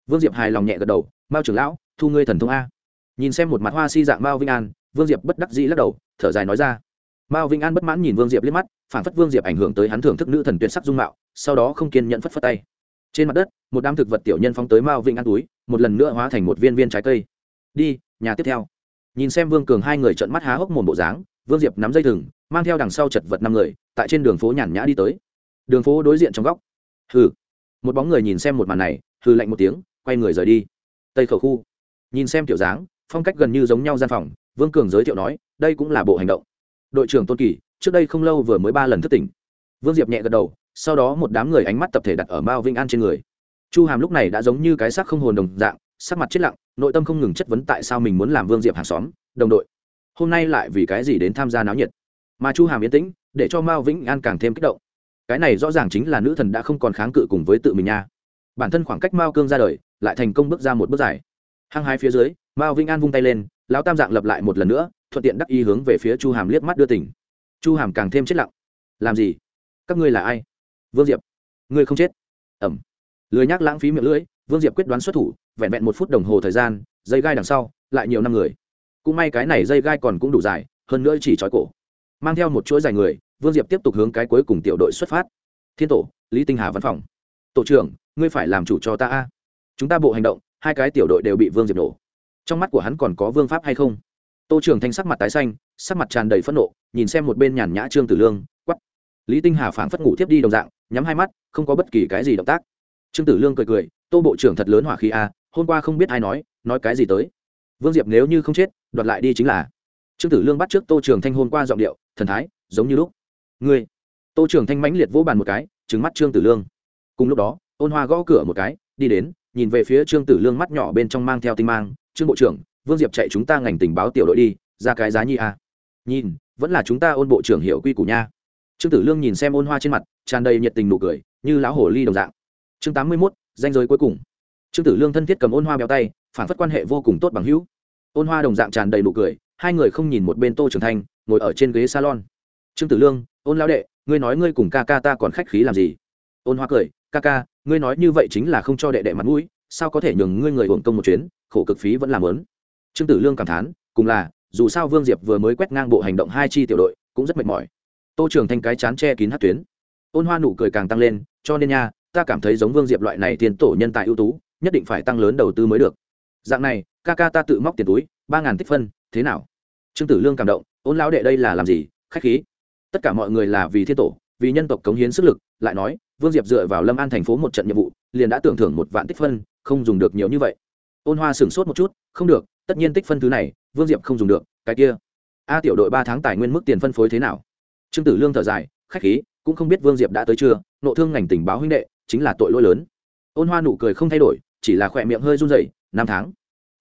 Vương diệp hài lòng nhẹ gật đầu, mao trưởng lão, thu ngươi thần thông a. Nhìn xem một mặt hoa si dạng mao vinh an, vương diệp bất đắc dĩ lắc đầu, thở dài nói ra mao vĩnh an bất mãn nhìn vương diệp liếc mắt phản phất vương diệp ảnh hưởng tới hắn thưởng thức nữ thần tuyệt sắc dung mạo, sau đó không kiên nhận phất phất tay. Trên mặt đất, một đám thực vật tiểu nhân phóng tới mao vĩnh an túi, một lần nữa hóa thành một viên viên trái cây. Đi, nhà tiếp theo. Nhìn xem vương cường hai người trợn mắt há hốc mồm bộ dáng, vương diệp nắm dây thừng, mang theo đằng sau chật vật năm người, tại trên đường phố nhàn nhã đi tới. Đường phố đối diện trong góc. Hừ. Một bóng người nhìn xem một màn này, hừ lạnh một tiếng, quay người rời đi. Tây khẩu khu. Nhìn xem tiểu dáng, phong cách gần như giống nhau gian phòng, vương cường giới thiệu nói, đây cũng là bộ hành động đội trưởng tôn kỳ trước đây không lâu vừa mới ba lần thất tỉnh vương diệp nhẹ gật đầu sau đó một đám người ánh mắt tập thể đặt ở mao vinh an trên người chu hàm lúc này đã giống như cái xác không hồn đồng dạng sắc mặt chết lặng nội tâm không ngừng chất vấn tại sao mình muốn làm vương diệp hàng xóm đồng đội hôm nay lại vì cái gì đến tham gia náo nhiệt mà chu hàm yên tĩnh để cho mao vĩnh an càng thêm kích động cái này rõ ràng chính là nữ thần đã không còn kháng cự cùng với tự mình nha bản thân khoảng cách mao cương ra đời lại thành công bước ra một bước dài hăng hai phía dưới mao vĩnh an vung tay lên lão tam dạng lập lại một lần nữa thuận tiện đắc y hướng về phía chu hàm liếc mắt đưa tỉnh chu hàm càng thêm chết lặng. Làm gì? Các ngươi là ai? Vương diệp. Ngươi không chết. Ẩm. Lười nhắc lãng phí miệng lưỡi, vương diệp quyết đoán xuất thủ, vẹn vẹn một phút đồng hồ thời gian, dây gai đằng sau, lại nhiều năm người. Cũng may cái này dây gai còn cũng đủ dài, hơn nữa chỉ trói cổ. Mang theo một chuỗi dài người, vương diệp tiếp tục hướng cái cuối cùng tiểu đội xuất phát. Thiên tổ, lý tinh hà văn phòng. Tổ trưởng, ngươi phải làm chủ cho ta a. Chúng ta bộ hành động, hai cái tiểu đội đều bị vương diệp nổ. Trong mắt của hắn còn có vương pháp hay không? Tô trưởng thanh sắc mặt tái xanh, sắc mặt tràn đầy phẫn nộ, nhìn xem một bên nhàn nhã trương tử lương quắp lý tinh hà phảng phất ngủ thiếp đi đồng dạng, nhắm hai mắt, không có bất kỳ cái gì động tác. Trương tử lương cười cười, tô bộ trưởng thật lớn hỏa khí a hôm qua không biết ai nói nói cái gì tới. Vương diệp nếu như không chết, đoạt lại đi chính là. Trương tử lương bắt trước tô trường thanh hôm qua giọng điệu, thần thái, giống như lúc. Ngươi. Tô trường thanh mãnh liệt vỗ bàn một cái trứng mắt trương tử lương. Cùng lúc đó, ôn hoa gõ cửa một cái, đi đến, nhìn về phía trương tử lương mắt nhỏ bên trong mang theo tinh mang. Trương bộ trưởng vương diệp chạy chúng ta ngành tình báo tiểu đội đi, ra cái giá nhi a. Nhìn, vẫn là chúng ta ôn bộ trưởng hiệu quy củ nha. Trương tử lương nhìn xem ôn hoa trên mặt, tràn đầy nhiệt tình nụ cười, như lão hồ ly đồng dạng. Chương tám mươi mốt, danh giới cuối cùng. Trương tử lương thân thiết cầm ôn hoa béo tay, phản phất quan hệ vô cùng tốt bằng hữu. Ôn hoa đồng dạng tràn đầy nụ cười, hai người không nhìn một bên tô trưởng thanh, ngồi ở trên ghế salon. Trương tử lương, ôn lao đệ, ngươi nói ngươi cùng ca ca ta còn khách khí làm gì? Ôn hoa cười, ca ca, ngươi nói như vậy chính là không cho đệ đệ mặt mũi, sao có thể nhường ngươi người hưởng công một chuyến, khổ cực phí vẫn làm lớn trương tử lương cảm thán, cùng là, dù sao vương diệp vừa mới quét ngang bộ hành động hai chi tiểu đội, cũng rất mệt mỏi. Tô Trường thanh cái chán che kín hát tuyến. Ôn hoa nụ cười càng tăng lên, cho nên nha, ta cảm thấy giống vương diệp loại này tiền tổ nhân tài ưu tú, nhất định phải tăng lớn đầu tư mới được. Dạng này, ca ca ta tự móc tiền túi, ba ngàn tích phân, thế nào? Trương tử lương cảm động, ôn lão đệ đây là làm gì? Khách khí. Tất cả mọi người là vì thiên tổ, vì nhân tộc cống hiến sức lực, lại nói, vương diệp dựa vào lâm an thành phố một trận nhiệm vụ, liền đã tưởng thưởng một vạn tích phân, không dùng được nhiều như vậy. Ôn hoa sửng sốt một chút, không được tất nhiên tích phân thứ này, vương diệp không dùng được, cái kia. A tiểu đội ba tháng tài nguyên mức tiền phân phối thế nào? Trương tử lương thở dài, khách khí, cũng không biết vương diệp đã tới chưa, nộ thương ngành tình báo huynh đệ, chính là tội lỗi lớn. Ôn hoa nụ cười không thay đổi, chỉ là khỏe miệng hơi run rẩy, năm tháng.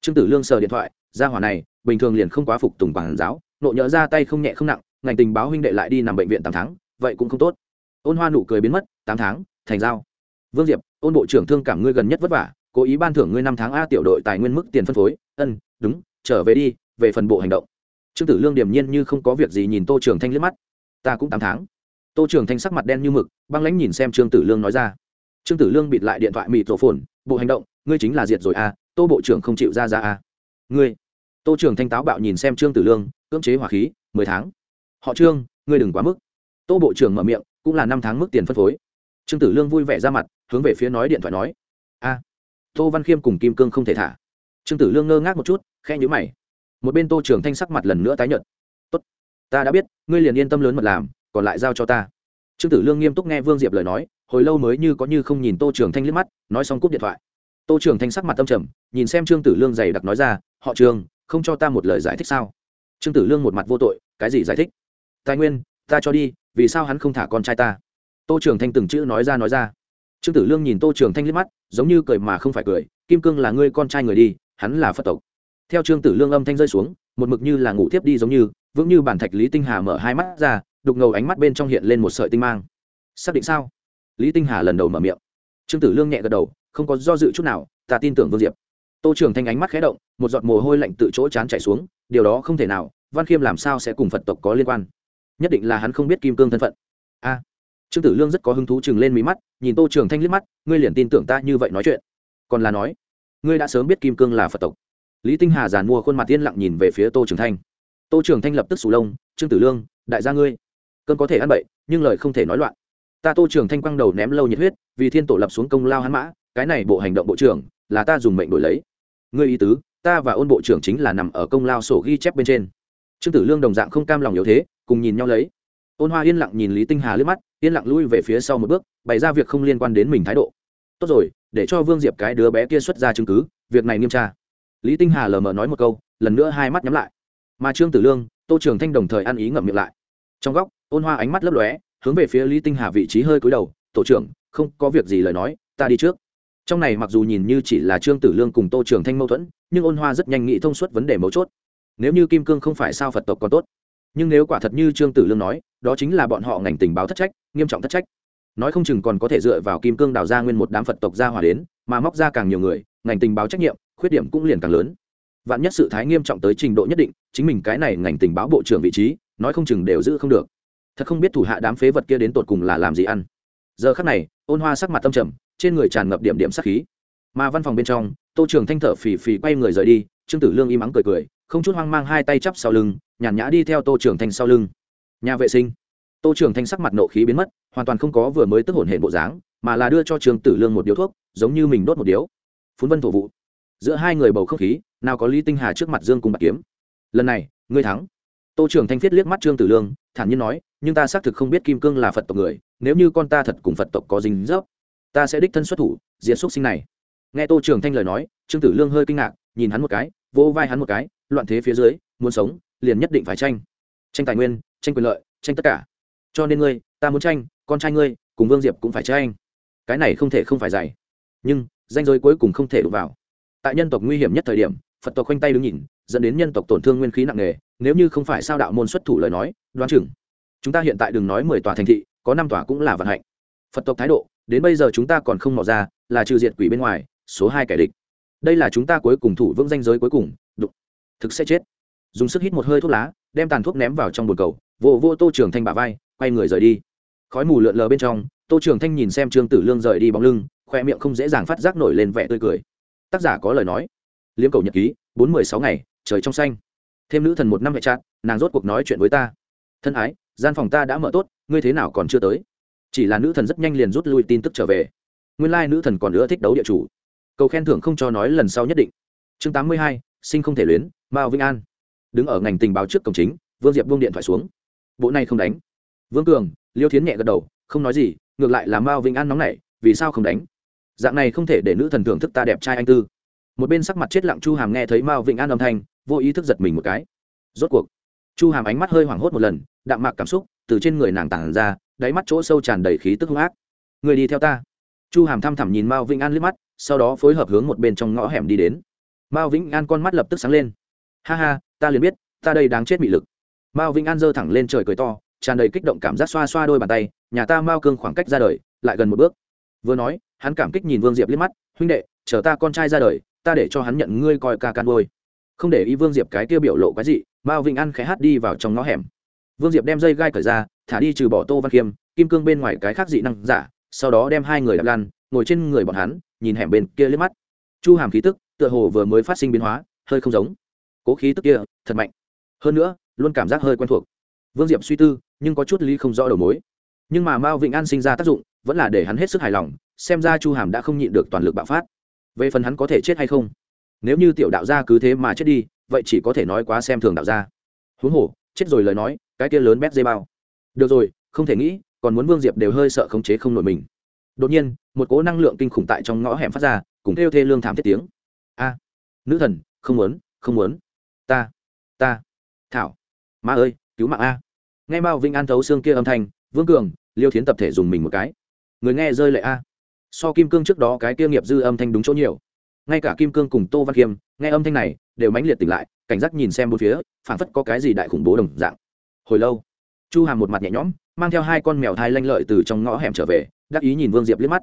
Trương tử lương sờ điện thoại, ra hỏa này, bình thường liền không quá phục tùng quản giáo, nộ nhỡ ra tay không nhẹ không nặng, ngành tình báo huynh đệ lại đi nằm bệnh viện tám tháng, vậy cũng không tốt. Ôn hoa nụ cười biến mất, tám tháng, thành giao. Vương diệp, ôn bộ trưởng thương cảm ngươi gần nhất vất vả cố ý ban thưởng ngươi năm tháng a tiểu đội tài nguyên mức tiền phân phối. Ân, đúng, trở về đi, về phần bộ hành động. Trương tử lương điềm nhiên như không có việc gì nhìn tô trường thanh liếc mắt. Ta cũng tám tháng. Tô trường thanh sắc mặt đen như mực, băng lãnh nhìn xem trương tử lương nói ra. Trương tử lương bịt lại điện thoại mịt rổ phồn bộ hành động, ngươi chính là diệt rồi a, tô bộ trưởng không chịu ra ra a. Ngươi. Tô trường thanh táo bạo nhìn xem trương tử lương, cưỡng chế hỏa khí, mười tháng. Họ trương, ngươi đừng quá mức. Tô bộ trưởng mở miệng, cũng là năm tháng mức tiền phân phối. Trương tử lương vui vẻ ra mặt, hướng về phía nói điện thoại nói. A tô văn khiêm cùng kim cương không thể thả. Trương tử lương ngơ ngác một chút khe nhữ mày. Một bên tô trường thanh sắc mặt lần nữa tái nhợt. Tốt, ta đã biết, ngươi liền yên tâm lớn mật làm, còn lại giao cho ta. Trương tử lương nghiêm túc nghe vương diệp lời nói, hồi lâu mới như có như không nhìn tô trường thanh liếc mắt, nói xong cúp điện thoại. Tô trường thanh sắc mặt tâm trầm, nhìn xem trương tử lương dày đặc nói ra, họ trường, không cho ta một lời giải thích sao? Trương tử lương một mặt vô tội, cái gì giải thích? Tài nguyên, ta cho đi, vì sao hắn không thả con trai ta? Tô trường thanh từng chữ nói ra nói ra trương tử lương nhìn tô trường thanh liếc mắt, giống như cười mà không phải cười, kim cương là ngươi con trai người đi, hắn là phật tộc. Theo trương tử lương âm thanh rơi xuống, một mực như là ngủ thiếp đi giống như, vững như bản thạch lý tinh hà mở hai mắt ra, đục ngầu ánh mắt bên trong hiện lên một sợi tinh mang. Xác định sao? Lý tinh hà lần đầu mở miệng. Trương tử lương nhẹ gật đầu, không có do dự chút nào, ta tin tưởng vương diệp. Tô trường thanh ánh mắt khé động, một giọt mồ hôi lạnh tự chỗ chán chảy xuống, điều đó không thể nào, văn khiêm làm sao sẽ cùng phật tộc có liên quan? Nhất định là hắn không biết kim cương thân phận. A trương tử lương rất có hứng thú chừng lên mí mắt, nhìn tô trường thanh liếc mắt, ngươi liền tin tưởng ta như vậy nói chuyện? Còn là nói, ngươi đã sớm biết kim cương là phật tộc. Lý tinh hà giàn mua khuôn mặt yên lặng nhìn về phía tô trường thanh. Tô trường thanh lập tức sù lông, trương tử lương, đại gia ngươi cơn có thể ăn bậy, nhưng lời không thể nói loạn. Ta tô trường thanh quăng đầu ném lâu nhiệt huyết, vì thiên tổ lập xuống công lao hắn mã, cái này bộ hành động bộ trưởng, là ta dùng mệnh đổi lấy. Ngươi ý tứ, ta và ôn bộ trưởng chính là nằm ở công lao sổ ghi chép bên trên. Trương tử lương đồng dạng không cam lòng yếu thế, cùng nhìn nhau lấy ôn hoa yên lặng nhìn lý tinh hà lướt mắt, yên lặng lui về phía sau một bước, bày ra việc không liên quan đến mình thái độ. Tốt rồi, để cho vương diệp cái đứa bé kia xuất ra chứng cứ, việc này nghiêm tra. Lý tinh hà lờ mờ nói một câu, lần nữa hai mắt nhắm lại. Mà trương tử lương, tô trường thanh đồng thời ăn ý ngậm miệng lại. Trong góc, ôn hoa ánh mắt lấp lóe, hướng về phía lý tinh hà vị trí hơi cúi đầu, tổ trưởng, không có việc gì lời nói, ta đi trước. Trong này mặc dù nhìn như chỉ là trương tử lương cùng tô trường thanh mâu thuẫn, nhưng ôn hoa rất nhanh nghĩ thông suốt vấn đề mấu chốt. Nếu như kim cương không phải sao phật tộc còn tốt? Nhưng nếu quả thật như trương tử lương nói đó chính là bọn họ ngành tình báo thất trách, nghiêm trọng thất trách. Nói không chừng còn có thể dựa vào kim cương đào ra nguyên một đám phật tộc gia hỏa đến, mà móc ra càng nhiều người, ngành tình báo trách nhiệm, khuyết điểm cũng liền càng lớn. Vạn nhất sự thái nghiêm trọng tới trình độ nhất định, chính mình cái này ngành tình báo bộ trưởng vị trí, nói không chừng đều giữ không được. Thật không biết thủ hạ đám phế vật kia đến tột cùng là làm gì ăn. Giờ khắc này, ôn hoa sắc mặt tâm trầm, trên người tràn ngập điểm điểm sắc khí. Mà văn phòng bên trong, tô trường thanh thở phì phì quay người rời đi, trương tử lương im ắng cười cười, không chút hoang mang hai tay chắp sau lưng, nhàn nhã đi theo tô trường thanh sau lưng nhà vệ sinh. Tô trường thanh sắc mặt nộ khí biến mất, hoàn toàn không có vừa mới tức hổn hệ bộ dáng, mà là đưa cho trường tử lương một điếu thuốc, giống như mình đốt một điếu. Phun vân thổ vụ. Giữa hai người bầu không khí, nào có lý tinh hà trước mặt dương cùng bạc kiếm. Lần này, ngươi thắng. Tô trường thanh thiết liếc mắt trương tử lương, thản nhiên nói, nhưng ta xác thực không biết kim cương là phật tộc người, nếu như con ta thật cùng phật tộc có dính dấp, ta sẽ đích thân xuất thủ, diệt xúc sinh này. Nghe tô trường thanh lời nói, trương tử lương hơi kinh ngạc, nhìn hắn một cái, vỗ vai hắn một cái, loạn thế phía dưới, muốn sống, liền nhất định phải tranh tranh tài nguyên, tranh quyền lợi, tranh tất cả. Cho nên ngươi, ta muốn tranh, con trai ngươi, cùng vương diệp cũng phải tranh. Cái này không thể không phải dày nhưng, danh giới cuối cùng không thể đụng vào. Tại nhân tộc nguy hiểm nhất thời điểm, phật tộc khoanh tay đứng nhìn, dẫn đến nhân tộc tổn thương nguyên khí nặng nề, nếu như không phải sao đạo môn xuất thủ lời nói, đoán chừng. Chúng ta hiện tại đừng nói mười tòa thành thị, có năm tòa cũng là vận hạnh. Phật tộc thái độ, đến bây giờ chúng ta còn không mò ra, là trừ diệt quỷ bên ngoài, số hai kẻ địch. Đây là chúng ta cuối cùng thủ vững danh giới cuối cùng, đụng. Thực sẽ chết. Dùng sức hít một hơi thuốc lá đem tàn thuốc ném vào trong bồn cầu vô vô tô trường thanh bả vai, quay người rời đi. Khói mù lượn lờ bên trong, tô trường thanh nhìn xem trương tử lương rời đi bóng lưng, khoe miệng không dễ dàng phát giác nổi lên vẻ tươi cười. Tác giả có lời nói. Liếm cầu nhật ký, bốn mươi sáu ngày, trời trong xanh. Thêm nữ thần một năm hệ trạng nàng rốt cuộc nói chuyện với ta. Thân ái, gian phòng ta đã mở tốt, ngươi thế nào còn chưa tới? Chỉ là nữ thần rất nhanh liền rút lui tin tức trở về. Nguyên lai nữ thần còn nữa thích đấu địa chủ. Cầu khen thưởng không cho nói lần sau nhất định. Chương tám mươi hai, sinh không thể luyến, mao vĩnh an đứng ở ngành tình báo trước cổng chính, vương diệp buông điện thoại xuống. Bộ này không đánh. Vương cường, liêu thiến nhẹ gật đầu, không nói gì, ngược lại là mao vĩnh an nóng nảy, vì sao không đánh? Dạng này không thể để nữ thần thưởng thức ta đẹp trai anh tư. Một bên sắc mặt chết lặng chu hàm nghe thấy mao vĩnh an âm thanh, vô ý thức giật mình một cái. Rốt cuộc, chu hàm ánh mắt hơi hoảng hốt một lần, đạm mạc cảm xúc từ trên người nàng tản ra, đáy mắt chỗ sâu tràn đầy khí tức hung ác. Người đi theo ta. Chu hàm thăm thẳm nhìn mao vĩnh an liếc mắt, sau đó phối hợp hướng một bên trong ngõ hẻm đi đến. Mao vĩnh an con mắt lập tức sáng lên. Ha ha ta liền biết, ta đây đáng chết bị lực. Mao vĩnh an giơ thẳng lên trời cười to, tràn đầy kích động cảm giác xoa xoa đôi bàn tay, nhà ta mao cương khoảng cách ra đời, lại gần một bước. Vừa nói, hắn cảm kích nhìn vương diệp liếc mắt, huynh đệ, chờ ta con trai ra đời, ta để cho hắn nhận ngươi coi ca can đôi không để ý vương diệp cái tiêu biểu lộ cái gì mao vĩnh an khẽ hát đi vào trong ngõ hẻm. Vương diệp đem dây gai cởi ra, thả đi trừ bỏ tô văn khiêm, kim cương bên ngoài cái khác dị năng giả, sau đó đem hai người đạp lan, ngồi trên người bọn hắn, nhìn hẻm bên kia liếc mắt. Chu hàm khí tức, tựa hồ vừa mới phát sinh biến hóa, hơi không giống cố khí tức kia, thật mạnh. Hơn nữa, luôn cảm giác hơi quen thuộc. Vương diệp suy tư, nhưng có chút lý không rõ đầu mối. Nhưng mà mao vĩnh an sinh ra tác dụng, vẫn là để hắn hết sức hài lòng, xem ra chu hàm đã không nhịn được toàn lực bạo phát. Về phần hắn có thể chết hay không? Nếu như tiểu đạo gia cứ thế mà chết đi, vậy chỉ có thể nói quá xem thường đạo gia. Huống hồ, chết rồi lời nói, cái kia lớn bét dây bao. Được rồi, không thể nghĩ, còn muốn vương diệp đều hơi sợ khống chế không nổi mình. Đột nhiên, một cố năng lượng kinh khủng tại trong ngõ hẻm phát ra, cùng kêu thê lương thảm thiết tiếng. A, nữ thần, không muốn không muốn ta ta. Thảo ma ơi cứu mạng a. Nghe mao vinh an thấu xương kia âm thanh vương cường liêu thiến tập thể dùng mình một cái. Người nghe rơi lệ a. So kim cương trước đó cái kia nghiệp dư âm thanh đúng chỗ nhiều. Ngay cả kim cương cùng tô văn kiêm nghe âm thanh này đều mãnh liệt tỉnh lại cảnh giác nhìn xem bốn phía phảng phất có cái gì đại khủng bố đồng dạng. Hồi lâu chu hàm một mặt nhẹ nhõm mang theo hai con mèo thai lanh lợi từ trong ngõ hẻm trở về đắc ý nhìn vương diệp liếc mắt.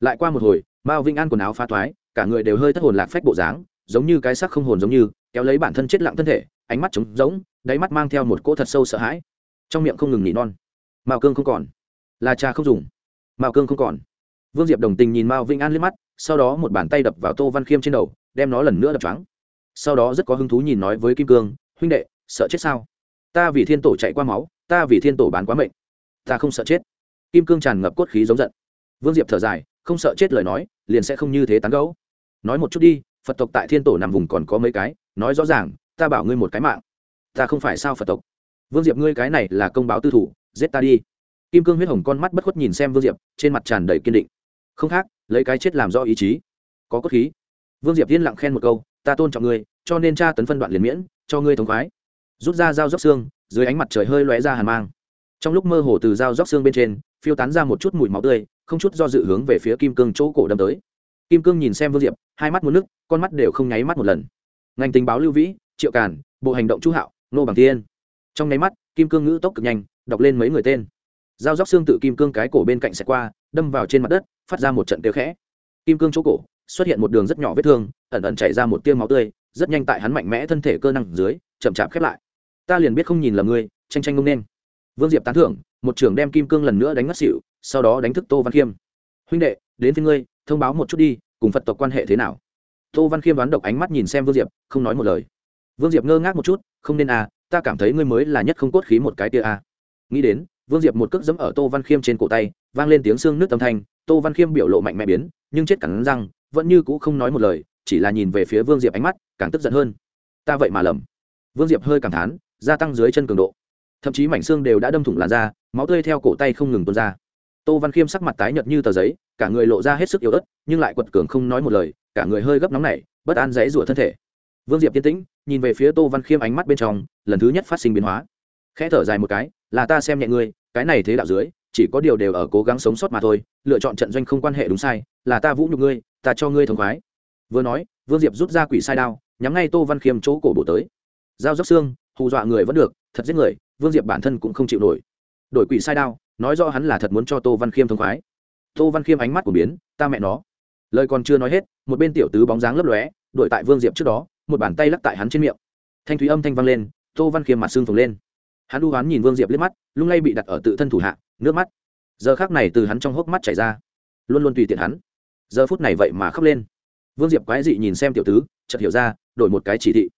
Lại qua một hồi mao vinh an quần áo pha thoái, cả người đều hơi thất hồn lạc phách bộ dáng giống như cái sắc không hồn giống như kéo lấy bản thân chết lặng thân thể, ánh mắt trống rỗng, đáy mắt mang theo một cỗ thật sâu sợ hãi. Trong miệng không ngừng nỉ non. Mao cương không còn. Là cha không dùng. Mao cương không còn. Vương diệp đồng tình nhìn mao vinh an liếc mắt, sau đó một bàn tay đập vào tô văn khiêm trên đầu, đem nó lần nữa đập trắng sau đó rất có hứng thú nhìn nói với kim cương, huynh đệ, sợ chết sao? Ta vì thiên tổ chạy qua máu, ta vì thiên tổ bán quá mệnh. Ta không sợ chết. Kim cương tràn ngập cốt khí giống giận. Vương diệp thở dài, không sợ chết lời nói, liền sẽ không như thế tán gấu nói một chút đi, phật tộc tại thiên tổ nằm vùng còn có mấy cái nói rõ ràng, ta bảo ngươi một cái mạng. Ta không phải sao phật tộc. Vương diệp ngươi cái này là công báo tư thủ, giết ta đi. Kim cương huyết hồng con mắt bất khuất nhìn xem vương diệp, trên mặt tràn đầy kiên định. Không khác, lấy cái chết làm do ý chí. Có cốt khí. Vương diệp yên lặng khen một câu, ta tôn trọng ngươi, cho nên tra tấn phân đoạn liền miễn, cho ngươi thống khoái. Rút ra dao dốc xương, dưới ánh mặt trời hơi lóe ra hàn mang. Trong lúc mơ hồ từ dao dốc xương bên trên, phiêu tán ra một chút mùi máu tươi, không chút do dự hướng về phía kim cương chỗ cổ đâm tới. Kim cương nhìn xem vương diệp, hai mắt muốn nước con mắt đều không nháy mắt một lần ngành tình báo lưu vĩ, triệu càn, bộ hành động chú hạo nô bằng tiên trong nháy mắt, kim cương ngữ tốc cực nhanh, đọc lên mấy người tên. Dao Dóc xương tự kim cương cái cổ bên cạnh xẹt qua, đâm vào trên mặt đất, phát ra một trận tiêu khẽ. Kim cương chỗ cổ, xuất hiện một đường rất nhỏ vết thương, ẩn ẩn chảy ra một tiêu máu tươi, rất nhanh tại hắn mạnh mẽ thân thể cơ năng dưới, chậm chạp khép lại. Ta liền biết không nhìn lầm ngươi, tranh tranh ngông nên vương diệp tán thưởng, một trưởng đem kim cương lần nữa đánh ngất xỉu, sau đó đánh thức tô văn khiêm. Huynh đệ, đến với ngươi, thông báo một chút đi, cùng phật tộc quan hệ thế nào? Tô văn khiêm đoán độc ánh mắt nhìn xem vương diệp, không nói một lời. Vương diệp ngơ ngác một chút, không nên à ta cảm thấy ngươi mới là nhất không cốt khí một cái tia à. nghĩ đến, vương diệp một cước dẫm ở tô văn khiêm trên cổ tay, vang lên tiếng xương nước âm thanh, tô văn khiêm biểu lộ mạnh mẽ biến, nhưng chết cẳng răng, vẫn như cũ không nói một lời, chỉ là nhìn về phía vương diệp ánh mắt, càng tức giận hơn. Ta vậy mà lầm. Vương diệp hơi cảm thán, gia tăng dưới chân cường độ. Thậm chí mảnh xương đều đã đâm thủng làn da, máu tươi theo cổ tay không ngừng tuôn ra tô văn khiêm sắc mặt tái nhợt như tờ giấy, cả người lộ ra hết sức yếu ớt, nhưng lại quật cường không nói một lời, cả người hơi gấp nóng nảy, bất an dãy rủa thân thể. Vương diệp yên tĩnh, nhìn về phía tô văn khiêm ánh mắt bên trong, lần thứ nhất phát sinh biến hóa. Khẽ thở dài một cái, là ta xem nhẹ ngươi, cái này thế đạo dưới, chỉ có điều đều ở cố gắng sống sót mà thôi, lựa chọn trận doanh không quan hệ đúng sai, là ta vũ nhục ngươi, ta cho ngươi thống khoái. Vừa nói, vương diệp rút ra quỷ sai đao, nhắm ngay tô văn khiêm chỗ cổ bổ tới. Dao dốc xương, hù dọa người vẫn được, thật giết người, vương diệp bản thân cũng không chịu nổi. Đổi quỷ sai đao nói rõ hắn là thật muốn cho tô văn khiêm thông khoái. Tô văn khiêm ánh mắt của biến, ta mẹ nó. Lời còn chưa nói hết, một bên tiểu tứ bóng dáng lấp lóe đội tại vương diệp trước đó, một bàn tay lắc tại hắn trên miệng. Thanh thúy âm thanh vang lên, tô văn khiêm mặt xương phồng lên. Hắn đu hoán nhìn vương diệp liếc mắt, lung lay bị đặt ở tự thân thủ hạ, nước mắt. Giờ khác này từ hắn trong hốc mắt chảy ra, luôn luôn tùy tiện hắn. Giờ phút này vậy mà khóc lên. Vương diệp quái dị nhìn xem tiểu tứ, chợt hiểu ra, đổi một cái chỉ thị.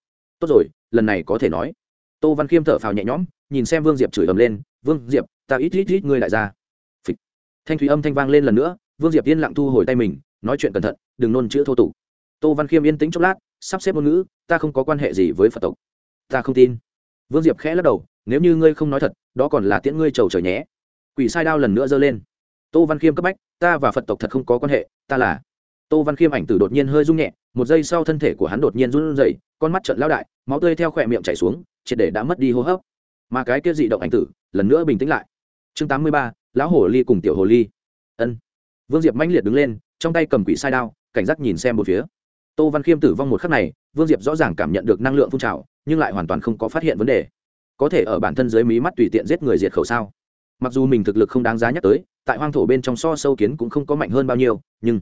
Tốt rồi, lần này có thể nói. Tô văn khiêm thở phào nhẹ nhõm, nhìn xem vương diệp chửi ầm lên, vương diệp ta ít ít ít ngươi lại ra. Phịch. thanh thúy âm thanh vang lên lần nữa, vương diệp yên lặng thu hồi tay mình, nói chuyện cẩn thận, đừng nôn chữ thô tục. Tô văn khiêm yên tĩnh chốc lát, sắp xếp ngôn ngữ, ta không có quan hệ gì với phật tộc. Ta không tin. Vương diệp khẽ lắc đầu, nếu như ngươi không nói thật, đó còn là tiễn ngươi trầu trời nhé. Quỷ sai đao lần nữa giơ lên. Tô văn khiêm cấp bách, ta và phật tộc thật không có quan hệ, ta là. Tô văn khiêm ảnh tử đột nhiên hơi rung nhẹ, một giây sau thân thể của hắn đột nhiên run rẩy, con mắt trận lao đại, máu tươi theo khỏe miệng chảy xuống, triệt để đã mất đi hô hấp. Mà cái kia dị động ảnh tử, lần nữa bình tĩnh lại chương tám mươi ba, lão hồ ly cùng tiểu hồ ly. Ân. Vương diệp mãnh liệt đứng lên, trong tay cầm quỷ sai đao, cảnh giác nhìn xem một phía. Tô văn khiêm tử vong một khắc này, vương diệp rõ ràng cảm nhận được năng lượng phun trào, nhưng lại hoàn toàn không có phát hiện vấn đề. Có thể ở bản thân dưới mí mắt tùy tiện giết người diệt khẩu sao? Mặc dù mình thực lực không đáng giá nhắc tới, tại hoang thổ bên trong so sâu kiến cũng không có mạnh hơn bao nhiêu, nhưng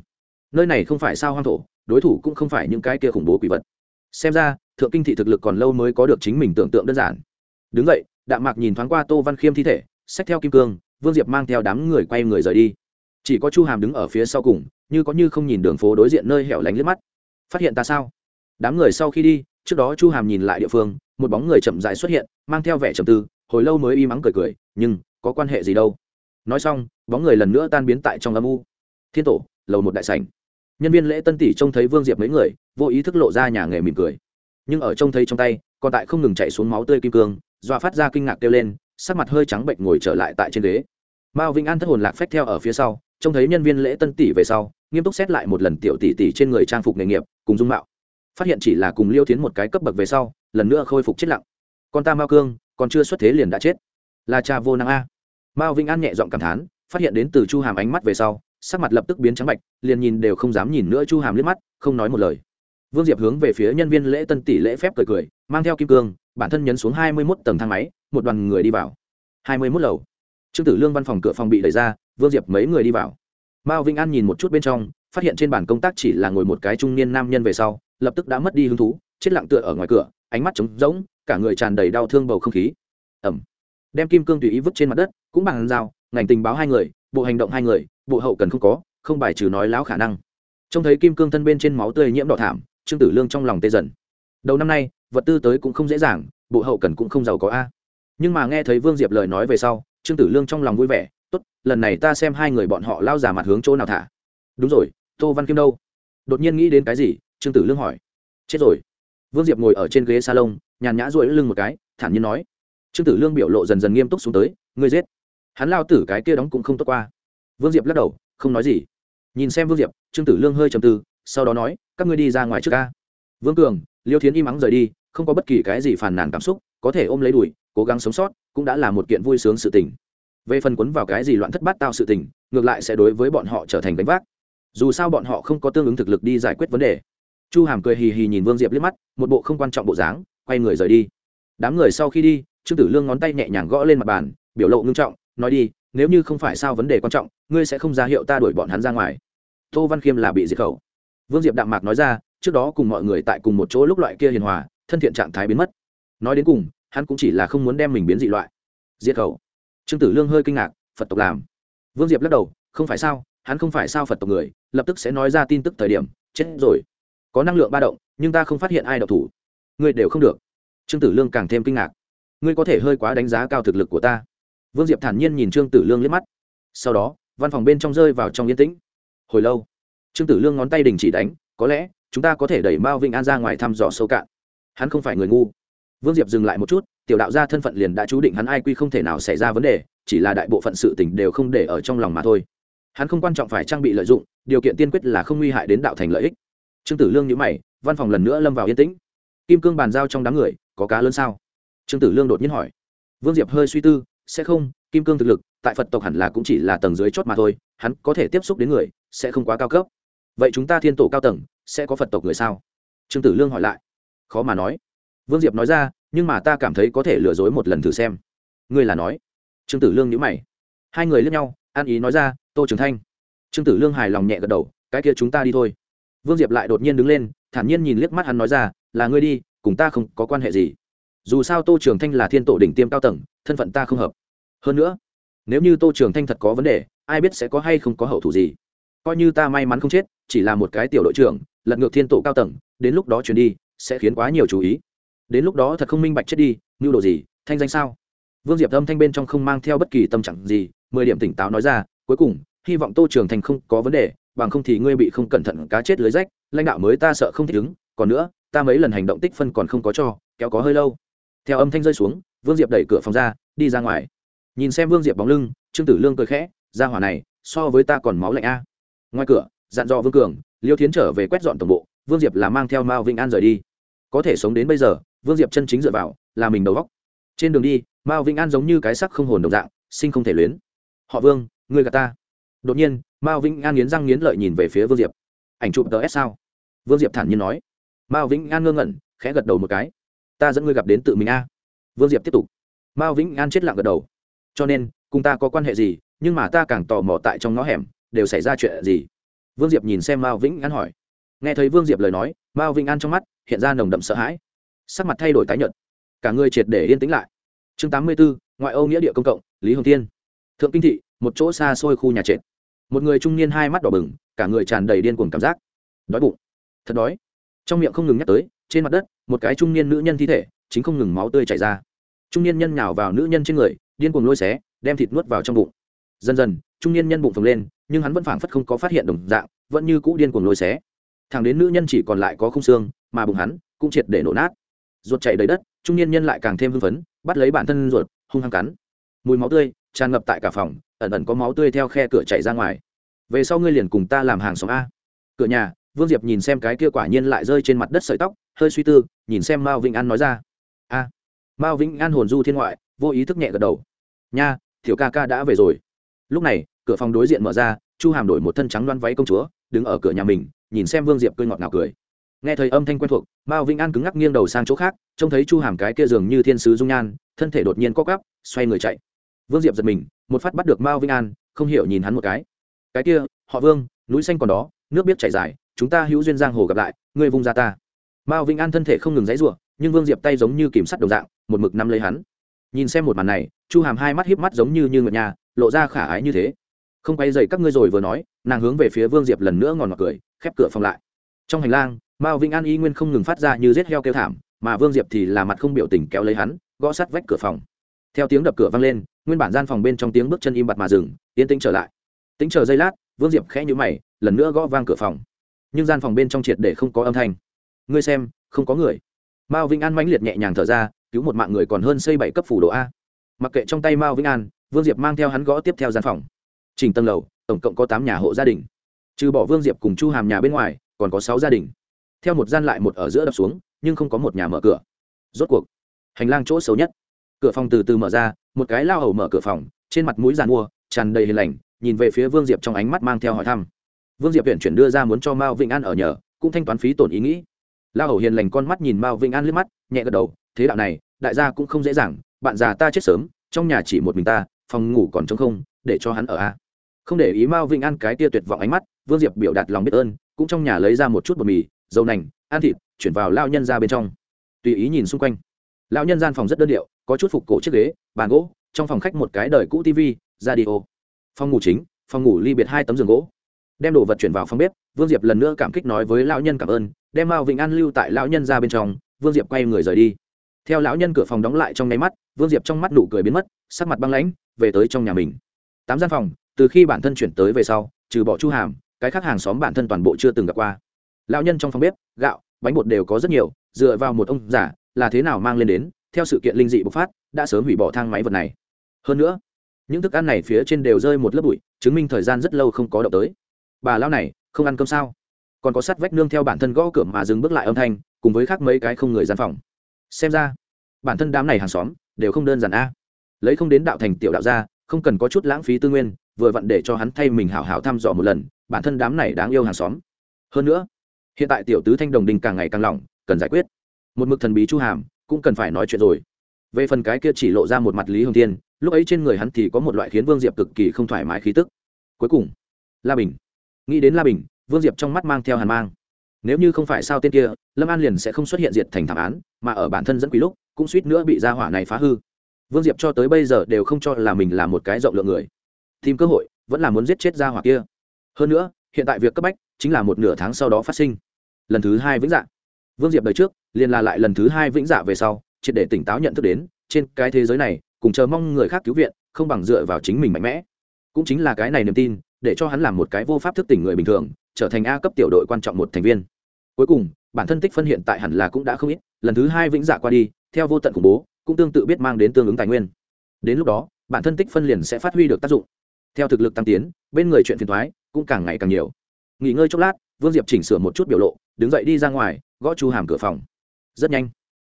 nơi này không phải sao hoang thổ, đối thủ cũng không phải những cái kia khủng bố quỷ vật. Xem ra, thượng kinh thị thực lực còn lâu mới có được chính mình tưởng tượng đơn giản. Đứng vậy đạm mạc nhìn thoáng qua tô văn khiêm thi thể xách theo kim cương, vương diệp mang theo đám người quay người rời đi. Chỉ có chu hàm đứng ở phía sau cùng, như có như không nhìn đường phố đối diện nơi hẻo lánh liếc mắt. Phát hiện ta sao? Đám người sau khi đi, trước đó chu hàm nhìn lại địa phương, một bóng người chậm dài xuất hiện, mang theo vẻ trầm tư, hồi lâu mới y mắng cười cười, nhưng có quan hệ gì đâu? Nói xong, bóng người lần nữa tan biến tại trong âm u. Thiên tổ, lầu một đại sảnh. Nhân viên lễ tân tỷ trông thấy vương diệp mấy người, vô ý thức lộ ra nhà nghề mỉm cười. Nhưng ở trông thấy trong tay, còn tại không ngừng chạy xuống máu tươi kim cương, dọa phát ra kinh ngạc kêu lên sắc mặt hơi trắng bệnh ngồi trở lại tại trên ghế. Mao vĩnh an thất hồn lạc phách theo ở phía sau, trông thấy nhân viên lễ tân tỷ về sau, nghiêm túc xét lại một lần tiểu tỷ tỷ trên người trang phục nghề nghiệp, cùng dung mạo. Phát hiện chỉ là cùng liêu tiến một cái cấp bậc về sau, lần nữa khôi phục chết lặng. Con ta mao cương, còn chưa xuất thế liền đã chết. Là cha vô năng a. Mao vĩnh an nhẹ giọng cảm thán, phát hiện đến từ chu hàm ánh mắt về sau, sắc mặt lập tức biến trắng bạch, liền nhìn đều không dám nhìn nữa chu hàm liếc mắt, không nói một lời vương diệp hướng về phía nhân viên lễ tân tỷ lễ phép cười cười, mang theo kim cương, bản thân nhấn xuống hai mươi mốt tầng thang máy, một đoàn người đi vào. hai mươi mốt lầu. Trương tử lương văn phòng cửa phòng bị đẩy ra, vương diệp mấy người đi vào. Mao vĩnh an nhìn một chút bên trong, phát hiện trên bàn công tác chỉ là ngồi một cái trung niên nam nhân về sau, lập tức đã mất đi hứng thú, chết lặng tựa ở ngoài cửa, ánh mắt trống rỗng, cả người tràn đầy đau thương bầu không khí. Ẩm. Đem kim cương tùy ý vứt trên mặt đất, cũng bằng dao, ngành tình báo hai người, bộ hành động hai người, bộ hậu cần không có, không bài trừ nói láo khả năng. Trông thấy kim cương thân bên trên máu tươi nhiễm đỏ thảm trương tử lương trong lòng tê dần. Đầu năm nay, vật tư tới cũng không dễ dàng, bộ hậu cần cũng không giàu có a. Nhưng mà nghe thấy vương diệp lời nói về sau, trương tử lương trong lòng vui vẻ, tốt, lần này ta xem hai người bọn họ lao giả mặt hướng chỗ nào thả. Đúng rồi, tô văn kim đâu? Đột nhiên nghĩ đến cái gì, trương tử lương hỏi. Chết rồi. Vương diệp ngồi ở trên ghế salon, nhàn nhã ruỗi lưng một cái, thản nhiên nói. Trương tử lương biểu lộ dần dần nghiêm túc xuống tới, ngươi giết. Hắn lao tử cái kia đóng cũng không tốt qua. Vương diệp lắc đầu, không nói gì. Nhìn xem vương diệp, trương tử lương hơi trầm tư, sau đó nói các ngươi đi ra ngoài trước ca. Vương cường, liêu thiến im ắng rời đi, không có bất kỳ cái gì phàn nàn cảm xúc, có thể ôm lấy đùi, cố gắng sống sót, cũng đã là một kiện vui sướng sự tình. Về phần quấn vào cái gì loạn thất bát tao sự tình, ngược lại sẽ đối với bọn họ trở thành gánh vác. Dù sao bọn họ không có tương ứng thực lực đi giải quyết vấn đề. Chu hàm cười hì hì nhìn vương diệp liếc mắt, một bộ không quan trọng bộ dáng, quay người rời đi. Đám người sau khi đi, trương tử lương ngón tay nhẹ nhàng gõ lên mặt bàn, biểu lộ ngưng trọng, nói đi, nếu như không phải sao vấn đề quan trọng, ngươi sẽ không ra hiệu ta đuổi bọn hắn ra ngoài. Tô văn khiêm là bị diệt khẩu vương diệp đạm mạc nói ra, trước đó cùng mọi người tại cùng một chỗ lúc loại kia hiền hòa, thân thiện trạng thái biến mất. Nói đến cùng, hắn cũng chỉ là không muốn đem mình biến dị loại. Diệt khẩu. Trương tử lương hơi kinh ngạc, phật tộc làm. Vương diệp lắc đầu, không phải sao, hắn không phải sao phật tộc người, lập tức sẽ nói ra tin tức thời điểm, chết rồi. Có năng lượng ba động, nhưng ta không phát hiện ai độc thủ. Ngươi đều không được. Trương tử lương càng thêm kinh ngạc. Ngươi có thể hơi quá đánh giá cao thực lực của ta. Vương diệp thản nhiên nhìn trương tử lương liếc mắt. Sau đó, văn phòng bên trong rơi vào trong yên tĩnh. Hồi lâu trương tử lương ngón tay đình chỉ đánh, có lẽ, chúng ta có thể đẩy mao vinh an ra ngoài thăm dò sâu cạn. Hắn không phải người ngu. Vương diệp dừng lại một chút, tiểu đạo gia thân phận liền đã chú định hắn ai quy không thể nào xảy ra vấn đề, chỉ là đại bộ phận sự tình đều không để ở trong lòng mà thôi. Hắn không quan trọng phải trang bị lợi dụng, điều kiện tiên quyết là không nguy hại đến đạo thành lợi ích. Trương tử lương nhữ mày, văn phòng lần nữa lâm vào yên tĩnh. Kim cương bàn giao trong đám người, có cá lớn sao? Trương tử lương đột nhiên hỏi. Vương diệp hơi suy tư, sẽ không, kim cương thực lực, tại phật tộc hẳn là cũng chỉ là tầng dưới chót mà thôi, hắn có thể tiếp xúc đến người, sẽ không quá cao cấp vậy chúng ta thiên tổ cao tầng, sẽ có phật tộc người sao? Trương tử lương hỏi lại. Khó mà nói. Vương diệp nói ra, nhưng mà ta cảm thấy có thể lừa dối một lần thử xem. Ngươi là nói. Trương tử lương nhữ mày. Hai người lướt nhau, an ý nói ra, tô trường thanh. Trương tử lương hài lòng nhẹ gật đầu, cái kia chúng ta đi thôi. Vương diệp lại đột nhiên đứng lên, thản nhiên nhìn liếc mắt hắn nói ra, là ngươi đi, cùng ta không có quan hệ gì. Dù sao tô trường thanh là thiên tổ đỉnh tiêm cao tầng, thân phận ta không hợp. Hơn nữa, nếu như tô trường thanh thật có vấn đề, ai biết sẽ có hay không có hậu thủ gì. Coi như ta may mắn không chết chỉ là một cái tiểu đội trưởng, lật ngược thiên tổ cao tầng, đến lúc đó chuyển đi, sẽ khiến quá nhiều chú ý. Đến lúc đó thật không minh bạch chết đi như đồ gì, thanh danh sao? Vương diệp âm thanh bên trong không mang theo bất kỳ tâm trạng gì, mười điểm tỉnh táo nói ra, cuối cùng, hy vọng tô trường thành không có vấn đề, bằng không thì ngươi bị không cẩn thận cá chết lưới rách, lãnh đạo mới ta sợ không thích ứng, còn nữa, ta mấy lần hành động tích phân còn không có cho, kéo có hơi lâu. Theo âm thanh rơi xuống, vương diệp đẩy cửa phòng ra, đi ra ngoài. Nhìn xem vương diệp bóng lưng, trương tử lương cười khẽ, ra hỏa này, so với ta còn máu lạnh a. Ngoài cửa dặn dò vương cường, liêu thiến trở về quét dọn tổng bộ, vương diệp là mang theo mao vĩnh an rời đi. Có thể sống đến bây giờ, vương diệp chân chính dựa vào là mình đầu góc trên đường đi, mao vĩnh an giống như cái sắc không hồn đồng dạng, sinh không thể luyến. Họ vương người gà ta. Đột nhiên, mao vĩnh an nghiến răng nghiến lợi nhìn về phía vương diệp. Ảnh chụp tờ s sao? Vương diệp thản nhiên nói. Mao vĩnh an ngơ ngẩn, khẽ gật đầu một cái. Ta dẫn ngươi gặp đến tự mình a. Vương diệp tiếp tục. Mao vĩnh an chết lặng gật đầu. Cho nên, cùng ta có quan hệ gì, nhưng mà ta càng tò mò tại trong ngõ hẻm, đều xảy ra chuyện gì? Vương diệp nhìn xem mao vĩnh an hỏi. Nghe thấy vương diệp lời nói, mao vĩnh an trong mắt hiện ra nồng đậm sợ hãi. Sắc mặt thay đổi tái nhợt. Cả người triệt để yên tĩnh lại. Chương tám mươi bốn ngoại âu nghĩa địa công cộng, lý hồng tiên thượng kinh thị, một chỗ xa xôi khu nhà trệt. Một người trung niên hai mắt đỏ bừng, cả người tràn đầy điên cuồng cảm giác. Đói bụng. Thật đói. Trong miệng không ngừng nhắc tới, trên mặt đất, một cái trung niên nữ nhân thi thể, chính không ngừng máu tươi chảy ra. Trung niên nhân nhào vào nữ nhân trên người, điên cuồng lôi xé, đem thịt nuốt vào trong bụng. Dần dần trung niên nhân bụng phồng lên, nhưng hắn vẫn phảng phất không có phát hiện đồng dạng, vẫn như cũ điên cuồng lôi xé. Thằng đến nữ nhân chỉ còn lại có khung xương, mà bụng hắn cũng triệt để nổ nát. Ruột chảy đầy đất, trung niên nhân lại càng thêm hưng phấn, bắt lấy bản thân ruột, hung hăng cắn. Mùi máu tươi tràn ngập tại cả phòng, ẩn ẩn có máu tươi theo khe cửa chảy ra ngoài. Về sau ngươi liền cùng ta làm hàng xóm a. Cửa nhà, vương diệp nhìn xem cái kia quả nhiên lại rơi trên mặt đất sợi tóc, hơi suy tư, nhìn xem mao vĩnh an nói ra. A. Mao vĩnh an hồn du thiên ngoại, vô ý thức nhẹ gật đầu. Nha thiểu ca ca đã về rồi. Lúc này cửa phòng đối diện mở ra, chu hàm đổi một thân trắng đoan váy công chúa, đứng ở cửa nhà mình, nhìn xem vương diệp cười ngọt ngào cười. Nghe thấy âm thanh quen thuộc, mao vĩnh an cứng ngắc nghiêng đầu sang chỗ khác, trông thấy chu hàm cái kia dường như thiên sứ dung nhan, thân thể đột nhiên co cắp xoay người chạy. Vương diệp giật mình, một phát bắt được mao vĩnh an, không hiểu nhìn hắn một cái. Cái kia, họ vương, núi xanh còn đó, nước biết chảy dài, chúng ta hữu duyên giang hồ gặp lại, ngươi vung ra ta. Mao vĩnh an thân thể không ngừng dãy ruộng nhưng vương diệp tay giống như kìm sắt đồng dạng, một mực nắm lấy hắn. Nhìn xem một màn này, chu hàm hai mắt híp mắt giống như như ngựa nhà, lộ ra khả ái như thế không quay dậy các ngươi rồi vừa nói, nàng hướng về phía vương diệp lần nữa ngòn ngọt cười, khép cửa phòng lại. Trong hành lang, mao vĩnh an y nguyên không ngừng phát ra như rết heo kêu thảm, mà vương diệp thì là mặt không biểu tình kéo lấy hắn, gõ sắt vách cửa phòng. Theo tiếng đập cửa vang lên, nguyên bản gian phòng bên trong tiếng bước chân im bặt mà dừng, yên tĩnh trở lại. Tính chờ giây lát, vương diệp khẽ nhũ mày, lần nữa gõ vang cửa phòng. Nhưng gian phòng bên trong triệt để không có âm thanh. Ngươi xem, không có người. Mao vĩnh an mãnh liệt nhẹ nhàng thở ra, cứu một mạng người còn hơn xây bảy cấp phủ độ a. Mặc kệ trong tay mao vĩnh an, vương diệp mang theo hắn gõ tiếp theo gian phòng trình tầng lầu, tổng cộng có tám nhà hộ gia đình. Trừ bỏ vương diệp cùng chu hàm nhà bên ngoài, còn có sáu gia đình. Theo một gian lại một ở giữa đập xuống, nhưng không có một nhà mở cửa. Rốt cuộc, hành lang chỗ xấu nhất. Cửa phòng từ từ mở ra, một cái lao hầu mở cửa phòng, trên mặt mũi giàn mua, tràn đầy hình lành, nhìn về phía vương diệp trong ánh mắt mang theo hỏi thăm. Vương diệp huyện chuyển đưa ra muốn cho mao vĩnh an ở nhờ, cũng thanh toán phí tổn ý nghĩ. Lao hầu hiền lành con mắt nhìn mao vĩnh an liếc mắt, nhẹ gật đầu, thế đạo này, đại gia cũng không dễ dàng, bạn già ta chết sớm, trong nhà chỉ một mình ta, phòng ngủ còn trống không, để cho hắn ở a không để ý mao vĩnh an cái tia tuyệt vọng ánh mắt, vương diệp biểu đạt lòng biết ơn, cũng trong nhà lấy ra một chút bột mì, dầu nành, ăn thịt, chuyển vào lao nhân ra bên trong. Tùy ý nhìn xung quanh. Lao nhân gian phòng rất đơn điệu, có chút phục cổ chiếc ghế, bàn gỗ, trong phòng khách một cái đời cũ tv radio phòng ngủ chính, phòng ngủ ly biệt hai tấm giường gỗ. Đem đồ vật chuyển vào phòng bếp, vương diệp lần nữa cảm kích nói với lão nhân cảm ơn, đem mao vĩnh an lưu tại lão nhân ra bên trong, vương diệp quay người rời đi. Theo lão nhân cửa phòng đóng lại trong nháy mắt, vương diệp trong mắt nụ cười biến mất, sắc mặt băng lãnh, về tới trong nhà mình. Tám gian phòng từ khi bản thân chuyển tới về sau, trừ bỏ chu hàm, cái khác hàng xóm bản thân toàn bộ chưa từng gặp qua. Lão nhân trong phòng bếp, gạo, bánh bột đều có rất nhiều, dựa vào một ông giả là thế nào mang lên đến, theo sự kiện linh dị bộc phát, đã sớm hủy bỏ thang máy vật này. Hơn nữa, những thức ăn này phía trên đều rơi một lớp bụi, chứng minh thời gian rất lâu không có động tới. Bà lão này, không ăn cơm sao? Còn có sắt vách nương theo bản thân gõ cửa mà dừng bước lại âm thanh, cùng với khác mấy cái không người gian phòng. Xem ra, bản thân đám này hàng xóm, đều không đơn giản a. Lấy không đến đạo thành tiểu đạo gia, không cần có chút lãng phí tư nguyên vừa vặn để cho hắn thay mình hảo hảo thăm dò một lần, bản thân đám này đáng yêu hàng xóm. Hơn nữa, hiện tại tiểu tứ thanh đồng đình càng ngày càng lỏng, cần giải quyết. Một mực thần bí chu hàm, cũng cần phải nói chuyện rồi. Về phần cái kia chỉ lộ ra một mặt lý hồng thiên, lúc ấy trên người hắn thì có một loại khiến vương diệp cực kỳ không thoải mái khí tức. Cuối cùng, la bình. Nghĩ đến la bình, vương diệp trong mắt mang theo hàn mang. Nếu như không phải sao tên kia, lâm an liền sẽ không xuất hiện diệt thành thảm án, mà ở bản thân dẫn quý lúc, cũng suýt nữa bị gia hỏa này phá hư. Vương diệp cho tới bây giờ đều không cho là mình là một cái rộng lượng người tìm cơ hội, vẫn là muốn giết chết gia hỏa kia. Hơn nữa, hiện tại việc cấp bách chính là một nửa tháng sau đó phát sinh. Lần thứ hai vĩnh dạ. Vương diệp đời trước, liền là lại lần thứ hai vĩnh dạ về sau, triệt để tỉnh táo nhận thức đến, trên cái thế giới này, cùng chờ mong người khác cứu viện, không bằng dựa vào chính mình mạnh mẽ. Cũng chính là cái này niềm tin, để cho hắn làm một cái vô pháp thức tỉnh người bình thường, trở thành a cấp tiểu đội quan trọng một thành viên. Cuối cùng, bản thân tích phân hiện tại hẳn là cũng đã không ít, lần thứ hai vĩnh dạ qua đi, theo vô tận khủng bố, cũng tương tự biết mang đến tương ứng tài nguyên. Đến lúc đó, bản thân tích phân liền sẽ phát huy được tác dụng theo thực lực tăng tiến, bên người chuyện phiền thoái cũng càng ngày càng nhiều. Nghỉ ngơi chốc lát, vương diệp chỉnh sửa một chút biểu lộ, đứng dậy đi ra ngoài, gõ chu hàm cửa phòng. Rất nhanh,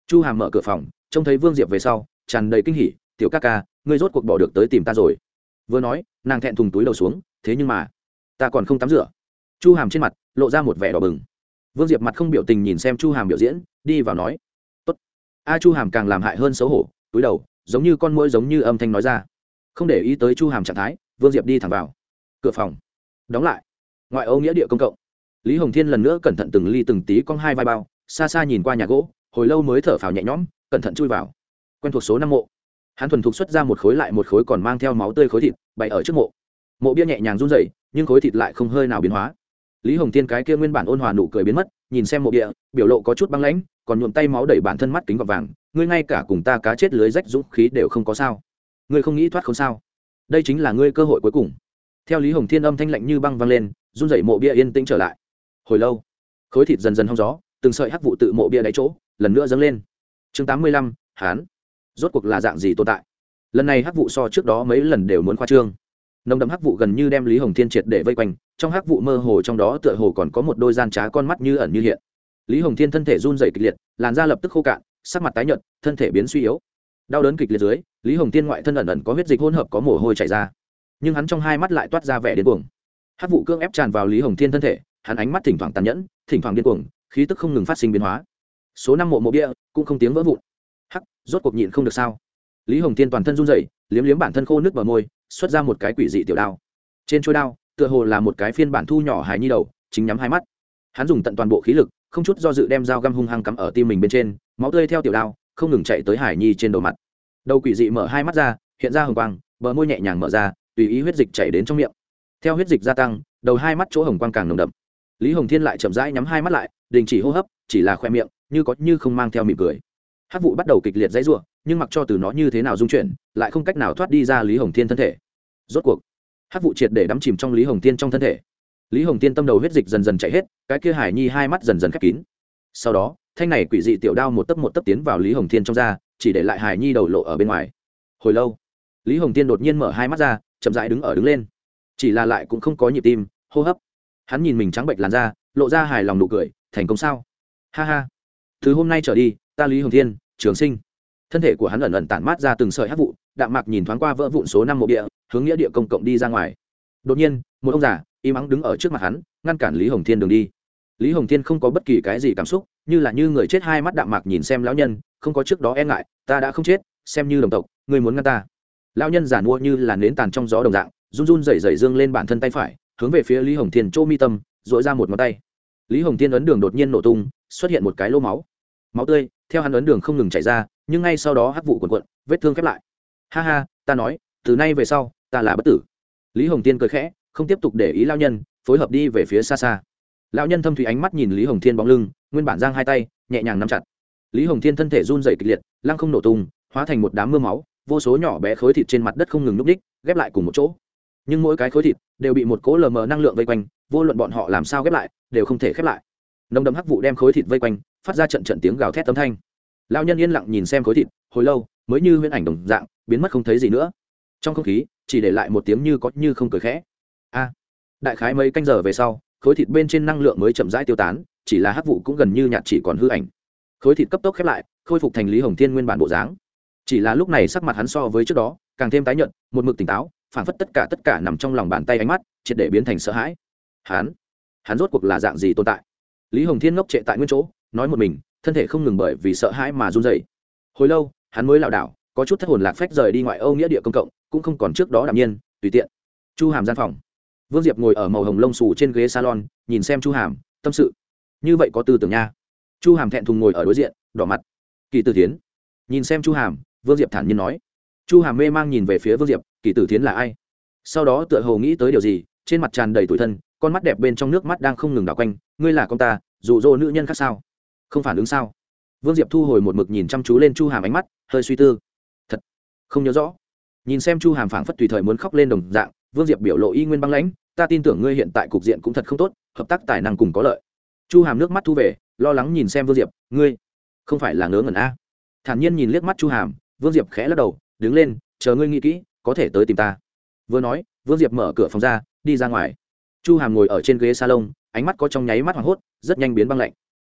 chu hàm mở cửa phòng, trông thấy vương diệp về sau, tràn đầy kinh hỉ, tiểu ca ca, ngươi rốt cuộc bỏ được tới tìm ta rồi. Vừa nói, nàng thẹn thùng túi đầu xuống, thế nhưng mà, ta còn không tắm rửa. Chu hàm trên mặt lộ ra một vẻ đỏ bừng. Vương diệp mặt không biểu tình nhìn xem chu hàm biểu diễn, đi vào nói, tốt. A chu hàm càng làm hại hơn xấu hổ, túi đầu, giống như con mũi giống như âm thanh nói ra. Không để ý tới chu hàm trạng thái vương diệp đi thẳng vào. Cửa phòng. Đóng lại. Ngoại ô nghĩa địa công cộng. Lý hồng thiên lần nữa cẩn thận từng ly từng tí cong hai vai bao, xa xa nhìn qua nhà gỗ, hồi lâu mới thở phào nhẹ nhõm, cẩn thận chui vào. Quen thuộc số năm mộ. Hắn thuần thục xuất ra một khối lại một khối còn mang theo máu tươi khối thịt, bày ở trước mộ. Mộ bia nhẹ nhàng run rẩy, nhưng khối thịt lại không hơi nào biến hóa. Lý hồng Thiên cái kia nguyên bản ôn hòa nụ cười biến mất, nhìn xem mộ bia, biểu lộ có chút băng lãnh, còn nhuộm tay máu đẩy bản thân mắt kính gọt vàng, ngươi ngay cả cùng ta cá chết lưới rách dũng khí đều không có sao. Ngươi không nghĩ thoát không sao? Đây chính là ngươi cơ hội cuối cùng. Theo lý hồng thiên âm thanh lạnh như băng vang lên, run rẩy mộ bia yên tĩnh trở lại. Hồi lâu, khối thịt dần dần hong gió, từng sợi hắc vụ tự mộ bia đáy chỗ, lần nữa dâng lên. Chương tám mươi lăm, hán. Rốt cuộc là dạng gì tồn tại? Lần này hắc vụ so trước đó mấy lần đều muốn khoa trương. Nồng đậm hắc vụ gần như đem lý hồng thiên triệt để vây quanh, trong hắc vụ mơ hồ trong đó tựa hồ còn có một đôi gian trá con mắt như ẩn như hiện. Lý hồng thiên thân thể run dày kịch liệt, làn da lập tức khô cạn, sắc mặt tái nhợt, thân thể biến suy yếu đau đớn kịch liệt dưới, lý hồng thiên ngoại thân ẩn ẩn có huyết dịch hỗn hợp có mồ hôi chảy ra. Nhưng hắn trong hai mắt lại toát ra vẻ điên cuồng. Hắc vụ cương ép tràn vào lý hồng thiên thân thể, hắn ánh mắt thỉnh thoảng tàn nhẫn, thỉnh thoảng điên cuồng, khí tức không ngừng phát sinh biến hóa. Số năm mộ mộ bia, cũng không tiếng vỡ vụn. Hắc, rốt cuộc nhịn không được sao? Lý hồng thiên toàn thân run rẩy, liếm liếm bản thân khô nước bờ môi, xuất ra một cái quỷ dị tiểu đao. Trên trôi đao, tựa hồ là một cái phiên bản thu nhỏ hài nhi đầu, chính nhắm hai mắt. Hắn dùng tận toàn bộ khí lực, không chút do dự đem dao găm hung hăng cắm ở tim mình bên trên, máu tươi theo tiểu đao không ngừng chạy tới hải nhi trên đầu mặt. Đầu quỷ dị mở hai mắt ra, hiện ra hồng quang, bờ môi nhẹ nhàng mở ra, tùy ý huyết dịch chảy đến trong miệng. Theo huyết dịch gia tăng, đầu hai mắt chỗ hồng quang càng nồng đậm. Lý hồng thiên lại chậm rãi nhắm hai mắt lại, đình chỉ hô hấp, chỉ là khoe miệng, như có như không mang theo mỉm cười. Hát vụ bắt đầu kịch liệt dãy ruộng nhưng mặc cho từ nó như thế nào dung chuyển, lại không cách nào thoát đi ra lý hồng thiên thân thể. Rốt cuộc hát vụ triệt để đắm chìm trong lý hồng thiên trong thân thể. Lý hồng thiên tâm đầu huyết dịch dần dần chạy hết, cái kia hải nhi hai mắt dần dần khép kín. Sau đó thanh này quỷ dị tiểu đao một tấc một tấc tiến vào lý hồng thiên trong da, chỉ để lại hải nhi đầu lộ ở bên ngoài. Hồi lâu, lý hồng thiên đột nhiên mở hai mắt ra, chậm rãi đứng ở đứng lên. Chỉ là lại cũng không có nhịp tim, hô hấp. Hắn nhìn mình trắng bệnh làn da, lộ ra hài lòng nụ cười, thành công sao? Ha ha. Từ hôm nay trở đi, ta lý hồng thiên, trường sinh. Thân thể của hắn ẩn ẩn tản mát ra từng sợi hát vụ, đạm mạc nhìn thoáng qua vỡ vụn số năm mộ địa, hướng nghĩa địa công cộng đi ra ngoài. Đột nhiên, một ông già, im ắng đứng ở trước mặt hắn, ngăn cản lý hồng thiên đường đi. Lý hồng thiên không có bất kỳ cái gì cảm xúc như là như người chết hai mắt đạm mạc nhìn xem lão nhân, không có trước đó e ngại, ta đã không chết, xem như đồng tộc, ngươi muốn ngăn ta. Lão nhân giản mua như là nến tàn trong gió đồng dạng, run run rẩy rẩy dương lên bản thân tay phải, hướng về phía lý hồng thiên chỗ mi tâm dội ra một ngón tay. Lý hồng thiên ấn đường đột nhiên nổ tung, xuất hiện một cái lô máu. Máu tươi, theo hắn ấn đường không ngừng chảy ra, nhưng ngay sau đó hắc vụ quần quận vết thương khép lại. Ha ha, ta nói, từ nay về sau, ta là bất tử. Lý hồng tiên cười khẽ, không tiếp tục để ý lao nhân, phối hợp đi về phía xa xa lão nhân thâm thủy ánh mắt nhìn lý hồng thiên bóng lưng, nguyên bản giang hai tay, nhẹ nhàng nắm chặt. Lý hồng thiên thân thể run dày kịch liệt, lăng không nổ tung, hóa thành một đám mưa máu, vô số nhỏ bé khối thịt trên mặt đất không ngừng núp đích ghép lại cùng một chỗ. Nhưng mỗi cái khối thịt đều bị một cỗ lờ mờ năng lượng vây quanh, vô luận bọn họ làm sao ghép lại, đều không thể khép lại. Nồng đậm hắc vụ đem khối thịt vây quanh, phát ra trận trận tiếng gào thét tấm thanh. Lão nhân yên lặng nhìn xem khối thịt, hồi lâu, mới như huyễn ảnh đồng dạng, biến mất không thấy gì nữa. Trong không khí, chỉ để lại một tiếng như có như không cười khẽ. A, đại khái mấy canh giờ về sau khối thịt bên trên năng lượng mới chậm rãi tiêu tán, chỉ là hắc vụ cũng gần như nhạt chỉ còn hư ảnh. Khối thịt cấp tốc khép lại, khôi phục thành lý hồng thiên nguyên bản bộ dáng. Chỉ là lúc này sắc mặt hắn so với trước đó, càng thêm tái nhợt, một mực tỉnh táo phản phất tất cả tất cả nằm trong lòng bàn tay ánh mắt, triệt để biến thành sợ hãi. Hắn hắn rốt cuộc là dạng gì tồn tại? Lý hồng thiên ngốc trệ tại nguyên chỗ, nói một mình, thân thể không ngừng bởi vì sợ hãi mà run dậy hồi lâu, hắn mới lảo đảo, có chút thất hồn lạc phách rời đi ngoại âu nghĩa địa công cộng, cũng không còn trước đó đạm nhiên, tùy tiện. Chu hàm gian phòng vương diệp ngồi ở màu hồng lông xù trên ghế salon, nhìn xem chu hàm, tâm sự. Như vậy có tư tưởng nha. Chu hàm thẹn thùng ngồi ở đối diện, đỏ mặt. Kỳ tử tiến nhìn xem chu hàm, vương diệp thản nhiên nói. Chu hàm mê mang nhìn về phía vương diệp, kỳ tử tiến là ai? Sau đó tựa hồ nghĩ tới điều gì, trên mặt tràn đầy tủi thân, con mắt đẹp bên trong nước mắt đang không ngừng đảo quanh. Ngươi là con ta, dụ dỗ nữ nhân khác sao? Không phản ứng sao? Vương diệp thu hồi một mực nhìn chăm chú lên chu hàm ánh mắt, hơi suy tư. Thật, không nhớ rõ. Nhìn xem chu hàm phảng phất tùy thời muốn khóc lên đồng dạng vương diệp biểu lộ y nguyên băng lãnh, ta tin tưởng ngươi hiện tại cục diện cũng thật không tốt, hợp tác tài năng cùng có lợi. Chu hàm nước mắt thu về, lo lắng nhìn xem vương diệp, ngươi không phải là ngớ ngẩn a thản nhiên nhìn liếc mắt chu hàm, vương diệp khẽ lắc đầu, đứng lên, chờ ngươi nghĩ kỹ, có thể tới tìm ta. Vừa nói, vương diệp mở cửa phòng ra, đi ra ngoài. Chu hàm ngồi ở trên ghế salon, ánh mắt có trong nháy mắt hoảng hốt, rất nhanh biến băng lạnh.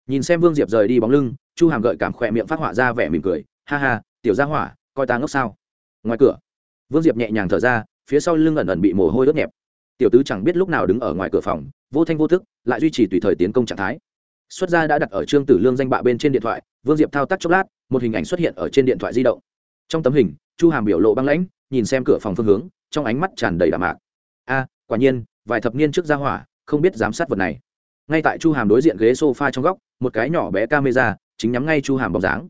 Nhìn xem vương diệp rời đi bóng lưng, chu hàm gợi cảm khỏe miệng phát họa ra vẻ mỉm cười, ha ha, tiểu ra hỏa, coi ta ngốc sao? Ngoài cửa, vương diệp nhẹ nhàng thở ra phía sau lưng ẩn ẩn bị mồ hôi ướt nhẹp. Tiểu tứ chẳng biết lúc nào đứng ở ngoài cửa phòng, vô thanh vô thức lại duy trì tùy thời tiến công trạng thái. Xuất gia đã đặt ở trương tử lương danh bạ bên trên điện thoại, vương diệp thao tác chốc lát, một hình ảnh xuất hiện ở trên điện thoại di động. Trong tấm hình, chu hàm biểu lộ băng lãnh, nhìn xem cửa phòng phương hướng, trong ánh mắt tràn đầy đạm mạc. A, quả nhiên, vài thập niên trước gia hỏa, không biết giám sát vật này. Ngay tại chu hàm đối diện ghế sofa trong góc, một cái nhỏ bé camera chính nhắm ngay chu hàm bóng dáng.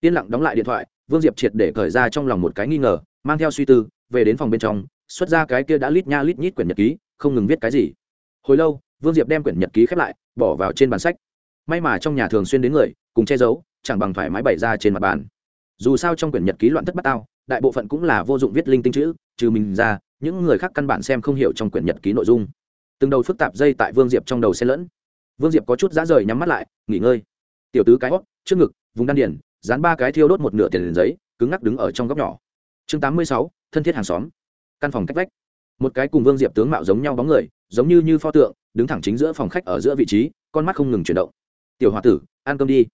Yên lặng đóng lại điện thoại, vương diệp triệt để khởi ra trong lòng một cái nghi ngờ, mang theo suy tư, về đến phòng bên trong xuất ra cái kia đã lít nha lít nhít quyển nhật ký, không ngừng viết cái gì. Hồi lâu, vương diệp đem quyển nhật ký khép lại, bỏ vào trên bàn sách. May mà trong nhà thường xuyên đến người, cùng che giấu, chẳng bằng thoải mái bày ra trên mặt bàn. Dù sao trong quyển nhật ký loạn thất bát tao, đại bộ phận cũng là vô dụng viết linh tinh chữ, trừ mình ra, những người khác căn bản xem không hiểu trong quyển nhật ký nội dung. Từng đầu phức tạp dây tại vương diệp trong đầu xen lẫn. Vương diệp có chút giá rời nhắm mắt lại, nghỉ ngơi. Tiểu tứ cái hót trước ngực, vùng đan điển dán ba cái thiêu đốt một nửa tiền giấy, cứng ngắc đứng ở trong góc nhỏ. Chương tám mươi sáu, thân thiết hàng xóm căn phòng cách vách. Một cái cùng vương diệp tướng mạo giống nhau bóng người, giống như như pho tượng, đứng thẳng chính giữa phòng khách ở giữa vị trí, con mắt không ngừng chuyển động. Tiểu h o a tử, ăn cơm đi.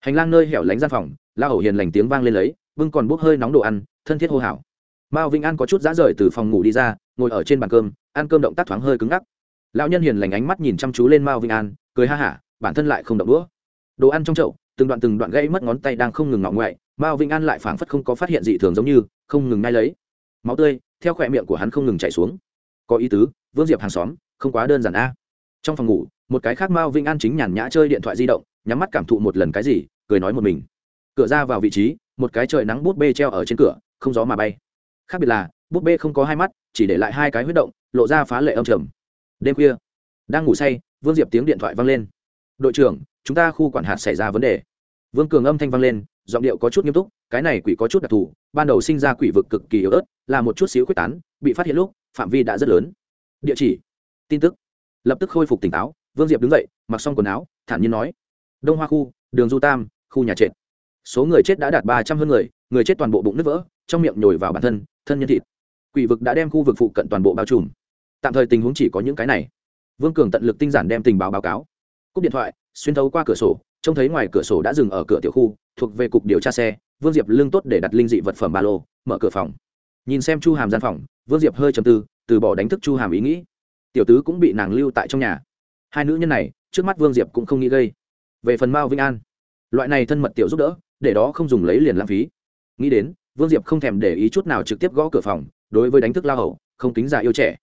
Hành lang nơi hẻo lánh gian phòng, la hầu hiền lành tiếng vang lên lấy, bưng còn bốc hơi nóng đồ ăn, thân thiết hô hào. Mao vĩnh an có chút dã rời từ phòng ngủ đi ra, ngồi ở trên bàn cơm, ăn cơm động tác thoáng hơi cứng ngắc. Lão nhân hiền lành ánh mắt nhìn chăm chú lên mao vĩnh an, cười ha hả, bản thân lại không động đũa. Đồ ăn trong chậu, từng đoạn từng đoạn gãy mất ngón tay đang không ngừng ngọng ngoại mao vĩnh an lại phảng phất không có phát hiện gì thường giống như, không ngừng ngay lấy. Máu tươi theo khỏe miệng của hắn không ngừng chảy xuống. Có ý tứ, vương diệp hàng xóm, không quá đơn giản a. Trong phòng ngủ, một cái khác mao Vinh an chính nhàn nhã chơi điện thoại di động, nhắm mắt cảm thụ một lần cái gì, cười nói một mình. Cửa ra vào vị trí, một cái trời nắng bút bê treo ở trên cửa, không gió mà bay. Khác biệt là bút bê không có hai mắt, chỉ để lại hai cái huyết động, lộ ra phá lệ âm trầm. Đêm khuya, đang ngủ say, vương diệp tiếng điện thoại vang lên. Đội trưởng, chúng ta khu quản hạt xảy ra vấn đề. Vương cường âm thanh vang lên, giọng điệu có chút nghiêm túc, cái này quỷ có chút đặc thù, ban đầu sinh ra quỷ vực cực kỳ yếu ớt là một chút xíu quyết tán, bị phát hiện lúc, phạm vi đã rất lớn. Địa chỉ, tin tức. Lập tức khôi phục tỉnh táo, vương diệp đứng dậy, mặc xong quần áo, thản nhiên nói. Đông hoa khu, đường du tam, khu nhà trệt. Số người chết đã đạt ba trăm hơn người người chết toàn bộ bụng nứt vỡ, trong miệng nhồi vào bản thân thân nhân thịt. Quỷ vực đã đem khu vực phụ cận toàn bộ bao trùm. Tạm thời tình huống chỉ có những cái này. Vương cường tận lực tinh giản đem tình báo báo cáo. Cúp điện thoại, xuyên thấu qua cửa sổ, trông thấy ngoài cửa sổ đã dừng ở cửa tiểu khu, thuộc về cục điều tra xe, vương diệp lương tốt để đặt linh dị vật phẩm ba lô, mở cửa phòng nhìn xem chu hàm gian phòng, vương diệp hơi chầm tư, từ bỏ đánh thức chu hàm ý nghĩ. Tiểu tứ cũng bị nàng lưu tại trong nhà. Hai nữ nhân này, trước mắt vương diệp cũng không nghĩ gây. Về phần mao vĩnh an, loại này thân mật tiểu giúp đỡ, để đó không dùng lấy liền lãng phí. Nghĩ đến, vương diệp không thèm để ý chút nào trực tiếp gõ cửa phòng, đối với đánh thức la hậu không tính già yêu trẻ.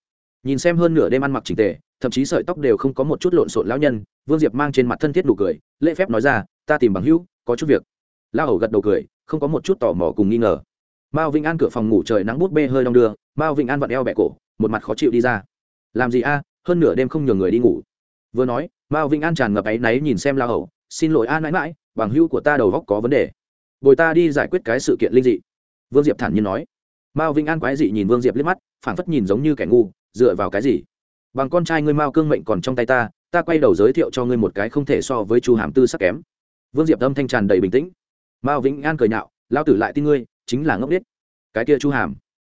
Nhìn xem hơn nửa đêm ăn mặc trình tề, thậm chí sợi tóc đều không có một chút lộn xộn lão nhân, vương diệp mang trên mặt thân thiết nụ cười, lễ phép nói ra, ta tìm bằng hữu, có chút việc. La hầu gật đầu cười, không có một chút tò mò cùng nghi ngờ mao vĩnh an cửa phòng ngủ trời nắng bút bê hơi đong đưa, mao vĩnh an vặn eo bẹ cổ, một mặt khó chịu đi ra. Làm gì a, hơn nửa đêm không nhường người đi ngủ. Vừa nói, mao vĩnh an tràn ngập áy náy nhìn xem la hầu, xin lỗi a mãi mãi bằng hữu của ta đầu góc có vấn đề. Bồi ta đi giải quyết cái sự kiện linh dị. Vương diệp thản nhiên nói. Mao vĩnh an quái dị nhìn vương diệp liếc mắt, phảng phất nhìn giống như kẻ ngu, dựa vào cái gì? Bằng con trai ngươi mao cương mệnh còn trong tay ta ta quay đầu giới thiệu cho ngươi một cái không thể so với chu hàm tư sắc kém. Vương diệp âm thanh tràn đầy bình tĩnh. Mao vĩnh an cười nhạo, lao tử lại tin ngươi chính là ngốc biết cái kia chu hàm.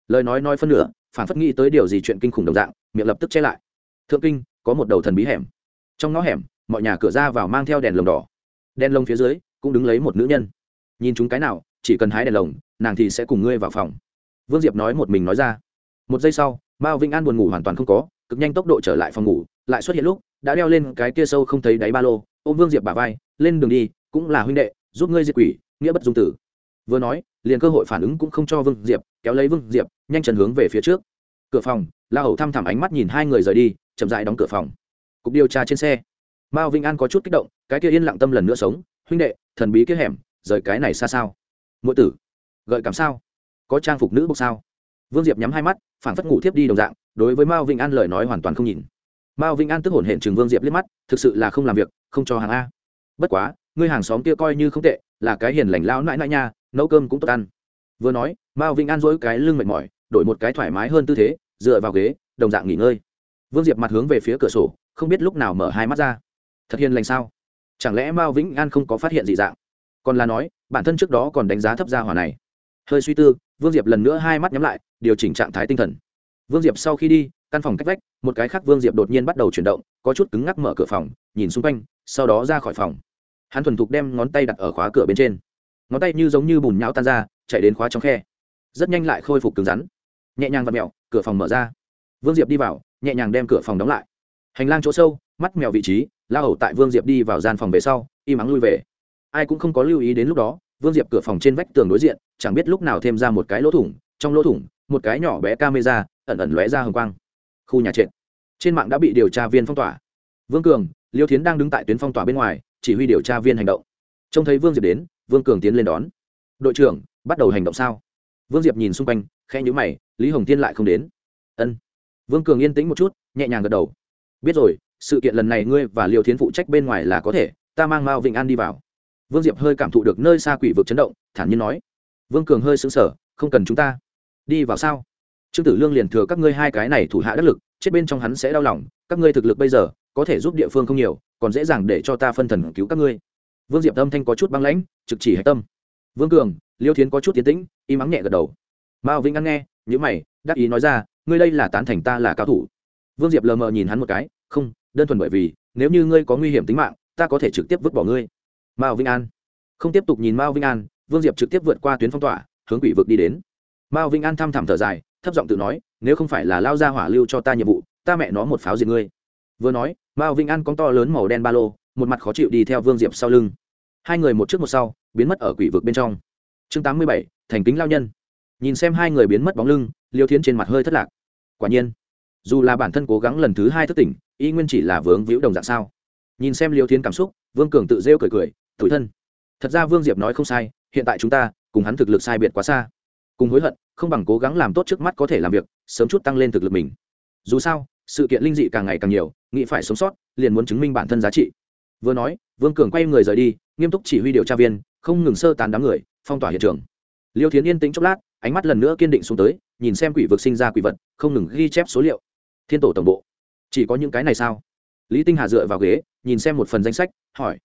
Lời nói nói phân nửa phản phất nghĩ tới điều gì chuyện kinh khủng đồng dạng, miệng lập tức che lại. Thượng kinh, có một đầu thần bí hẻm. Trong ngõ hẻm, mọi nhà cửa ra vào mang theo đèn lồng đỏ. Đèn lồng phía dưới, cũng đứng lấy một nữ nhân. Nhìn chúng cái nào, chỉ cần hái đèn lồng, nàng thì sẽ cùng ngươi vào phòng. Vương diệp nói một mình nói ra. Một giây sau, mao vĩnh an buồn ngủ hoàn toàn không có, cực nhanh tốc độ trở lại phòng ngủ, lại xuất hiện lúc, đã đeo lên cái kia sâu không thấy đáy ba lô, ôm vương diệp bả vai, lên đường đi, cũng là huynh đệ, giúp ngươi diệt quỷ, nghĩa bất dung tử vừa nói, liền cơ hội phản ứng cũng không cho vương diệp, kéo lấy vương diệp, nhanh chân hướng về phía trước. Cửa phòng, la hầu thăm thẳm ánh mắt nhìn hai người rời đi, chậm dại đóng cửa phòng. Cục điều tra trên xe. Mao vinh an có chút kích động, cái kia yên lặng tâm lần nữa sống, huynh đệ, thần bí kia hẻm, rời cái này xa sao? Mỗi tử, gợi cảm sao? Có trang phục nữ bốc sao? Vương diệp nhắm hai mắt phản phất ngủ thiếp đi đồng dạng, đối với mao vinh an lời nói hoàn toàn không nhìn. Mao vinh an tức hổn hển chừng vương diệp liếc mắt, thực sự là không làm việc, không cho hàng a. Bất quá, ngươi hàng xóm kia coi như không tệ, là cái hiền lành lao nãi nãi nha nấu cơm cũng tốt ăn. Vừa nói, mao vĩnh an dỗi cái lưng mệt mỏi, đổi một cái thoải mái hơn tư thế, dựa vào ghế, đồng dạng nghỉ ngơi. Vương diệp mặt hướng về phía cửa sổ, không biết lúc nào mở hai mắt ra. Thật hiền lành sao? Chẳng lẽ mao vĩnh an không có phát hiện dị dạng? Còn là nói, bản thân trước đó còn đánh giá thấp gia hỏa này. Hơi suy tư, vương diệp lần nữa hai mắt nhắm lại, điều chỉnh trạng thái tinh thần. Vương diệp sau khi đi, căn phòng cách vách, một cái khác vương diệp đột nhiên bắt đầu chuyển động, có chút cứng ngắc mở cửa phòng, nhìn xung quanh, sau đó ra khỏi phòng. Hắn thuần thục đem ngón tay đặt ở khóa cửa bên trên ngón tay như giống như bùn nhão tan ra, chạy đến khóa trong khe. Rất nhanh lại khôi phục cứng rắn. Nhẹ nhàng và mẹo cửa phòng mở ra. Vương diệp đi vào, nhẹ nhàng đem cửa phòng đóng lại. Hành lang chỗ sâu, mắt mèo vị trí, la hầu tại vương diệp đi vào gian phòng về sau, im ắng lui về. Ai cũng không có lưu ý đến lúc đó, vương diệp cửa phòng trên vách tường đối diện, chẳng biết lúc nào thêm ra một cái lỗ thủng, trong lỗ thủng, một cái nhỏ bé camera ẩn ẩn lóe ra hồng quang. Khu nhà trệt. Trên mạng đã bị điều tra viên phong tỏa. Vương cường, liêu thiến đang đứng tại tuyến phong tỏa bên ngoài, chỉ huy điều tra viên hành động. Trông thấy vương diệp đến vương cường tiến lên đón. Đội trưởng, bắt đầu hành động sao? Vương diệp nhìn xung quanh khe nhữ mày, lý hồng tiên lại không đến. Ân. Vương cường yên tĩnh một chút, nhẹ nhàng gật đầu. Biết rồi, sự kiện lần này ngươi và liêu thiến phụ trách bên ngoài là có thể, ta mang mao vịnh an đi vào. Vương diệp hơi cảm thụ được nơi xa quỷ vực chấn động, thản nhiên nói. Vương cường hơi xứng sở không cần chúng ta. Đi vào sao? Trương tử lương liền thừa các ngươi hai cái này thủ hạ đắc lực, chết bên trong hắn sẽ đau lòng, các ngươi thực lực bây giờ có thể giúp địa phương không nhiều, còn dễ dàng để cho ta phân thần cứu các ngươi vương diệp tâm thanh có chút băng lãnh, trực chỉ hạch tâm. Vương cường, liêu thiến có chút tiến tĩnh im ắng nhẹ gật đầu. Mao vĩnh ăn nghe nhữ mày, đắc ý nói ra, ngươi đây là tán thành ta là cao thủ. Vương diệp lờ mờ nhìn hắn một cái, không, đơn thuần bởi vì, nếu như ngươi có nguy hiểm tính mạng, ta có thể trực tiếp vứt bỏ ngươi. Mao vĩnh an. Không tiếp tục nhìn mao vĩnh an, vương diệp trực tiếp vượt qua tuyến phong tỏa, hướng quỷ vực đi đến. Mao vĩnh an thăm thẳm thở dài, thấp giọng tự nói, nếu không phải là lao ra hỏa lưu cho ta nhiệm vụ, ta mẹ nó một pháo diệt ngươi. Vừa nói, mao vĩnh an con to lớn màu đen ba lô một mặt khó chịu đi theo vương diệp sau lưng. Hai người một trước một sau, biến mất ở quỷ vực bên trong. Chương tám mươi bảy, thành kính lao nhân. Nhìn xem hai người biến mất bóng lưng, liêu thiến trên mặt hơi thất lạc. Quả nhiên, dù là bản thân cố gắng lần thứ hai thất tỉnh, y nguyên chỉ là vướng víu đồng dạng sao. Nhìn xem liêu thiến cảm xúc, vương cường tự rêu cười cười tủi thân, thật ra vương diệp nói không sai, hiện tại chúng ta cùng hắn thực lực sai biệt quá xa. Cùng hối hận, không bằng cố gắng làm tốt trước mắt có thể làm việc, sớm chút tăng lên thực lực mình. Dù sao, sự kiện linh dị càng ngày càng nhiều, nghĩ phải sống sót, liền muốn chứng minh bản thân giá trị vừa nói, vương cường quay người rời đi, nghiêm túc chỉ huy điều tra viên, không ngừng sơ tán đám người, phong tỏa hiện trường. Liêu thiến yên tĩnh chốc lát, ánh mắt lần nữa kiên định xuống tới, nhìn xem quỷ vực sinh ra quỷ vật, không ngừng ghi chép số liệu. Thiên tổ tổng bộ. Chỉ có những cái này sao? Lý tinh hà dựa vào ghế, nhìn xem một phần danh sách, hỏi.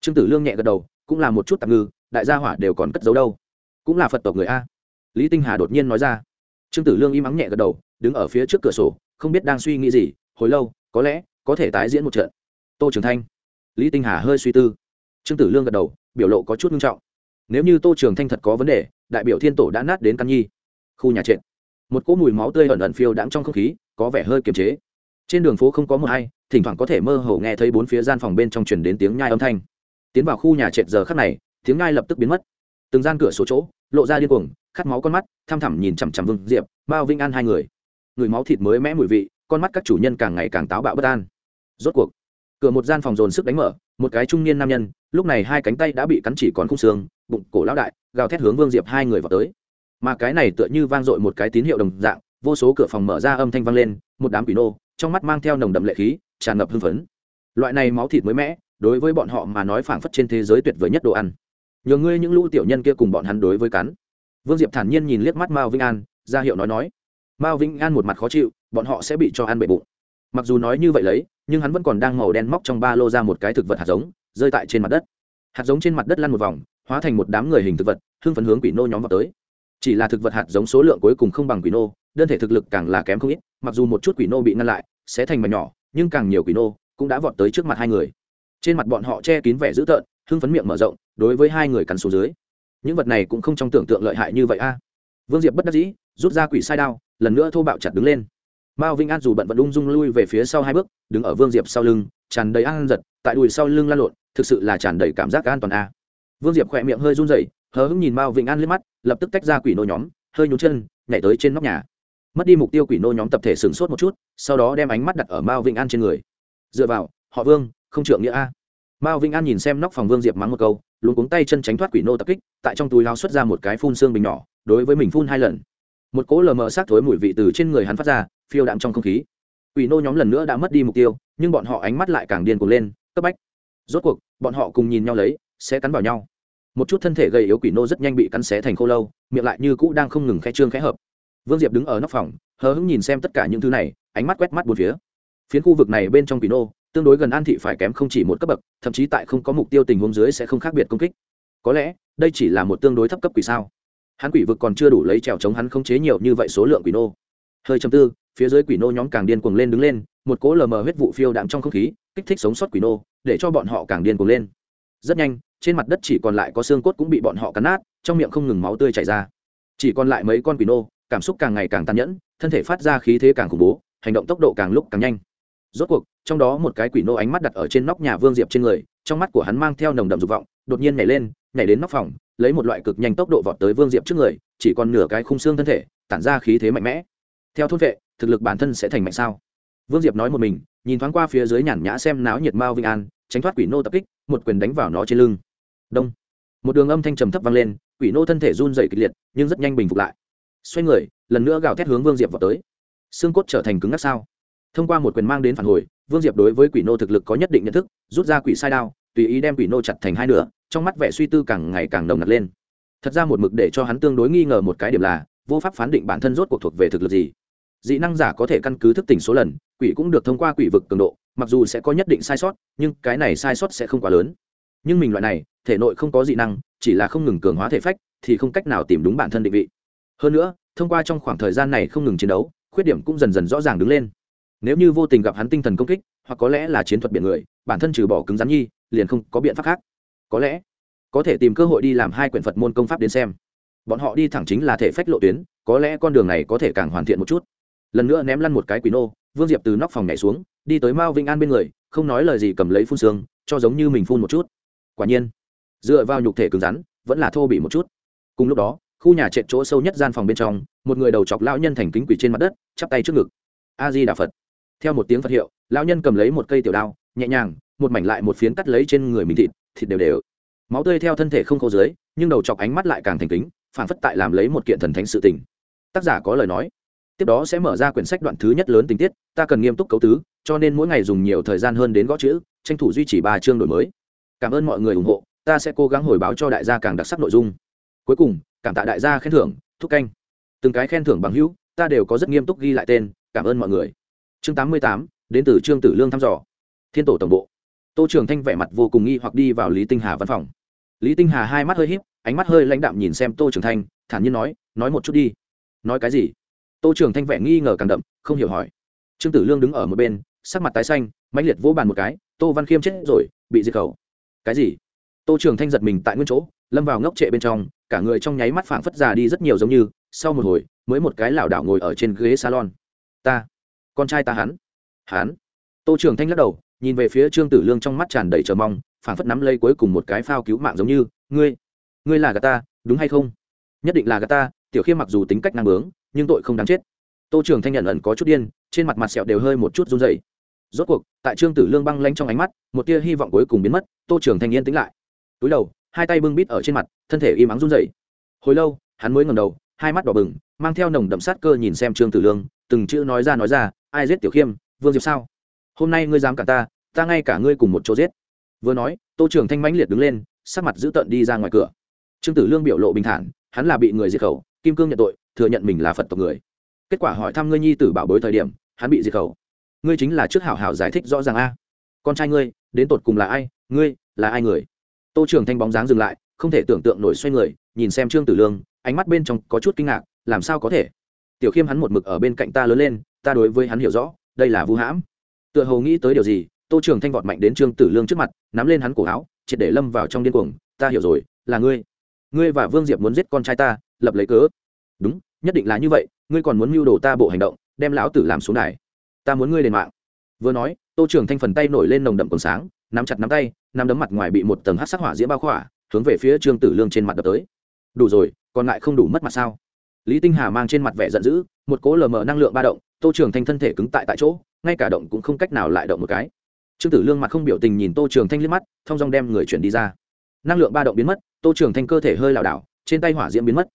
Trương tử lương nhẹ gật đầu, cũng là một chút tạm ngư, đại gia hỏa đều còn cất giấu đâu? Cũng là phật tộc người a. Lý tinh hà đột nhiên nói ra. Trương tử lương im ắng nhẹ gật đầu, đứng ở phía trước cửa sổ, không biết đang suy nghĩ gì, hồi lâu, có lẽ có thể tái diễn một trận. Tô trường thanh lý tinh hà hơi suy tư. Trương tử lương gật đầu, biểu lộ có chút nghiêm trọng. Nếu như tô trường thanh thật có vấn đề, đại biểu thiên tổ đã nát đến căn nhi. Khu nhà trệt. Một cỗ mùi máu tươi ẩn ẩn phiêu đãng trong không khí, có vẻ hơi kiềm chế. Trên đường phố không có mờ hay thỉnh thoảng có thể mơ hồ nghe thấy bốn phía gian phòng bên trong truyền đến tiếng nhai âm thanh. Tiến vào khu nhà trệt giờ khắc này, tiếng nhai lập tức biến mất. Từng gian cửa số chỗ, lộ ra điên cuồng, khát máu con mắt tham thẳm nhìn chằm chằm vương diệp Bao vinh an hai người. Người máu thịt mới mẽ mùi vị, con mắt các chủ nhân càng ngày càng táo bạo bất an. Rốt cuộc cửa một gian phòng dồn sức đánh mở, một cái trung niên nam nhân, lúc này hai cánh tay đã bị cắn chỉ còn khung xương, bụng cổ lão đại, gào thét hướng vương diệp hai người vào tới. Mà cái này tựa như vang dội một cái tín hiệu đồng dạng, vô số cửa phòng mở ra âm thanh vang lên, một đám quỷ nô, trong mắt mang theo nồng đậm lệ khí, tràn ngập hưng phấn. Loại này máu thịt mới mẽ đối với bọn họ mà nói phảng phất trên thế giới tuyệt vời nhất đồ ăn. Nhờ ngươi những lũ tiểu nhân kia cùng bọn hắn đối với cắn. Vương diệp thản nhiên nhìn liếc mắt mao vĩnh an, ra hiệu nói nói. Mao vĩnh an một mặt khó chịu, bọn họ sẽ bị cho ăn bệ bụng mặc dù nói như vậy lấy, nhưng hắn vẫn còn đang màu đen móc trong ba lô ra một cái thực vật hạt giống, rơi tại trên mặt đất. Hạt giống trên mặt đất lăn một vòng, hóa thành một đám người hình thực vật, hưng phấn hướng quỷ nô nhóm vào tới. Chỉ là thực vật hạt giống số lượng cuối cùng không bằng quỷ nô, đơn thể thực lực càng là kém không ít, mặc dù một chút quỷ nô bị ngăn lại, sẽ thành mảnh nhỏ, nhưng càng nhiều quỷ nô cũng đã vọt tới trước mặt hai người. Trên mặt bọn họ che kín vẻ dữ tợn, hưng phấn miệng mở rộng, đối với hai người cắn xuống dưới. Những vật này cũng không trong tưởng tượng lợi hại như vậy a. Vương diệp bất đắc dĩ, rút ra quỷ sai đao, lần nữa thô bạo chặt đứng lên mao vinh an dù bận vẫn ung dung lui về phía sau hai bước, đứng ở vương diệp sau lưng, tràn đầy an giật, tại đùi sau lưng lan lộn, thực sự là tràn đầy cảm giác an toàn a. Vương diệp khỏe miệng hơi run rẩy, hờ hững nhìn mao vĩnh an liếc mắt, lập tức tách ra quỷ nô nhóm, hơi nhún chân, nhảy tới trên nóc nhà. Mất đi mục tiêu quỷ nô nhóm tập thể sửng sốt một chút, sau đó đem ánh mắt đặt ở mao vĩnh an trên người. Dựa vào, họ vương, không trượng nghĩa a. Mao vĩnh an nhìn xem nóc phòng vương diệp mắng một câu luôn cuống tay chân tránh thoát quỷ nô tập kích, tại trong túi lao xuất ra một cái phun xương bình nhỏ, đối với mình phun hai lần. Một cỗ lờ mờ sát thối mùi vị từ trên người hắn phát ra phiêu đạm trong không khí. Quỷ nô nhóm lần nữa đã mất đi mục tiêu, nhưng bọn họ ánh mắt lại càng điên cuồng lên, cấp bách. Rốt cuộc, bọn họ cùng nhìn nhau lấy, sẽ cắn vào nhau. Một chút thân thể gầy yếu quỷ nô rất nhanh bị cắn xé thành khô lâu, miệng lại như cũ đang không ngừng khẽ trương khẽ hợp. Vương diệp đứng ở nóc phòng, hờ hững nhìn xem tất cả những thứ này, ánh mắt quét mắt bốn phía. Phiến khu vực này bên trong quỷ nô, tương đối gần an thị phải kém không chỉ một cấp bậc, thậm chí tại không có mục tiêu tình huống dưới sẽ không khác biệt công kích. Có lẽ, đây chỉ là một tương đối thấp cấp quỷ sao. Hắn quỷ vực còn chưa đủ lấy trèo chống hắn không chế nhiều như vậy số lượng quỷ nô. Hơi chầm tư phía dưới quỷ nô nhóm càng điên cuồng lên đứng lên, một cỗ lờ mờ huyết vụ phiêu đạm trong không khí, kích thích sống sót quỷ nô, để cho bọn họ càng điên cuồng lên. Rất nhanh, trên mặt đất chỉ còn lại có xương cốt cũng bị bọn họ cắn nát, trong miệng không ngừng máu tươi chảy ra. Chỉ còn lại mấy con quỷ nô, cảm xúc càng ngày càng tàn nhẫn, thân thể phát ra khí thế càng khủng bố, hành động tốc độ càng lúc càng nhanh. Rốt cuộc, trong đó một cái quỷ nô ánh mắt đặt ở trên nóc nhà vương diệp trên người, trong mắt của hắn mang theo nồng đậm dục vọng, đột nhiên nhảy lên, nhảy đến nóc phòng, lấy một loại cực nhanh tốc độ vọt tới vương diệp trước người, chỉ còn nửa cái khung xương thân thể, tản ra khí thế mạnh mẽ theo thôn vệ, thực lực bản thân sẽ thành mạnh sao? Vương diệp nói một mình, nhìn thoáng qua phía dưới nhàn nhã xem náo nhiệt mao vinh an, tránh thoát quỷ nô tập kích, một quyền đánh vào nó trên lưng. Đông. Một đường âm thanh trầm thấp vang lên, quỷ nô thân thể run dày kịch liệt, nhưng rất nhanh bình phục lại. Xoay người, lần nữa gào thét hướng vương diệp vào tới. Xương cốt trở thành cứng ngắc sao? Thông qua một quyền mang đến phản hồi, vương diệp đối với quỷ nô thực lực có nhất định nhận thức, rút ra quỷ sai đao, tùy ý đem quỷ nô chặt thành hai nửa, trong mắt vẻ suy tư càng ngày càng nồng nặc lên. Thật ra một mực để cho hắn tương đối nghi ngờ một cái điểm là, vô pháp phán định bản thân rốt cuộc thuộc về thực lực gì dị năng giả có thể căn cứ thức tỉnh số lần, quỷ cũng được thông qua quỷ vực cường độ, mặc dù sẽ có nhất định sai sót, nhưng cái này sai sót sẽ không quá lớn. Nhưng mình loại này, thể nội không có dị năng, chỉ là không ngừng cường hóa thể phách, thì không cách nào tìm đúng bản thân định vị. Hơn nữa, thông qua trong khoảng thời gian này không ngừng chiến đấu, khuyết điểm cũng dần dần rõ ràng đứng lên. Nếu như vô tình gặp hắn tinh thần công kích, hoặc có lẽ là chiến thuật biển người, bản thân trừ bỏ cứng rắn nhi, liền không có biện pháp khác. Có lẽ, có thể tìm cơ hội đi làm hai quyển phật môn công pháp đến xem. Bọn họ đi thẳng chính là thể phách lộ tuyến, có lẽ con đường này có thể càng hoàn thiện một chút lần nữa ném lăn một cái quỷ nô, vương diệp từ nóc phòng nhảy xuống, đi tới mao vinh an bên người, không nói lời gì cầm lấy phun xương, cho giống như mình phun một chút. Quả nhiên, dựa vào nhục thể cứng rắn, vẫn là thô bị một chút. Cùng lúc đó, khu nhà trệt chỗ sâu nhất gian phòng bên trong, một người đầu chọc lão nhân thành kính quỷ trên mặt đất, chắp tay trước ngực. A di đà phật. Theo một tiếng phật hiệu, lão nhân cầm lấy một cây tiểu đao, nhẹ nhàng, một mảnh lại một phiến cắt lấy trên người mình thịt thịt đều đều. Máu tươi theo thân thể không khô dưới, nhưng đầu chọc ánh mắt lại càng thành kính, phản phất tại làm lấy một kiện thần thánh sự tình. Tác giả có lời nói tiếp đó sẽ mở ra quyển sách đoạn thứ nhất lớn tình tiết, ta cần nghiêm túc cấu tứ, cho nên mỗi ngày dùng nhiều thời gian hơn đến gõ chữ, tranh thủ duy trì ba chương đổi mới. Cảm ơn mọi người ủng hộ, ta sẽ cố gắng hồi báo cho đại gia càng đặc sắc nội dung. Cuối cùng, cảm tạ đại gia khen thưởng, thúc canh. Từng cái khen thưởng bằng hữu, ta đều có rất nghiêm túc ghi lại tên, cảm ơn mọi người. Chương tám mươi tám, đến từ trương tử lương thăm dò. Thiên tổ tổng bộ. Tô trường thanh vẻ mặt vô cùng nghi hoặc đi vào lý tinh hà văn phòng. Lý tinh hà hai mắt hơi h í p ánh mắt hơi lãnh đạm nhìn xem tô trường thanh, thản nhiên nói nói một chút đi. Nói cái gì? Tô trường thanh vẻ nghi ngờ càng đậm, không hiểu hỏi. Trương tử lương đứng ở một bên, sắc mặt tái xanh, mãnh liệt vỗ bàn một cái, tô văn khiêm chết rồi, bị diệt khẩu. Cái gì? Tô trường thanh giật mình tại nguyên chỗ, lâm vào ngốc trệ bên trong, cả người trong nháy mắt phảng phất già đi rất nhiều giống như, sau một hồi, mới một cái lảo đảo ngồi ở trên ghế salon. Ta, con trai ta hắn. Hắn? Tô trường thanh lắc đầu, nhìn về phía trương tử lương trong mắt tràn đầy chờ mong, phảng phất nắm lấy cuối cùng một cái phao cứu mạng giống như, ngươi ngươi là gà ta, đúng hay không? Nhất định là gà ta, tiểu khiêm mặc dù tính cách năng bướng nhưng tội không đáng chết. Tô trường thanh nhận ẩn có chút điên, trên mặt mặt sẹo đều hơi một chút run dày rốt cuộc, tại trương tử lương băng lanh trong ánh mắt, một tia hy vọng cuối cùng biến mất, tô trường thanh yên tĩnh lại. Túi đầu, hai tay bưng bít ở trên mặt, thân thể im ắng run rẩy. hồi lâu, hắn mới ngầm đầu, hai mắt đỏ bừng, mang theo nồng đậm sát cơ nhìn xem trương tử lương, từng chữ nói ra nói ra, ai giết tiểu khiêm, vương diệp sao? Hôm nay ngươi dám cả ta ta ngay cả ngươi cùng một chỗ giết. Vừa nói, tô trường thanh mãnh liệt đứng lên, sắc mặt giữ tợn đi ra ngoài cửa. Trương tử lương biểu lộ bình thản, hắn là bị người diệt khẩu, kim cương nhận tội thừa nhận mình là phật tộc người. Kết quả hỏi thăm ngươi nhi tử bảo bối thời điểm, hắn bị diệt khẩu. Ngươi chính là trước hảo hảo giải thích rõ ràng a. Con trai ngươi, đến tột cùng là ai? Ngươi, là ai người? Tô trường thanh bóng dáng dừng lại, không thể tưởng tượng nổi xoay người, nhìn xem trương tử lương, ánh mắt bên trong có chút kinh ngạc, làm sao có thể? Tiểu khiêm hắn một mực ở bên cạnh ta lớn lên, ta đối với hắn hiểu rõ, đây là vu hãm. Tựa hồ nghĩ tới điều gì, tô trường thanh vọt mạnh đến trương tử lương trước mặt, nắm lên hắn cổ áo, triệt để lâm vào trong điên cuồng. Ta hiểu rồi, là ngươi. Ngươi và vương diệp muốn giết con trai ta, lập lấy cớ đúng, nhất định là như vậy, ngươi còn muốn mưu đồ ta bộ hành động, đem lão tử làm xuống đài. Ta muốn ngươi đền mạng. Vừa nói, tô trường thanh phần tay nổi lên nồng đậm còn sáng, nắm chặt nắm tay, nắm đấm mặt ngoài bị một tầng hát sắc hỏa diễm bao khỏa, hướng về phía trương tử lương trên mặt đập tới. Đủ rồi, còn lại không đủ mất mặt sao? Lý tinh hà mang trên mặt vẻ giận dữ, một cố lờ mờ năng lượng ba động, tô trường thanh thân thể cứng tại tại chỗ, ngay cả động cũng không cách nào lại động một cái. Trương tử lương mặt không biểu tình nhìn tô trường thanh liếc mắt thong dong đem người chuyển đi ra. Năng lượng ba động biến mất, tô trường thanh cơ thể hơi lảo đảo, trên tay hỏa diễm biến mất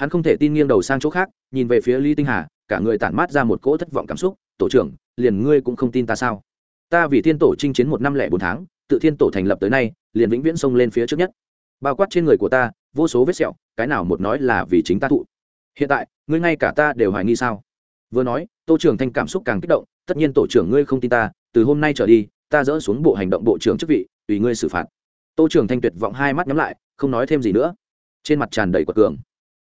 hắn không thể tin nghiêng đầu sang chỗ khác, nhìn về phía lý tinh hà, cả người tản mát ra một cỗ thất vọng cảm xúc. Tổ trưởng, liền ngươi cũng không tin ta sao? Ta vì thiên tổ chinh chiến một năm lẻ bốn tháng, tự thiên tổ thành lập tới nay, liền vĩnh viễn xông lên phía trước nhất. Bao quát trên người của ta, vô số vết sẹo, cái nào một nói là vì chính ta thụ. Hiện tại, ngươi ngay cả ta đều hoài nghi sao? Vừa nói, tô trưởng thanh cảm xúc càng kích động, tất nhiên tổ trưởng ngươi không tin ta, từ hôm nay trở đi, ta dỡ xuống bộ hành động bộ trưởng chức vị, tùy ngươi xử phạt. Tô trưởng thanh tuyệt vọng hai mắt nhắm lại, không nói thêm gì nữa. Trên mặt tràn đầy quật cường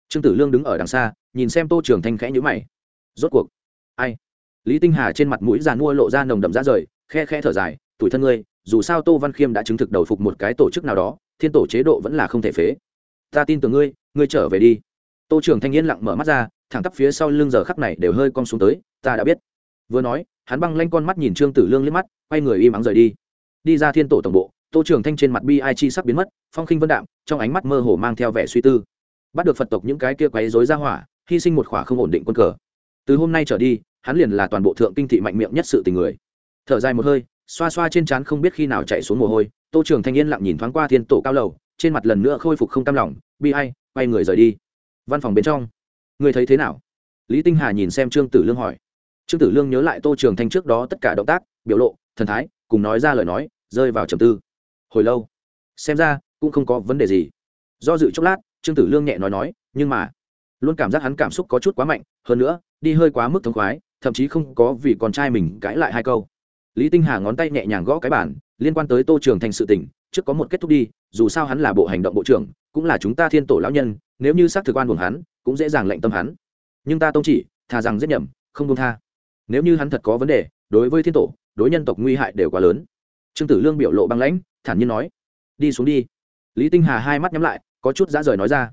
trương tử lương đứng ở đằng xa nhìn xem tô trường thanh khẽ nhữ mày rốt cuộc ai lý tinh hà trên mặt mũi già mua lộ ra nồng đậm ra rời khe khe thở dài tuổi thân ngươi dù sao tô văn khiêm đã chứng thực đầu phục một cái tổ chức nào đó thiên tổ chế độ vẫn là không thể phế ta tin tưởng ngươi ngươi trở về đi tô Trường thanh yên lặng mở mắt ra thẳng tắp phía sau lưng giờ khắc này đều hơi cong xuống tới ta đã biết vừa nói hắn băng lanh con mắt nhìn trương tử lương liếc mắt quay người im ắng rời đi đi ra thiên tổ tổng bộ tô Trường thanh trên mặt bi ai chi sắc biến mất phong khinh vân đạm trong ánh mắt mơ hồ mang theo vẻ suy tư bắt được phật tộc những cái kia quấy rối ra hỏa, hy sinh một khỏa không ổn định quân cờ. Từ hôm nay trở đi, hắn liền là toàn bộ thượng kinh thị mạnh miệng nhất sự tình người. Thở dài một hơi, xoa xoa trên trán không biết khi nào chạy xuống mồ hôi, tô trường thanh yên lặng nhìn thoáng qua thiên tổ cao lầu, trên mặt lần nữa khôi phục không cam lòng, bi ai, quay người rời đi. Văn phòng bên trong, người thấy thế nào? Lý tinh hà nhìn xem trương tử lương hỏi. Trương tử lương nhớ lại tô trường thanh trước đó tất cả động tác, biểu lộ, thần thái, cùng nói ra lời nói, rơi vào trầm tư. Hồi lâu? Xem ra, cũng không có vấn đề gì. Do dự chốc lát trương tử lương nhẹ nói nói, nhưng mà, luôn cảm giác hắn cảm xúc có chút quá mạnh, hơn nữa, đi hơi quá mức thống khoái, thậm chí không có vì con trai mình cãi lại hai câu. Lý tinh hà ngón tay nhẹ nhàng gõ cái bản liên quan tới tô trường thành sự tỉnh trước có một kết thúc đi, dù sao hắn là bộ hành động bộ trưởng, cũng là chúng ta thiên tổ lão nhân, nếu như xác thực quan buồn hắn, cũng dễ dàng lệnh tâm hắn. Nhưng ta tông chỉ, thà rằng giết nhầm, không công tha. Nếu như hắn thật có vấn đề, đối với thiên tổ, đối nhân tộc nguy hại đều quá lớn. Trương tử lương biểu lộ băng lãnh, thản nhiên nói, đi xuống đi. Lý tinh hà hai mắt nhắm lại có chút dã rời nói ra.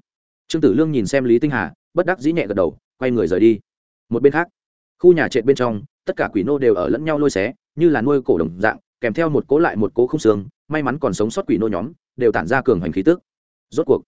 Trương tử lương nhìn xem lý tinh hà, bất đắc dĩ nhẹ gật đầu, quay người rời đi. Một bên khác, khu nhà trệt bên trong, tất cả quỷ nô đều ở lẫn nhau lôi xé, như là nuôi cổ đồng dạng, kèm theo một cố lại một cố không xương, may mắn còn sống sót quỷ nô nhóm, đều tản ra cường hành khí tức. Rốt cuộc,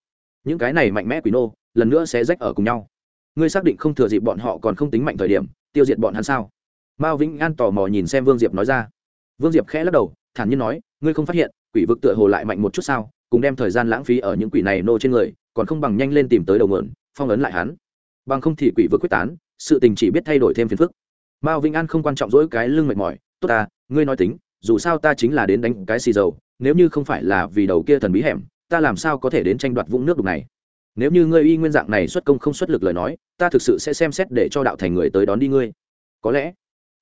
những cái này mạnh mẽ quỷ nô, lần nữa sẽ rách ở cùng nhau. Ngươi xác định không thừa dịp bọn họ còn không tính mạnh thời điểm, tiêu diệt bọn hắn sao? Mao vĩnh an tò mò nhìn xem vương diệp nói ra. Vương diệp khẽ lắc đầu, thản nhiên nói, ngươi không phát hiện, quỷ vực tựa hồ lại mạnh một chút sao? Cùng đem thời gian lãng phí ở những quỷ này nô trên người, còn không bằng nhanh lên tìm tới đầu mượn, phong ấn lại hắn. Bằng không thì quỷ vừa quyết tán, sự tình chỉ biết thay đổi thêm phiền phức. Mao vĩnh an không quan trọng dỗi cái lưng mệt mỏi, tốt ta, ngươi nói tính, dù sao ta chính là đến đánh cái xì dầu, nếu như không phải là vì đầu kia thần bí hẻm, ta làm sao có thể đến tranh đoạt vũng nước đục này? Nếu như ngươi y nguyên dạng này xuất công không xuất lực lời nói, ta thực sự sẽ xem xét để cho đạo thành người tới đón đi ngươi. Có lẽ,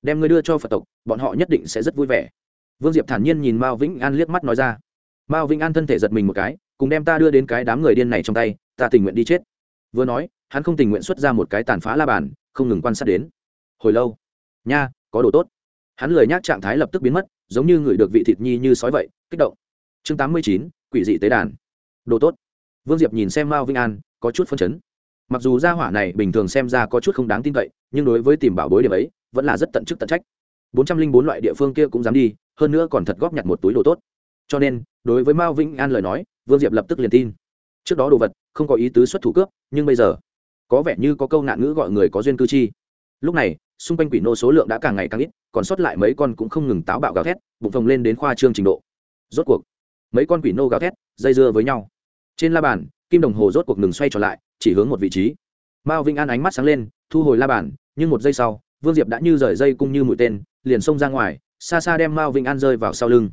đem ngươi đưa cho phật tộc, bọn họ nhất định sẽ rất vui vẻ. Vương diệp thản nhiên nhìn mao vĩnh an liếc mắt nói ra mao vĩnh an thân thể giật mình một cái, cùng đem ta đưa đến cái đám người điên này trong tay, ta tình nguyện đi chết. Vừa nói, hắn không tình nguyện xuất ra một cái tàn phá la bàn, không ngừng quan sát đến. Hồi lâu, nha, có đồ tốt. Hắn lười nhác trạng thái lập tức biến mất, giống như người được vị thịt nhi như sói vậy, kích động. Chương tám mươi chín, quỷ dị tế đàn. Đồ tốt. Vương diệp nhìn xem mao vinh an, có chút phân chấn. Mặc dù gia hỏa này bình thường xem ra có chút không đáng tin cậy, nhưng đối với tìm bảo bối điểm ấy, vẫn là rất tận chức tận trách. Bốn trăm linh bốn loại địa phương kia cũng dám đi, hơn nữa còn thật góp nhặt một túi đồ tốt cho nên, đối với mao vĩnh an lời nói, vương diệp lập tức liền tin. Trước đó đồ vật, không có ý tứ xuất thủ cướp, nhưng bây giờ, có vẻ như có câu nạn ngữ gọi người có duyên cư chi. Lúc này, xung quanh quỷ nô số lượng đã càng ngày càng ít, còn sót lại mấy con cũng không ngừng táo bạo gào thét, bụng phồng lên đến khoa trương trình độ. Rốt cuộc, mấy con quỷ nô gào thét, dây dưa với nhau. Trên la bàn, kim đồng hồ rốt cuộc ngừng xoay trở lại, chỉ hướng một vị trí. Mao vinh an ánh mắt sáng lên, thu hồi la bàn, nhưng một giây sau, vương diệp đã như rời dây cung như mũi tên, liền xông ra ngoài, xa xa đem mao vinh an rơi vào sau lưng.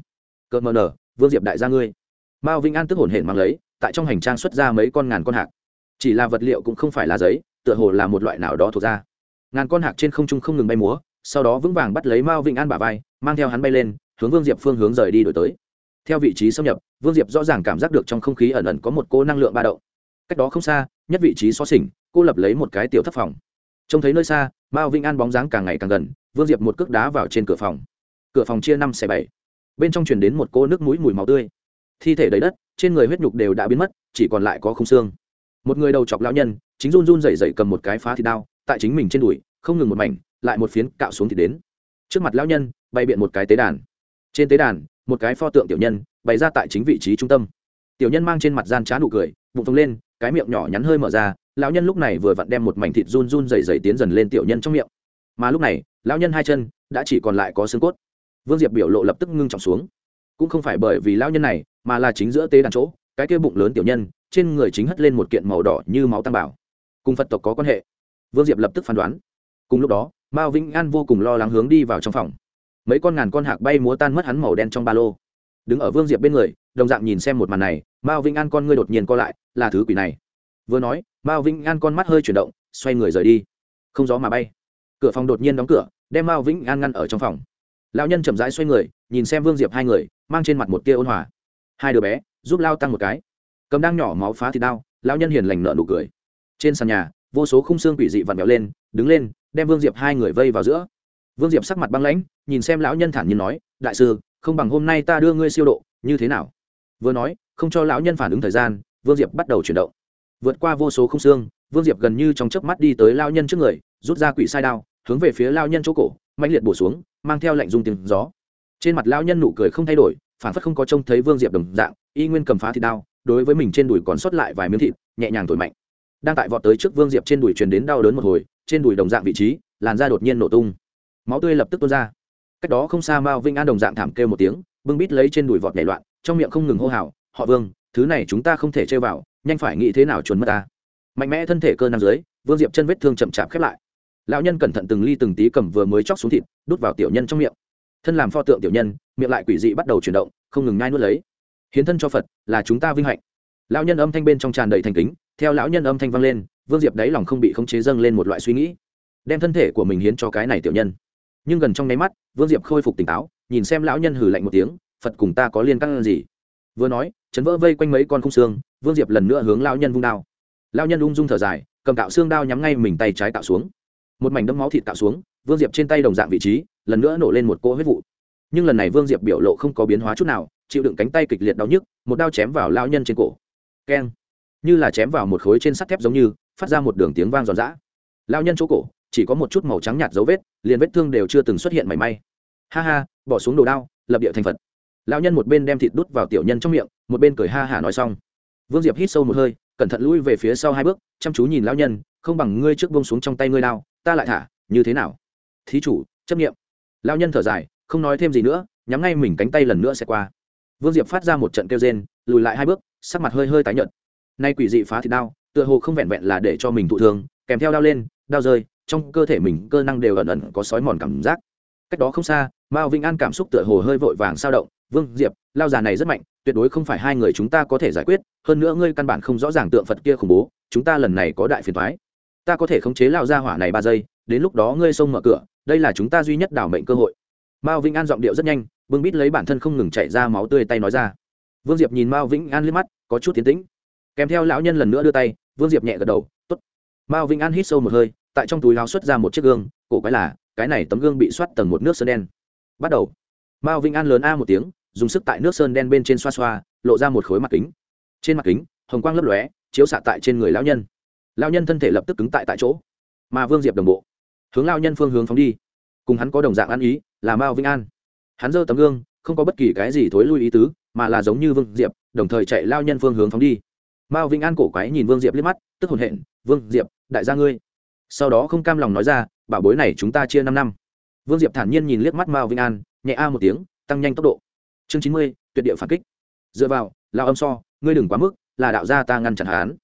Cợt mờ nở vương diệp đại gia ngươi. Mao vinh an tức hổn hển mang lấy, tại trong hành trang xuất ra mấy con ngàn con hạc. Chỉ là vật liệu cũng không phải là giấy, tựa hồ là một loại nào đó thuộc ra. Ngàn con hạc trên không trung không ngừng bay múa, sau đó vững vàng bắt lấy mao vĩnh an bả vai, mang theo hắn bay lên, hướng vương diệp phương hướng rời đi đổi tới. Theo vị trí xâm nhập, vương diệp rõ ràng cảm giác được trong không khí ẩn ẩn có một cô năng lượng ba đậu cách đó không xa, nhất vị trí xó xỉnh, cô lập lấy một cái tiểu thất phòng. Trông thấy nơi xa, mao vĩnh an bóng dáng càng ngày càng gần, vương diệp một cước đá vào trên cửa phòng. Cửa phòng chia năm xẻ bảy bên trong chuyển đến một cô nước mũi mùi máu tươi. Thi thể đầy đất, trên người huyết nhục đều đã biến mất, chỉ còn lại có không xương. Một người đầu chọc lão nhân, chính run run rẩy rẩy cầm một cái phá thịt đao, tại chính mình trên đùi, không ngừng một mảnh, lại một phiến cạo xuống thì đến. Trước mặt lão nhân, bày biện một cái tế đàn. Trên tế đàn, một cái pho tượng tiểu nhân, bày ra tại chính vị trí trung tâm. Tiểu nhân mang trên mặt gian trá nụ cười, bụng phồng lên, cái miệng nhỏ nhắn hơi mở ra, lão nhân lúc này vừa vặn đem một mảnh thịt run run dày dày tiến dần lên tiểu nhân trong miệng. Mà lúc này, lão nhân hai chân đã chỉ còn lại có xương cốt vương diệp biểu lộ lập tức ngưng trọng xuống. Cũng không phải bởi vì lão nhân này, mà là chính giữa tế đàn chỗ, cái kia bụng lớn tiểu nhân, trên người chính hất lên một kiện màu đỏ như máu tăng bảo. Cùng phật tộc có quan hệ. Vương diệp lập tức phán đoán. Cùng lúc đó, mao vĩnh an vô cùng lo lắng hướng đi vào trong phòng. Mấy con ngàn con hạc bay múa tan mất hắn màu đen trong ba lô. Đứng ở vương diệp bên người, đồng dạng nhìn xem một màn này, mao vĩnh an con ngươi đột nhiên co lại, là thứ quỷ này. Vừa nói, mao vĩnh an con mắt hơi chuyển động, xoay người rời đi. Không gió mà bay. Cửa phòng đột nhiên đóng cửa, đem mao vĩnh an ngăn ở trong phòng lão nhân chậm rãi xoay người, nhìn xem vương diệp hai người, mang trên mặt một tia ôn hòa. Hai đứa bé, giúp lao tăng một cái. Cầm đang nhỏ máu phá thì đau, lão nhân hiền lành nợ nụ cười. Trên sàn nhà, vô số khung xương quỷ dị vặn vẹo lên, đứng lên, đem vương diệp hai người vây vào giữa. Vương diệp sắc mặt băng lãnh, nhìn xem lão nhân thản nhiên nói, đại sư, không bằng hôm nay ta đưa ngươi siêu độ, như thế nào? Vừa nói, không cho lão nhân phản ứng thời gian, vương diệp bắt đầu chuyển động. Vượt qua vô số khung xương, vương diệp gần như trong chớp mắt đi tới lao nhân trước người, rút ra quỷ sai đao, hướng về phía lao nhân chỗ cổ mạnh liệt bổ xuống mang theo lệnh dung tiếng gió. Trên mặt lao nhân nụ cười không thay đổi phản phất không có trông thấy vương diệp đồng dạng, y nguyên cầm phá thịt đao, đối với mình trên đùi còn sót lại vài miếng thịt, nhẹ nhàng thổi mạnh. Đang tại vọt tới trước vương diệp trên đùi truyền đến đau đớn một hồi, trên đùi đồng dạng vị trí, làn da đột nhiên nổ tung. Máu tươi lập tức tuôn ra. Cách đó không xa mao vinh an đồng dạng thảm kêu một tiếng, bưng bít lấy trên đùi vọt nhảy loạn, trong miệng không ngừng hô hào, họ vương, thứ này chúng ta không thể chơi vào, nhanh phải nghĩ thế nào chuồn mất ta. Mạnh mẽ thân thể cơ nam dưới, vương diệp chân vết thương chậm chạp khép lại lão nhân cẩn thận từng ly từng tí cầm vừa mới chóc xuống thịt, đút vào tiểu nhân trong miệng. Thân làm pho tượng tiểu nhân, miệng lại quỷ dị bắt đầu chuyển động, không ngừng nhai nuốt lấy. Hiến thân cho phật, là chúng ta vinh hạnh. Lão nhân âm thanh bên trong tràn đầy thành kính, theo lão nhân âm thanh vang lên, vương diệp đáy lòng không bị khống chế dâng lên một loại suy nghĩ. Đem thân thể của mình hiến cho cái này tiểu nhân. Nhưng gần trong nháy mắt, vương diệp khôi phục tỉnh táo, nhìn xem lão nhân hử lạnh một tiếng, phật cùng ta có liên căn gì? Vừa nói, chấn vỡ vây quanh mấy con khung xương, vương diệp lần nữa hướng lão nhân vung đao. Lão nhân ung dung thở dài, cầm cạo xương đao nhắm ngay mình tay trái cạo xuống một mảnh đấm máu thịt tạo xuống, vương diệp trên tay đồng dạng vị trí, lần nữa nổ lên một cỗ huyết vụ. Nhưng lần này vương diệp biểu lộ không có biến hóa chút nào, chịu đựng cánh tay kịch liệt đau nhức, một đao chém vào lao nhân trên cổ. Keng. Như là chém vào một khối trên sắt thép giống như, phát ra một đường tiếng vang giòn giã. Lao nhân chỗ cổ, chỉ có một chút màu trắng nhạt dấu vết, liền vết thương đều chưa từng xuất hiện mảy may. Ha ha, bỏ xuống đồ đao, lập địa thành phật. Lao nhân một bên đem thịt đút vào tiểu nhân trong miệng, một bên cười ha hả nói xong. Vương diệp hít sâu một hơi, cẩn thận lui về phía sau hai bước, chăm chú nhìn lao nhân, không bằng ngươi trước bông xuống trong tay ngươi đao ta lại thả, như thế nào? Thí chủ, chấp nghiệm lao nhân thở dài, không nói thêm gì nữa, nhắm ngay mình cánh tay lần nữa sẽ qua. Vương diệp phát ra một trận kêu rên, lùi lại hai bước, sắc mặt hơi hơi tái nhợt. Nay quỷ dị phá thịt đao, tựa hồ không vẹn vẹn là để cho mình thụ thương, kèm theo đao lên, đao rơi, trong cơ thể mình cơ năng đều ẩn ẩn có sói mòn cảm giác. Cách đó không xa, mao vĩnh an cảm xúc tựa hồ hơi vội vàng sao động. Vương diệp, lao già này rất mạnh, tuyệt đối không phải hai người chúng ta có thể giải quyết, hơn nữa ngươi căn bản không rõ ràng tượng phật kia khủng bố, chúng ta lần này có đại phiền thoái ta có thể khống chế lao ra hỏa này ba giây, đến lúc đó ngươi xông mở cửa, đây là chúng ta duy nhất đảo mệnh cơ hội. Mao vĩnh an giọng điệu rất nhanh bưng bít lấy bản thân không ngừng chạy ra máu tươi tay nói ra. Vương diệp nhìn mao vĩnh an liếc mắt, có chút tiến tĩnh. Kèm theo lão nhân lần nữa đưa tay, vương diệp nhẹ gật đầu t ố t mao vĩnh an hít sâu một hơi, tại trong túi lao xuất ra một chiếc gương, cổ quái là, cái này tấm gương bị soát tầng một nước sơn đen. Bắt đầu. Mao vĩnh an lớn a một tiếng, dùng sức tại nước sơn đen bên trên xoa xoa, lộ ra một khối mặt kính. Trên mặt kính, hồng quang lấp lóe, chiếu xạ tại trên người lão nhân lão nhân thân thể lập tức cứng tại tại chỗ, mà vương diệp đồng bộ, hướng lao nhân phương hướng phóng đi. Cùng hắn có đồng dạng ăn ý, là mao vĩnh an. Hắn giơ tấm gương, không có bất kỳ cái gì thối lui ý tứ, mà là giống như vương diệp, đồng thời chạy lao nhân phương hướng phóng đi. Mao vĩnh an cổ quái nhìn vương diệp liếc mắt, tức hồn hện, vương diệp, đại gia ngươi. Sau đó không cam lòng nói ra, bảo bối này chúng ta chia năm năm. Vương diệp thản nhiên nhìn liếc mắt mao vĩnh an, nhẹ a một tiếng, tăng nhanh tốc độ. Chương chín mươi, tuyệt địa phản kích. Dựa vào lao âm so, ngươi đừng quá mức, là đạo gia ta ngăn chặn hắn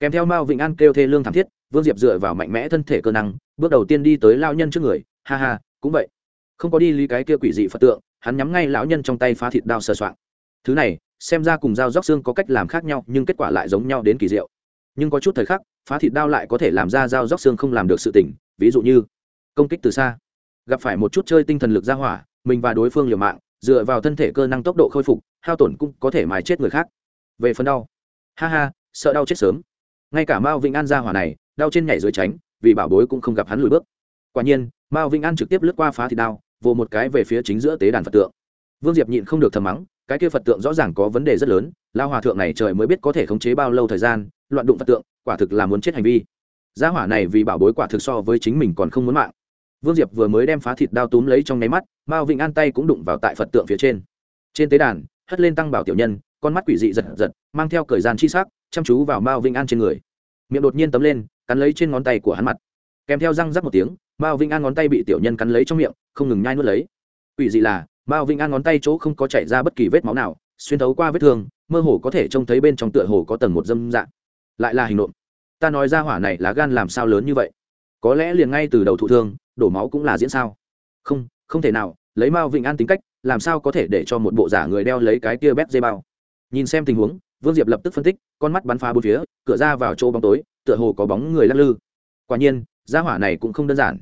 kèm theo mao vĩnh an kêu thê lương thảm thiết, vương diệp dựa vào mạnh mẽ thân thể cơ năng, bước đầu tiên đi tới lao nhân trước người. Ha ha, cũng vậy. Không có đi lý cái kia quỷ dị phật tượng, hắn nhắm ngay lão nhân trong tay phá thịt đao sờ soạn thứ này, xem ra cùng dao róc xương có cách làm khác nhau, nhưng kết quả lại giống nhau đến kỳ diệu. Nhưng có chút thời khắc, phá thịt đao lại có thể làm ra dao róc xương không làm được sự tỉnh ví dụ như công kích từ xa. Gặp phải một chút chơi tinh thần lực ra hỏa, mình và đối phương liều mạng, dựa vào thân thể cơ năng tốc độ khôi phục, hao tổn cũng có thể mài chết người khác. Về phần đau. Ha ha, sợ đau chết sớm ngay cả mao vĩnh an ra hỏa này, đau trên nhảy dưới tránh, vì bảo bối cũng không gặp hắn lùi bước. Quả nhiên, mao vĩnh an trực tiếp lướt qua phá thịt đao, vồ một cái về phía chính giữa tế đàn phật tượng. Vương diệp nhịn không được thầm mắng, cái kia phật tượng rõ ràng có vấn đề rất lớn, lao hòa thượng này trời mới biết có thể khống chế bao lâu thời gian, loạn đụng phật tượng, quả thực là muốn chết hành vi. Gia hỏa này vì bảo bối quả thực so với chính mình còn không muốn mạng. Vương diệp vừa mới đem phá thịt đao túm lấy trong nháy mắt, mao vĩnh an tay cũng đụng vào tại phật tượng phía trên. Trên tế đàn, hất lên tăng bảo tiểu nhân, con mắt quỷ dị giật giật, mang theo cởi gian chi sắc, chăm chú vào mao vĩnh an trên người miệng đột nhiên tấm lên, cắn lấy trên ngón tay của hắn mặt. Kèm theo răng rắc một tiếng, mao vĩnh an ngón tay bị tiểu nhân cắn lấy trong miệng, không ngừng nhai nuốt lấy. Quỷ dị là, mao vĩnh an ngón tay chỗ không có chảy ra bất kỳ vết máu nào, xuyên thấu qua vết thương, mơ hồ có thể trông thấy bên trong tựa hồ có tầng một dâm dạng. Lại là hình nộm. Ta nói ra hỏa này lá gan làm sao lớn như vậy? Có lẽ liền ngay từ đầu thụ thương, đổ máu cũng là diễn sao? Không không thể nào, lấy mao vĩnh an tính cách, làm sao có thể để cho một bộ giả người đeo lấy cái kia bét dây bao? Nhìn xem tình huống vương diệp lập tức phân tích, con mắt bắn phá bốn phía, cửa ra vào chỗ bóng tối, tựa hồ có bóng người lắc lư. Quả nhiên, gia hỏa này cũng không đơn giản.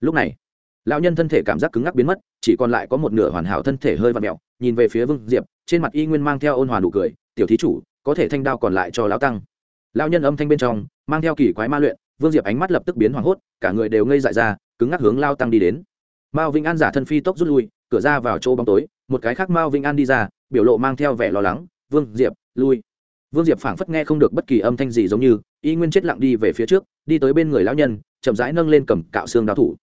Lúc này, lão nhân thân thể cảm giác cứng ngắc biến mất, chỉ còn lại có một nửa hoàn hảo thân thể hơi vặn mẹo nhìn về phía vương diệp, trên mặt y nguyên mang theo ôn hòa nụ cười, tiểu thí chủ, có thể thanh đao còn lại cho lão tăng. Lão nhân âm thanh bên trong, mang theo kỳ quái ma luyện, vương diệp ánh mắt lập tức biến hoảng hốt, cả người đều ngây dại ra, cứng ngắc hướng lao tăng đi đến. Mao vĩnh an giả thân phi tốc rút lui, cửa ra vào chỗ bóng tối, một cái khác mao vĩnh an đi ra, biểu lộ mang theo vẻ lo lắng, vương diệp lui. Vương diệp phảng phất nghe không được bất kỳ âm thanh gì giống như, y nguyên chết lặng đi về phía trước, đi tới bên người lão nhân, chậm rãi nâng lên cầm cạo xương đao thủ.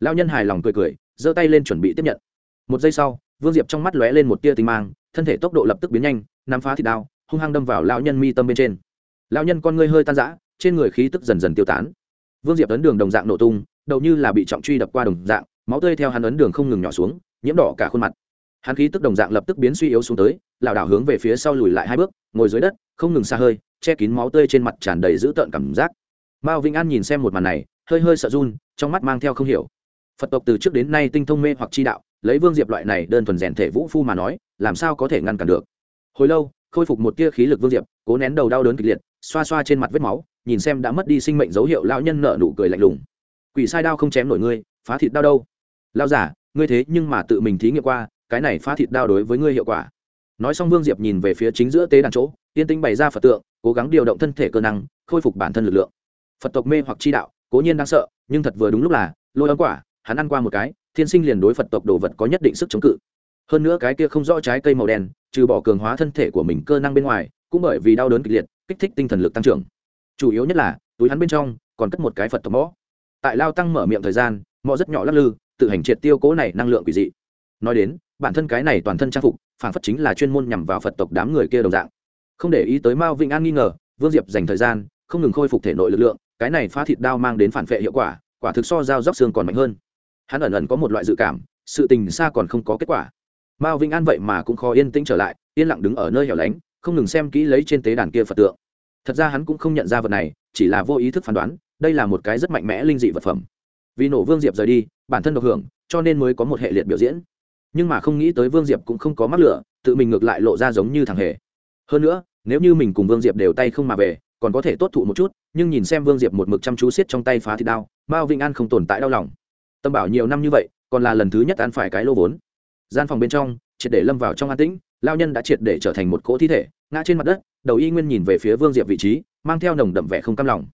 Lão nhân hài lòng cười cười, giơ tay lên chuẩn bị tiếp nhận. Một giây sau, vương diệp trong mắt lóe lên một tia tinh mang, thân thể tốc độ lập tức biến nhanh, nắm phá thịt đao, hung hăng đâm vào lão nhân mi tâm bên trên. Lão nhân con ngươi hơi tan rã, trên người khí tức dần dần tiêu tán. Vương diệp ấn đường đồng dạng nổ tung, đầu như là bị trọng truy đập qua đồng dạng, máu tươi theo hắn ấn đường không ngừng nhỏ xuống, nhiễm đỏ cả khuôn mặt hắn khí tức đồng dạng lập tức biến suy yếu xuống tới, lảo đảo hướng về phía sau lùi lại hai bước, ngồi dưới đất, không ngừng xa hơi, che kín máu tươi trên mặt tràn đầy dữ tợn cảm giác. Mao vĩnh an nhìn xem một màn này, hơi hơi sợ run, trong mắt mang theo không hiểu. Phật tộc từ trước đến nay tinh thông mê hoặc chi đạo, lấy vương diệp loại này đơn thuần rèn thể vũ phu mà nói, làm sao có thể ngăn cản được? Hồi lâu, khôi phục một tia khí lực vương diệp, cố nén đầu đau đớn kịch liệt, xoa xoa trên mặt vết máu, nhìn xem đã mất đi sinh mệnh dấu hiệu lão nhân nợ nụ cười lạnh lùng. Quỷ sai đao không chém nổi ngươi, phá thịt đau đâu? Lao giả, ngươi thế nhưng mà tự mình thí nghiệm qua cái này phá thịt đao đối với ngươi hiệu quả. Nói xong vương diệp nhìn về phía chính giữa tế đàn chỗ, yên tinh bày ra phật tượng, cố gắng điều động thân thể cơ năng, khôi phục bản thân lực lượng. Phật tộc mê hoặc chi đạo, cố nhiên đang sợ, nhưng thật vừa đúng lúc là, lôi ấm quả, hắn ăn qua một cái, thiên sinh liền đối phật tộc đồ vật có nhất định sức chống cự. Hơn nữa cái kia không rõ trái cây màu đen, trừ bỏ cường hóa thân thể của mình cơ năng bên ngoài, cũng bởi vì đau đớn kịch liệt, kích thích tinh thần lực tăng trưởng. Chủ yếu nhất là, túi hắn bên trong, còn cất một cái phật tộc mõ. Tại lao tăng mở miệng thời gian, mõ rất nhỏ lắc lư, tự hành triệt tiêu cố này năng lượng quỷ dị nói đến, bản thân cái này toàn thân trang phục phản phất chính là chuyên môn nhằm vào phật tộc đám người kia đồng dạng. Không để ý tới mao vĩnh an nghi ngờ, vương diệp dành thời gian, không ngừng khôi phục thể nội lực lượng, cái này phá thịt đao mang đến phản vệ hiệu quả quả thực so dao róc xương còn mạnh hơn. Hắn ẩn ẩn có một loại dự cảm, sự tình xa còn không có kết quả. Mao vĩnh an vậy mà cũng khó yên tĩnh trở lại, yên lặng đứng ở nơi hẻo lánh, không ngừng xem kỹ lấy trên tế đàn kia phật tượng. Thật ra hắn cũng không nhận ra vật này, chỉ là vô ý thức phán đoán, đây là một cái rất mạnh mẽ linh dị vật phẩm. Vì nổ vương diệp rời đi, bản thân độc hưởng, cho nên mới có một hệ liệt biểu diễn nhưng mà không nghĩ tới vương diệp cũng không có mắc lửa, tự mình ngược lại lộ ra giống như thằng hề. Hơn nữa, nếu như mình cùng vương diệp đều tay không mà về, còn có thể tốt thụ một chút, nhưng nhìn xem vương diệp một mực chăm chú xiết trong tay phá thịt đao, mao vĩnh an không tồn tại đau lòng. Tâm bảo nhiều năm như vậy, còn là lần thứ nhất ăn phải cái lô vốn. Gian phòng bên trong, triệt để lâm vào trong an tĩnh lao nhân đã triệt để trở thành một cỗ thi thể, ngã trên mặt đất, đầu y nguyên nhìn về phía vương diệp vị trí, mang theo nồng đậm vẻ không cam lòng.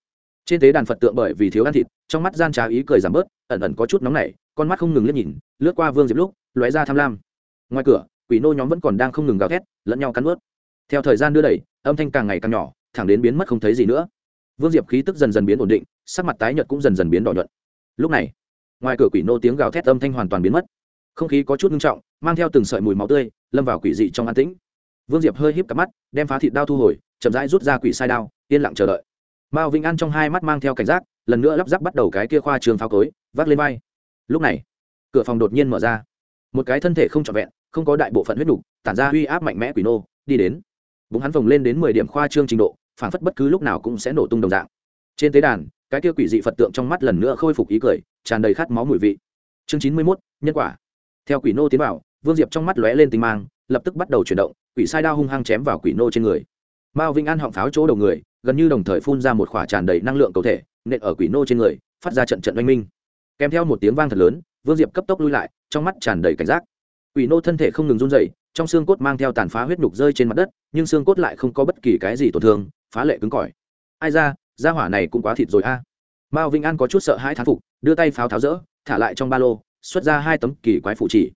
Trên tế đàn phật tượng bởi vì thiếu ăn thịt, trong mắt gian trá ý cười giảm bớt, ẩn ẩn có chút nóng nảy, con mắt không ngừng liếc nhìn, lướt qua vương diệp lúc lóe ra tham lam. Ngoài cửa, quỷ nô nhóm vẫn còn đang không ngừng gào thét, lẫn nhau cắn ướt theo thời gian đưa đẩy, âm thanh càng ngày càng nhỏ, thẳng đến biến mất không thấy gì nữa. Vương diệp khí tức dần dần biến ổn định, sắc mặt tái nhợt cũng dần dần biến đỏ nhuận. Lúc này, ngoài cửa quỷ nô tiếng gào thét âm thanh hoàn toàn biến mất. Không khí có chút nghiêm trọng, mang theo từng sợi mùi máu tươi, lâm vào quỷ dị trong an tĩnh. Vương diệp hơi híp cặp mắt, đem phá thịt đao thu hồi, chậm rãi rút ra quỷ sai đao, yên lặng chờ đợi. Mao vĩnh an trong hai mắt mang theo cảnh giác, lần nữa lắp ráp bắt đầu cái kia khoa trường pháo cối, vác lên vai. Lúc này, cửa phòng đột nhiên mở ra một cái thân thể không trọn vẹn không có đại bộ phận huyết đủ, tản ra uy áp mạnh mẽ quỷ nô đi đến. Bụng hắn vồng lên đến mười điểm khoa trương trình độ phản phất bất cứ lúc nào cũng sẽ nổ tung đồng dạng. Trên tế đàn cái kia quỷ dị phật tượng trong mắt lần nữa khôi phục ý cười tràn đầy khát máu mùi vị. Chương chín mươi mốt nhân quả. Theo quỷ nô tiến vào vương diệp trong mắt lóe lên tinh mang lập tức bắt đầu chuyển động quỷ sai đao hung hăng chém vào quỷ nô trên người. Mao vĩnh an họng pháo chỗ đầu người gần như đồng thời phun ra một khỏa tràn đầy năng lượng cầu thể nện ở quỷ nô trên người phát ra trận trận oanh minh. Kèm theo một tiếng vang thật lớn vương diệp cấp tốc lui lại, trong mắt tràn đầy cảnh giác. Quỷ nô thân thể không ngừng run dậy trong xương cốt mang theo tàn phá huyết nhục rơi trên mặt đất, nhưng xương cốt lại không có bất kỳ cái gì tổn thương, phá lệ cứng cỏi. Ai ra ra hỏa này cũng quá thịt rồi a. Mao vĩnh an có chút sợ hãi thán phục, đưa tay pháo tháo rỡ, thả lại trong ba lô, xuất ra hai tấm kỳ quái phụ chỉ.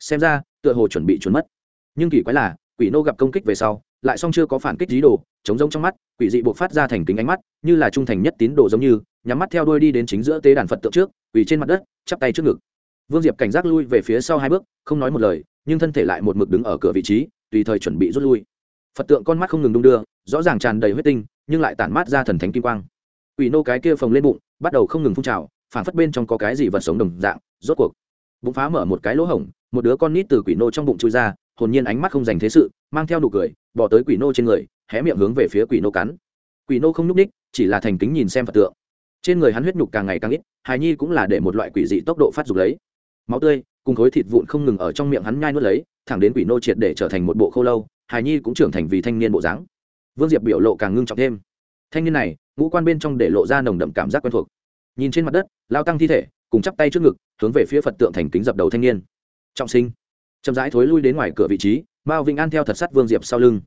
Xem ra, tựa hồ chuẩn bị trốn mất. Nhưng kỳ quái là, quỷ nô gặp công kích về sau, lại song chưa có phản kích dí đồ, chống rông trong mắt, quỷ dị buộc phát ra thành kính ánh mắt, như là trung thành nhất tín đồ giống như, nhắm mắt theo đuôi đi đến chính giữa tế đàn phật tượng trước quỷ trên mặt đất, chắp tay trước ngực vương diệp cảnh giác lui về phía sau hai bước, không nói một lời, nhưng thân thể lại một mực đứng ở cửa vị trí, tùy thời chuẩn bị rút lui. Phật tượng con mắt không ngừng đung đưa, rõ ràng tràn đầy huyết tinh, nhưng lại tản mát ra thần thánh kim quang. Quỷ nô cái kia phồng lên bụng, bắt đầu không ngừng phun trào phản phất bên trong có cái gì vật sống đồng dạng, rốt cuộc, bụng phá mở một cái lỗ hổng, một đứa con nít từ quỷ nô trong bụng chui ra, hồn nhiên ánh mắt không dành thế sự, mang theo nụ cười, bỏ tới quỷ nô trên người, hé miệng hướng về phía quỷ nô cắn. Quỷ nô không n ú c ních chỉ là thành kính nhìn xem phật tượng. Trên người hắn huyết nhục càng ngày càng ít, hài nhi cũng là để một loại quỷ dị tốc độ phát dục lấy máu tươi, cùng khối thịt vụn không ngừng ở trong miệng hắn nhai nuốt lấy, thẳng đến quỷ nô triệt để trở thành một bộ khô lâu, hài nhi cũng trưởng thành vì thanh niên bộ dáng. Vương diệp biểu lộ càng ngưng trọng thêm. Thanh niên này, ngũ quan bên trong để lộ ra nồng đậm cảm giác quen thuộc. Nhìn trên mặt đất, lao tăng thi thể, cùng chắp tay trước ngực, hướng về phía phật tượng thành kính dập đầu thanh niên. Trọng sinh. Chậm rãi thối lui đến ngoài cửa vị trí, mao vĩnh an theo thật sắt vương diệp sau lưng.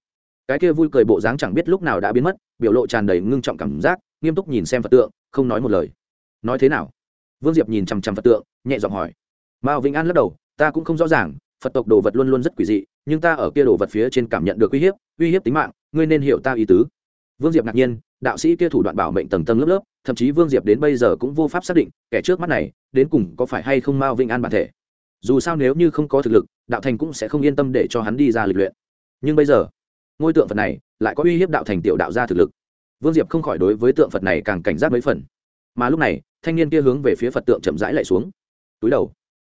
Cái kia vui cười bộ dáng chẳng biết lúc nào đã biến mất, biểu lộ tràn đầy ngưng trọng cảm giác, nghiêm túc nhìn xem phật tượng, không nói một lời. Nói thế nào? Vương diệp nhìn chằm chằm phật tượng, nhẹ giọng hỏi mao vĩnh an lắc đầu, ta cũng không rõ ràng, phật tộc đồ vật luôn luôn rất quỷ dị, nhưng ta ở kia đồ vật phía trên cảm nhận được uy hiếp uy hiếp tính mạng, ngươi nên hiểu ta ý tứ. Vương diệp ngạc nhiên, đạo sĩ kia thủ đoạn bảo mệnh tầng tầng lớp lớp, thậm chí vương diệp đến bây giờ cũng vô pháp xác định, kẻ trước mắt này, đến cùng có phải hay không mao vĩnh an bản thể. Dù sao nếu như không có thực lực, đạo thành cũng sẽ không yên tâm để cho hắn đi ra lịch luyện. Nhưng bây giờ, ngôi tượng phật này lại có uy hiếp đạo thành tiểu đạo gia thực lực. Vương diệp không khỏi đối với tượng phật này càng cảnh giác mấy phần. Mà lúc này, thanh niên kia hướng về phía phật tượng chậm rãi lại xuống. Túi đầu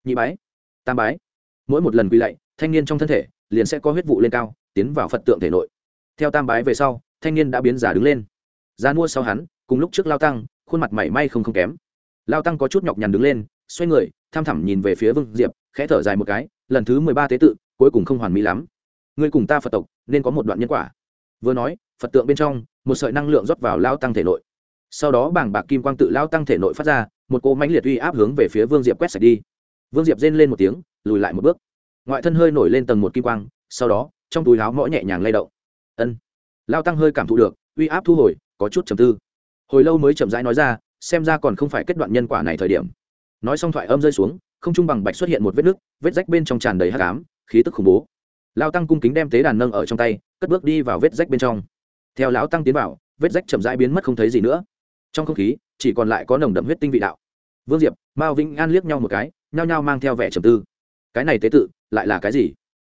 nhị bái, tam bái. Mỗi một lần quy lạy, thanh niên trong thân thể liền sẽ có huyết vụ lên cao, tiến vào phật tượng thể nội. Theo tam bái về sau, thanh niên đã biến giả đứng lên. Giá mua sau hắn, cùng lúc trước lao tăng, khuôn mặt mảy may không không kém. Lao tăng có chút nhọc nhằn đứng lên, xoay người, tham thẳm nhìn về phía vương diệp, khẽ thở dài một cái, lần thứ mười ba tế tự, cuối cùng không hoàn mỹ lắm. Ngươi cùng ta phật tộc, nên có một đoạn nhân quả. Vừa nói, phật tượng bên trong, một sợi năng lượng rót vào lao tăng thể nội. Sau đó bảng bạc kim quang tự lao tăng thể nội phát ra, một cỗ mãnh liệt uy áp hướng về phía vương diệp quét sạch đi vương diệp rên lên một tiếng, lùi lại một bước. Ngoại thân hơi nổi lên tầng một kim quang, sau đó, trong túi láo mõ nhẹ nhàng lay động. Ân. Lao tăng hơi cảm thụ được, uy áp thu hồi, có chút trầm tư. Hồi lâu mới chậm rãi nói ra, xem ra còn không phải kết đoạn nhân quả này thời điểm. Nói xong thoại âm rơi xuống, không trung bằng bạch xuất hiện một vết nứt vết rách bên trong tràn đầy hát cám khí tức khủng bố. Lao tăng cung kính đem tế đàn nâng ở trong tay, cất bước đi vào vết rách bên trong. Theo lão tăng tiến vào, vết rách chậm rãi biến mất không thấy gì nữa. Trong không khí, chỉ còn lại có nồng đậm huyết tinh vị đạo. Vương diệp, mao vĩnh an liếc nhau một cái nhao nhao mang theo vẻ trầm tư. Cái này tế tự lại là cái gì?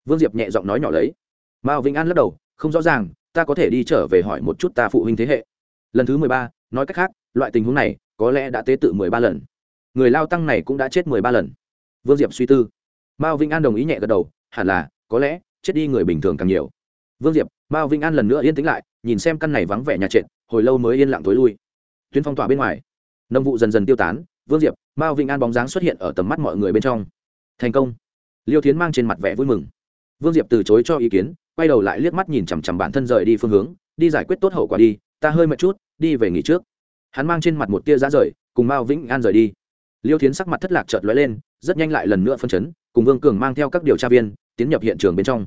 Vương diệp nhẹ giọng nói nhỏ lấy. Mao vĩnh an lắc đầu, không rõ ràng, ta có thể đi trở về hỏi một chút ta phụ huynh thế hệ. Lần thứ mười ba, nói cách khác, loại tình huống này có lẽ đã tế tự mười ba lần. Người lao tăng này cũng đã chết mười ba lần. Vương diệp suy tư. Mao vĩnh an đồng ý nhẹ gật đầu, hẳn là, có lẽ, chết đi người bình thường càng nhiều. Vương diệp, mao vĩnh an lần nữa yên tĩnh lại, nhìn xem căn này vắng vẻ nhà trệt, hồi lâu mới yên lặng tối lui. Tuyến phong tỏa bên ngoài. Nông vụ dần dần tiêu tán vương diệp, mao vĩnh an bóng dáng xuất hiện ở tầm mắt mọi người bên trong. Thành công. Liêu tiến mang trên mặt vẻ vui mừng. Vương diệp từ chối cho ý kiến, quay đầu lại liếc mắt nhìn chằm chằm bản thân rời đi phương hướng, đi giải quyết tốt hậu quả đi, ta hơi mệt chút, đi về nghỉ trước. Hắn mang trên mặt một tia giá rời, cùng mao vĩnh an rời đi. Liêu tiến sắc mặt thất lạc chợt lóe lên, rất nhanh lại lần nữa phân chấn, cùng vương cường mang theo các điều tra viên, tiến nhập hiện trường bên trong.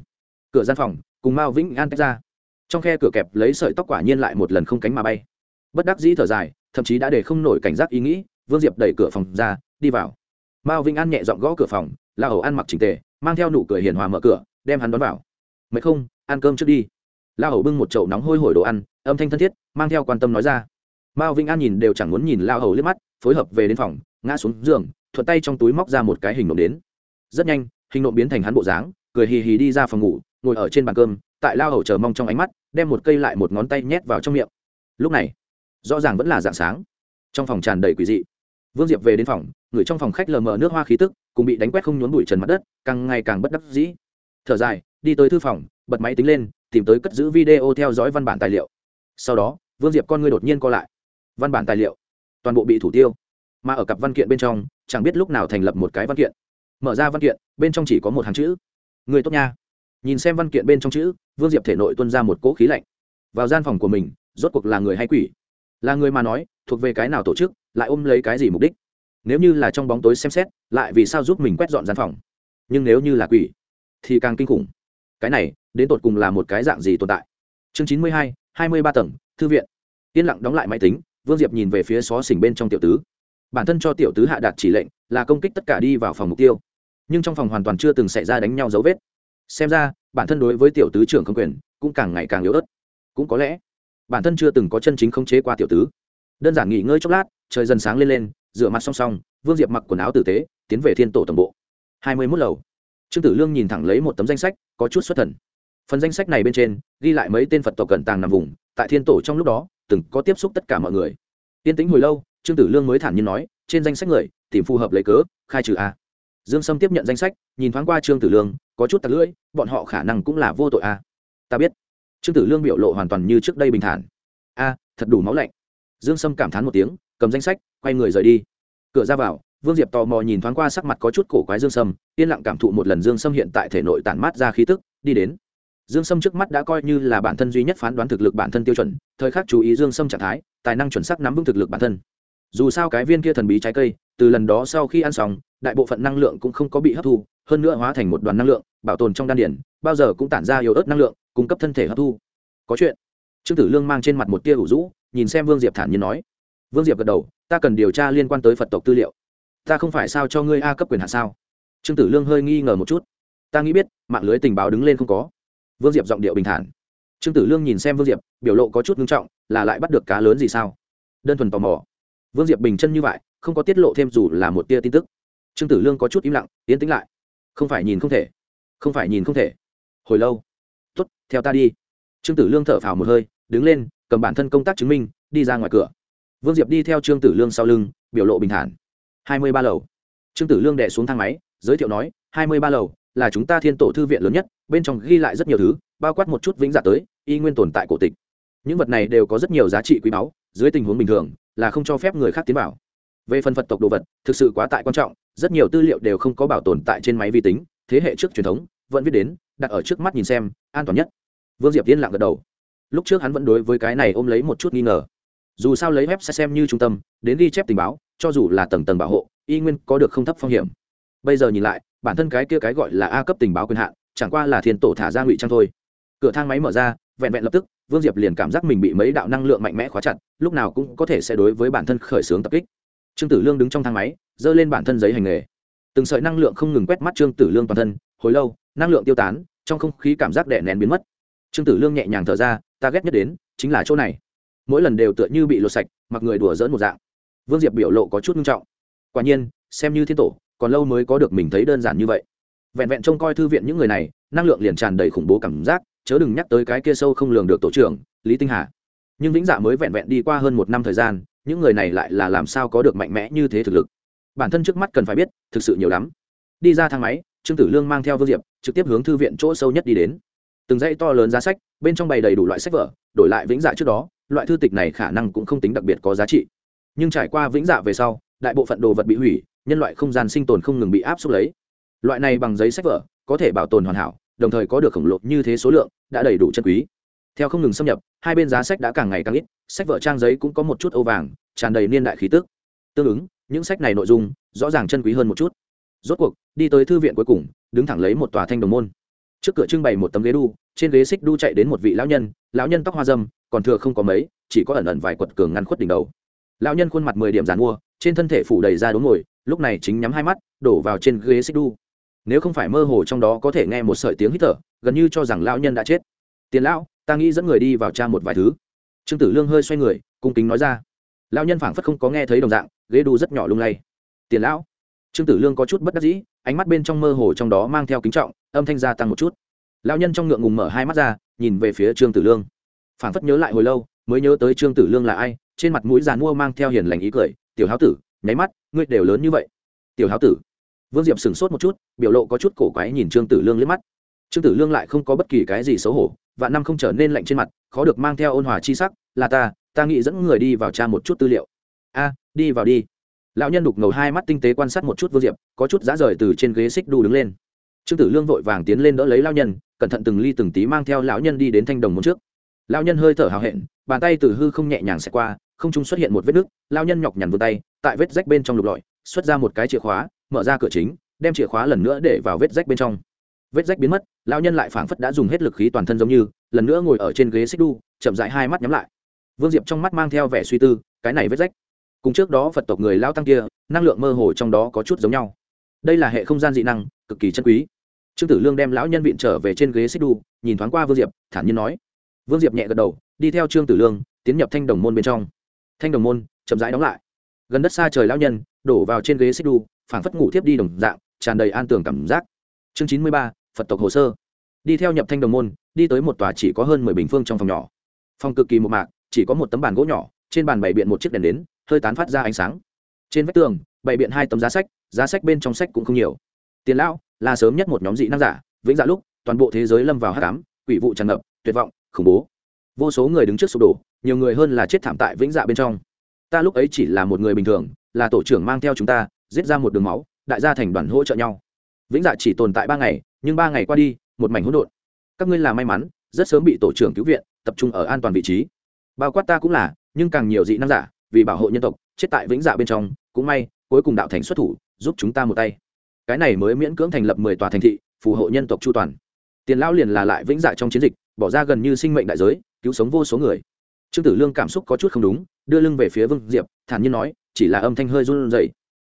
Cửa gian phòng, cùng mao vĩnh an tách ra. Trong khe cửa kẹp lấy sợi tóc quả nhiên lại một lần không cánh mà bay. Bất đắc dĩ thở dài, thậm chí đã để không nổi cảnh giác ý nghĩ vương diệp đẩy cửa phòng ra, đi vào. Mao vĩnh an nhẹ dọn gõ cửa phòng, la hầu ăn mặc trình tề, mang theo nụ cười hiền hòa mở cửa, đem hắn đón vào. Mấy không? Ăn cơm trước đi. La hầu bưng một chậu nóng hôi hổi đồ ăn, âm thanh thân thiết, mang theo quan tâm nói ra. Mao vĩnh an nhìn đều chẳng muốn nhìn la hầu liếc mắt, phối hợp về đến phòng, ngã xuống giường, thuận tay trong túi móc ra một cái hình nộm đến. Rất nhanh, hình nộm biến thành hắn bộ dáng, cười hì hì đi ra phòng ngủ, ngồi ở trên bàn cơm, tại La hầu chờ mong trong ánh mắt, đem một cây lại một ngón tay nhét vào trong miệng. Lúc này, rõ ràng vẫn là dạng sáng. Trong phòng tràn đầy quỷ dị vương diệp về đến phòng, người trong phòng khách lờ mờ nước hoa khí tức, cùng bị đánh quét không nhốn bụi trần mặt đất, càng ngày càng bất đắc dĩ. Thở dài, đi tới thư phòng, bật máy tính lên, tìm tới cất giữ video theo dõi văn bản tài liệu. Sau đó, vương diệp con người đột nhiên co lại. Văn bản tài liệu, toàn bộ bị thủ tiêu. Mà ở cặp văn kiện bên trong, chẳng biết lúc nào thành lập một cái văn kiện. Mở ra văn kiện, bên trong chỉ có một hàng chữ. Người tốt nha. Nhìn xem văn kiện bên trong chữ, vương diệp thể nội tuân ra một cỗ khí lạnh. Vào gian phòng của mình, rốt cuộc là người hay quỷ? Là người mà nói, thuộc về cái nào tổ chức, lại ôm lấy cái gì mục đích? Nếu như là trong bóng tối xem xét, lại vì sao giúp mình quét dọn gian phòng? Nhưng nếu như là quỷ, thì càng kinh khủng. Cái này, đến tột cùng là một cái dạng gì tồn tại? Chương chín mươi hai hai mươi ba tầng, thư viện. Yên lặng đóng lại máy tính, vương diệp nhìn về phía xó xỉnh bên trong tiểu tứ. Bản thân cho tiểu tứ hạ đạt chỉ lệnh là công kích tất cả đi vào phòng mục tiêu. Nhưng trong phòng hoàn toàn chưa từng xảy ra đánh nhau dấu vết. Xem ra, bản thân đối với tiểu tứ trưởng không quyền cũng càng ngày càng yếu ớt. Cũng có lẽ bản thân chưa từng có chân chính khống chế qua tiểu tứ. Đơn giản nghỉ ngơi chốc lát, trời dần sáng lên lên, rửa mặt song song, vương diệp mặc quần áo tử tế, tiến về thiên tổ tổng bộ. Hai mươi mốt lầu. Trương tử lương nhìn thẳng lấy một tấm danh sách, có chút xuất thần. Phần danh sách này bên trên, ghi lại mấy tên phật tộc cận tàng nằm vùng, tại thiên tổ trong lúc đó, từng có tiếp xúc tất cả mọi người. Tiên tính hồi lâu, trương tử lương mới thản nhiên nói, trên danh sách người, tìm phù hợp lấy cớ, khai trừ a. Dương sâm tiếp nhận danh sách, nhìn thoáng qua trương tử lương, có chút tặc lưỡi, bọn họ khả năng cũng là vô tội a. Ta biết trương tử lương biểu lộ hoàn toàn như trước đây bình thản. A, thật đủ máu lạnh. Dương sâm cảm thán một tiếng, cầm danh sách, quay người rời đi. Cửa ra vào, vương diệp tò mò nhìn thoáng qua sắc mặt có chút cổ quái dương sâm, yên lặng cảm thụ một lần dương sâm hiện tại thể nội tản mát ra khí tức, đi đến. Dương sâm trước mắt đã coi như là bản thân duy nhất phán đoán thực lực bản thân tiêu chuẩn, thời khắc chú ý dương sâm trạng thái, tài năng chuẩn xác nắm vững thực lực bản thân. Dù sao cái viên kia thần bí trái cây, từ lần đó sau khi ăn xong, đại bộ phận năng lượng cũng không có bị hấp thu, hơn nữa hóa thành một đoàn năng lượng, bảo tồn trong đan điển bao giờ cũng tản ra yếu ớt năng lượng cung cấp thân thể hấp thu. Có chuyện. Trương tử lương mang trên mặt một tia ủ rũ, nhìn xem vương diệp thản nhiên nói. Vương diệp gật đầu, ta cần điều tra liên quan tới phật tộc tư liệu. Ta không phải sao cho ngươi a cấp quyền hạn sao? Trương tử lương hơi nghi ngờ một chút. Ta nghĩ biết, mạng lưới tình báo đứng lên không có. Vương diệp giọng điệu bình thản. Trương tử lương nhìn xem vương diệp, biểu lộ có chút nghiêm trọng, là lại bắt được cá lớn gì sao? Đơn thuần tò mò. Vương diệp bình chân như vậy, không có tiết lộ thêm dù là một tia tin tức. Trương tử lương có chút im lặng tiến tĩnh lại. Không phải nhìn không thể. Không phải nhìn không thể. Hồi lâu tuất theo ta đi. Trương tử lương thở phào một hơi, đứng lên, cầm bản thân công tác chứng minh, đi ra ngoài cửa. Vương diệp đi theo trương tử lương sau lưng, biểu lộ bình thản. Hai mươi ba lầu. Trương tử lương đẻ xuống thang máy, giới thiệu nói, hai mươi ba lầu là chúng ta thiên tổ thư viện lớn nhất, bên trong ghi lại rất nhiều thứ, bao quát một chút vĩnh dạ tới, y nguyên tồn tại cổ tịch. Những vật này đều có rất nhiều giá trị quý báu, dưới tình huống bình thường, là không cho phép người khác tiến vào. Về phần phật tộc đồ vật, thực sự quá tại quan trọng, rất nhiều tư liệu đều không có bảo tồn tại trên máy vi tính, thế hệ trước truyền thống, vẫn viết đến đặt ở trước mắt nhìn xem, an toàn nhất. Vương diệp yên lặng gật đầu. Lúc trước hắn vẫn đối với cái này ôm lấy một chút nghi ngờ. Dù sao lấy web sẽ xem như trung tâm, đến ghi chép tình báo, cho dù là tầng tầng bảo hộ, y nguyên có được không thấp phong hiểm. Bây giờ nhìn lại, bản thân cái kia cái gọi là a cấp tình báo quyền hạn, chẳng qua là thiên tổ thả ra ngụy trang thôi. Cửa thang máy mở ra, vẹn vẹn lập tức, vương diệp liền cảm giác mình bị mấy đạo năng lượng mạnh mẽ khóa chặt, lúc nào cũng có thể sẽ đối với bản thân khởi xướng tập kích. Trương tử lương đứng trong thang máy, giơ lên bản thân giấy hành nghề. Từng sợi năng lượng không ngừng quét mắt trương tử lương toàn thân, hồi lâu, năng lượng tiêu tán trong không khí cảm giác đè nén biến mất. Trương tử lương nhẹ nhàng thở ra, ta ghét nhất đến chính là chỗ này. Mỗi lần đều tựa như bị lột sạch, mặc người đùa dỡn một dạng. Vương diệp biểu lộ có chút nghiêm trọng. Quả nhiên, xem như thiên tổ, còn lâu mới có được mình thấy đơn giản như vậy. Vẹn vẹn trông coi thư viện những người này, năng lượng liền tràn đầy khủng bố cảm giác, chớ đừng nhắc tới cái kia sâu không lường được tổ trưởng, lý tinh hà. Nhưng vĩnh dạ mới vẹn vẹn đi qua hơn một năm thời gian, những người này lại là làm sao có được mạnh mẽ như thế thực lực? Bản thân trước mắt cần phải biết, thực sự nhiều lắm. Đi ra thang máy trương tử lương mang theo vương diệp trực tiếp hướng thư viện chỗ sâu nhất đi đến từng dãy to lớn giá sách bên trong bày đầy đủ loại sách vở đổi lại vĩnh dạ trước đó loại thư tịch này khả năng cũng không tính đặc biệt có giá trị nhưng trải qua vĩnh dạ về sau đại bộ phận đồ vật bị hủy nhân loại không gian sinh tồn không ngừng bị áp suất lấy loại này bằng giấy sách vở có thể bảo tồn hoàn hảo đồng thời có được khổng lồ như thế số lượng đã đầy đủ chân quý theo không ngừng xâm nhập hai bên giá sách đã càng ngày càng ít sách vở trang giấy cũng có một chút âu vàng tràn đầy niên đại khí tức tương ứng những sách này nội dung rõ ràng chân quý hơn một chút rốt cuộc, đi tới thư viện cuối cùng, đứng thẳng lấy một tòa thanh đồng môn. Trước cửa trưng bày một tấm ghế đu, trên ghế xích đu chạy đến một vị lão nhân lão nhân tóc hoa dâm, còn thừa không có mấy, chỉ có ẩn ẩn vài quật cường ngăn khuất đỉnh đầu. Lão nhân khuôn mặt mười điểm dàn mua trên thân thể phủ đầy ra đốm ngồi lúc này chính nhắm hai mắt, đổ vào trên ghế xích đu. Nếu không phải mơ hồ trong đó có thể nghe một sợi tiếng hít thở, gần như cho rằng lão nhân đã chết. Tiền lão, ta nghĩ dẫn người đi vào tra một vài thứ. Trương tử lương hơi xoay người, cung kính nói ra. Lão nhân phảng phất không có nghe thấy đồng dạng, ghế đu rất nhỏ lung lay. Tiền lão trương tử lương có chút bất đắc dĩ, ánh mắt bên trong mơ hồ trong đó mang theo kính trọng, âm thanh gia tăng một chút. Lão nhân trong ngượng ngùng mở hai mắt ra, nhìn về phía trương tử lương. Phảng phất nhớ lại hồi lâu, mới nhớ tới trương tử lương là ai, trên mặt mũi giàn mua mang theo hiền lành ý cười, tiểu háo tử, nháy mắt, ngươi đều lớn như vậy. Tiểu háo tử. Vương diệp sửng sốt một chút, biểu lộ có chút cổ quái nhìn trương tử lương liếc mắt. Trương tử lương lại không có bất kỳ cái gì xấu hổ và năm không trở nên lạnh trên mặt, khó được mang theo ôn hòa chi sắc, là ta ta nghĩ dẫn người đi vào tra một chút tư liệu. A, đi vào đi lão nhân đục ngầu hai mắt tinh tế quan sát một chút vương diệp, có chút giá rời từ trên ghế xích đu đứng lên. Trương tử lương vội vàng tiến lên đỡ lấy lão nhân, cẩn thận từng ly từng tí mang theo lão nhân đi đến thanh đồng môn trước. Lão nhân hơi thở hào hẹn, bàn tay từ hư không nhẹ nhàng xẹt qua, không trung xuất hiện một vết nứt, lão nhân nhọc nhằn vươn tay, tại vết rách bên trong lục lọi, xuất ra một cái chìa khóa, mở ra cửa chính, đem chìa khóa lần nữa để vào vết rách bên trong. Vết rách biến mất, lão nhân lại phảng phất đã dùng hết lực khí toàn thân giống như, lần nữa ngồi ở trên ghế xích đu, chậm rãi hai mắt nhắm lại. Vương diệp trong mắt mang theo vẻ suy tư, cái này vết rách cùng trước đó phật tộc người lao tăng kia, năng lượng mơ hồ trong đó có chút giống nhau. Đây là hệ không gian dị năng, cực kỳ chân quý. Trương tử lương đem lão nhân viện trở về trên ghế xích đu, nhìn thoáng qua vương diệp, thản nhiên nói. Vương diệp nhẹ gật đầu, đi theo trương tử lương, tiến nhập thanh đồng môn bên trong. Thanh đồng môn, chậm rãi đóng lại. Gần đất xa trời lão nhân, đổ vào trên ghế xích đu, phảng phất ngủ thiếp đi đồng dạng, tràn đầy an tường cảm giác. Chương chín mươi ba, phật tộc hồ sơ. Đi theo nhập thanh đồng môn, đi tới một tòa chỉ có hơn mười bình phương trong phòng nhỏ. Phòng cực kỳ một mạc, chỉ có một tấm bàn gỗ nhỏ, trên bàn bày biện một chiếc đèn đến hơi tán phát ra ánh sáng. Trên vách tường, bày biện hai tấm giá sách giá sách bên trong sách cũng không nhiều. Tiền lão, là sớm nhất một nhóm dị năng giả, vĩnh dạ lúc, toàn bộ thế giới lâm vào hát cám quỷ vụ tràn ngập, tuyệt vọng, khủng bố. Vô số người đứng trước sụp đổ, nhiều người hơn là chết thảm tại vĩnh dạ bên trong. Ta lúc ấy chỉ là một người bình thường, là tổ trưởng mang theo chúng ta, giết ra một đường máu, đại gia thành đoàn hỗ trợ nhau. Vĩnh dạ chỉ tồn tại ba ngày, nhưng ba ngày qua đi, một mảnh hỗn độn. Các ngươi là may mắn, rất sớm bị tổ trưởng cứu viện, tập trung ở an toàn vị trí. Bao quát ta cũng là, nhưng càng nhiều dị năng giả vì bảo hộ nhân tộc, chết tại vĩnh dạ bên trong, cũng may, cuối cùng đạo thành xuất thủ, giúp chúng ta một tay. Cái này mới miễn cưỡng thành lập mười tòa thành thị, phù hộ nhân tộc chu toàn. Tiền lão liền là lại vĩnh dạ trong chiến dịch, bỏ ra gần như sinh mệnh đại giới, cứu sống vô số người. Trương tử lương cảm xúc có chút không đúng, đưa lưng về phía vương diệp, thản nhiên nói, chỉ là âm thanh hơi run rẩy.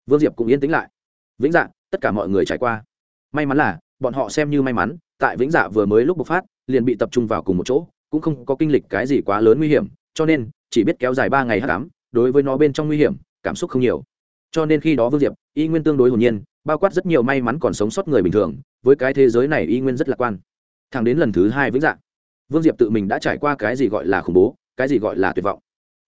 Vương diệp cũng yên tĩnh lại. Vĩnh dạ tất cả mọi người trải qua. May mắn là, bọn họ xem như may mắn, tại vĩnh dạ vừa mới lúc bộc phát, liền bị tập trung vào cùng một chỗ, cũng không có kinh lịch cái gì quá lớn nguy hiểm, cho nên, chỉ biết kéo dài ba ngày hát cám đối với nó bên trong nguy hiểm, cảm xúc không nhiều. Cho nên khi đó vương diệp, y nguyên tương đối hồn nhiên, bao quát rất nhiều may mắn còn sống sót người bình thường, với cái thế giới này y nguyên rất lạc quan. Thẳng đến lần thứ hai vĩnh dạng, vương diệp tự mình đã trải qua cái gì gọi là khủng bố, cái gì gọi là tuyệt vọng.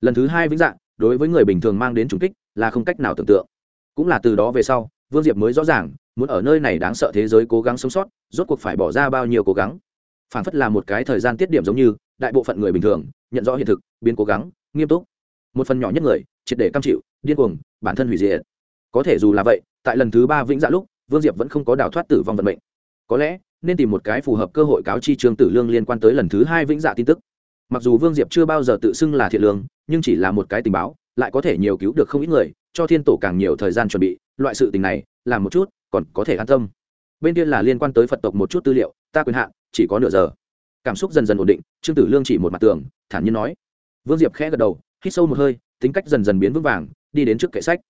Lần thứ hai vĩnh dạng, đối với người bình thường mang đến trùng kích là không cách nào tưởng tượng. Cũng là từ đó về sau, vương diệp mới rõ ràng, muốn ở nơi này đáng sợ thế giới cố gắng sống sót, rốt cuộc phải bỏ ra bao nhiêu cố gắng. Phản phất là một cái thời gian tiết điểm giống như, đại bộ phận người bình thường, nhận rõ hiện thực, biến cố gắng, nghiêm túc một phần nhỏ nhất người, triệt để cam chịu, điên cuồng, bản thân hủy diệt. Có thể dù là vậy, tại lần thứ ba vĩnh dạ lúc, vương diệp vẫn không có đào thoát tử vong vận mệnh. Có lẽ, nên tìm một cái phù hợp cơ hội cáo chi trương tử lương liên quan tới lần thứ hai vĩnh dạ tin tức. Mặc dù vương diệp chưa bao giờ tự xưng là thiện lương, nhưng chỉ là một cái tình báo, lại có thể nhiều cứu được không ít người, cho thiên tổ càng nhiều thời gian chuẩn bị, loại sự tình này, làm một chút, còn có thể an tâm. Bên kia là liên quan tới phật tộc một chút tư liệu, ta quyền hạn, chỉ có nửa giờ. Cảm xúc dần dần ổn định, trương tử lương chỉ một mặt tường, thản nhiên nói. Vương diệp khẽ gật đầu hít sâu một hơi, tính cách dần dần biến vững vàng, đi đến trước kệ sách.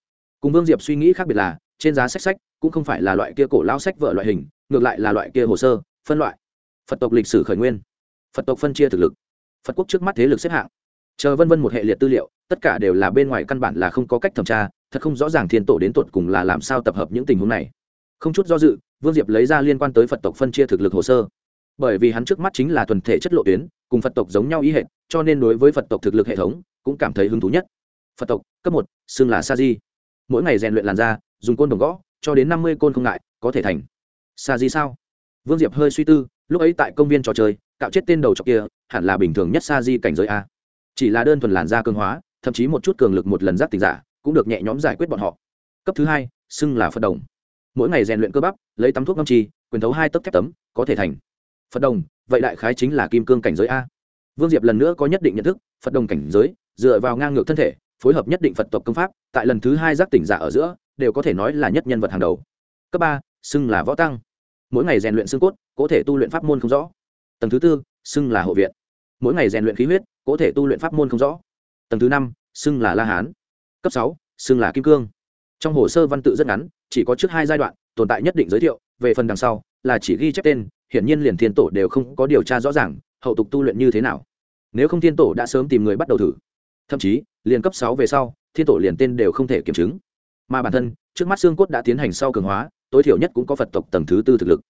Cùng vương diệp suy nghĩ khác biệt là, trên giá sách sách cũng không phải là loại kia cổ lao sách vợ loại hình, ngược lại là loại kia hồ sơ, phân loại. Phật tộc lịch sử khởi nguyên. Phật tộc phân chia thực lực. Phật quốc trước mắt thế lực xếp hạng. Chờ vân vân một hệ liệt tư liệu, tất cả đều là bên ngoài căn bản là không có cách thẩm tra, thật không rõ ràng thiên tổ đến tột cùng là làm sao tập hợp những tình huống này. Không chút do dự, vương diệp lấy ra liên quan tới phật tộc phân chia thực lực hồ sơ. Bởi vì hắn trước mắt chính là thuần thể chất lộ tuyến, cùng phật tộc giống nhau ý hệ cho nên đối với phật tộc thực lực hệ thống cũng cảm thấy hứng thú nhất. Phật tộc, cấp một, xưng là sa di. Mỗi ngày rèn luyện làn da, dùng côn đồng gõ, cho đến năm mươi côn không ngại, có thể thành. Sa di sao? Vương diệp hơi suy tư, lúc ấy tại công viên trò chơi, cạo chết tên đầu trọc kia, hẳn là bình thường nhất sa di cảnh giới a. Chỉ là đơn thuần làn da cường hóa, thậm chí một chút cường lực một lần giác tình giả, cũng được nhẹ nhõm giải quyết bọn họ. Cấp thứ hai, xưng là phật đồng. Mỗi ngày rèn luyện cơ bắp, lấy tắm thuốc ngâm trì, quyền thấu hai tấc thép tấm, có thể thành. Phật đồng, vậy đại khái chính là kim cương cảnh giới a. Vương diệp lần nữa có nhất định nhận thức, phật đồng cảnh giới dựa vào ngang ngược thân thể, phối hợp nhất định phật tộc công pháp, tại lần thứ hai giác tỉnh giả ở giữa, đều có thể nói là nhất nhân vật hàng đầu. Cấp ba, xưng là võ tăng. Mỗi ngày rèn luyện xương cốt có thể tu luyện pháp môn không rõ. Tầng thứ tư, xưng là hộ viện. Mỗi ngày rèn luyện khí huyết có thể tu luyện pháp môn không rõ. Tầng thứ năm, xưng là la hán. Cấp sáu, xưng là kim cương. Trong hồ sơ văn tự rất ngắn, chỉ có trước hai giai đoạn, tồn tại nhất định giới thiệu, về phần đằng sau, là chỉ ghi chép tên, hiển nhiên liền thiên tổ đều không có điều tra rõ ràng, hậu tục tu luyện như thế nào. Nếu không thiên tổ đã sớm tìm người bắt đầu thử thậm chí, liền cấp sáu về sau, thiên tổ liền tên đều không thể kiểm chứng. Mà bản thân, trước mắt xương cốt đã tiến hành sau cường hóa, tối thiểu nhất cũng có phật tộc tầng thứ tư thực lực.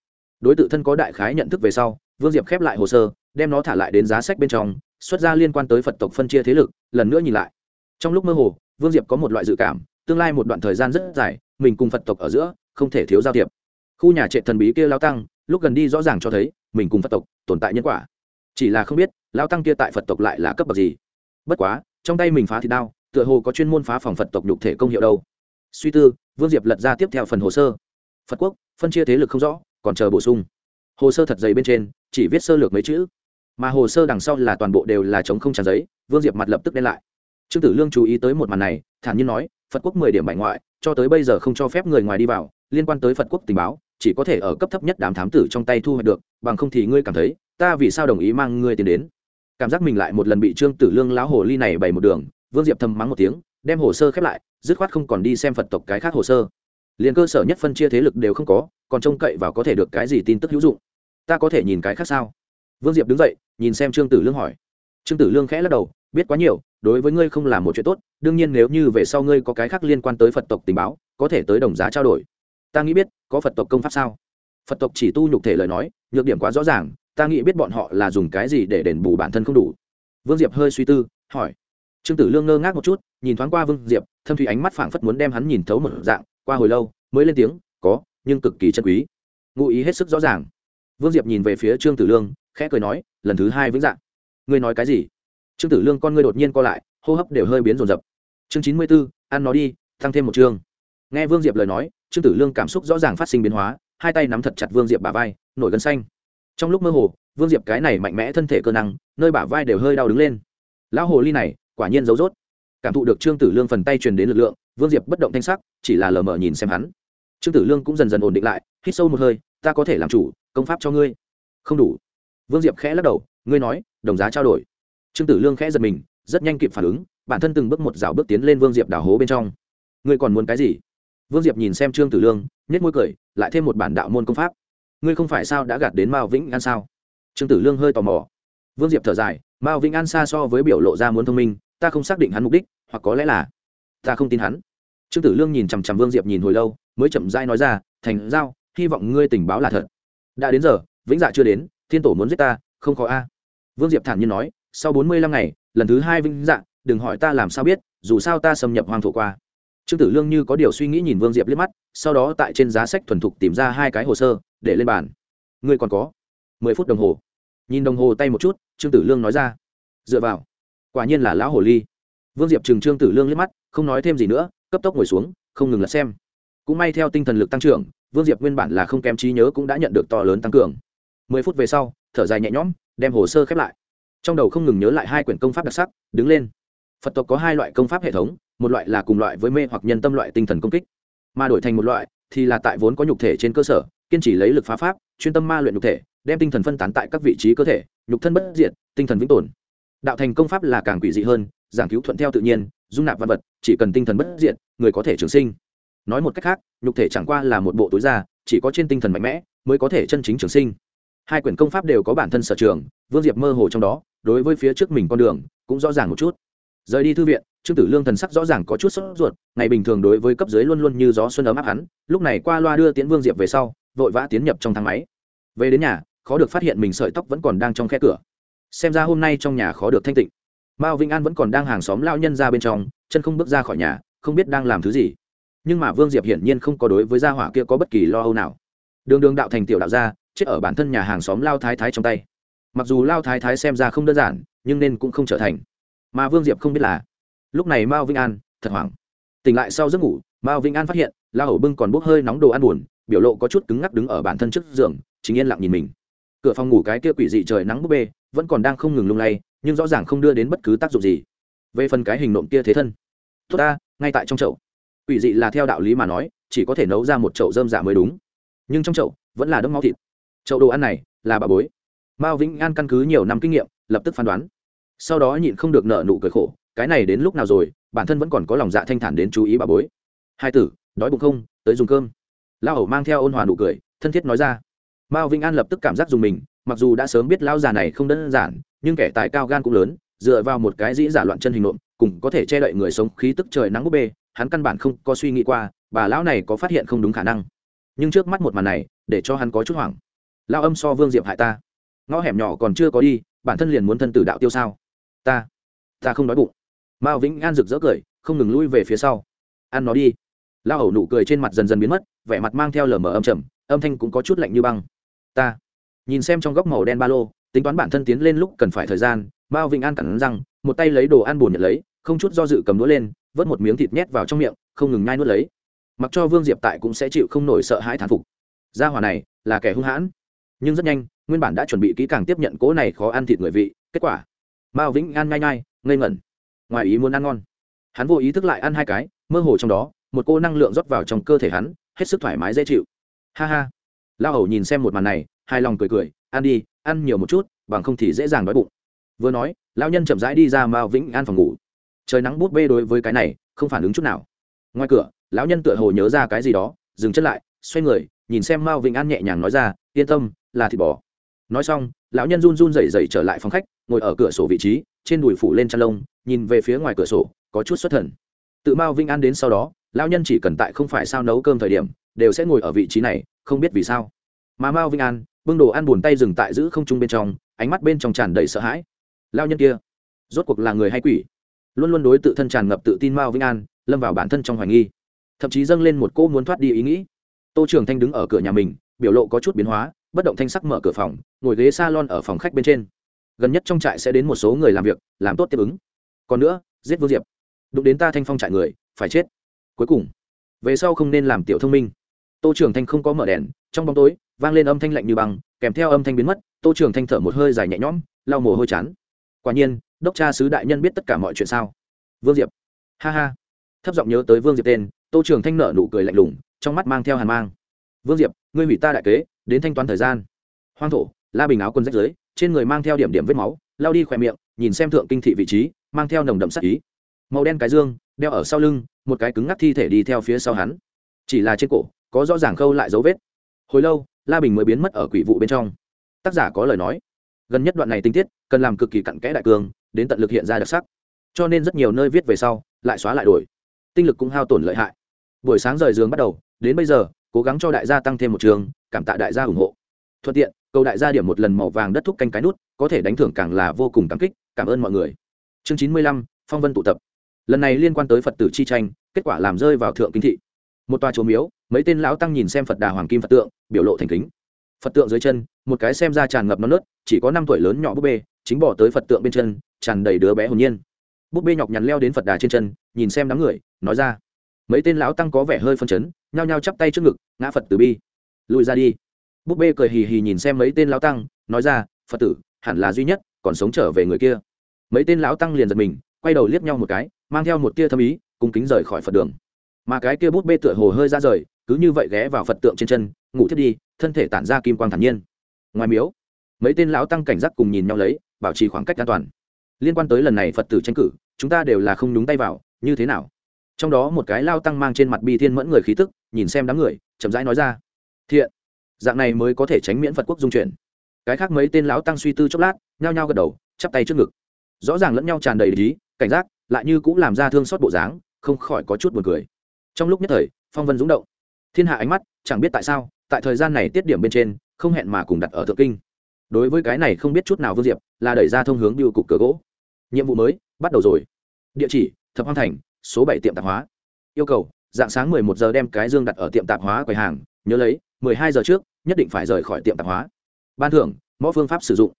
Đối tự thân có đại khái nhận thức về sau, vương diệp khép lại hồ sơ, đem nó thả lại đến giá sách bên trong, xuất ra liên quan tới phật tộc phân chia thế lực, lần nữa nhìn lại. Trong lúc mơ hồ, vương diệp có một loại dự cảm, tương lai một đoạn thời gian rất dài, mình cùng phật tộc ở giữa, không thể thiếu giao thiệp. Khu nhà trệ thần bí kia lao tăng, lúc gần đi rõ ràng cho thấy, mình cùng phật tộc tồn tại nhân quả. Chỉ là không biết, lao tăng kia tại phật tộc lại là cấp bậc gì. Bất quá trong tay mình phá thì đao, tựa hồ có chuyên môn phá phòng phật tộc nhục thể công hiệu đâu. Suy tư, vương diệp lật ra tiếp theo phần hồ sơ. Phật quốc, phân chia thế lực không rõ, còn chờ bổ sung. Hồ sơ thật dày bên trên, chỉ viết sơ lược mấy chữ. Mà hồ sơ đằng sau là toàn bộ đều là chống không tràn giấy, vương diệp mặt lập tức đen lại. Trương tử lương chú ý tới một màn này, thản nhiên nói, phật quốc mười điểm bại ngoại, cho tới bây giờ không cho phép người ngoài đi vào, liên quan tới phật quốc tình báo, chỉ có thể ở cấp thấp nhất đám thám tử trong tay thu hoạch được, bằng không thì ngươi cảm thấy, ta vì sao đồng ý mang ngươi tiền đến? Cảm giác mình lại một lần bị trương tử lương lão hồ ly này bày một đường, vương diệp thầm mắng một tiếng, đem hồ sơ khép lại, dứt khoát không còn đi xem phật tộc cái khác hồ sơ. Liền cơ sở nhất phân chia thế lực đều không có, còn trông cậy vào có thể được cái gì tin tức hữu dụng. Ta có thể nhìn cái khác sao? Vương diệp đứng dậy, nhìn xem trương tử lương hỏi. Trương tử lương khẽ lắc đầu, biết quá nhiều, đối với ngươi không là một chuyện tốt, đương nhiên nếu như về sau ngươi có cái khác liên quan tới phật tộc tình báo, có thể tới đồng giá trao đổi. Ta nghĩ biết, có phật tộc công pháp sao? Phật tộc chỉ tu nhục thể lời nói, nhược điểm quá rõ ràng ta nghĩ biết bọn họ là dùng cái gì để đền bù bản thân không đủ. Vương diệp hơi suy tư, hỏi. Trương tử lương ngơ ngác một chút, nhìn thoáng qua vương diệp, thâm thủy ánh mắt phảng phất muốn đem hắn nhìn thấu một dạng, qua hồi lâu, mới lên tiếng, có, nhưng cực kỳ chân quý. Ngụ ý hết sức rõ ràng. Vương diệp nhìn về phía trương tử lương, khẽ cười nói, lần thứ hai vĩnh dạng. Ngươi nói cái gì? Trương tử lương con ngươi đột nhiên co lại, hô hấp đều hơi biến rồn rập chương chín mươi b ố ăn nó đi tăng thêm một chương nghe vương diệp lời nói, trương tử lương cảm xúc rõ ràng phát sinh biến hóa, hai tay nắm thật chặt vương diệp bả vai, nổi gân xanh trong lúc mơ hồ, vương diệp cái này mạnh mẽ thân thể cơ năng, nơi bả vai đều hơi đau đứng lên. Lão hồ ly này, quả nhiên giấu dốt cảm thụ được trương tử lương phần tay truyền đến lực lượng, vương diệp bất động thanh sắc, chỉ là lờ mờ nhìn xem hắn. Trương tử lương cũng dần dần ổn định lại, hít sâu một hơi, ta có thể làm chủ, công pháp cho ngươi. Không đủ. Vương diệp khẽ lắc đầu, ngươi nói, đồng giá trao đổi. Trương tử lương khẽ giật mình, rất nhanh kịp phản ứng, bản thân từng bước một dạo bước tiến lên vương diệp đào hố bên trong. Ngươi còn muốn cái gì? Vương diệp nhìn xem trương tử lương nhét môi cười, lại thêm một bản đạo môn công pháp ngươi không phải sao đã gạt đến mao vĩnh an sao? Trương tử lương hơi tò mò. Vương diệp thở dài, mao vĩnh an xa so với biểu lộ ra muốn thông minh, ta không xác định hắn mục đích, hoặc có lẽ là ta không tin hắn. Trương tử lương nhìn chằm chằm vương diệp nhìn hồi lâu, mới chậm rãi nói ra, thành giao, hy vọng ngươi tình báo là thật. Đã đến giờ, vĩnh dạ chưa đến, thiên tổ muốn giết ta, không khó a. Vương diệp thản nhiên nói, sau bốn mươi lăm ngày, lần thứ hai vĩnh dạ đừng hỏi ta làm sao biết, dù sao ta xâm nhập hoang thổ qua. Trương tử lương như có điều suy nghĩ nhìn vương diệp liếc mắt, sau đó tại trên giá sách thuần thục tìm ra hai cái hồ sơ để lên bàn. Ngươi còn có mười phút đồng hồ. Nhìn đồng hồ tay một chút, trương tử lương nói ra. Dựa vào. Quả nhiên là lão hồ ly. Vương diệp trừng trương tử lương liếc mắt, không nói thêm gì nữa, cấp tốc ngồi xuống, không ngừng lật xem. Cũng may theo tinh thần lực tăng trưởng, vương diệp nguyên bản là không kém trí nhớ cũng đã nhận được to lớn tăng cường. Mười phút về sau, thở dài nhẹ nhõm, đem hồ sơ khép lại. Trong đầu không ngừng nhớ lại hai quyển công pháp đặc sắc, đứng lên. Phật tộc có hai loại công pháp hệ thống, một loại là cùng loại với mê hoặc nhân tâm loại tinh thần công kích, mà đổi thành một loại thì là tại vốn có nhục thể trên cơ sở kiên trì lấy lực phá pháp, chuyên tâm ma luyện nhục thể, đem tinh thần phân tán tại các vị trí cơ thể, nhục thân bất diệt, tinh thần vĩnh tồn. Đạo thành công pháp là càng quỷ dị hơn, giảng cứu thuận theo tự nhiên, dung nạp văn vật, chỉ cần tinh thần bất diệt, người có thể trường sinh. Nói một cách khác, nhục thể chẳng qua là một bộ túi da chỉ có trên tinh thần mạnh mẽ, mới có thể chân chính trường sinh. Hai quyển công pháp đều có bản thân sở trường, vương diệp mơ hồ trong đó, đối với phía trước mình con đường, cũng rõ ràng một chút. Rời đi thư viện, trương tử lương thần sắc rõ ràng có chút sốt ruột, ngày bình thường đối với cấp dưới luôn luôn như gió xuân ấm áp hắn, lúc này qua loa đưa tiến vương diệp về sau vội vã tiến nhập trong thang máy. Về đến nhà, khó được phát hiện mình sợi tóc vẫn còn đang trong khe cửa. Xem ra hôm nay trong nhà khó được thanh tịnh. Mao vĩnh an vẫn còn đang hàng xóm lao nhân ra bên trong, chân không bước ra khỏi nhà, không biết đang làm thứ gì. Nhưng mà vương diệp hiển nhiên không có đối với gia hỏa kia có bất kỳ lo âu nào. Đường đường đạo thành tiểu đạo gia, chết ở bản thân nhà hàng xóm lao thái thái trong tay. Mặc dù lao thái thái xem ra không đơn giản, nhưng nên cũng không trở thành. Mà vương diệp không biết là, lúc này mao vĩnh an, thật hoảng. Tỉnh lại sau giấc ngủ, mao vĩnh an phát hiện la hổ bưng còn bốc hơi nóng đồ ăn buồn biểu lộ có chút cứng ngắc đứng ở bản thân trước giường, chính yên lặng nhìn mình. Cửa phòng ngủ cái kia quỷ dị trời nắng búp bê, vẫn còn đang không ngừng lung lay, nhưng rõ ràng không đưa đến bất cứ tác dụng gì. Về phần cái hình nộm kia thế thân, tốt ta, ngay tại trong chậu. Quỷ dị là theo đạo lý mà nói, chỉ có thể nấu ra một chậu dơm dạ mới đúng. Nhưng trong chậu, vẫn là đấm máu thịt. Chậu đồ ăn này, là bà bối. Mao vĩnh an căn cứ nhiều năm kinh nghiệm, lập tức phán đoán. Sau đó nhịn không được nợ nụ cười khổ, cái này đến lúc nào rồi, bản thân vẫn còn có lòng dạ thanh thản đến chú ý bà bối. Hai tử, đói bụng không, tới dùng cơm lao hầu mang theo ôn hòa nụ cười, thân thiết nói ra. Mao vĩnh an lập tức cảm giác dùng mình, mặc dù đã sớm biết lao già này không đơn giản, nhưng kẻ tài cao gan cũng lớn, dựa vào một cái dĩ giả loạn chân hình nộm, cùng có thể che đậy người sống khí tức trời nắng búp bê, hắn căn bản không có suy nghĩ qua, bà lão này có phát hiện không đúng khả năng. Nhưng trước mắt một màn này, để cho hắn có chút hoảng. Lao âm so vương diệp hại ta. Ngõ hẻm nhỏ còn chưa có đi, bản thân liền muốn thân tử đạo tiêu sao? Ta ta không đói bụng. Mao vĩnh an rực rỡ cười, không ngừng lui về phía sau. Ăn nó đi. Lao hầu nụ cười trên mặt dần dần biến mất vẻ mặt mang theo lờ mờ âm trầm, âm thanh cũng có chút lạnh như băng. Ta, nhìn xem trong góc màu đen ba lô, tính toán bản thân tiến lên lúc cần phải thời gian Bao Vịnh an cẳng răng, một tay lấy đồ ăn bùn nhận lấy, không chút do dự cầm đũa lên, vớt một miếng thịt nhét vào trong miệng, không ngừng nhai nuốt lấy. Mặc cho vương diệp tại cũng sẽ chịu không nổi sợ hãi thán phục. Gia hỏa này là kẻ hung hãn. Nhưng rất nhanh, nguyên bản đã chuẩn bị kỹ càng tiếp nhận cỗ này khó ăn thịt người vị, kết quả, mao vĩnh an nhai nhai, ngây ngẩn. Ngoài ý muốn ăn ngon. Hắn vô ý thức lại ăn hai cái, mơ hồ trong đó, một cô năng lượng rót vào trong cơ thể hắn hết sức thoải mái dễ chịu. Ha ha. Lao hầu nhìn xem một màn này, hài lòng cười cười, ăn đi, ăn nhiều một chút, bằng không thì dễ dàng đói bụng. Vừa nói lao nhân chậm rãi đi ra mao vĩnh an phòng ngủ. Trời nắng bút bê đối với cái này, không phản ứng chút nào. Ngoài cửa, lão nhân tựa hồ nhớ ra cái gì đó, dừng chân lại, xoay người, nhìn xem mao vĩnh an nhẹ nhàng nói ra, yên tâm, là thịt bò. Nói xong, lão nhân run run rẩy rẩy trở lại phòng khách, ngồi ở cửa sổ vị trí, trên đùi phủ lên chăn lông, nhìn về phía ngoài cửa sổ, có chút xuất thần. Tự mao vĩnh an đến sau đó lão nhân chỉ cần tại không phải sao nấu cơm thời điểm, đều sẽ ngồi ở vị trí này, không biết vì sao. Mà mao Vinh an, bưng đồ ăn buồn tay dừng tại giữ không trung bên trong, ánh mắt bên trong tràn đầy sợ hãi. Lao nhân kia, rốt cuộc là người hay quỷ? Luôn luôn đối tự thân tràn ngập tự tin mao vĩnh an, lâm vào bản thân trong hoài nghi. Thậm chí dâng lên một cô muốn thoát đi ý nghĩ. Tô trường thanh đứng ở cửa nhà mình, biểu lộ có chút biến hóa, bất động thanh sắc mở cửa phòng, ngồi ghế s a lon ở phòng khách bên trên. Gần nhất trong trại sẽ đến một số người làm việc, làm tốt tiếp ứng. Còn nữa, giết vương diệp. Đụng đến ta thanh phong trại người, phải chết cuối cùng, về sau không nên làm tiểu thông minh. Tô trường thanh không có mở đèn, trong bóng tối, vang lên âm thanh lạnh như băng, kèm theo âm thanh biến mất, tô trường thanh thở một hơi dài nhẹ nhõm, lau mồ hôi chán. Quả nhiên, đốc cha sứ đại nhân biết tất cả mọi chuyện sao? Vương diệp. Ha ha. Thấp giọng nhớ tới vương diệp tên, tô trường thanh nở nụ cười lạnh lùng, trong mắt mang theo hàn mang. Vương diệp, ngươi hủy ta đại kế, đến thanh toán thời gian. Hoang thổ, la bình áo quân rách dưới trên người mang theo điểm điểm vết máu lao đi khỏe miệng, nhìn xem thượng kinh thị vị trí, mang theo nồng đậm sắc ý. Màu đen cái dương đeo ở sau lưng, một cái cứng ngắc thi thể đi theo phía sau hắn. Chỉ là trên cổ, có rõ ràng khâu lại dấu vết. Hồi lâu, la bình mới biến mất ở quỷ vụ bên trong. Tác giả có lời nói. Gần nhất đoạn này tinh tiết, cần làm cực kỳ cặn kẽ đại cường, đến tận lực hiện ra đặc sắc. Cho nên rất nhiều nơi viết về sau, lại xóa lại đổi. Tinh lực cũng hao tổn lợi hại. Buổi sáng rời giường bắt đầu, đến bây giờ, cố gắng cho đại gia tăng thêm một trường, cảm tạ đại gia ủng hộ. Thuận tiện, cầu đại gia điểm một lần màu vàng đất thúc canh cái nút, có thể đánh thưởng càng là vô cùng cảm kích. Cảm ơn mọi người. Chương chín mươi lăm, phong vân tụ tập lần này liên quan tới phật tử chi tranh, kết quả làm rơi vào thượng kinh thị. Một tòa chùa miếu, mấy tên lão tăng nhìn xem phật đà hoàng kim phật tượng, biểu lộ thành kính. Phật tượng dưới chân, một cái xem ra tràn ngập non nớt, chỉ có năm tuổi lớn nhỏ búp bê, chính bỏ tới phật tượng bên chân, tràn đầy đứa bé hồn nhiên. Búp bê nhọc nhằn leo đến phật đà trên chân, nhìn xem đám người, nói ra. Mấy tên lão tăng có vẻ hơi phân chấn, nhao nhao chắp tay trước ngực, ngã phật từ bi. Lùi ra đi. Búp bê cười hì hì nhìn xem mấy tên lão tăng, nói ra, phật tử, hẳn là duy nhất còn sống trở về người kia. Mấy tên lão tăng liền giật mình, quay đầu liếc nhau một cái mang theo một tia thâm ý cùng kính rời khỏi phật đường. Mà cái kia bút bê tựa hồ hơi ra rời, cứ như vậy ghé vào phật tượng trên chân, ngủ thiết đi, thân thể tản ra kim quang thản nhiên. Ngoài miếu, mấy tên lão tăng cảnh giác cùng nhìn nhau lấy, bảo trì khoảng cách an toàn. Liên quan tới lần này phật tử tranh cử, chúng ta đều là không nhúng tay vào, như thế nào? Trong đó một cái lao tăng mang trên mặt bi thiên mẫn người khí tức, nhìn xem đám người, chậm rãi nói ra. Thiện, dạng này mới có thể tránh miễn phật quốc dung chuyển. Cái khác mấy tên lão tăng suy tư chốc lát, nhao nhao gật đầu, chắp tay trước ngực. Rõ ràng lẫn nhau tràn đầy lý cảnh giác lại như cũng làm ra thương xót bộ dáng, không khỏi có chút buồn cười. Trong lúc nhất thời, phong vân rúng động. Thiên hạ ánh mắt, chẳng biết tại sao, tại thời gian này tiết điểm bên trên, không hẹn mà cùng đặt ở thượng kinh. Đối với cái này không biết chút nào vương diệp, là đẩy ra thông hướng biêu cục cửa gỗ. Nhiệm vụ mới, bắt đầu rồi. Địa chỉ, thập hoang thành, số bảy tiệm tạp hóa. Yêu cầu, dạng sáng mười một giờ đem cái dương đặt ở tiệm tạp hóa quầy hàng, nhớ lấy, mười hai giờ trước, nhất định phải rời khỏi tiệm tạp hóa. Ban thưởng mọi phương pháp sử dụng.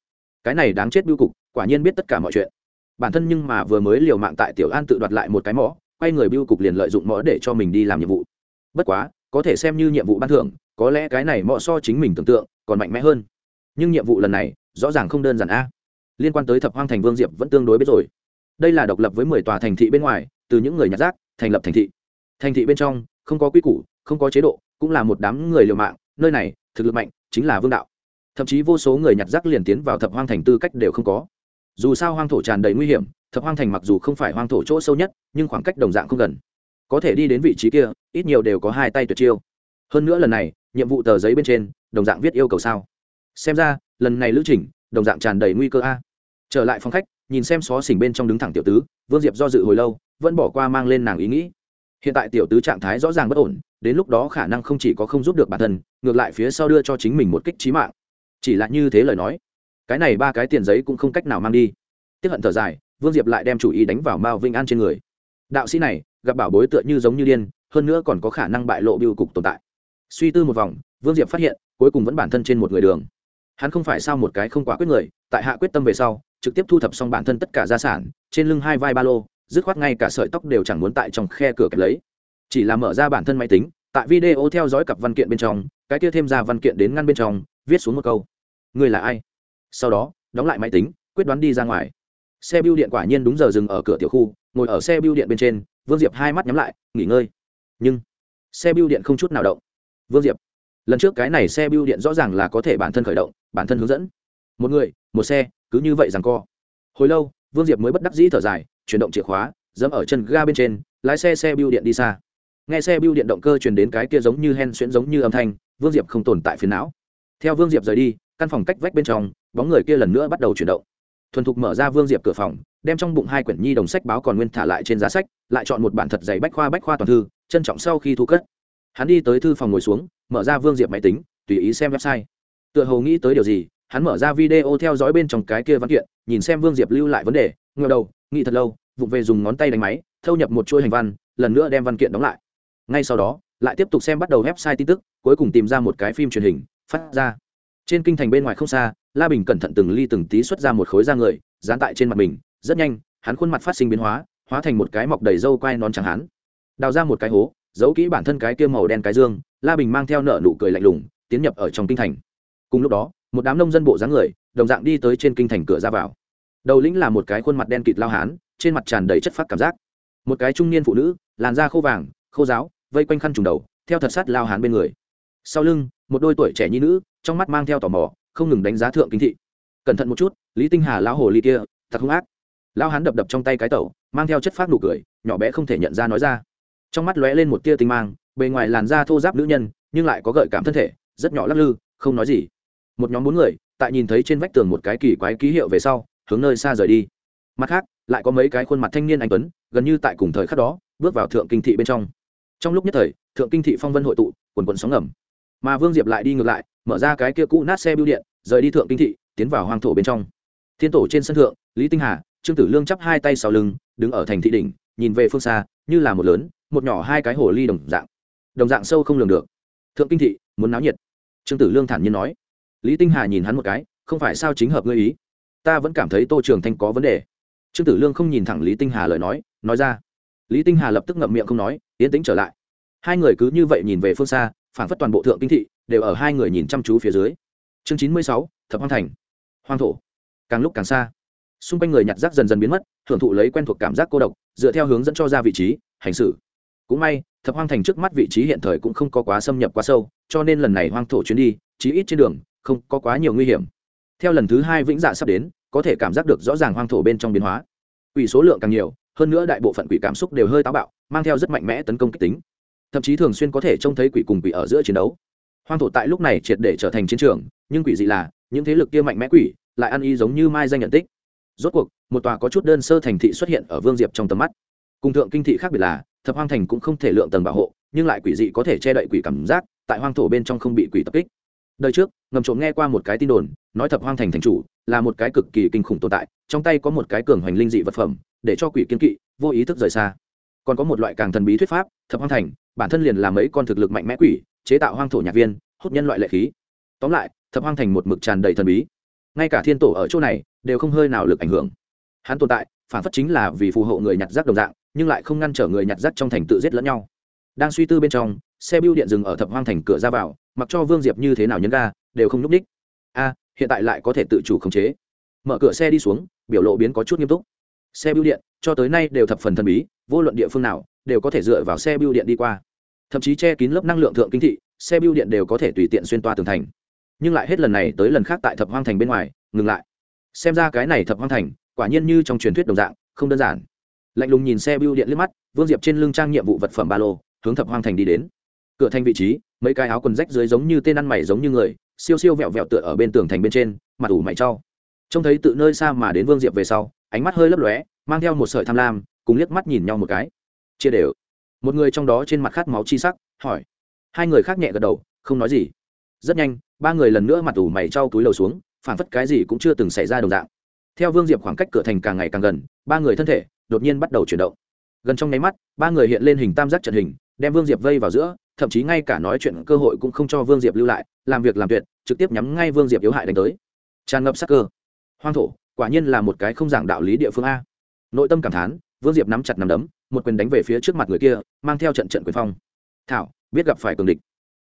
Cái này đáng chết biêu cục, quả nhiên biết tất cả mọi chuyện bản thân nhưng mà vừa mới liều mạng tại tiểu an tự đoạt lại một cái mõ, quay người biêu cục liền lợi dụng mõ để cho mình đi làm nhiệm vụ. Bất quá, có thể xem như nhiệm vụ ban thưởng, có lẽ cái này mõ so chính mình tưởng tượng còn mạnh mẽ hơn. Nhưng nhiệm vụ lần này, rõ ràng không đơn giản a. Liên quan tới thập hoang thành vương diệp vẫn tương đối biết rồi. Đây là độc lập với mười tòa thành thị bên ngoài, từ những người nhặt rác, thành lập thành thị. Thành thị bên trong, không có quy củ, không có chế độ, cũng là một đám người liều mạng, nơi này, thực lực mạnh, chính là vương đạo. Thậm chí vô số người nhặt rác liền tiến vào thập hoang thành tư cách đều không có dù sao hoang thổ tràn đầy nguy hiểm, thập hoang thành mặc dù không phải hoang thổ chỗ sâu nhất, nhưng khoảng cách đồng dạng không gần. Có thể đi đến vị trí kia, ít nhiều đều có hai tay tuyệt chiêu. Hơn nữa lần này, nhiệm vụ tờ giấy bên trên, đồng dạng viết yêu cầu sao. Xem ra, lần này lữ trình, đồng dạng tràn đầy nguy cơ a. Trở lại phòng khách, nhìn xem xó xỉnh bên trong đứng thẳng tiểu tứ, vương diệp do dự hồi lâu, vẫn bỏ qua mang lên nàng ý nghĩ. Hiện tại tiểu tứ trạng thái rõ ràng bất ổn, đến lúc đó khả năng không chỉ có không giúp được bản thân, ngược lại phía sau đưa cho chính mình một kích trí mạng. Chỉ là như thế lời nói cái này ba cái tiền giấy cũng không cách nào mang đi. Tiếp hận thở dài, vương diệp lại đem chủ ý đánh vào mao vinh an trên người. Đạo sĩ này, gặp bảo bối tựa như giống như điên, hơn nữa còn có khả năng bại lộ biêu cục tồn tại. Suy tư một vòng, vương diệp phát hiện, cuối cùng vẫn bản thân trên một người đường. Hắn không phải sao một cái không quá quyết người, tại hạ quyết tâm về sau, trực tiếp thu thập xong bản thân tất cả gia sản, trên lưng hai vai ba lô, dứt khoát ngay cả sợi tóc đều chẳng muốn tại trong khe cửa kẹp lấy. Chỉ là mở ra bản thân máy tính, tại video theo dõi cặp văn kiện bên trong, cái kia thêm ra văn kiện đến ngăn bên trong, viết xuống một câu. Người là ai? Sau đó, đóng lại máy tính, quyết đoán đi ra ngoài. Xe bưu điện quả nhiên đúng giờ dừng ở cửa tiểu khu, ngồi ở xe bưu điện bên trên, vương diệp hai mắt nhắm lại, nghỉ ngơi. Nhưng, xe bưu điện không chút nào động. Vương diệp, lần trước cái này xe bưu điện rõ ràng là có thể bản thân khởi động, bản thân hướng dẫn. Một người, một xe, cứ như vậy rằng co. Hồi lâu, vương diệp mới bất đắc dĩ thở dài, chuyển động chìa khóa, dẫm ở chân ga bên trên, lái xe xe bưu điện đi xa. Nghe xe bưu điện động cơ truyền đến cái kia giống như hen xuyễn giống như âm thanh, vương diệp không tồn tại phiền não. Theo vương diệp rời đi căn phòng cách vách bên trong, bóng người kia lần nữa bắt đầu chuyển động. Thuần thục mở ra vương diệp cửa phòng, đem trong bụng hai quyển nhi đồng sách báo còn nguyên thả lại trên giá sách, lại chọn một bản thật dày bách khoa bách khoa toàn thư, trân trọng sau khi thu cất. Hắn đi tới thư phòng ngồi xuống, mở ra vương diệp máy tính, tùy ý xem website. Tựa hồ nghĩ tới điều gì, hắn mở ra video theo dõi bên trong cái kia văn kiện, nhìn xem vương diệp lưu lại vấn đề ngờ đầu, nghĩ thật lâu, vụng về dùng ngón tay đánh máy, thâu nhập một chuỗi hành văn, lần nữa đem văn kiện đóng lại. Ngay sau đó, lại tiếp tục xem bắt đầu website tin tức, cuối cùng tìm ra một cái phim truyền hình, phát ra trên kinh thành bên ngoài không xa, la bình cẩn thận từng ly từng tí xuất ra một khối da người, dán tại trên mặt mình, rất nhanh, hắn khuôn mặt phát sinh biến hóa hóa thành một cái mọc đầy râu quai non chẳng hắn. Đào ra một cái hố, giấu kỹ bản thân cái kia màu đen cái dương, la bình mang theo nợ nụ cười lạnh lùng, tiến nhập ở trong kinh thành. Cùng lúc đó, một đám nông dân bộ dáng người, đồng dạng đi tới trên kinh thành cửa ra vào. Đầu lĩnh là một cái khuôn mặt đen kịt lao hán, trên mặt tràn đầy chất phát cảm giác. Một cái trung niên phụ nữ, làn da khô vàng, khô giáo vây quanh khăn trùng đầu, theo thật sát lao hán bên người. Sau lưng một đôi tuổi trẻ nhi nữ, trong mắt mang theo tò mò, không ngừng đánh giá thượng kinh thị. Cẩn thận một chút, lý tinh hà lão hồ ly kia, thật hung ác. Lao hắn đập đập trong tay cái tẩu, mang theo chất phát nụ cười, nhỏ bé không thể nhận ra nói ra. Trong mắt lóe lên một tia tinh mang, bề ngoài làn da thô giáp nữ nhân, nhưng lại có gợi cảm thân thể, rất nhỏ lắc lư, không nói gì. Một nhóm bốn người, tại nhìn thấy trên vách tường một cái kỳ quái ký hiệu về sau, hướng nơi xa rời đi. Mặt khác, lại có mấy cái khuôn mặt thanh niên anh tuấn, gần như tại cùng thời khắc đó, bước vào thượng kinh thị bên trong. Trong lúc nhất thời, thượng kinh thị phong vân hội tụ, quần quần sóng ngầm mà vương diệp lại đi ngược lại, mở ra cái kia cũ nát xe bưu điện, rời đi thượng kinh thị, tiến vào hoang thổ bên trong. Thiên tổ trên sân thượng, lý tinh hà, trương tử lương chắp hai tay sau lưng, đứng ở thành thị đỉnh, nhìn về phương xa, như là một lớn, một nhỏ hai cái hồ ly đồng dạng. Đồng dạng sâu không lường được. Thượng kinh thị, muốn náo nhiệt. Trương tử lương thản nhiên nói. Lý tinh hà nhìn hắn một cái, không phải sao chính hợp ngươi ý. Ta vẫn cảm thấy tô trường thanh có vấn đề. Trương tử lương không nhìn thẳng lý tinh hà lời nói nói ra. Lý tinh hà lập tức ngậm miệng không nói, yên tĩnh trở lại. Hai người cứ như vậy nhìn về phương xa phản phất toàn bộ thượng kinh thị, đều ở hai người nhìn chăm chú phía dưới. Chương chín mươi sáu, thập hoang thành. Hoang thổ. Càng lúc càng xa. Xung quanh người nhặt rác dần dần biến mất, hưởng thụ lấy quen thuộc cảm giác cô độc, dựa theo hướng dẫn cho ra vị trí, hành xử. Cũng may, thập hoang thành trước mắt vị trí hiện thời cũng không có quá xâm nhập quá sâu, cho nên lần này hoang thổ chuyến đi, chí ít trên đường, không có quá nhiều nguy hiểm. Theo lần thứ hai vĩnh dạ sắp đến, có thể cảm giác được rõ ràng hoang thổ bên trong biến hóa. Quỷ số lượng càng nhiều, hơn nữa đại bộ phận quỷ cảm xúc đều hơi táo bạo, mang theo rất mạnh mẽ tấn công kích tính thậm chí thường xuyên có thể trông thấy quỷ cùng quỷ ở giữa chiến đấu. Hoang thổ tại lúc này triệt để trở thành chiến trường, nhưng quỷ dị là, những thế lực kia mạnh mẽ quỷ, lại ăn y giống như mai danh nhận tích. Rốt cuộc, một tòa có chút đơn sơ thành thị xuất hiện ở vương diệp trong tầm mắt. Cùng thượng kinh thị khác biệt là, thập hoang thành cũng không thể lượng tầng bảo hộ, nhưng lại quỷ dị có thể che đậy quỷ cảm giác, tại hoang thổ bên trong không bị quỷ tập kích. Đời trước, ngầm trộm nghe qua một cái tin đồn, nói thập hoang thành thành chủ là một cái cực kỳ kinh khủng tồn tại, trong tay có một cái cường hoành linh dị vật phẩm, để cho quỷ kiên kỵ, vô ý thức rời xa còn có một loại càng thần bí thuyết pháp, thập hoang thành, bản thân liền là mấy con thực lực mạnh mẽ quỷ, chế tạo hoang thổ nhạc viên, hút nhân loại lệ khí. Tóm lại, thập hoang thành một mực tràn đầy thần bí. Ngay cả thiên tổ ở chỗ này, đều không hơi nào lực ảnh hưởng. Hắn tồn tại, phản phất chính là vì phù hộ người nhặt rác đồng dạng, nhưng lại không ngăn trở người nhặt rác trong thành tự giết lẫn nhau. Đang suy tư bên trong, xe bưu điện dừng ở thập hoang thành cửa ra vào, mặc cho vương diệp như thế nào nhấn ga, đều không n ú c ních a, hiện tại lại có thể tự chủ khống chế. Mở cửa xe đi xuống, biểu lộ biến có chút nghiêm túc. Xe bưu điện cho tới nay đều thập phần thần bí, vô luận địa phương nào, đều có thể dựa vào xe bưu điện đi qua. Thậm chí che kín lớp năng lượng thượng kinh thị, xe bưu điện đều có thể tùy tiện xuyên toa tường thành. Nhưng lại hết lần này tới lần khác tại thập hoang thành bên ngoài, ngừng lại. Xem ra cái này thập hoang thành, quả nhiên như trong truyền thuyết đồng dạng, không đơn giản. Lạnh lùng nhìn xe bưu điện liếc mắt, vương diệp trên lưng trang nhiệm vụ vật phẩm ba lô, hướng thập hoang thành đi đến. Cửa thành vị trí, mấy cái áo quần rách dưới giống như tên ăn mày giống như người, siêu siêu vẹo vẹo tựa ở bên tường thành bên trên, mặt ủ mày trau. Trông thấy tự nơi xa mà đến vương diệp về sau, ánh mắt hơi lấp lóe mang theo một sợi tham lam, cùng liếc mắt nhìn nhau một cái. Chia đều. Một người trong đó trên mặt khát máu chi sắc, hỏi. Hai người khác nhẹ gật đầu, không nói gì. Rất nhanh, ba người lần nữa mặt ủ mày trao túi lầu xuống phản phất cái gì cũng chưa từng xảy ra đồng dạng. Theo vương diệp khoảng cách cửa thành càng ngày càng gần, ba người thân thể đột nhiên bắt đầu chuyển động. Gần trong nháy mắt, ba người hiện lên hình tam giác trận hình, đem vương diệp vây vào giữa, thậm chí ngay cả nói chuyện cơ hội cũng không cho vương diệp lưu lại, làm việc làm tuyệt, trực tiếp nhắm ngay vương diệp yếu hại đánh tới. Tràn ngập sắc cơ. Hoang thổ, quả nhiên là một cái không giảng đạo lý địa phương a nội tâm cảm thán, vương diệp nắm chặt nằm đấm, một quyền đánh về phía trước mặt người kia, mang theo trận trận quyền phong. Thảo, biết gặp phải cường địch.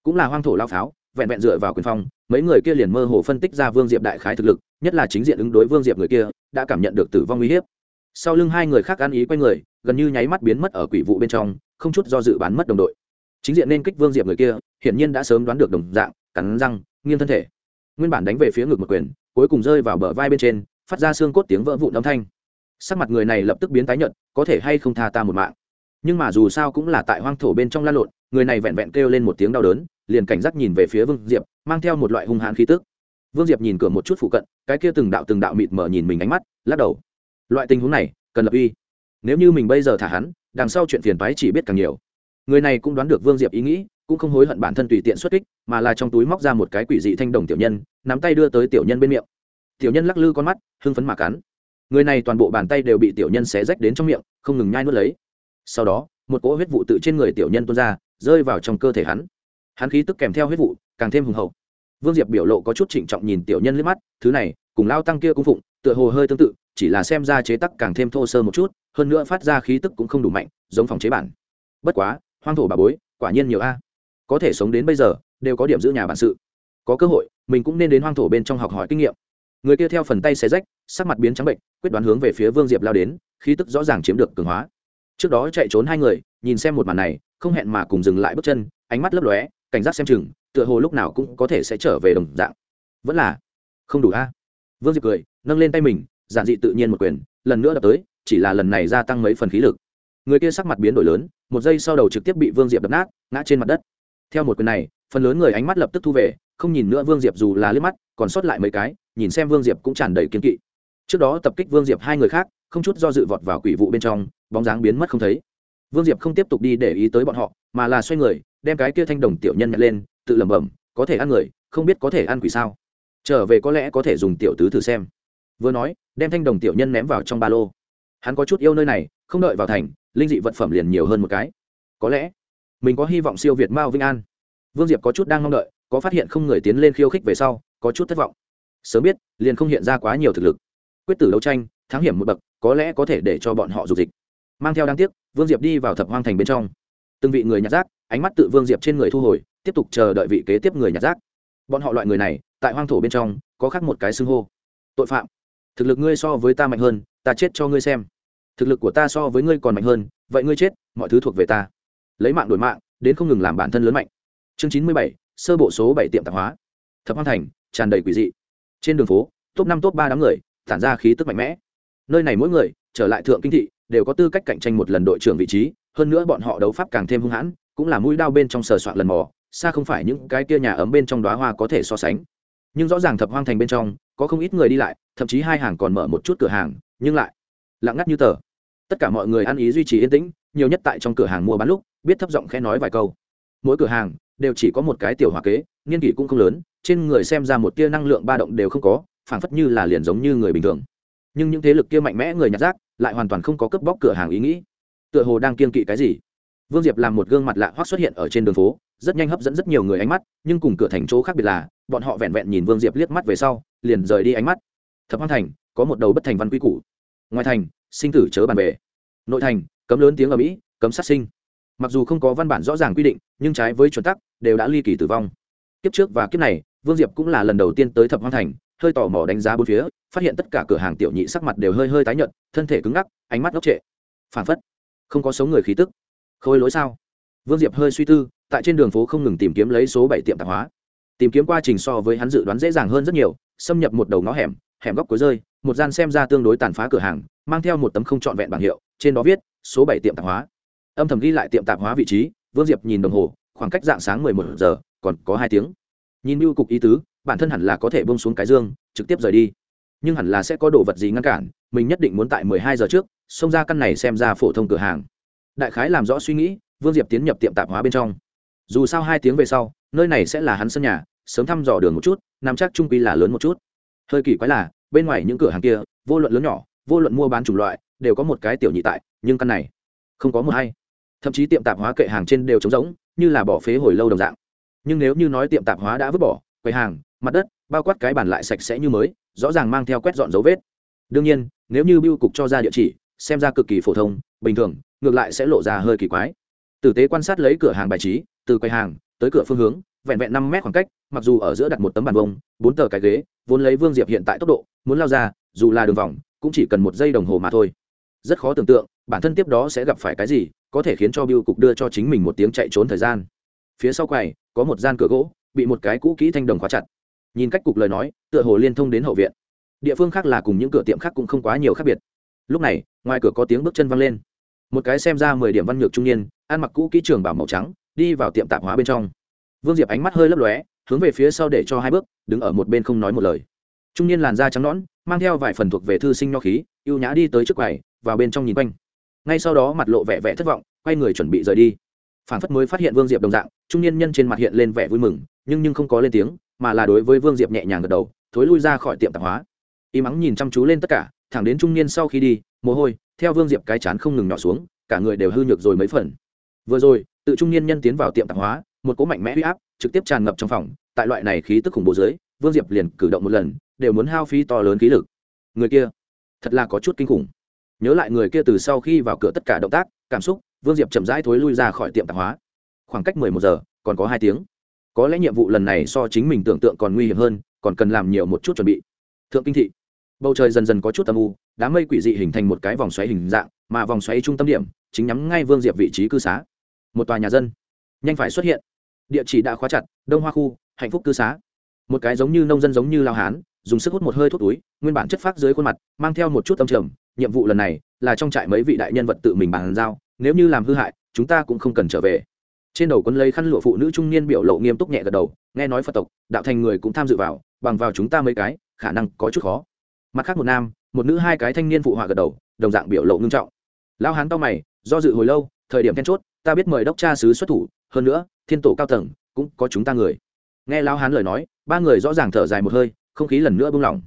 Cũng là hoang thổ lao pháo, vẹn vẹn dựa vào quyền phong, mấy người kia liền mơ hồ phân tích ra vương diệp đại khái thực lực, nhất là chính diện ứng đối vương diệp người kia, đã cảm nhận được tử vong uy hiếp. Sau lưng hai người khác ăn ý q u a y người, gần như nháy mắt biến mất ở quỷ vụ bên trong, không chút do dự bán mất đồng đội. Chính diện nên kích vương diệp người kia, hiển nhiên đã sớm đoán được đồng dạng, cắn răng, nghiêng thân thể. Nguyên bản đánh về phía ngực một quyền, cuối cùng rơi vào bờ vai bên trên, phát ra xương cốt tiếng vỡ vụn âm thanh sắc mặt người này lập tức biến tái nhợt, có thể hay không tha ta một mạng. Nhưng mà dù sao cũng là tại hoang thổ bên trong lan lộn, người này vẹn vẹn kêu lên một tiếng đau đớn, liền cảnh giác nhìn về phía vương diệp, mang theo một loại hung hãn khí tức. Vương diệp nhìn cửa một chút phụ cận, cái kia từng đạo từng đạo mịt mờ nhìn mình ánh mắt, lắc đầu. Loại tình huống này, cần lập uy. Nếu như mình bây giờ thả hắn, đằng sau chuyện phiền toái chỉ biết càng nhiều. Người này cũng đoán được vương diệp ý nghĩ, cũng không hối hận bản thân tùy tiện xuất kích, mà là trong túi móc ra một cái quỷ dị thanh đồng tiểu nhân, nắm tay đưa tới tiểu nhân bên miệng. Tiểu nhân lắc lư con mắt, hưng phấn mà cắn người này toàn bộ bàn tay đều bị tiểu nhân xé rách đến trong miệng, không ngừng nhai nuốt lấy. Sau đó, một cỗ huyết vụ tự trên người tiểu nhân tuôn ra, rơi vào trong cơ thể hắn. Hắn khí tức kèm theo huyết vụ, càng thêm hùng hậu. Vương diệp biểu lộ có chút trịnh trọng nhìn tiểu nhân liếc mắt, thứ này, cùng lao tăng kia cung phụng, tựa hồ hơi tương tự, chỉ là xem ra chế tắc càng thêm thô sơ một chút, hơn nữa phát ra khí tức cũng không đủ mạnh, giống phòng chế bản. Bất quá, hoang thổ bà bối, quả nhiên nhiều a. Có thể sống đến bây giờ, đều có điểm giữ nhà bản sự. Có cơ hội, mình cũng nên đến hoang thổ bên trong học hỏi kinh nghiệm. Người kia theo phần tay xé rách sắc mặt biến trắng bệnh, quyết đoán hướng về phía vương diệp lao đến, khí tức rõ ràng chiếm được cường hóa. Trước đó chạy trốn hai người, nhìn xem một màn này, không hẹn mà cùng dừng lại bước chân, ánh mắt lấp lóe, cảnh giác xem chừng, tựa hồ lúc nào cũng có thể sẽ trở về đồng dạng. Vẫn là, không đủ a. Vương diệp cười, nâng lên tay mình, giản dị tự nhiên một quyền, lần nữa đập tới, chỉ là lần này gia tăng mấy phần khí lực. Người kia sắc mặt biến đổi lớn, một giây sau đầu trực tiếp bị vương diệp đập nát, ngã trên mặt đất. Theo một quyền này, phần lớn người ánh mắt lập tức thu về, không nhìn nữa vương diệp dù là liếc mắt, còn sót lại mấy cái, nhìn xem vương diệp cũng tràn đầy kiên kỵ trước đó tập kích vương diệp hai người khác, không chút do dự vọt vào quỷ vụ bên trong, bóng dáng biến mất không thấy. Vương diệp không tiếp tục đi để ý tới bọn họ, mà là xoay người, đem cái kia thanh đồng tiểu nhân nhặt lên, tự lẩm bẩm, có thể ăn người, không biết có thể ăn quỷ sao? Trở về có lẽ có thể dùng tiểu tứ thử xem. Vừa nói, đem thanh đồng tiểu nhân ném vào trong ba lô. Hắn có chút yêu nơi này, không đợi vào thành, linh dị vật phẩm liền nhiều hơn một cái. Có lẽ, mình có hy vọng siêu việt mao vinh an. Vương diệp có chút đang mong đợi, có phát hiện không người tiến lên khiêu khích về sau, có chút thất vọng. Sớm biết, liền không hiện ra quá nhiều thực lực quyết tử đấu tranh, thắng hiểm một bậc, có lẽ có thể để cho bọn họ dục dịch. Mang theo đáng tiếc, vương diệp đi vào thập hoang thành bên trong. Từng vị người nhặt rác, ánh mắt tự vương diệp trên người thu hồi, tiếp tục chờ đợi vị kế tiếp người nhặt rác. Bọn họ loại người này, tại hoang thổ bên trong, có khác một cái xưng hô. Tội phạm. Thực lực ngươi so với ta mạnh hơn, ta chết cho ngươi xem. Thực lực của ta so với ngươi còn mạnh hơn, vậy ngươi chết, mọi thứ thuộc về ta. Lấy mạng đổi mạng, đến không ngừng làm bản thân lớn mạnh. Chương chín mươi bảy, sơ bộ số bảy tiệm tạp hóa. Thập hoang thành, tràn đầy quỷ dị. Trên đường phố, top năm, top ba đám người tản ra khí tức mạnh mẽ. Nơi này mỗi người, trở lại thượng kinh thị, đều có tư cách cạnh tranh một lần đội trưởng vị trí, hơn nữa bọn họ đấu pháp càng thêm hung hãn, cũng là mũi đao bên trong sờ soạn lần mò, xa không phải những cái kia nhà ấm bên trong đóa hoa có thể so sánh. Nhưng rõ ràng thập hoang thành bên trong, có không ít người đi lại, thậm chí hai hàng còn mở một chút cửa hàng, nhưng lại lặng ngắt như tờ. Tất cả mọi người ăn ý duy trì yên tĩnh, nhiều nhất tại trong cửa hàng mua bán lúc, biết thấp giọng khẽ nói vài câu. Mỗi cửa hàng đều chỉ có một cái tiểu hòa kế, niên kỷ cũng không lớn, trên người xem ra một tia năng lượng ba động đều không có phảng phất như là liền giống như người bình thường. Nhưng những thế lực kia mạnh mẽ người nhặt rác, lại hoàn toàn không có cướp bóc cửa hàng ý nghĩ. Tựa hồ đang kiên kỵ cái gì. Vương diệp làm một gương mặt lạ hoắc xuất hiện ở trên đường phố, rất nhanh hấp dẫn rất nhiều người ánh mắt, nhưng cùng cửa thành chỗ khác biệt là, bọn họ vẹn vẹn nhìn vương diệp liếc mắt về sau, liền rời đi ánh mắt. Thập hoang thành, có một đầu bất thành văn quy củ. Ngoài thành, sinh tử chớ bàn bề. Nội thành, cấm lớn tiếng ở mỹ cấm sát sinh. Mặc dù không có văn bản rõ ràng quy định, nhưng trái với chuẩn tắc, đều đã ly kỳ tử vong. Kiếp trước và kiếp này, vương diệp cũng là lần đầu tiên tới thập hoang thành hơi tò mò đánh giá bốn phía, phát hiện tất cả cửa hàng tiểu nhị sắc mặt đều hơi hơi tái nhợt, thân thể cứng ngắc, ánh mắt ngốc trệ. Phản phất, không có số người khí tức. Khôi lỗi sao? Vương diệp hơi suy tư, tại trên đường phố không ngừng tìm kiếm lấy số bảy tiệm tạp hóa. Tìm kiếm quá trình so với hắn dự đoán dễ dàng hơn rất nhiều, xâm nhập một đầu ngõ hẻm hẻm góc cuối rơi, một gian xem ra tương đối tàn phá cửa hàng, mang theo một tấm không trọn vẹn bảng hiệu, trên đó viết, số bảy tiệm tạp hóa. Âm thầm ghi lại tiệm tạp hóa vị trí, vương diệp nhìn đồng hồ, khoảng cách dạng sáng mười một giờ, còn có hai tiếng. Nhìn mưu cục ý tứ bản thân hẳn là có thể bông xuống cái dương, trực tiếp rời đi. Nhưng hẳn là sẽ có đồ vật gì ngăn cản, mình nhất định muốn tại mười hai giờ trước, xông ra căn này xem ra phổ thông cửa hàng. Đại khái làm rõ suy nghĩ, vương diệp tiến nhập tiệm tạp hóa bên trong. Dù sao hai tiếng về sau, nơi này sẽ là hắn sân nhà, sớm thăm dò đường một chút nằm chắc trung quy là lớn một chút. Hơi kỳ quái là, bên ngoài những cửa hàng kia, vô luận lớn nhỏ, vô luận mua bán chủng loại, đều có một cái tiểu nhị tại, nhưng căn này không có một hay thậm chí tiệm tạp hóa kệ hàng trên đều trống rỗng, như là bỏ phế hồi lâu đồng dạng. Nhưng nếu như nói tiệm tạp hóa đã vứt bỏ, quầy hàng mặt đất, bao quát cái bàn lại sạch sẽ như mới, rõ ràng mang theo quét dọn dấu vết. Đương nhiên, nếu như biêu cục cho ra địa chỉ, xem ra cực kỳ phổ thông, bình thường, ngược lại sẽ lộ ra hơi kỳ quái. Tử tế quan sát lấy cửa hàng bài trí, từ quầy hàng tới cửa phương hướng, vẹn vẹn năm mét khoảng cách, mặc dù ở giữa đặt một tấm bàn vông bốn tờ cái ghế, vốn lấy vương diệp hiện tại tốc độ, muốn lao ra, dù là đường vòng, cũng chỉ cần một giây đồng hồ mà thôi. Rất khó tưởng tượng, bản thân tiếp đó sẽ gặp phải cái gì, có thể khiến cho biêu cục đưa cho chính mình một tiếng chạy trốn thời gian. Phía sau quầy, có một gian cửa gỗ, bị một cái cũ kỹ thanh đồng khóa chặt nhìn cách cục lời nói, tựa hồ liên thông đến hậu viện. Địa phương khác là cùng những cửa tiệm khác cũng không quá nhiều khác biệt. Lúc này, ngoài cửa có tiếng bước chân văng lên. Một cái xem ra mười điểm văn nhược trung niên, ăn mặc cũ kỹ trường bảo màu trắng, đi vào tiệm tạp hóa bên trong. Vương diệp ánh mắt hơi lấp lóe, hướng về phía sau để cho hai bước, đứng ở một bên không nói một lời. Trung niên làn da trắng nõn, mang theo vài phần thuộc về thư sinh nho khí, ưu nhã đi tới trước quầy, vào bên trong nhìn quanh. Ngay sau đó mặt lộ vẻ vẻ thất vọng, quay người chuẩn bị rời đi. Phản phất mới phát hiện vương diệp đồng dạng, trung niên nhân trên mặt hiện lên vẻ vui mừng, nhưng nhưng không có lên tiếng mà là đối với vương diệp nhẹ nhàng gật đầu, thối lui ra khỏi tiệm tạp hóa. Y mắng nhìn chăm chú lên tất cả, thẳng đến trung niên sau khi đi, mồ hôi, theo vương diệp cái chán không ngừng nhỏ xuống, cả người đều hư nhược rồi mấy phần. Vừa rồi, tự trung niên nhân tiến vào tiệm tạp hóa, một cỗ mạnh mẽ huy áp trực tiếp tràn ngập trong phòng, tại loại này khí tức khủng bố dưới, vương diệp liền cử động một lần, đều muốn hao phí to lớn khí lực. Người kia, thật là có chút kinh khủng. Nhớ lại người kia từ sau khi vào cửa tất cả động tác, cảm xúc, vương diệp chậm rãi thối lui ra khỏi tiệm tạp hóa. Khoảng cách mười một giờ, còn có hai tiếng có lẽ nhiệm vụ lần này so chính mình tưởng tượng còn nguy hiểm hơn, còn cần làm nhiều một chút chuẩn bị. Thượng kinh thị, bầu trời dần dần có chút âm u, đám mây quỷ dị hình thành một cái vòng xoáy hình dạng, mà vòng xoáy trung tâm điểm chính nhắm ngay vương diệp vị trí cư xá. Một tòa nhà dân, nhanh phải xuất hiện. Địa chỉ đã khóa chặt, đông hoa khu, hạnh phúc cư xá. Một cái giống như nông dân giống như lao hán, dùng sức hút một hơi thuốc túi, nguyên bản chất phát dưới khuôn mặt, mang theo một chút tâm trầm, nhiệm vụ lần này là trong trại mấy vị đại nhân vật tự mình bàn giao, nếu như làm hư hại, chúng ta cũng không cần trở về trên đầu quân lấy khăn lụa phụ nữ trung niên biểu lộ nghiêm túc nhẹ gật đầu, nghe nói phật tộc, đạo thành người cũng tham dự vào, bằng vào chúng ta mấy cái, khả năng có chút khó. Mặt khác một nam, một nữ hai cái thanh niên phụ họa gật đầu, đồng dạng biểu lộ ngưng trọng. Lao hán to mày, do dự hồi lâu, thời điểm then chốt, ta biết mời đốc cha sứ xuất thủ, hơn nữa, thiên tổ cao tầng, cũng có chúng ta người. Nghe lao hán lời nói, ba người rõ ràng thở dài một hơi, không khí lần nữa buông lỏng.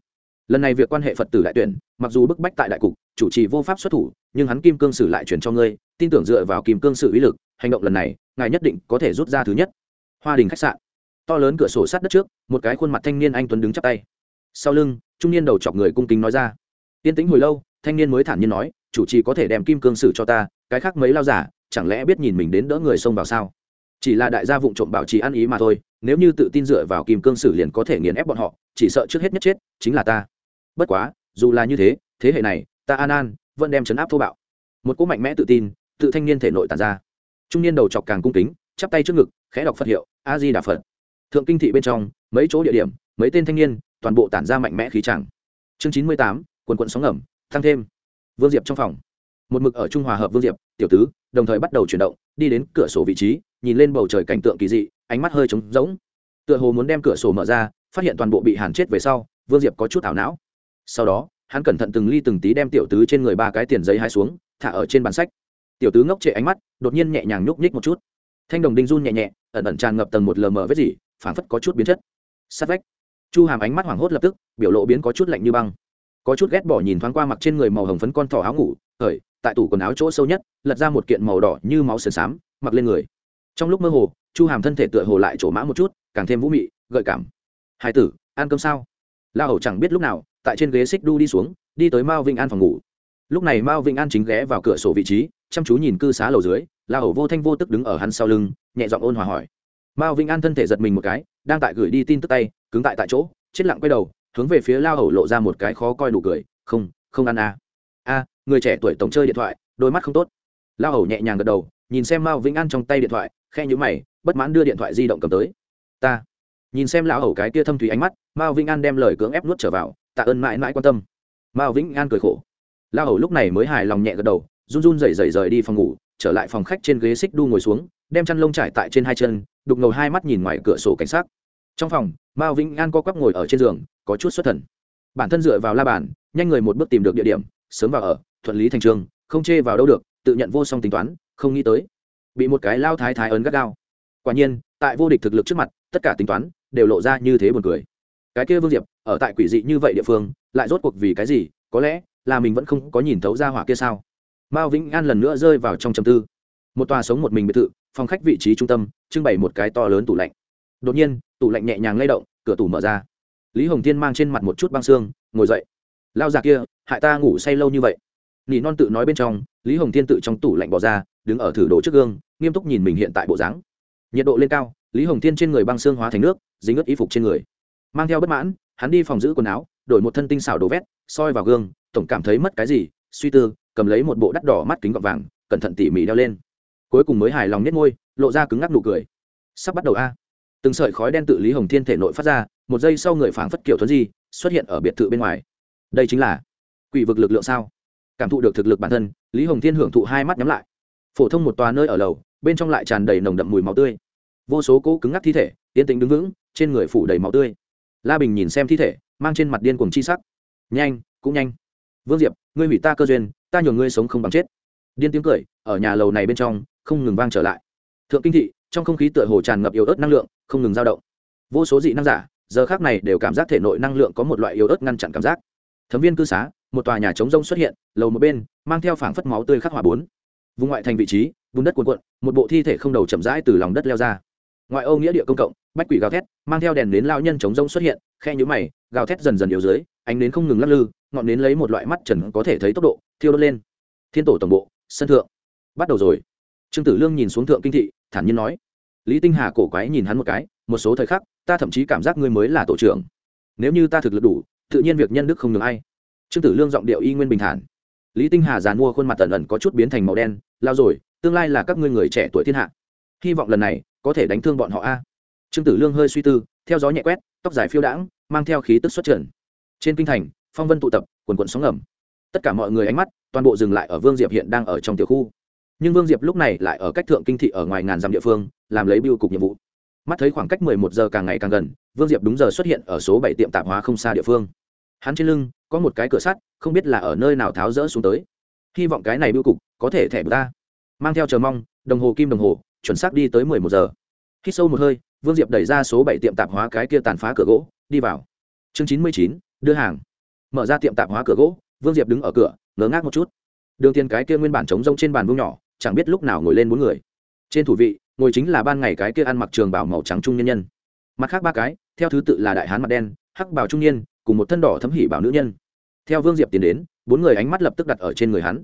Lần này việc quan hệ phật tử đại tuyển, mặc dù bức bách tại đại cục, chủ trì vô pháp xuất thủ, nhưng hắn kim cương sử lại chuyển cho ngươi, tin tưởng dựa vào kim cương sử uy lực, hành động lần này ngài nhất định có thể rút ra thứ nhất. Hoa đình khách sạn. To lớn cửa sổ sát đất trước, một cái khuôn mặt thanh niên anh tuấn đứng chắp tay. Sau lưng, trung niên đầu chọc người cung kính nói ra. Yên tĩnh hồi lâu, thanh niên mới thản nhiên nói, chủ trì có thể đem kim cương sử cho ta, cái khác mấy lao giả, chẳng lẽ biết nhìn mình đến đỡ người xông vào sao? Chỉ là đại gia vụ trộm bảo trì ăn ý mà thôi, nếu như tự tin dựa vào kim cương sử liền có thể nghiền ép bọn họ, chỉ sợ trước hết nhất chết chính là ta. Bất quá, dù là như thế thế hệ này, ta an an vẫn đem chấn áp thô bạo. Một cỗ mạnh mẽ tự tin, tự thanh niên thể nội tàn ra trung niên đầu chọc càng cung kính, chắp tay trước ngực, khẽ đọc phật hiệu a di đà phật thượng kinh thị bên trong, mấy chỗ địa điểm, mấy tên thanh niên, toàn bộ tản ra mạnh mẽ khí chẳng chương chín mươi tám, quần quận sóng ngầm, tăng thêm. Vương diệp trong phòng. Một mực ở trung hòa hợp vương diệp, tiểu tứ, đồng thời bắt đầu chuyển động, đi đến cửa sổ vị trí, nhìn lên bầu trời cảnh tượng kỳ dị, ánh mắt hơi trống rỗng. Tựa hồ muốn đem cửa sổ mở ra, phát hiện toàn bộ bị hàn chết về sau, vương diệp có chút ảo não. Sau đó, hắn cẩn thận từng ly từng tí đem tiểu tứ trên người ba cái tiền giấy hai xuống, thả ở trên bàn sách tiểu tứ ngốc trệ ánh mắt, đột nhiên nhẹ nhàng nhúc nhích một chút. Thanh đồng đinh run nhẹ nhẹ, ẩn ẩn tràn ngập tầng một lờ mờ vết gì phảng phất có chút biến chất. Sát vách. Chu hàm ánh mắt hoảng hốt lập tức, biểu lộ biến có chút lạnh như băng. Có chút ghét bỏ nhìn thoáng qua mặc trên người màu hồng phấn con thỏ áo ngủ khởi tại tủ quần áo chỗ sâu nhất, lật ra một kiện màu đỏ như máu sườn xám, mặc lên người. Trong lúc mơ hồ, chu hàm thân thể tựa hồ lại trổ mã một chút, càng thêm vũ mị, gợi cảm. Hai tử, ăn cơm sao? La hầu chẳng biết lúc nào, tại trên ghế xích đu đi xuống, đi tới mao vinh an phòng ngủ lúc này mao vĩnh an chính ghé vào cửa sổ vị trí, chăm chú nhìn cư xá lầu dưới, la hầu vô thanh vô tức đứng ở hắn sau lưng, nhẹ giọng ôn hòa hỏi. Mao vĩnh an thân thể giật mình một cái, đang tại gửi đi tin tức tay, cứng tại tại chỗ, chết lặng quay đầu, hướng về phía la hầu lộ ra một cái khó coi nụ cười, không không ăn à. a, người trẻ tuổi tổng chơi điện thoại, đôi mắt không tốt. La hầu nhẹ nhàng gật đầu, nhìn xem mao vĩnh an trong tay điện thoại khe nhữ mày, bất mãn đưa điện thoại di động cầm tới. Ta. Nhìn xem lão hầu cái kia thâm thủy ánh mắt, mao vĩnh an đem lời cưỡng ép nuốt trở vào, tạ ơn mãi mãi quan tâm. Mao vĩnh an cười khổ. La hầu lúc này mới hài lòng nhẹ gật đầu, run run rẩy rẩy rời đi phòng ngủ, trở lại phòng khách trên ghế xích đu ngồi xuống, đem chăn lông trải tại trên hai chân, đục ngầu hai mắt nhìn ngoài cửa sổ cảnh sát trong phòng, mao vĩnh an co quắp ngồi ở trên giường, có chút xuất thần. Bản thân dựa vào la bàn, nhanh người một bước tìm được địa điểm, sớm vào ở, thuận lý thành trường, không chê vào đâu được, tự nhận vô song tính toán, không nghĩ tới. Bị một cái lao thái thái ấn gắt gao. Quả nhiên, tại vô địch thực lực trước mặt, tất cả tính toán, đều lộ ra như thế buồn cười. Cái kia vương diệp, ở tại quỷ dị như vậy địa phương, lại rốt cuộc vì cái gì, có lẽ là mình vẫn không có nhìn thấu ra hỏa kia sao? Mao vĩnh an lần nữa rơi vào trong trầm tư. Một tòa sống một mình biệt thự, phòng khách vị trí trung tâm, trưng bày một cái to lớn tủ lạnh. Đột nhiên, tủ lạnh nhẹ nhàng lay động, cửa tủ mở ra. Lý hồng thiên mang trên mặt một chút băng xương, ngồi dậy. Lao già kia, hại ta ngủ say lâu như vậy. Nỉ non tự nói bên trong, lý hồng thiên tự trong tủ lạnh bỏ ra, đứng ở thử đồ trước gương, nghiêm túc nhìn mình hiện tại bộ dáng. Nhiệt độ lên cao, lý hồng thiên trên người băng xương hóa thành nước, dính ướt y phục trên người. Mang theo bất mãn, hắn đi phòng giữ quần áo, đổi một thân tinh xảo đồ vét, soi vào gương tổng cảm thấy mất cái gì, suy tư, cầm lấy một bộ đắt đỏ mắt kính gọt vàng, cẩn thận tỉ mỉ đeo lên. Cuối cùng mới hài lòng nhét ngôi lộ ra cứng ngắc nụ cười. Sắp bắt đầu a. À. Từng sợi khói đen tự lý hồng thiên thể nội phát ra, một giây sau người phảng phất kiểu thuấn di, xuất hiện ở biệt thự bên ngoài. Đây chính là quỷ vực lực lượng sao? Cảm thụ được thực lực bản thân, lý hồng thiên hưởng thụ hai mắt nhắm lại. Phổ thông một tòa nơi ở lầu, bên trong lại tràn đầy nồng đậm mùi máu tươi. Vô số cỗ cứng ngắc thi thể, yên tĩnh đứng vững, trên người phủ đầy máu tươi. La bình nhìn xem thi thể, mang trên mặt điên cuồng chi sắc. Nhanh, cũng nhanh vương diệp, ngươi hủy ta cơ duyên, ta nhường ngươi sống không bằng chết. Điên tiếng cười, ở nhà lầu này bên trong, không ngừng vang trở lại. Thượng kinh thị, trong không khí tựa hồ tràn ngập yếu ớt năng lượng, không ngừng dao động. Vô số dị năng giả, giờ khác này đều cảm giác thể nội năng lượng có một loại yếu ớt ngăn chặn cảm giác. Thấm viên cư xá, một tòa nhà chống rông xuất hiện, lầu một bên, mang theo phảng phất máu tươi khắc hỏa bốn. Vùng ngoại thành vị trí, vùng đất cuồn cuộn, một bộ thi thể không đầu chậm rãi từ lòng đất leo ra. Ngoại ô nghĩa địa công cộng, bách quỷ gào thét, mang theo đèn đến lao nhân chống rông xuất hiện khe nhũ mày, gào thét dần dần yếu dưới, ánh đến không ngừng lắc lư ngọn nến lấy một loại mắt trần có thể thấy tốc độ, thiêu đốt lên. Thiên tổ tổng bộ, sân thượng. Bắt đầu rồi. Trương tử lương nhìn xuống thượng kinh thị, thản nhiên nói. Lý tinh hà cổ quái nhìn hắn một cái, một số thời khắc, ta thậm chí cảm giác ngươi mới là tổ trưởng. Nếu như ta thực lực đủ, tự nhiên việc nhân đức không ngừng ai. Trương tử lương giọng điệu y nguyên bình thản. Lý tinh hà dàn mua khuôn mặt tần ẩn có chút biến thành màu đen, lao rồi, tương lai là các ngươi người trẻ tuổi thiên hạ. Hy vọng lần này, có thể đánh thương bọn họ a. Trương tử lương hơi suy tư, theo gió nhẹ quét, tóc dài phiêu đãng, mang theo khí tức xuất trần. Trên kinh thành phong vân tụ tập, quần quận sóng ngầm. Tất cả mọi người ánh mắt, toàn bộ dừng lại ở vương diệp hiện đang ở trong tiểu khu. Nhưng vương diệp lúc này lại ở cách thượng kinh thị ở ngoài ngàn dặm địa phương, làm lấy biêu cục nhiệm vụ. Mắt thấy khoảng cách mười một giờ càng ngày càng gần, vương diệp đúng giờ xuất hiện ở số bảy tiệm tạp hóa không xa địa phương. Hắn trên lưng, có một cái cửa sắt, không biết là ở nơi nào tháo rỡ xuống tới. Hy vọng cái này biêu cục có thể thẻ ta mang theo chờ mong, đồng hồ kim đồng hồ, chuẩn xác đi tới mười một giờ. Khi sâu một hơi, vương diệp đẩy ra số bảy tiệm tạp hóa cái kia tàn phá cửa gỗ, đi vào. Chương chín mươi chín, đưa hàng mở ra tiệm tạp hóa cửa gỗ, vương diệp đứng ở cửa, ngớ ngác một chút. Đường tiền cái kia nguyên bản trống rông trên bàn vương nhỏ, chẳng biết lúc nào ngồi lên bốn người. Trên thủ vị, ngồi chính là ban ngày cái kia ăn mặc trường bảo màu trắng trung nhân nhân. Mặt khác ba cái, theo thứ tự là đại hán mặt đen, hắc bảo trung niên, cùng một thân đỏ thấm hỉ bảo nữ nhân. Theo vương diệp tiến đến, bốn người ánh mắt lập tức đặt ở trên người hắn.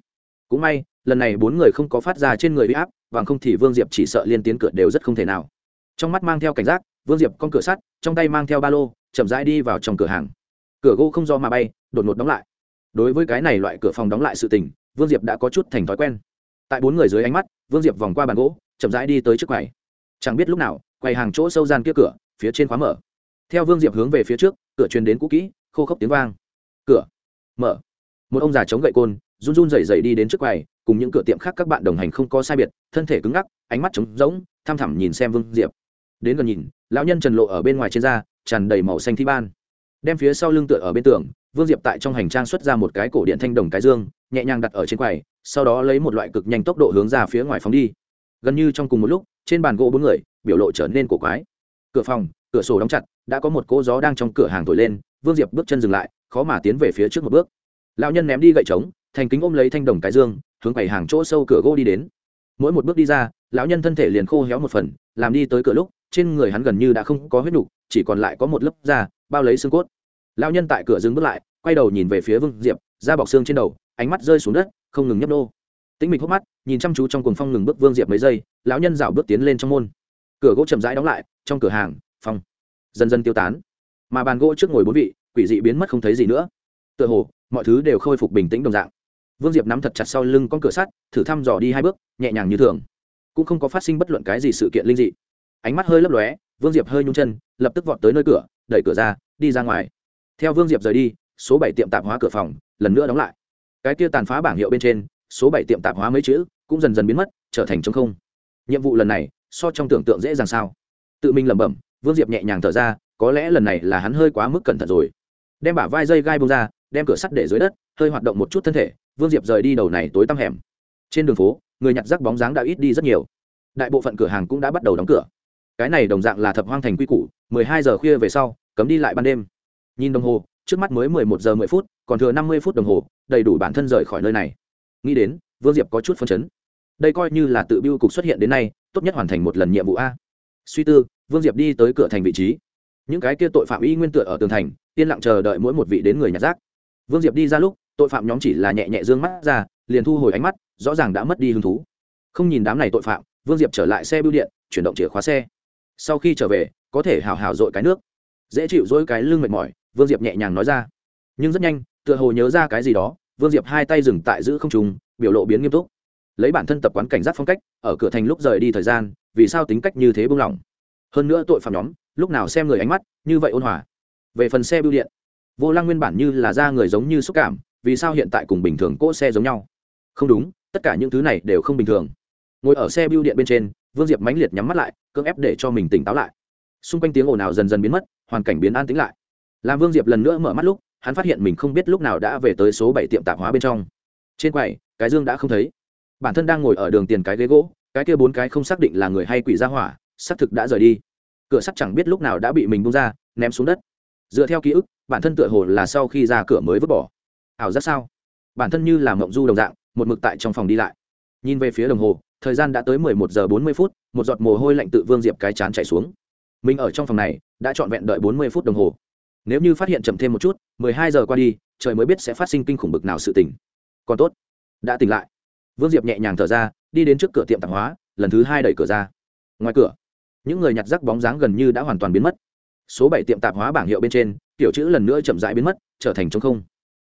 Cũng may, lần này bốn người không có phát ra trên người huy áp, bằng không thì vương diệp chỉ sợ liên tiến cửa đều rất không thể nào. Trong mắt mang theo cảnh giác, vương diệp con cửa sắt, trong tay mang theo ba lô, chậm rãi đi vào trong cửa hàng. Cửa gỗ không do mà bay đột ngột đóng lại. Đối với cái này loại cửa phòng đóng lại sự tình, vương diệp đã có chút thành thói quen. Tại bốn người dưới ánh mắt, vương diệp vòng qua bàn gỗ, chậm rãi đi tới trước quầy. Chẳng biết lúc nào, quầy hàng chỗ sâu gian kia cửa, phía trên khóa mở. Theo vương diệp hướng về phía trước, cửa truyền đến cũ kỹ, khô khốc tiếng vang. Cửa mở. Một ông già chống gậy côn, run run rẩy rẩy đi đến trước quầy, cùng những cửa tiệm khác các bạn đồng hành không có sai biệt, thân thể cứng ngắc, ánh mắt trống rỗng tham thẳm nhìn xem vương diệp. Đến gần nhìn, lão nhân trần lộ ở bên ngoài trên da, tràn đầy màu xanh thi ban đem phía sau lưng tựa ở bên tường vương diệp tại trong hành trang xuất ra một cái cổ điện thanh đồng cái dương nhẹ nhàng đặt ở trên quầy sau đó lấy một loại cực nhanh tốc độ hướng ra phía ngoài phóng đi. Gần như trong cùng một lúc trên bàn gỗ bốn người biểu lộ trở nên cổ quái. Cửa phòng cửa sổ đóng chặt đã có một cỗ gió đang trong cửa hàng thổi lên vương diệp bước chân dừng lại khó mà tiến về phía trước một bước. Lão nhân ném đi gậy trống thành kính ôm lấy thanh đồng cái dương hướng quầy hàng chỗ sâu cửa gỗ đi đến. Mỗi một bước đi ra lão nhân thân thể liền khô héo một phần làm đi tới cửa lúc trên người hắn gần như đã không có huyết đủ, chỉ còn lại có một lớp da bao lấy xương cốt. Lão nhân tại cửa dừng bước lại quay đầu nhìn về phía vương diệp da bọc xương trên đầu ánh mắt rơi xuống đất không ngừng nhấp nô. Tĩnh mịch hốc mắt nhìn chăm chú trong cuồng phong ngừng bước vương diệp mấy giây lão nhân rảo bước tiến lên trong môn. Cửa gỗ chậm rãi đóng lại trong cửa hàng phòng, dần dần tiêu tán. Mà bàn gỗ trước ngồi bốn vị quỷ dị biến mất không thấy gì nữa. Tựa hồ mọi thứ đều khôi phục bình tĩnh đồng dạng. Vương diệp nắm thật chặt sau lưng con cửa sắt thử thăm dò đi hai bước nhẹ nhàng như thường. Cũng không có phát sinh bất luận cái gì sự kiện linh dị. Ánh mắt hơi lấp lóe vương diệp hơi nhung chân lập tức vọt tới nơi cửa đẩy cửa ra, đi ra ngoài. Theo vương diệp rời đi, số bảy tiệm tạp hóa cửa phòng lần nữa đóng lại. Cái kia tàn phá bảng hiệu bên trên, số bảy tiệm tạp hóa mấy chữ cũng dần dần biến mất, trở thành t không. Nhiệm vụ lần này, so trong tưởng tượng dễ dàng sao. Tự mình lẩm bẩm, vương diệp nhẹ nhàng thở ra, có lẽ lần này là hắn hơi quá mức cẩn thận rồi. Đem bả vai dây gai bông ra, đem cửa sắt để dưới đất, hơi hoạt động một chút thân thể, vương diệp rời đi đầu này tối tăm hẻm. Trên đường phố, người nhặt rác bóng dáng đã ít đi rất nhiều. Đại bộ phận cửa hàng cũng đã bắt đầu đóng cửa cái này đồng dạng là thập hoang thành quy củ, mười hai giờ khuya về sau, cấm đi lại ban đêm. Nhìn đồng hồ, trước mắt mới mười một giờ mười phút, còn thừa năm mươi phút đồng hồ, đầy đủ bản thân rời khỏi nơi này. Nghĩ đến, vương diệp có chút phân chấn. Đây coi như là tự biêu cục xuất hiện đến nay, tốt nhất hoàn thành một lần nhiệm vụ a. Suy tư, vương diệp đi tới cửa thành vị trí. Những cái kia tội phạm y nguyên tựa ở tường thành, yên lặng chờ đợi mỗi một vị đến người nhặt rác. Vương diệp đi ra lúc, tội phạm nhóm chỉ là nhẹ nhẹ d ư ơ n g mắt ra, liền thu hồi ánh mắt, rõ ràng đã mất đi hứng thú. Không nhìn đám này tội phạm, vương diệp trở lại xe bưu điện, chuyển động chìa khóa xe sau khi trở về, có thể hào hào dội cái nước. Dễ chịu dỗi cái lưng mệt mỏi, vương diệp nhẹ nhàng nói ra. Nhưng rất nhanh, tựa hồ nhớ ra cái gì đó, vương diệp hai tay dừng tại giữ không trùng biểu lộ biến nghiêm túc. Lấy bản thân tập quán cảnh giác phong cách, ở cửa thành lúc rời đi thời gian, vì sao tính cách như thế buông lỏng? Hơn nữa tội phạm nhóm, lúc nào xem người ánh mắt, như vậy ôn hòa. Về phần xe bưu điện, vô lăng nguyên bản như là da người giống như xúc cảm, vì sao hiện tại cùng bình thường cỗ xe giống nhau? Không đúng, tất cả những thứ này đều không bình thường. Ngồi ở xe bưu điện bên trên vương diệp mãnh liệt nhắm mắt lại, cưỡng ép để cho mình tỉnh táo lại. Xung quanh tiếng ồn ào dần dần biến mất, hoàn cảnh biến an tĩnh lại. Làm vương diệp lần nữa mở mắt lúc, hắn phát hiện mình không biết lúc nào đã về tới số bảy tiệm tạp hóa bên trong. Trên quầy, cái dương đã không thấy. Bản thân đang ngồi ở đường tiền cái ghế gỗ, cái kia bốn cái không xác định là người hay quỷ ra hỏa, xác thực đã rời đi. Cửa sắt chẳng biết lúc nào đã bị mình bung ra, ném xuống đất. Dựa theo ký ức, bản thân tựa hồ là sau khi ra cửa mới vứt bỏ. Ảo giác sao? Bản thân như là mộng du đồng dạng, một mực tại trong phòng đi lại. Nhìn về phía đồng hồ thời gian đã tới mười một giờ bốn mươi phút, một giọt mồ hôi lạnh tự vương diệp cái chán chạy xuống. Mình ở trong phòng này, đã trọn vẹn đợi bốn mươi phút đồng hồ. Nếu như phát hiện chậm thêm một chút, mười hai giờ qua đi, trời mới biết sẽ phát sinh kinh khủng bực nào sự tỉnh còn tốt, đã tỉnh lại. Vương diệp nhẹ nhàng thở ra, đi đến trước cửa tiệm tạp hóa, lần thứ hai đẩy cửa ra. Ngoài cửa, những người nhặt rác bóng dáng gần như đã hoàn toàn biến mất. Số bảy tiệm tạp hóa bảng hiệu bên trên tiểu chữ lần nữa chậm rãi biến mất, trở thành trống không.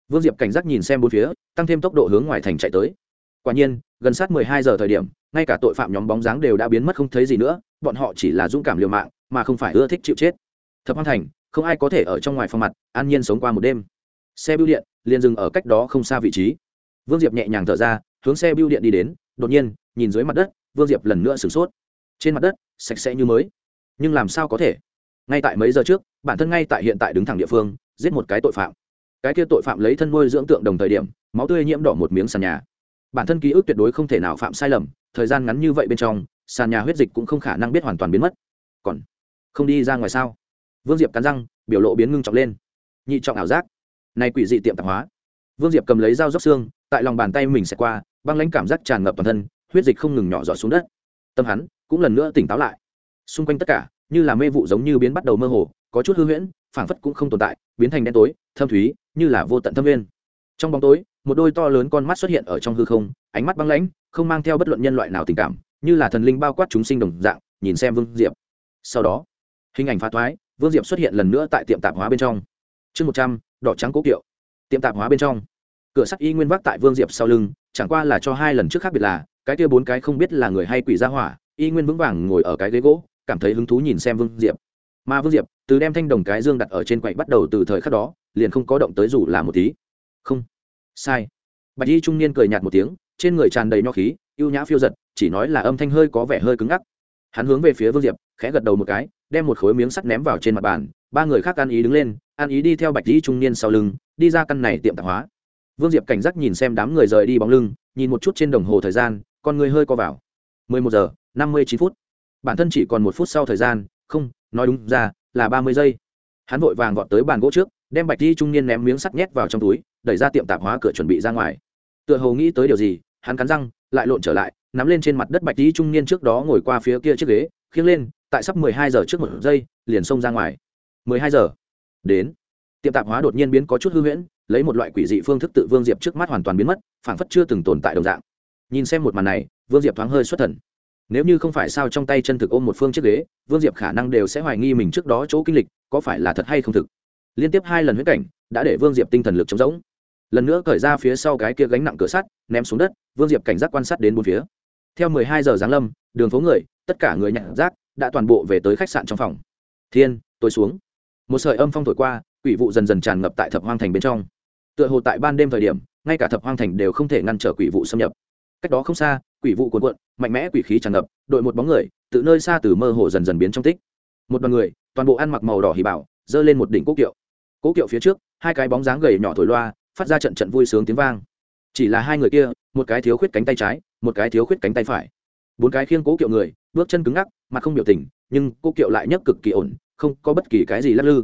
Vương diệp cảnh giác nhìn xem bốn phía, tăng thêm tốc độ hướng ngoài thành chạy tới. Quả nhiên, gần sát mười hai giờ thời điểm ngay cả tội phạm nhóm bóng dáng đều đã biến mất không thấy gì nữa, bọn họ chỉ là dũng cảm liều mạng, mà không phải ưa thích chịu chết. Thập hoang thành, không ai có thể ở trong ngoài phòng mặt, an nhiên sống qua một đêm. Xe bưu điện liền dừng ở cách đó không xa vị trí. Vương diệp nhẹ nhàng thở ra, hướng xe bưu điện đi đến, đột nhiên, nhìn dưới mặt đất, vương diệp lần nữa sửng sốt. Trên mặt đất, sạch sẽ như mới. Nhưng làm sao có thể? Ngay tại mấy giờ trước, bản thân ngay tại hiện tại đứng thẳng địa phương, giết một cái tội phạm. Cái kia tội phạm lấy thân nuôi dưỡng tượng đồng thời điểm, máu tươi nhiễm đỏ một miếng sàn nhà bản thân ký ức tuyệt đối không thể nào phạm sai lầm, thời gian ngắn như vậy bên trong, sàn nhà huyết dịch cũng không khả năng biết hoàn toàn biến mất. Còn không đi ra ngoài sao? Vương diệp cắn răng, biểu lộ biến ngưng trọng lên. Nhị trọng ảo giác. Này quỷ dị tiệm tạp hóa. Vương diệp cầm lấy dao dốc xương, tại lòng bàn tay mình sẽ qua, băng lãnh cảm giác tràn ngập toàn thân, huyết dịch không ngừng nhỏ giọt xuống đất. Tâm hắn cũng lần nữa tỉnh táo lại. Xung quanh tất cả, như là mê vụ giống như biến bắt đầu mơ hồ, có chút hư huyễn, phảng phất cũng không tồn tại, biến thành đen tối, thâm thúy, như là vô tận thâm viên. Trong bóng tối một đôi to lớn con mắt xuất hiện ở trong hư không, ánh mắt băng lãnh, không mang theo bất luận nhân loại nào tình cảm, như là thần linh bao quát chúng sinh đồng dạng, nhìn xem vương diệp. Sau đó, hình ảnh phá thoái, vương diệp xuất hiện lần nữa tại tiệm tạp hóa bên trong. Chương một trăm, đỏ trắng cố kiệu. Tiệm tạp hóa bên trong. Cửa sắt y nguyên vác tại vương diệp sau lưng, chẳng qua là cho hai lần trước khác biệt là, cái kia bốn cái không biết là người hay quỷ ra hỏa, y nguyên vững vàng ngồi ở cái ghế gỗ, cảm thấy hứng thú nhìn xem vương diệp. Mà vương diệp, từ đem thanh đồng cái dương đặt ở trên quậy bắt đầu từ thời khắc đó, liền không có động tới dù là một tí. Không sai. Bạch y trung niên cười nhạt một tiếng, trên người tràn đầy nho khí, ưu nhã phiêu giật, chỉ nói là âm thanh hơi có vẻ hơi cứng ngắc. Hắn hướng về phía vương diệp, khẽ gật đầu một cái, đem một khối miếng sắt ném vào trên mặt bàn, ba người khác ăn ý đứng lên, ăn ý đi theo bạch y trung niên sau lưng, đi ra căn này tiệm tạp hóa. Vương diệp cảnh giác nhìn xem đám người rời đi bóng lưng, nhìn một chút trên đồng hồ thời gian, con người hơi co vào. Mười một giờ, năm mươi chín phút. Bản thân chỉ còn một phút sau thời gian, không, nói đúng ra, là ba mươi giây. Hắn vội vàng gọn tới bàn gỗ trước đem bạch thi trung niên ném miếng sắt nhét vào trong túi, đẩy ra tiệm tạp hóa cửa chuẩn bị ra ngoài. Tựa hồ nghĩ tới điều gì, hắn cắn răng, lại lộn trở lại, nắm lên trên mặt đất bạch thi trung niên trước đó ngồi qua phía kia chiếc ghế, khiêng lên, tại sắp mười hai giờ trước một giây, liền xông ra ngoài. Mười hai giờ? Đến. Tiệm tạp hóa đột nhiên biến có chút hư huyễn, lấy một loại quỷ dị phương thức tự vương diệp trước mắt hoàn toàn biến mất, phảng phất chưa từng tồn tại đồng dạng. Nhìn xem một màn này, vương diệp thoáng hơi xuất thần. Nếu như không phải sao trong tay chân thực ôm một phương chiếc ghế, vương diệp khả năng đều sẽ hoài nghi mình trước đó chỗ kinh lịch, có phải là thật hay không thực? Liên tiếp hai lần huyết cảnh, đã để vương diệp tinh thần lực chống rỗng. Lần nữa cởi ra phía sau cái kia gánh nặng cửa sắt, ném xuống đất, vương diệp cảnh giác quan sát đến bốn phía. Theo mười hai giờ giáng lâm, đường phố người, tất cả người nhặt rác, đã toàn bộ về tới khách sạn trong phòng. Thiên, tôi xuống. Một sợi âm phong thổi qua, quỷ vụ dần dần tràn ngập tại thập hoang thành bên trong. Tựa hồ tại ban đêm thời điểm, ngay cả thập hoang thành đều không thể ngăn trở quỷ vụ xâm nhập. Cách đó không xa, quỷ vụ cuồn cuộn, mạnh mẽ quỷ khí tràn ngập, đội một bóng người từ nơi xa từ mơ hồ dần dần biến trong tích. Một đoàn người, toàn bộ ăn mặc màu đỏ hì bảo giơ lên một đỉnh quốc kiệu cố kiệu phía trước, hai cái bóng dáng gầy nhỏ thổi loa, phát ra trận trận vui sướng tiếng vang. Chỉ là hai người kia, một cái thiếu khuyết cánh tay trái, một cái thiếu khuyết cánh tay phải. Bốn cái khiêng cố kiệu người, bước chân cứng ngắc, mặt không biểu tình, nhưng cố kiệu lại nhấc cực kỳ ổn, không có bất kỳ cái gì lắc lư.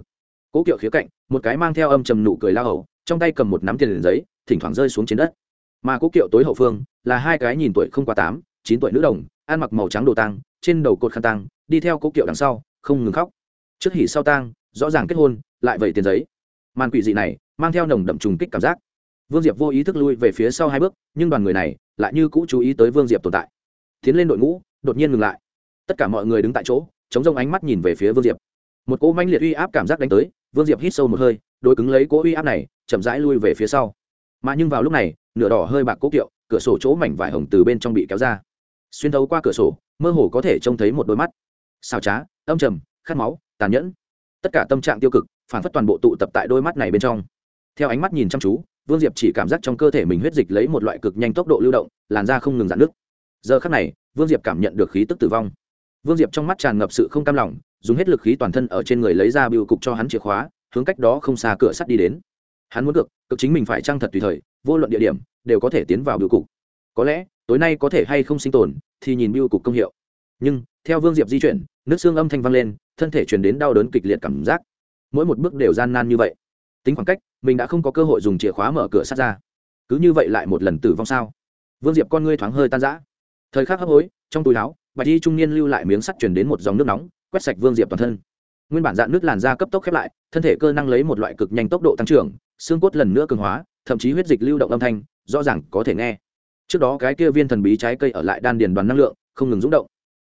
Cố kiệu khía cạnh, một cái mang theo âm trầm nụ cười la hầu, trong tay cầm một nắm tiền giấy, thỉnh thoảng rơi xuống trên đất. Mà cố kiệu tối hậu phương, là hai cái nhìn tuổi không quá tám, chín tuổi nữ đồng, ăn mặc màu trắng đồ tang, trên đầu cột khăn tang, đi theo cố kiệu đằng sau, không ngừng khóc. Trước hỉ sau tang, rõ ràng kết hôn lại vẩy tiền giấy. Màn quỷ dị này mang theo nồng đậm trùng kích cảm giác. Vương diệp vô ý thức lui về phía sau hai bước, nhưng đoàn người này lại như cũ chú ý tới vương diệp tồn tại. Tiến lên đội ngũ, đột nhiên ngừng lại. Tất cả mọi người đứng tại chỗ, chống rông ánh mắt nhìn về phía vương diệp. Một cỗ manh liệt uy áp cảm giác đánh tới, vương diệp hít sâu một hơi đôi cứng lấy cỗ uy áp này, chậm rãi lui về phía sau. Mà nhưng vào lúc này, nửa đỏ hơi bạc cố kiệu, cửa sổ chỗ mảnh vải hồng từ bên trong bị kéo ra. Xuyên thấu qua cửa sổ, mơ hồ có thể trông thấy một đôi mắt. Xào trá, âm trầm, khát máu, tàn nhẫn. Tất cả tâm trạng tiêu cực phản phất toàn bộ tụ tập tại đôi mắt này bên trong. Theo ánh mắt nhìn chăm chú, vương diệp chỉ cảm giác trong cơ thể mình huyết dịch lấy một loại cực nhanh tốc độ lưu động, làn da không ngừng dạn nước giờ khắc này, vương diệp cảm nhận được khí tức tử vong. Vương diệp trong mắt tràn ngập sự không cam lòng, dùng hết lực khí toàn thân ở trên người lấy ra biêu cục cho hắn chìa khóa, hướng cách đó không xa cửa sắt đi đến. Hắn muốn cực cực chính mình phải trang thật tùy thời, vô luận địa điểm, đều có thể tiến vào biêu cục. Có lẽ, tối nay có thể hay không sinh tồn, thì nhìn biêu cục công hiệu. Nhưng, theo vương diệp di chuyển, nước xương âm thanh vang lên, thân thể truyền đến đau đớn kịch liệt cảm giác mỗi một bước đều gian nan như vậy. Tính khoảng cách, mình đã không có cơ hội dùng chìa khóa mở cửa sát ra. Cứ như vậy lại một lần tử vong sao? Vương diệp con ngươi thoáng hơi tan rã. Thời khắc hấp hối, trong túi láo bạch y trung niên lưu lại miếng sắt chuyển đến một dòng nước nóng, quét sạch vương diệp toàn thân. Nguyên bản dạng nước làn da cấp tốc khép lại, thân thể cơ năng lấy một loại cực nhanh tốc độ tăng trưởng, xương cốt lần nữa cường hóa, thậm chí huyết dịch lưu động âm thanh, rõ ràng có thể nghe. Trước đó cái kia viên thần bí trái cây ở lại đan điền đoàn năng lượng, không ngừng rúng động.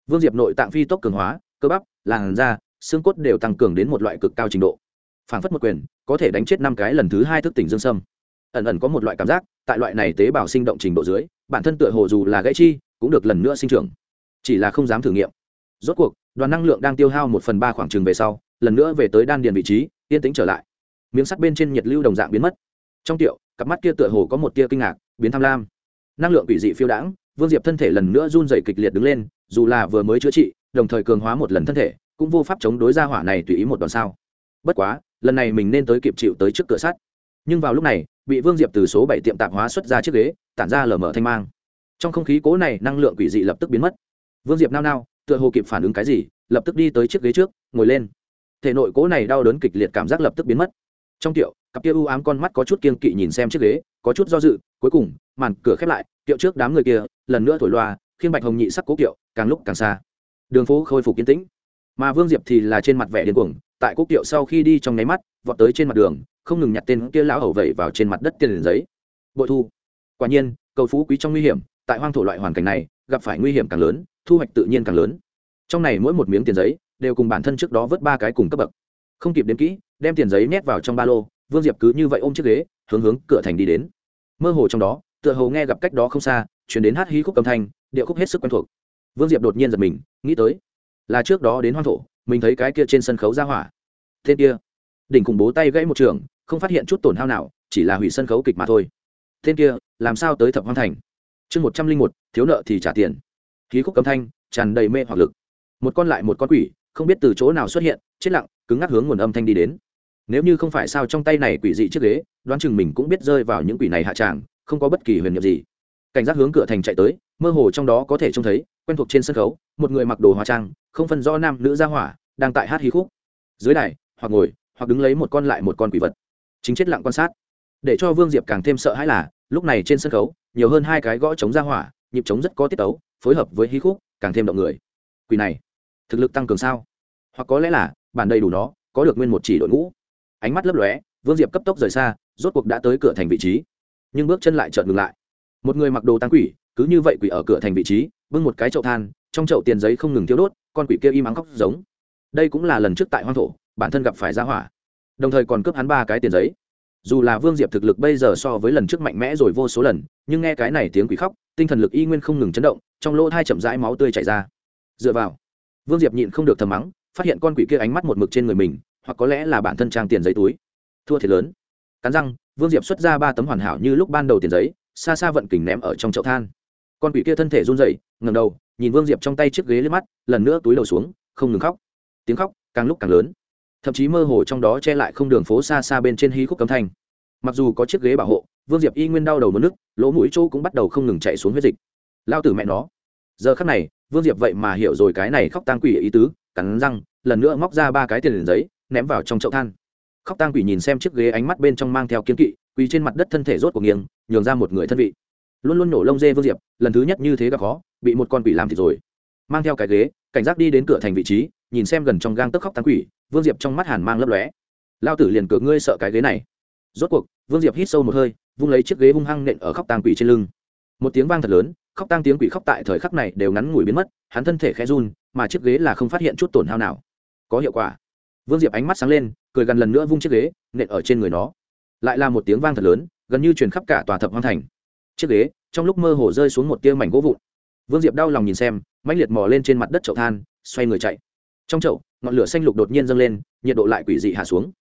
Vương diệp nội tạng phi tốc cường hóa, cơ bắp, làn da xương cốt đều tăng cường đến một loại cực cao trình độ. Phảng phất một quyền, có thể đánh chết năm cái lần thứ hai thức tỉnh dương sâm. Ẩn ẩn có một loại cảm giác, tại loại này tế bào sinh động trình độ dưới, bản thân tựa hồ dù là gãy chi, cũng được lần nữa sinh trưởng. Chỉ là không dám thử nghiệm. Rốt cuộc, đoàn năng lượng đang tiêu hao một phần ba khoảng trừng về sau, lần nữa về tới đan điền vị trí, yên tĩnh trở lại. Miếng sắt bên trên nhiệt lưu đồng dạng biến mất. Trong tiệu, cặp mắt kia tựa hồ có một tia kinh ngạc, biến tham lam. Năng lượng quỷ dị phiêu đãng, vương diệp thân thể lần nữa run dày kịch liệt đứng lên, dù là vừa mới chữa trị, đồng thời cường hóa một lần thân thể cũng vô pháp chống đối ra hỏa này tùy ý một đòn sao. Bất quá, lần này mình nên tới kịp chịu tới trước cửa sắt. Nhưng vào lúc này, bị vương diệp từ số bảy tiệm tạp hóa xuất ra chiếc ghế, tản ra lở mở thanh mang. Trong không khí cố này, năng lượng quỷ dị lập tức biến mất. Vương diệp nao nao, tựa hồ kịp phản ứng cái gì, lập tức đi tới chiếc ghế trước, ngồi lên. Thể nội cố này đau đớn kịch liệt cảm giác lập tức biến mất. Trong tiệu, cặp kia u ám con mắt có chút kiên kỵ nhìn xem chiếc ghế, có chút do dự, cuối cùng, màn cửa khép lại, tiệu trước đám người kia, lần nữa thổi loa, khiên bạch hồng nhị sắc cố kiệu, càng lúc càng xa. Đường phố khôi phục yên tĩnh mà vương diệp thì là trên mặt vẻ điên cuồng, tại quốc kiệu sau khi đi trong nháy mắt, vọt tới trên mặt đường, không ngừng nhặt tên kia lão hầu vẩy vào trên mặt đất tiền giấy. Bội thu. Quả nhiên, cầu phú quý trong nguy hiểm, tại hoang thổ loại hoàn cảnh này, gặp phải nguy hiểm càng lớn, thu hoạch tự nhiên càng lớn. Trong này mỗi một miếng tiền giấy, đều cùng bản thân trước đó vớt ba cái cùng cấp bậc. Không kịp đến kỹ, đem tiền giấy nhét vào trong ba lô, vương diệp cứ như vậy ôm chiếc ghế, hướng hướng cửa thành đi đến. Mơ hồ trong đó, tựa hồ nghe gặp cách đó không xa chuyển đến hát hí khúc âm thanh, điệu khúc hết sức quen thuộc. Vương diệp đột nhiên giật mình, nghĩ tới là trước đó đến hoang thổ, mình thấy cái kia trên sân khấu ra hỏa. Tên kia, đỉnh khủng bố tay gãy một trường, không phát hiện chút tổn hao nào, chỉ là hủy sân khấu kịch mà thôi. Tên kia, làm sao tới thập hoang thành? Chương một trăm linh một, thiếu nợ thì trả tiền. Khí khúc cấm thanh, tràn đầy mê hoặc lực. Một con lại một con quỷ, không biết từ chỗ nào xuất hiện, chết lặng, cứng ngắc hướng nguồn âm thanh đi đến. Nếu như không phải sao trong tay này quỷ dị chiếc ghế, đoán chừng mình cũng biết rơi vào những quỷ này hạ tràng, không có bất kỳ huyền nhiệm gì. Cảnh giác hướng cửa thành chạy tới, mơ hồ trong đó có thể trông thấy quen thuộc trên sân khấu, một người mặc đồ hóa trang, không phân rõ nam nữ ra hỏa, đang tại hát hí khúc. Dưới đài, hoặc ngồi, hoặc đứng lấy một con lại một con quỷ vật. Chính chết lặng quan sát. Để cho vương diệp càng thêm sợ hãi là, lúc này trên sân khấu, nhiều hơn hai cái gõ chống ra hỏa, nhịp chống rất có tiết tấu, phối hợp với hí khúc, càng thêm động người. Quỷ này, thực lực tăng cường sao? Hoặc có lẽ là, bản đầy đủ nó, có được nguyên một chỉ đội ngũ. Ánh mắt lấp lóe, vương diệp cấp tốc rời xa, rốt cuộc đã tới cửa thành vị trí. Nhưng bước chân lại chợt ngừng lại. Một người mặc đồ tăng quỷ, cứ như vậy quỷ ở cửa thành vị trí bưng một cái chậu than, trong chậu tiền giấy không ngừng thiếu đốt, con quỷ kia im ắng khóc giống. Đây cũng là lần trước tại hoang thổ, bản thân gặp phải ra hỏa. Đồng thời còn cướp hắn ba cái tiền giấy. Dù là vương diệp thực lực bây giờ so với lần trước mạnh mẽ rồi vô số lần, nhưng nghe cái này tiếng quỷ khóc, tinh thần lực y nguyên không ngừng chấn động, trong lỗ thai chậm rãi máu tươi chảy ra. Dựa vào, vương diệp nhịn không được thầm mắng, phát hiện con quỷ kia ánh mắt một mực trên người mình, hoặc có lẽ là bản thân trang tiền giấy túi. Thua thiệt lớn. Cắn răng, vương diệp xuất ra ba tấm hoàn hảo như lúc ban đầu tiền giấy, xa xa vận kình ném ở trong chậu than con quỷ kia thân thể run rẩy ngầm đầu, nhìn vương diệp trong tay chiếc ghế lên mắt, lần nữa túi đầu xuống, không ngừng khóc. Tiếng khóc càng lúc càng lớn. Thậm chí mơ hồ trong đó che lại không đường phố xa xa bên trên hí khúc cấm thanh. Mặc dù có chiếc ghế bảo hộ, vương diệp y nguyên đau đầu mất nước, lỗ mũi chỗ cũng bắt đầu không ngừng chạy xuống huyết dịch. Lao tử mẹ nó. Giờ khắc này, vương diệp vậy mà hiểu rồi cái này khóc tang quỷ ý tứ, cắn răng, lần nữa móc ra ba cái tiền giấy, ném vào trong chậu than. Khóc tang quỷ nhìn xem chiếc ghế ánh mắt bên trong mang theo kiến kỵ, quỳ trên mặt đất thân thể rốt của nghiêng, nhường ra một người thân vị luôn luôn nổ lông dê vương diệp, lần thứ nhất như thế gặp khó, bị một con quỷ làm thì rồi. Mang theo cái ghế, cảnh giác đi đến cửa thành vị trí, nhìn xem gần trong gang tức khóc tang quỷ, vương diệp trong mắt hàn mang lấp lóe. Lao tử liền cửa ngươi sợ cái ghế này. Rốt cuộc, vương diệp hít sâu một hơi, vung lấy chiếc ghế hung hăng nện ở khóc tang quỷ trên lưng. Một tiếng vang thật lớn, khóc tang tiếng quỷ khóc tại thời khắc này đều ngắn ngủi biến mất, hắn thân thể khẽ run, mà chiếc ghế là không phát hiện chút tổn hao nào. Có hiệu quả. Vương diệp ánh mắt sáng lên, cười gần lần nữa vung chiếc ghế, nện ở trên người nó. Lại là một tiếng vang thật lớn, gần như truyền khắp cả tòa thập hoang thành chiếc ghế, trong lúc mơ hồ rơi xuống một tia mảnh gỗ vụn. Vương diệp đau lòng nhìn xem, mãnh liệt mò lên trên mặt đất chậu than, xoay người chạy. Trong chậu, ngọn lửa xanh lục đột nhiên dâng lên, nhiệt độ lại quỷ dị hạ xuống.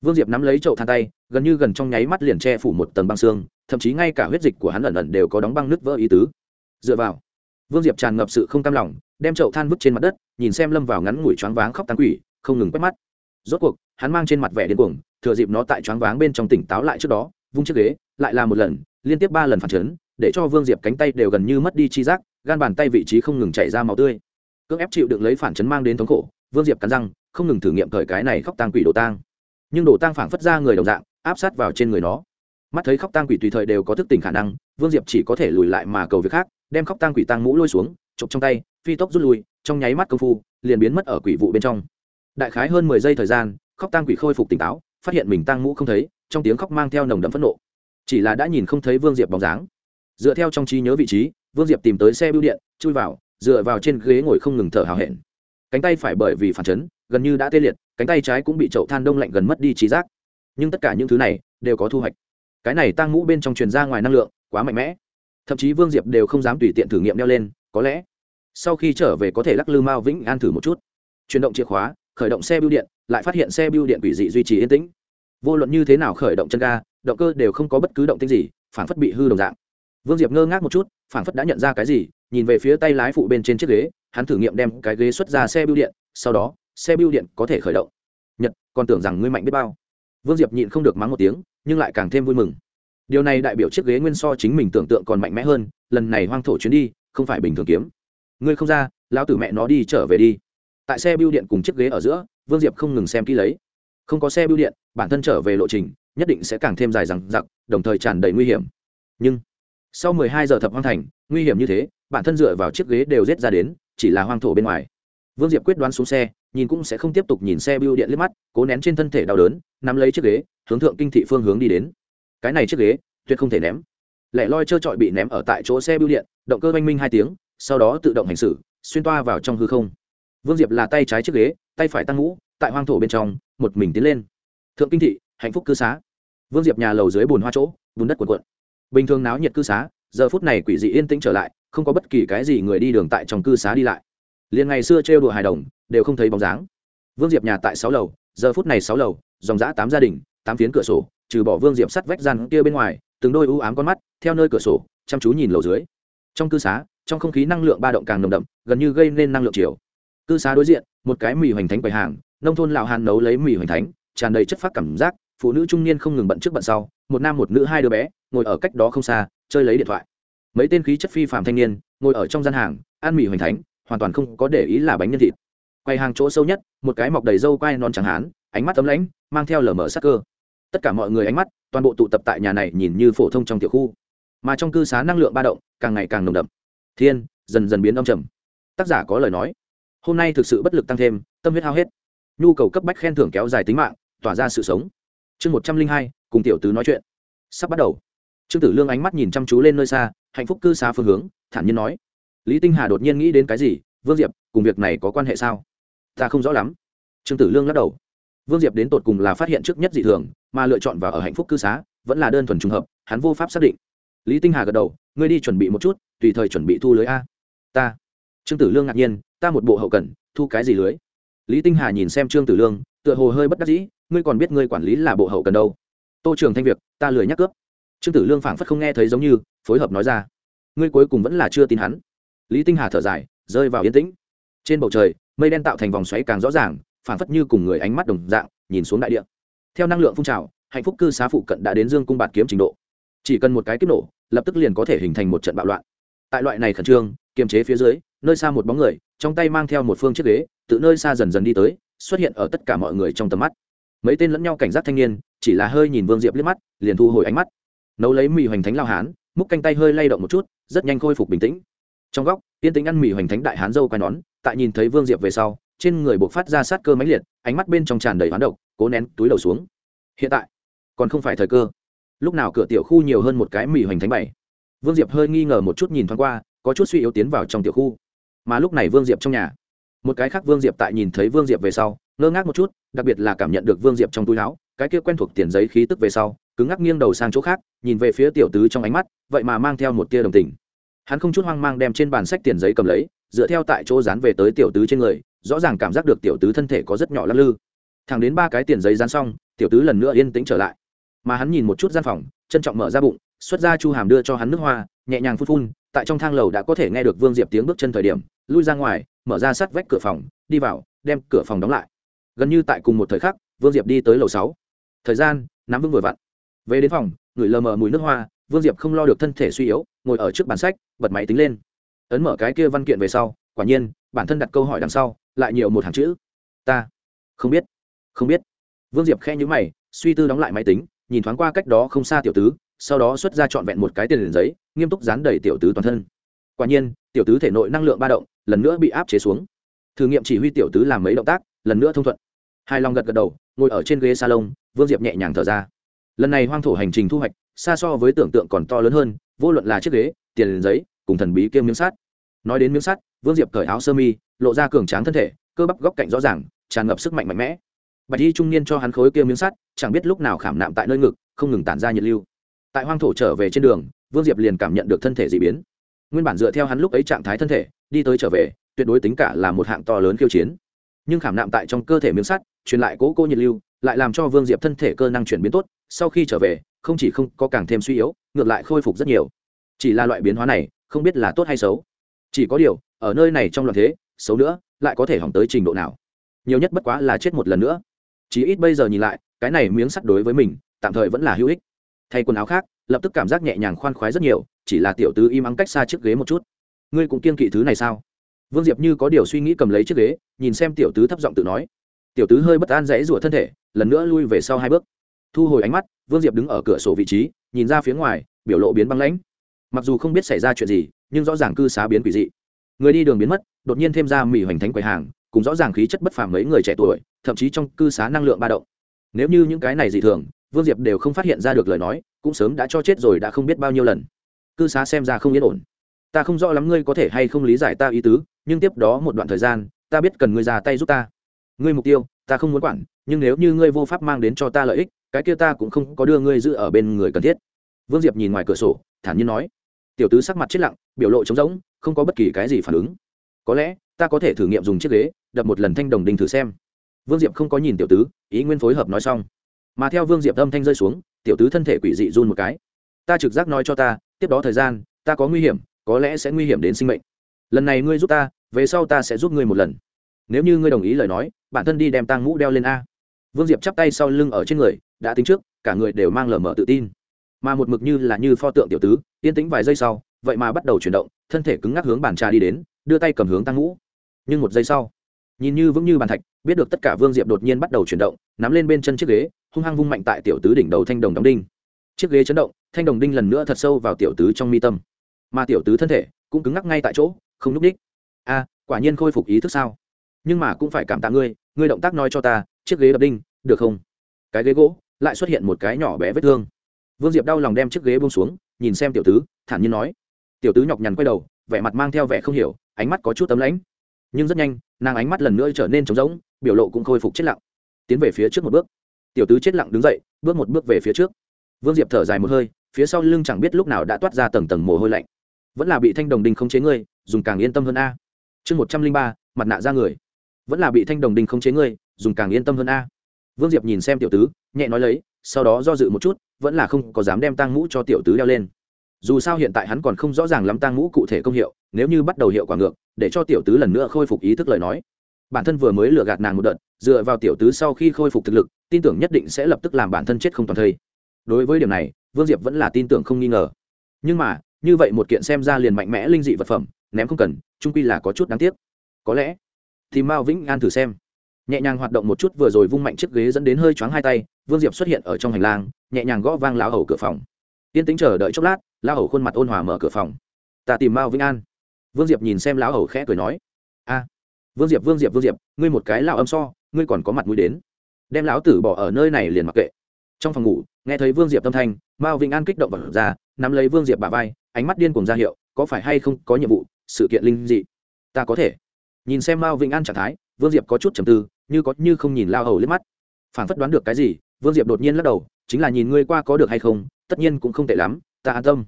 Vương diệp nắm lấy chậu than tay, gần như gần trong nháy mắt liền che phủ một tầng băng xương, thậm chí ngay cả huyết dịch của hắn ẩn ẩn đều có đóng băng nứt vỡ ý tứ. Dựa vào, vương diệp tràn ngập sự không cam lòng, đem chậu than vứt trên mặt đất, nhìn xem lâm vào ngắn ngủi choáng váng khóc tán quỷ, không ngừng quét mắt. Rốt cuộc, hắn mang trên mặt vẻ điên cuồng, thừa dịp nó tại choáng váng bên trong tỉnh táo lại trước đó, vung chiếc ghế, lại là một lần liên tiếp ba lần phản chấn, để cho vương diệp cánh tay đều gần như mất đi chi giác, gan bàn tay vị trí không ngừng chảy ra máu tươi. Cưỡng ép chịu đựng lấy phản chấn mang đến thống khổ, vương diệp cắn răng, không ngừng thử nghiệm thời cái này khóc tang quỷ đồ tang. Nhưng đồ tang phảng phất ra người đồng dạng, áp sát vào trên người nó. Mắt thấy khóc tang quỷ tùy thời đều có thức tỉnh khả năng, vương diệp chỉ có thể lùi lại mà cầu việc khác, đem khóc tang quỷ tang mũ lôi xuống, chụp trong tay, phi tốc rút lui, trong nháy mắt công phu, liền biến mất ở quỷ vụ bên trong. Đại khái hơn mười giây thời gian, khóc tang quỷ khôi phục tỉnh táo, phát hiện mình tang mũ không thấy, trong tiếng khóc mang theo nồng đậm phẫn nộ chỉ là đã nhìn không thấy vương diệp bóng dáng. Dựa theo trong trí nhớ vị trí, vương diệp tìm tới xe bưu điện, chui vào, dựa vào trên ghế ngồi không ngừng thở hào hẹn. Cánh tay phải bởi vì phản chấn, gần như đã tê liệt, cánh tay trái cũng bị chậu than đông lạnh gần mất đi trí giác. Nhưng tất cả những thứ này đều có thu hoạch. Cái này tăng mũ bên trong truyền ra ngoài năng lượng, quá mạnh mẽ. Thậm chí vương diệp đều không dám tùy tiện thử nghiệm đeo lên, có lẽ sau khi trở về có thể lắc lư mao vĩnh an thử một chút. Chuyển động chìa khóa, khởi động xe bưu điện, lại phát hiện xe bưu điện quỷ dị duy trì yên tĩnh vô luận như thế nào khởi động chân ga, động cơ đều không có bất cứ động tĩnh gì phản phất bị hư đồng dạng. Vương diệp ngơ ngác một chút phản phất đã nhận ra cái gì, nhìn về phía tay lái phụ bên trên chiếc ghế, hắn thử nghiệm đem cái ghế xuất ra xe bưu điện, sau đó, xe bưu điện có thể khởi động. Nhật, còn tưởng rằng ngươi mạnh biết bao. Vương diệp nhịn không được mắng một tiếng, nhưng lại càng thêm vui mừng. Điều này đại biểu chiếc ghế nguyên so chính mình tưởng tượng còn mạnh mẽ hơn, lần này hoang thổ chuyến đi, không phải bình thường kiếm. Ngươi không ra, lão tử mẹ nó đi trở về đi. Tại xe bưu điện cùng chiếc ghế ở giữa, vương diệp không ngừng xem kỹ lấy. Không có xe bưu điện bản thân trở về lộ trình, nhất định sẽ càng thêm dài dằng dặc, đồng thời tràn đầy nguy hiểm. Nhưng, sau 12 giờ thập hoang thành, nguy hiểm như thế, bản thân dựa vào chiếc ghế đều rết ra đến, chỉ là hoang thổ bên ngoài. Vương diệp quyết đoán xuống xe, nhìn cũng sẽ không tiếp tục nhìn xe bưu điện liếc mắt, cố nén trên thân thể đau đớn, nắm lấy chiếc ghế, hướng thượng kinh thị phương hướng đi đến. Cái này chiếc ghế, tuyệt không thể ném. Lẻ loi trơ trọi bị ném ở tại chỗ xe bưu điện, động cơ oanh minh hai tiếng, sau đó tự động hành xử, xuyên toa vào trong hư không. Vương diệp là tay trái chiếc ghế, tay phải tăng ngũ tại hoang thổ bên trong, một mình tiến lên thượng kinh thị, hạnh phúc cư xá. Vương diệp nhà lầu dưới bùn hoa chỗ, bùn đất cuộn cuộn. Bình thường náo nhiệt cư xá, giờ phút này quỷ dị yên tĩnh trở lại, không có bất kỳ cái gì người đi đường tại trong cư xá đi lại. Liền ngày xưa trêu đùa hài đồng, đều không thấy bóng dáng. Vương diệp nhà tại sáu lầu, giờ phút này sáu lầu, dòng giã tám gia đình, tám phiến cửa sổ, trừ bỏ vương diệp sắt vách gian kia bên ngoài, từng đôi u ám con mắt, theo nơi cửa sổ, chăm chú nhìn lầu dưới. Trong cư xá, trong không khí năng lượng ba động càng nồng đậm, gần như gây nên năng lượng chiều. Cư xá đối diện, một cái mì hoành thánh quầy hàng, nông thôn lào hàn nấu lấy mì hoành thánh tràn đầy chất phát cảm giác, phụ nữ trung niên không ngừng bận trước bận sau, một nam một nữ hai đứa bé, ngồi ở cách đó không xa, chơi lấy điện thoại. Mấy tên khí chất phi phạm thanh niên, ngồi ở trong gian hàng, ăn mì hoành thánh, hoàn toàn không có để ý là bánh nhân thịt. Quay hàng chỗ sâu nhất, một cái mọc đầy râu quai non chẳng hán, ánh mắt tấm lãnh, mang theo lở mở sắc cơ. Tất cả mọi người ánh mắt, toàn bộ tụ tập tại nhà này nhìn như phổ thông trong tiểu khu. Mà trong cư xá năng lượng ba động, càng ngày càng nồng đậm. Thiên, dần dần biến đông trầm. Tác giả có lời nói. Hôm nay thực sự bất lực tăng thêm, tâm huyết hao hết. Nhu cầu cấp bách khen thưởng kéo dài tính mạng tỏa ra sự sống. Chương một trăm linh hai, cùng tiểu tứ nói chuyện. Sắp bắt đầu. Trương tử lương ánh mắt nhìn chăm chú lên nơi xa, hạnh phúc cư xá phương hướng, thản nhiên nói. Lý tinh hà đột nhiên nghĩ đến cái gì? Vương diệp, cùng việc này có quan hệ sao? Ta không rõ lắm. Trương tử lương lắc đầu. Vương diệp đến tột cùng là phát hiện trước nhất dị thường, mà lựa chọn vào ở hạnh phúc cư xá, vẫn là đơn thuần trùng hợp, hắn vô pháp xác định. Lý tinh hà gật đầu, ngươi đi chuẩn bị một chút, tùy thời chuẩn bị thu lưới a. Ta. Trương tử lương ngạc nhiên, ta một bộ hậu cần, thu cái gì lưới? Lý tinh hà nhìn xem trương tử lương, tựa hồ hơi bất đắc dĩ ngươi còn biết ngươi quản lý là bộ hậu cần đâu. Tô trường thanh việc, ta lười nhắc cướp. Trương tử lương phảng phất không nghe thấy giống như, phối hợp nói ra. Ngươi cuối cùng vẫn là chưa tin hắn. Lý tinh hà thở dài, rơi vào yên tĩnh. Trên bầu trời, mây đen tạo thành vòng xoáy càng rõ ràng, phảng phất như cùng người ánh mắt đồng dạng, nhìn xuống đại địa. Theo năng lượng phun trào, hạnh phúc cư xá phụ cận đã đến dương cung bạt kiếm trình độ. Chỉ cần một cái kiếp nổ, lập tức liền có thể hình thành một trận bạo loạn. Tại loại này khẩn trương, kiềm chế phía dưới, nơi xa một bóng người, trong tay mang theo một phương chiếc ghế tự nơi xa dần dần đi tới, xuất hiện ở tất cả mọi người trong tầm mắt mấy tên lẫn nhau cảnh giác thanh niên, chỉ là hơi nhìn vương diệp liếc mắt, liền thu hồi ánh mắt. Nấu lấy mì hoành thánh lao hán, múc canh tay hơi lay động một chút, rất nhanh khôi phục bình tĩnh. Trong góc tiên tính ăn mì hoành thánh đại hán dâu quai nón, tại nhìn thấy vương diệp về sau, trên người buộc phát ra sát cơ mãnh liệt, ánh mắt bên trong tràn đầy hoán độc, cố nén túi đầu xuống. Hiện tại, còn không phải thời cơ. Lúc nào cửa tiểu khu nhiều hơn một cái mì hoành thánh bảy. Vương diệp hơi nghi ngờ một chút nhìn thoáng qua, có chút suy yếu tiến vào trong tiểu khu. Mà lúc này vương diệp trong nhà, một cái khác vương diệp tại nhìn thấy vương diệp về sau ngơ ngác một chút, đặc biệt là cảm nhận được vương diệp trong túi áo, cái kia quen thuộc tiền giấy khí tức về sau, cứng ngắc nghiêng đầu sang chỗ khác, nhìn về phía tiểu tứ trong ánh mắt, vậy mà mang theo một tia đồng tình. Hắn không chút hoang mang đem trên bàn sách tiền giấy cầm lấy, dựa theo tại chỗ dán về tới tiểu tứ trên người, rõ ràng cảm giác được tiểu tứ thân thể có rất nhỏ lắc lư. Thẳng đến ba cái tiền giấy dán xong, tiểu tứ lần nữa yên tĩnh trở lại. Mà hắn nhìn một chút gian phòng, trân trọng mở ra bụng, xuất ra chu hàm đưa cho hắn nước hoa, nhẹ nhàng phun phun, tại trong thang lầu đã có thể nghe được vương diệp tiếng bước chân thời điểm, lui ra ngoài, mở ra sát vách cửa phòng, đi vào, đem cửa phòng đóng lại gần như tại cùng một thời khắc, vương diệp đi tới lầu sáu. Thời gian, nắm vững vừa vặn. Về đến phòng, người lờ mờ mùi nước hoa, vương diệp không lo được thân thể suy yếu, ngồi ở trước bàn sách, bật máy tính lên. Ấn mở cái kia văn kiện về sau, quả nhiên, bản thân đặt câu hỏi đằng sau, lại nhiều một hàng chữ. Ta không biết không biết. Vương diệp khe nhữ mày, suy tư đóng lại máy tính, nhìn thoáng qua cách đó không xa tiểu tứ, sau đó xuất ra trọn vẹn một cái tiền liền giấy, nghiêm túc dán đầy tiểu tứ toàn thân. Quả nhiên, tiểu tứ thể nội năng lượng ba động, lần nữa bị áp chế xuống. Thử nghiệm chỉ huy tiểu tứ làm mấy động tác, lần nữa thông thuận hai lòng gật gật đầu, ngồi ở trên ghế salon, vương diệp nhẹ nhàng thở ra. Lần này hoang thổ hành trình thu hoạch, xa so với tưởng tượng còn to lớn hơn, vô luận là chiếc ghế, tiền giấy, cùng thần bí kiêm miếng sắt. Nói đến miếng sắt, vương diệp cởi áo sơ mi, lộ ra cường tráng thân thể, cơ bắp góc cạnh rõ ràng, tràn ngập sức mạnh mạnh mẽ. Bạch y trung niên cho hắn khối kia miếng sắt, chẳng biết lúc nào khảm nạm tại nơi ngực, không ngừng tản ra nhiệt lưu. Tại hoang thổ trở về trên đường, vương diệp liền cảm nhận được thân thể d ị biến. Nguyên bản dựa theo hắn lúc ấy trạng thái thân thể, đi tới trở về, tuyệt đối tính cả là một hạng to lớn khiêu chiến nhưng khảm nạm tại trong cơ thể miếng sắt, truyền lại cố cô nhiệt lưu, lại làm cho vương diệp thân thể cơ năng chuyển biến tốt, sau khi trở về, không chỉ không có càng thêm suy yếu, ngược lại khôi phục rất nhiều. Chỉ là loại biến hóa này, không biết là tốt hay xấu. Chỉ có điều, ở nơi này trong loạn thế, xấu nữa, lại có thể hỏng tới trình độ nào. Nhiều nhất bất quá là chết một lần nữa. Chỉ ít bây giờ nhìn lại, cái này miếng sắt đối với mình, tạm thời vẫn là hữu ích. Thay quần áo khác, lập tức cảm giác nhẹ nhàng khoan khoái rất nhiều, chỉ là tiểu tứ im ắng cách xa chiếc ghế một chút. Ngươi cũng kiên kỵ thứ này sao? Vương diệp như có điều suy nghĩ cầm lấy chiếc ghế, nhìn xem tiểu tứ thấp giọng tự nói. Tiểu tứ hơi bất an dãy rủa thân thể, lần nữa lui về sau hai bước. Thu hồi ánh mắt, vương diệp đứng ở cửa sổ vị trí, nhìn ra phía ngoài, biểu lộ biến băng lãnh. Mặc dù không biết xảy ra chuyện gì, nhưng rõ ràng cư xá biến quỷ dị. Người đi đường biến mất, đột nhiên thêm ra mỹ hoành thánh quầy hàng, cùng rõ ràng khí chất bất phàm mấy người trẻ tuổi, thậm chí trong cư xá năng lượng ba động. Nếu như những cái này dị thường, vương diệp đều không phát hiện ra được lời nói, cũng sớm đã cho chết rồi đã không biết bao nhiêu lần. Cư xá xem ra không yên ổn ta không rõ lắm ngươi có thể hay không lý giải ta ý tứ, nhưng tiếp đó một đoạn thời gian, ta biết cần ngươi ra tay giúp ta. Ngươi mục tiêu, ta không muốn quản, nhưng nếu như ngươi vô pháp mang đến cho ta lợi ích, cái kia ta cũng không có đưa ngươi giữ ở bên người cần thiết. Vương diệp nhìn ngoài cửa sổ, thản nhiên nói. Tiểu tứ sắc mặt chết lặng, biểu lộ trống rỗng, không có bất kỳ cái gì phản ứng. Có lẽ, ta có thể thử nghiệm dùng chiếc ghế, đập một lần thanh đồng đình thử xem. Vương diệp không có nhìn tiểu tứ, ý nguyên phối hợp nói xong. Mà theo vương diệp âm thanh rơi xuống, tiểu tứ thân thể quỷ dị run một cái. Ta trực giác nói cho ta, tiếp đó thời gian, ta có nguy hiểm có lẽ sẽ nguy hiểm đến sinh mệnh. Lần này ngươi giúp ta, về sau ta sẽ giúp ngươi một lần. Nếu như ngươi đồng ý lời nói, bản thân đi đem tang mũ đeo lên a. Vương diệp chắp tay sau lưng ở trên người, đã tính trước, cả người đều mang lở mở tự tin. Mà một mực như là như pho tượng tiểu tứ, yên tĩnh vài giây sau, vậy mà bắt đầu chuyển động, thân thể cứng ngắc hướng bàn trà đi đến, đưa tay cầm hướng tăng ngũ nhưng một giây sau, nhìn như vững như bàn thạch, biết được tất cả vương diệp đột nhiên bắt đầu chuyển động, nắm lên bên chân chiếc ghế, hung hăng vung mạnh tại tiểu tứ đỉnh đầu thanh đồng đóng đinh. Chiếc ghế chấn động, thanh đồng đinh lần nữa thật sâu vào tiểu tứ trong mi tâm mà tiểu tứ thân thể cũng cứng ngắc ngay tại chỗ, không núp ních a, quả nhiên khôi phục ý thức sao? Nhưng mà cũng phải cảm tạ ngươi ngươi động tác nói cho ta, chiếc ghế đập đinh, được không? Cái ghế gỗ lại xuất hiện một cái nhỏ bé vết thương. Vương diệp đau lòng đem chiếc ghế bông xuống, nhìn xem tiểu tứ, thản nhiên nói. Tiểu tứ nhọc nhằn quay đầu, vẻ mặt mang theo vẻ không hiểu, ánh mắt có chút tấm lãnh. Nhưng rất nhanh, nàng ánh mắt lần nữa trở nên trống rỗng, biểu lộ cũng khôi phục chết lặng. Tiến về phía trước một bước. Tiểu tứ chết lặng đứng dậy, bước một bước về phía trước. Vương diệp thở dài một hơi, phía sau lưng chẳng biết lúc nào đã toát ra tầng tầng mồ hôi lạnh vẫn là bị thanh đồng đinh khống chế ngươi, dùng càng yên tâm hơn a. Chương một trăm linh ba, mặt nạ ra người. Vẫn là bị thanh đồng đinh khống chế ngươi, dùng càng yên tâm hơn a. Vương diệp nhìn xem tiểu tứ, nhẹ nói lấy, sau đó do dự một chút, vẫn là không có dám đem tang mũ cho tiểu tứ đeo lên. Dù sao hiện tại hắn còn không rõ ràng lắm tang mũ cụ thể công hiệu, nếu như bắt đầu hiệu quả ngược, để cho tiểu tứ lần nữa khôi phục ý thức lời nói. Bản thân vừa mới lừa gạt nàng một đợt, dựa vào tiểu tứ sau khi khôi phục thực lực, tin tưởng nhất định sẽ lập tức làm bản thân chết không toàn thây. Đối với điểm này, vương diệp vẫn là tin tưởng không nghi ngờ. Nhưng mà như vậy một kiện xem ra liền mạnh mẽ linh dị vật phẩm, ném không cần trung quy là có chút đáng tiếc. Có lẽ, thì mao vĩnh an thử xem. Nhẹ nhàng hoạt động một chút vừa rồi vung mạnh chiếc ghế dẫn đến hơi choáng hai tay, vương diệp xuất hiện ở trong hành lang, nhẹ nhàng gõ vang lão hầu cửa phòng. Tiên tính chờ đợi chốc lát, lão hầu khuôn mặt ôn hòa mở cửa phòng. Ta tìm mao vĩnh an. Vương diệp nhìn xem lão hầu khẽ cười nói. A, vương diệp vương diệp vương diệp, ngươi một cái lão âm so, ngươi còn có mặt mũi đến. Đem lão tử bỏ ở nơi này liền mặc kệ. Trong phòng ngủ, nghe thấy vương diệp tâm thanh, mao vĩnh an kích động vật ra nắm lấy vương diệp bà vai, ánh mắt điên cùng ra hiệu, có phải hay không có nhiệm vụ, sự kiện linh dị? Ta có thể. Nhìn xem mao vĩnh an trạng thái, vương diệp có chút trầm tư, như có như không nhìn lao hầu liếc mắt. Phản phất đoán được cái gì, vương diệp đột nhiên lắc đầu, chính là nhìn ngươi qua có được hay không, tất nhiên cũng không tệ lắm, ta an tâm.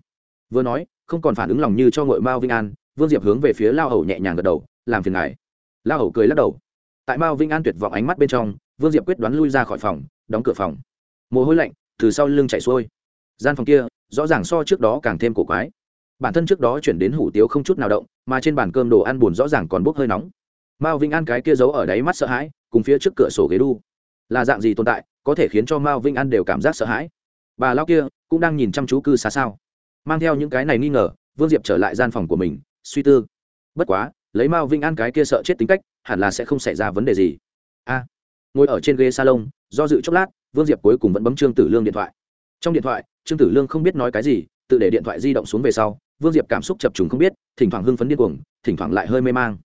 Vừa nói, không còn phản ứng lòng như cho ngội mao vinh an, vương diệp hướng về phía lao hầu nhẹ nhàng gật đầu, làm phiền ngài. Lao hầu cười lắc đầu. Tại mao vinh an tuyệt vọng ánh mắt bên trong, vương diệp quyết đoán lui ra khỏi phòng, đóng cửa phòng. Mồ hôi lạnh từ sau lưng chảy xuôi. Gian phòng kia rõ ràng so trước đó càng thêm cổ quái. Bản thân trước đó chuyển đến hủ tiếu không chút nào động, mà trên bàn cơm đồ ăn buồn rõ ràng còn bốc hơi nóng. Mao vĩnh an cái kia giấu ở đáy mắt sợ hãi, cùng phía trước cửa sổ ghế đu. Là dạng gì tồn tại, có thể khiến cho mao vĩnh an đều cảm giác sợ hãi? Bà lao kia, cũng đang nhìn chăm chú cư xá sao? Mang theo những cái này nghi ngờ, vương diệp trở lại gian phòng của mình, suy tư. Bất quá, lấy mao vĩnh an cái kia sợ chết tính cách, hẳn là sẽ không xảy ra vấn đề gì. A. Ngồi ở trên ghế salon, do dự chốc lát, vương diệp cuối cùng vẫn bấm trương tử lương điện thoại. Trong điện thoại trương tử lương không biết nói cái gì, tự để điện thoại di động xuống về sau, vương diệp cảm xúc chập trùng không biết, thỉnh thoảng hưng phấn điên cuồng, thỉnh thoảng lại hơi mê mang.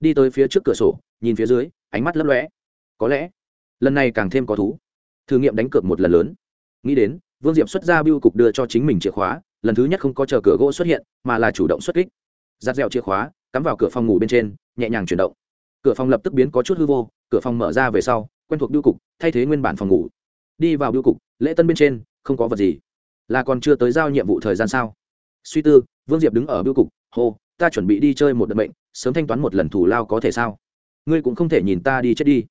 Đi tới phía trước cửa sổ, nhìn phía dưới, ánh mắt lấp lóe. Có lẽ, lần này càng thêm có thú. Thử nghiệm đánh cược một lần lớn. Nghĩ đến, vương diệp xuất ra biêu cục đưa cho chính mình chìa khóa, lần thứ nhất không có chờ cửa gỗ xuất hiện, mà là chủ động xuất kích. Giặt dẻo chìa khóa, cắm vào cửa phòng ngủ bên trên, nhẹ nhàng chuyển động. Cửa phòng lập tức biến có chút hư vô, cửa phòng mở ra về sau, quen thuộc biêu cục, thay thế nguyên bản phòng ngủ. Đi vào biêu cục, lễ tân bên trên, không có vật gì là còn chưa tới giao nhiệm vụ thời gian sao? Suy tư, vương diệp đứng ở biêu cục, hô, ta chuẩn bị đi chơi một đợt bệnh sớm thanh toán một lần thủ lao có thể sao? Ngươi cũng không thể nhìn ta đi chết đi.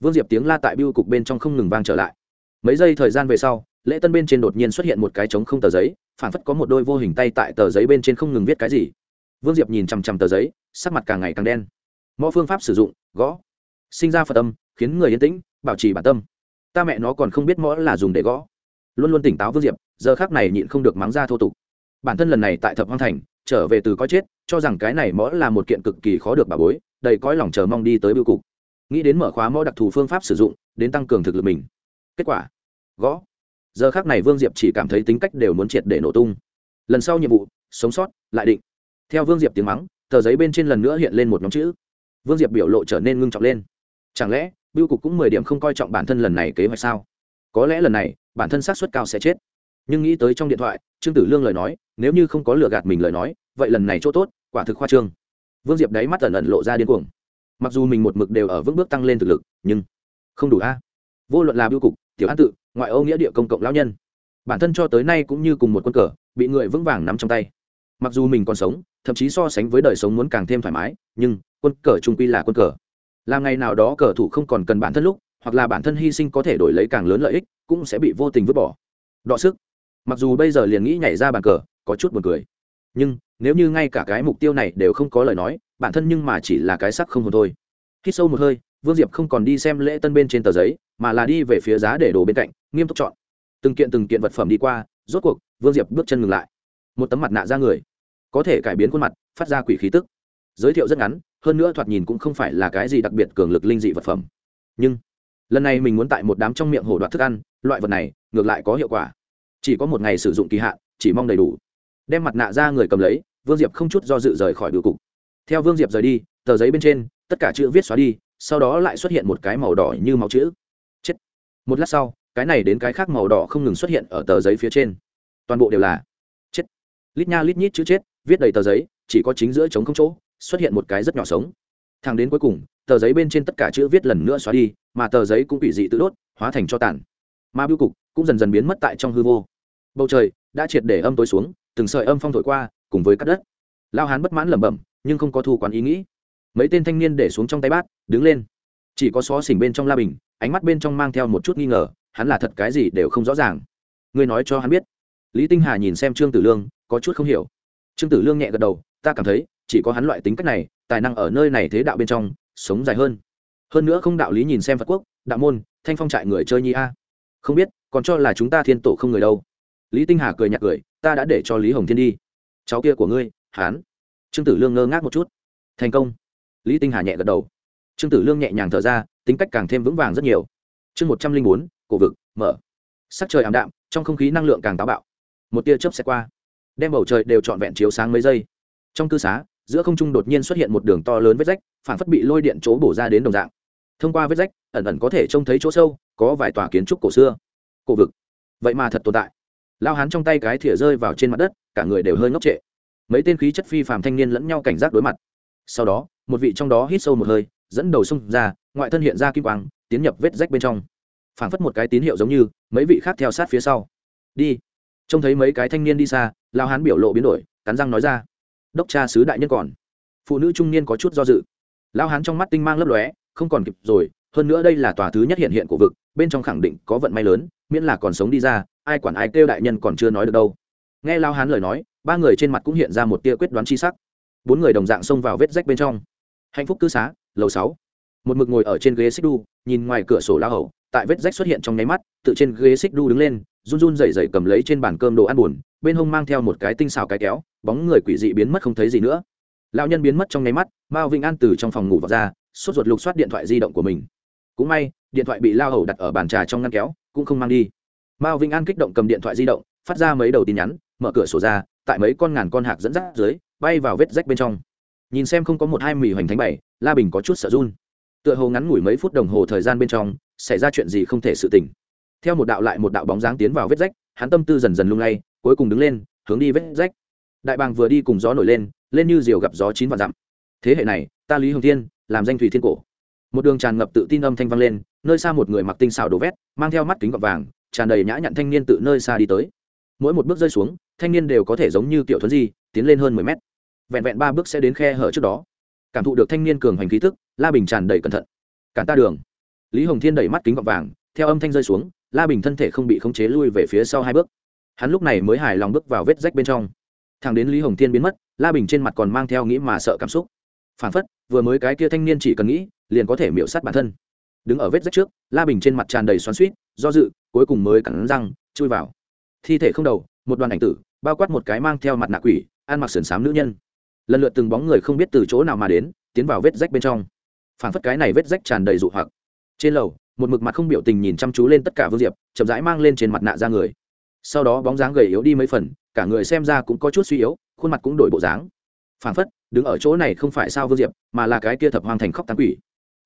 Vương diệp tiếng la tại biêu cục bên trong không ngừng vang trở lại. Mấy giây thời gian về sau, lễ tân bên trên đột nhiên xuất hiện một cái trống không tờ giấy, phản phất có một đôi vô hình tay tại tờ giấy bên trên không ngừng viết cái gì. Vương diệp nhìn chằm chằm tờ giấy, sắc mặt càng ngày càng đen. Mọi phương pháp sử dụng, gõ. Sinh ra phật tâm khiến người yên tĩnh, bảo trì bản tâm. Ta mẹ nó còn không biết mõ là dùng để gõ luôn luôn tỉnh táo vương diệp, giờ khác này nhịn không được mắng ra thô tục. Bản thân lần này tại thập hoang thành, trở về từ coi chết, cho rằng cái này mõ là một kiện cực kỳ khó được bà bối, đầy cõi lòng chờ mong đi tới bưu cục. Nghĩ đến mở khóa mõ đặc thù phương pháp sử dụng, đến tăng cường thực lực mình. Kết quả, gõ. Giờ khác này vương diệp chỉ cảm thấy tính cách đều muốn triệt để nổ tung. Lần sau nhiệm vụ, sống sót, lại định. Theo vương diệp tiếng mắng, tờ giấy bên trên lần nữa hiện lên một nhóm chữ. Vương diệp biểu lộ trở nên ngưng trọng lên. Chẳng lẽ biêu cục cũng mười điểm không coi trọng bản thân lần này kế hoạch sao? Có lẽ lần này bản thân xác suất cao sẽ chết. Nhưng nghĩ tới trong điện thoại, trương tử lương lời nói, nếu như không có lừa gạt mình lời nói, vậy lần này chỗ tốt, quả thực khoa trương. Vương diệp đáy mắt ẩn ẩn lộ ra điên cuồng. Mặc dù mình một mực đều ở vững bước tăng lên thực lực, nhưng không đủ a. Vô luận là biêu cục, tiểu an tự, ngoại ô nghĩa địa công cộng lão nhân, bản thân cho tới nay cũng như cùng một quân cờ, bị người vững vàng nắm trong tay. Mặc dù mình còn sống, thậm chí so sánh với đời sống muốn càng thêm thoải mái, nhưng quân cờ trung quy là quân cờ. Làm ngày nào đó cờ thủ không còn cần bản thân lúc hoặc là bản thân hy sinh có thể đổi lấy càng lớn lợi ích, cũng sẽ bị vô tình vứt bỏ. Đọ sức. Mặc dù bây giờ liền nghĩ nhảy ra bàn cờ, có chút buồn cười. Nhưng, nếu như ngay cả cái mục tiêu này đều không có lời nói, bản thân nhưng mà chỉ là cái sắc không hồn thôi. Khi sâu một hơi, vương diệp không còn đi xem lễ tân bên trên tờ giấy, mà là đi về phía giá để đồ bên cạnh, nghiêm túc chọn. Từng kiện từng kiện vật phẩm đi qua, rốt cuộc, vương diệp bước chân ngừng lại. Một tấm mặt nạ ra người. Có thể cải biến khuôn mặt, phát ra quỷ khí tức. Giới thiệu rất ngắn, hơn nữa thoạt nhìn cũng không phải là cái gì đặc biệt cường lực linh dị vật phẩm. Nhưng lần này mình muốn tại một đám trong miệng hổ đoạt thức ăn, loại vật này, ngược lại có hiệu quả. Chỉ có một ngày sử dụng kỳ hạn, chỉ mong đầy đủ. Đem mặt nạ ra người cầm lấy, vương diệp không chút do dự rời khỏi bưu cục. Theo vương diệp rời đi, tờ giấy bên trên, tất cả chữ viết xóa đi, sau đó lại xuất hiện một cái màu đỏ như máu chữ. Chết. Một lát sau, cái này đến cái khác màu đỏ không ngừng xuất hiện ở tờ giấy phía trên. Toàn bộ đều là chết. Lít nha lít nhít chữ chết, viết đầy tờ giấy, chỉ có chính giữa trống không chỗ, xuất hiện một cái rất nhỏ sống. Thang đến cuối cùng tờ giấy bên trên tất cả chữ viết lần nữa xóa đi, mà tờ giấy cũng bị dị tự đốt, hóa thành cho tàn. Ma biêu cục cũng dần dần biến mất tại trong hư vô. Bầu trời đã triệt để âm tối xuống, từng sợi âm phong thổi qua, cùng với cắt đất. Lao hán bất mãn lẩm bẩm, nhưng không có thu quán ý nghĩ. Mấy tên thanh niên để xuống trong tay bát, đứng lên. Chỉ có xó xỉnh bên trong la bình, ánh mắt bên trong mang theo một chút nghi ngờ, hắn là thật cái gì đều không rõ ràng. Ngươi nói cho hắn biết. Lý tinh hà nhìn xem trương tử lương, có chút không hiểu. Trương tử lương nhẹ gật đầu, ta cảm thấy, chỉ có hắn loại tính cách này, tài năng ở nơi này thế đạo bên trong sống dài hơn. Hơn nữa không đạo lý nhìn xem phật quốc, đạo môn, thanh phong trại người chơi nhi a. Không biết, còn cho là chúng ta thiên tổ không người đâu. Lý tinh hà cười nhạt cười, ta đã để cho lý hồng thiên đi. Cháu kia của ngươi, hán. Trương tử lương ngơ ngác một chút. Thành công. Lý tinh hà nhẹ gật đầu. Trương tử lương nhẹ nhàng thở ra, tính cách càng thêm vững vàng rất nhiều. Chương một trăm linh bốn, cổ vực, mở. Sắc trời ảm đạm, trong không khí năng lượng càng táo bạo. Một tia chớp sẽ qua. Đem bầu trời đều trọn vẹn chiếu sáng mấy giây. Trong cư xá, giữa không trung đột nhiên xuất hiện một đường to lớn vết rách phản phất bị lôi điện chỗ bổ ra đến đồng dạng. Thông qua vết rách, ẩn ẩn có thể trông thấy chỗ sâu, có vài tòa kiến trúc cổ xưa. Cổ vực. Vậy mà thật tồn tại. Lao hán trong tay cái thìa rơi vào trên mặt đất, cả người đều hơi ngốc trệ. Mấy tên khí chất phi phàm thanh niên lẫn nhau cảnh giác đối mặt. Sau đó, một vị trong đó hít sâu một hơi, dẫn đầu xông ra, ngoại thân hiện ra kim quang, tiến nhập vết rách bên trong. Phảng phất một cái tín hiệu giống như, mấy vị khác theo sát phía sau. Đi. Trông thấy mấy cái thanh niên đi xa, lao hán biểu lộ biến đổi, cắn răng nói ra. Đốc cha sứ đại nhân còn. Phụ nữ trung niên có chút do dự lao hán trong mắt tinh mang lấp lóe, không còn kịp rồi, hơn nữa đây là tòa thứ nhất hiện hiện của vực, bên trong khẳng định có vận may lớn, miễn là còn sống đi ra, ai quản ai kêu đại nhân còn chưa nói được đâu. Nghe lao hán lời nói, ba người trên mặt cũng hiện ra một tia quyết đoán chi sắc. Bốn người đồng dạng xông vào vết rách bên trong. Hạnh phúc cư xá, lầu sáu. Một mực ngồi ở trên ghế xích đu, nhìn ngoài cửa sổ la hầu. tại vết rách xuất hiện trong nháy mắt, tự trên ghế xích đu đứng lên, run run rẩy rẩy cầm lấy trên bàn cơm đồ ăn buồn, bên hông mang theo một cái tinh xào cái kéo, bóng người quỷ dị biến mất không thấy gì nữa lão nhân biến mất trong nháy mắt, mao vĩnh an từ trong phòng ngủ vào ra, sốt ruột lục soát điện thoại di động của mình. Cũng may, điện thoại bị lao hầu đặt ở bàn trà trong ngăn kéo, cũng không mang đi. Mao vĩnh an kích động cầm điện thoại di động, phát ra mấy đầu tin nhắn, mở cửa sổ ra, tại mấy con ngàn con hạc dẫn dắt dưới, bay vào vết rách bên trong. Nhìn xem không có một hai mì hoành thánh bảy, la bình có chút sợ run. Tựa hồ ngắn ngủi mấy phút đồng hồ thời gian bên trong, xảy ra chuyện gì không thể sự tỉnh theo một đạo lại một đạo bóng dáng tiến vào vết rách, hắn tâm tư dần dần lung lay, cuối cùng đứng lên, hướng đi vết rách. Đại bàng vừa đi cùng gió nổi lên lên như diều gặp gió chín vạn dặm. Thế hệ này, ta lý hồng thiên, làm danh thủy thiên cổ. Một đường tràn ngập tự tin âm thanh vang lên, nơi xa một người mặc tinh xảo đồ vét, mang theo mắt kính gọt vàng, tràn đầy nhã nhặn thanh niên tự nơi xa đi tới. Mỗi một bước rơi xuống, thanh niên đều có thể giống như tiểu thuấn di, tiến lên hơn mười mét. Vẹn vẹn ba bước sẽ đến khe hở trước đó. Cảm thụ được thanh niên cường hành khí thức la bình tràn đầy cẩn thận. Cản ta đường. Lý hồng thiên đẩy mắt kính gọt vàng, theo âm thanh rơi xuống, la bình thân thể không bị khống chế lui về phía sau hai bước. Hắn lúc này mới hài lòng bước vào vết rách bên trong. Thằng đến lý hồng thiên biến mất la bình trên mặt còn mang theo nghĩ mà sợ cảm xúc. Phản phất, vừa mới cái kia thanh niên chỉ cần nghĩ, liền có thể miễu sát bản thân. Đứng ở vết rách trước, la bình trên mặt tràn đầy xoắn suýt do dự, cuối cùng mới cắn răng, chui vào. Thi thể không đầu, một đoàn ảnh tử, bao quát một cái mang theo mặt nạ quỷ, ăn mặc sườn xám nữ nhân. Lần lượt từng bóng người không biết từ chỗ nào mà đến, tiến vào vết rách bên trong. Phản phất cái này vết rách tràn đầy dụ hoặc. Trên lầu, một mực mặt không biểu tình nhìn chăm chú lên tất cả vương diệp, chậm rãi mang lên trên mặt nạ ra người. Sau đó bóng dáng gầy yếu đi mấy phần, cả người xem ra cũng có chút suy yếu khuôn mặt cũng đổi bộ dáng. Phảng phất, đứng ở chỗ này không phải sao vương diệp, mà là cái kia thập hoàng thành khóc tang quỷ.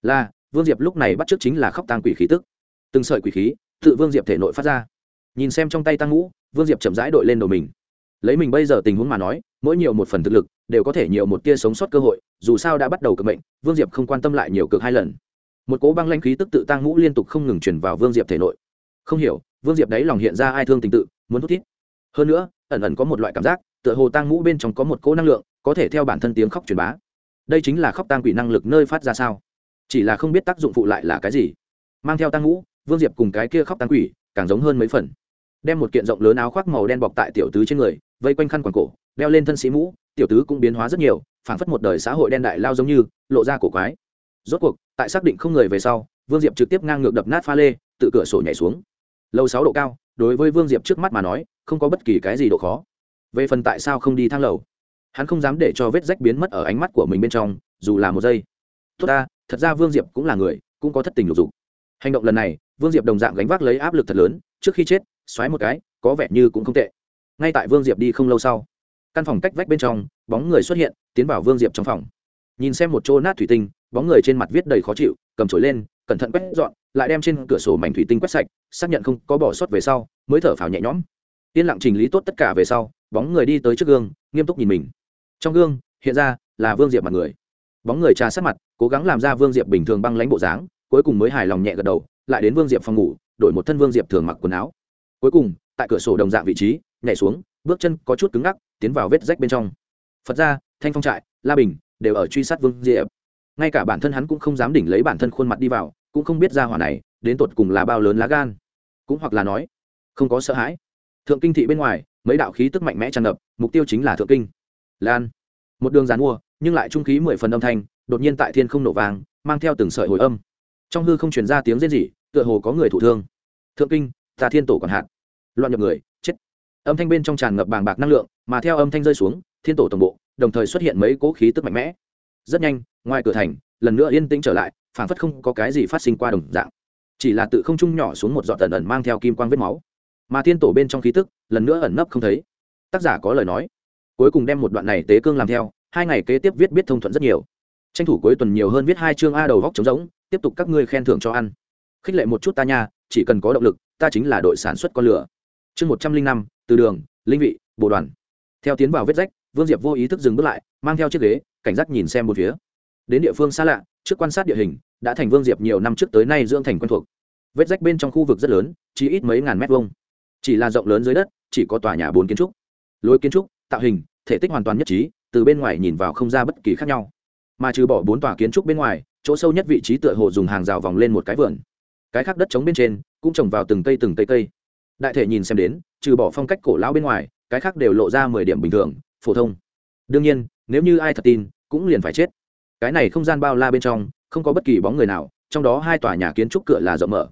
Là, vương diệp lúc này bắt t r ư ớ c chính là khóc tang quỷ khí tức. Từng sợi quỷ khí, tự vương diệp thể nội phát ra. Nhìn xem trong tay tăng ngũ, vương diệp chậm rãi đội lên đầu mình. Lấy mình bây giờ tình huống mà nói, mỗi nhiều một phần thực lực, đều có thể nhiều một tia sống sót cơ hội, dù sao đã bắt đầu cực mệnh, vương diệp không quan tâm lại nhiều cực hai lần. Một cố băng lanh khí tức tự tăng ngũ liên tục không ngừng chuyển vào vương diệp thể nội. Không hiểu, vương diệp đấy lòng hiện ra ai thương tình tự, muốn hút thít. Hơn nữa, ẩn ẩn có một loại cảm giác tựa hồ tang ngũ bên trong có một cỗ năng lượng, có thể theo bản thân tiếng khóc truyền bá. Đây chính là khóc tang quỷ năng lực nơi phát ra sao? Chỉ là không biết tác dụng phụ lại là cái gì. Mang theo tang ngũ vương diệp cùng cái kia khóc tang quỷ, càng giống hơn mấy phần. Đem một kiện rộng lớn áo khoác màu đen bọc tại tiểu tứ trên người, vây quanh khăn quàng cổ, đeo lên thân sĩ mũ, tiểu tứ cũng biến hóa rất nhiều, phảng phất một đời xã hội đen đại lao giống như, lộ ra cổ quái. Rốt cuộc, tại xác định không người về sau, vương diệp trực tiếp ngang ngược đập nát pha lê, tự cửa sổ nhảy xuống. Lâu sáu độ cao, đối với vương diệp trước mắt mà nói, không có bất kỳ cái gì độ khó về phần tại sao không đi thang lầu, hắn không dám để cho vết rách biến mất ở ánh mắt của mình bên trong, dù là một giây. Tốt ta, thật ra vương diệp cũng là người, cũng có thất tình lục dục. Hành động lần này, vương diệp đồng dạng gánh vác lấy áp lực thật lớn, trước khi chết, xoáy một cái, có vẻ như cũng không tệ. Ngay tại vương diệp đi không lâu sau, căn phòng cách vách bên trong, bóng người xuất hiện, tiến vào vương diệp trong phòng. Nhìn xem một chỗ nát thủy tinh, bóng người trên mặt viết đầy khó chịu, cầm trổi lên, cẩn thận quét dọn, lại đem trên cửa sổ mảnh thủy tinh quét sạch, xác nhận không có bỏ sót về sau, mới thở phào nhẹ nhõm. Yên lặng trình lý tốt tất cả về sau bóng người đi tới trước gương, nghiêm túc nhìn mình. Trong gương, hiện ra là vương diệp mặt người. Bóng người trà sát mặt, cố gắng làm ra vương diệp bình thường băng lãnh bộ dáng, cuối cùng mới hài lòng nhẹ gật đầu, lại đến vương diệp phòng ngủ, đổi một thân vương diệp thường mặc quần áo. Cuối cùng, tại cửa sổ đồng dạng vị trí, nhảy xuống, bước chân có chút cứng ngắc, tiến vào vết rách bên trong. Phật ra thanh phong trại, la bình đều ở truy sát vương diệp. Ngay cả bản thân hắn cũng không dám đỉnh lấy bản thân khuôn mặt đi vào, cũng không biết ra hỏa này đến tột cùng là bao lớn lá gan. Cũng hoặc là nói, không có sợ hãi. Thượng kinh thị bên ngoài mấy đạo khí tức mạnh mẽ tràn ngập, mục tiêu chính là thượng kinh. Lan. Một đường dàn mua, nhưng lại trung khí mười phần âm thanh, đột nhiên tại thiên không nổ vàng mang theo từng sợi hồi âm. Trong hư không truyền ra tiếng rên rỉ, tựa hồ có người thụ thương. Thượng kinh, ta thiên tổ còn hạn loạn nhập người, chết. Âm thanh bên trong tràn ngập bàng bạc năng lượng, mà theo âm thanh rơi xuống, thiên tổ tổng bộ, đồng thời xuất hiện mấy cỗ khí tức mạnh mẽ. Rất nhanh, ngoài cửa thành, lần nữa yên tĩnh trở lại, phảng phất không có cái gì phát sinh qua đồng dạng. Chỉ là tự không trung nhỏ xuống một giọt tần ẩn mang theo kim quang vết máu mà thiên tổ bên trong khí tức, lần nữa ẩn nấp không thấy. Tác giả có lời nói. Cuối cùng đem một đoạn này tế cương làm theo, hai ngày kế tiếp viết biết thông thuận rất nhiều. Tranh thủ cuối tuần nhiều hơn viết hai chương a đầu vóc trống rỗng, tiếp tục các ngươi khen thưởng cho ăn. Khích lệ một chút ta nha, chỉ cần có động lực, ta chính là đội sản xuất con lửa. Chương một trăm linh năm, từ đường, linh vị bộ đoàn. Theo tiến vào vết rách, vương diệp vô ý thức dừng bước lại, mang theo chiếc ghế, cảnh giác nhìn xem một phía. Đến địa phương xa lạ, trước quan sát địa hình, đã thành vương diệp nhiều năm trước tới nay dưỡng thành quen thuộc. Vết rách bên trong khu vực rất lớn, chỉ ít mấy ngàn mét vuông chỉ là rộng lớn dưới đất, chỉ có tòa nhà bốn kiến trúc. Lối kiến trúc, tạo hình, thể tích hoàn toàn nhất trí, từ bên ngoài nhìn vào không ra bất kỳ khác nhau. Mà trừ bỏ bốn tòa kiến trúc bên ngoài, chỗ sâu nhất vị trí tựa hồ dùng hàng rào vòng lên một cái vườn. Cái khác đất trống bên trên, cũng trồng vào từng cây từng cây cây. Đại thể nhìn xem đến, trừ bỏ phong cách cổ lão bên ngoài, cái khác đều lộ ra mười điểm bình thường, phổ thông. Đương nhiên, nếu như ai thật tin, cũng liền phải chết. Cái này không gian bao la bên trong, không có bất kỳ bóng người nào, trong đó hai tòa nhà kiến trúc cửa là rộng mở.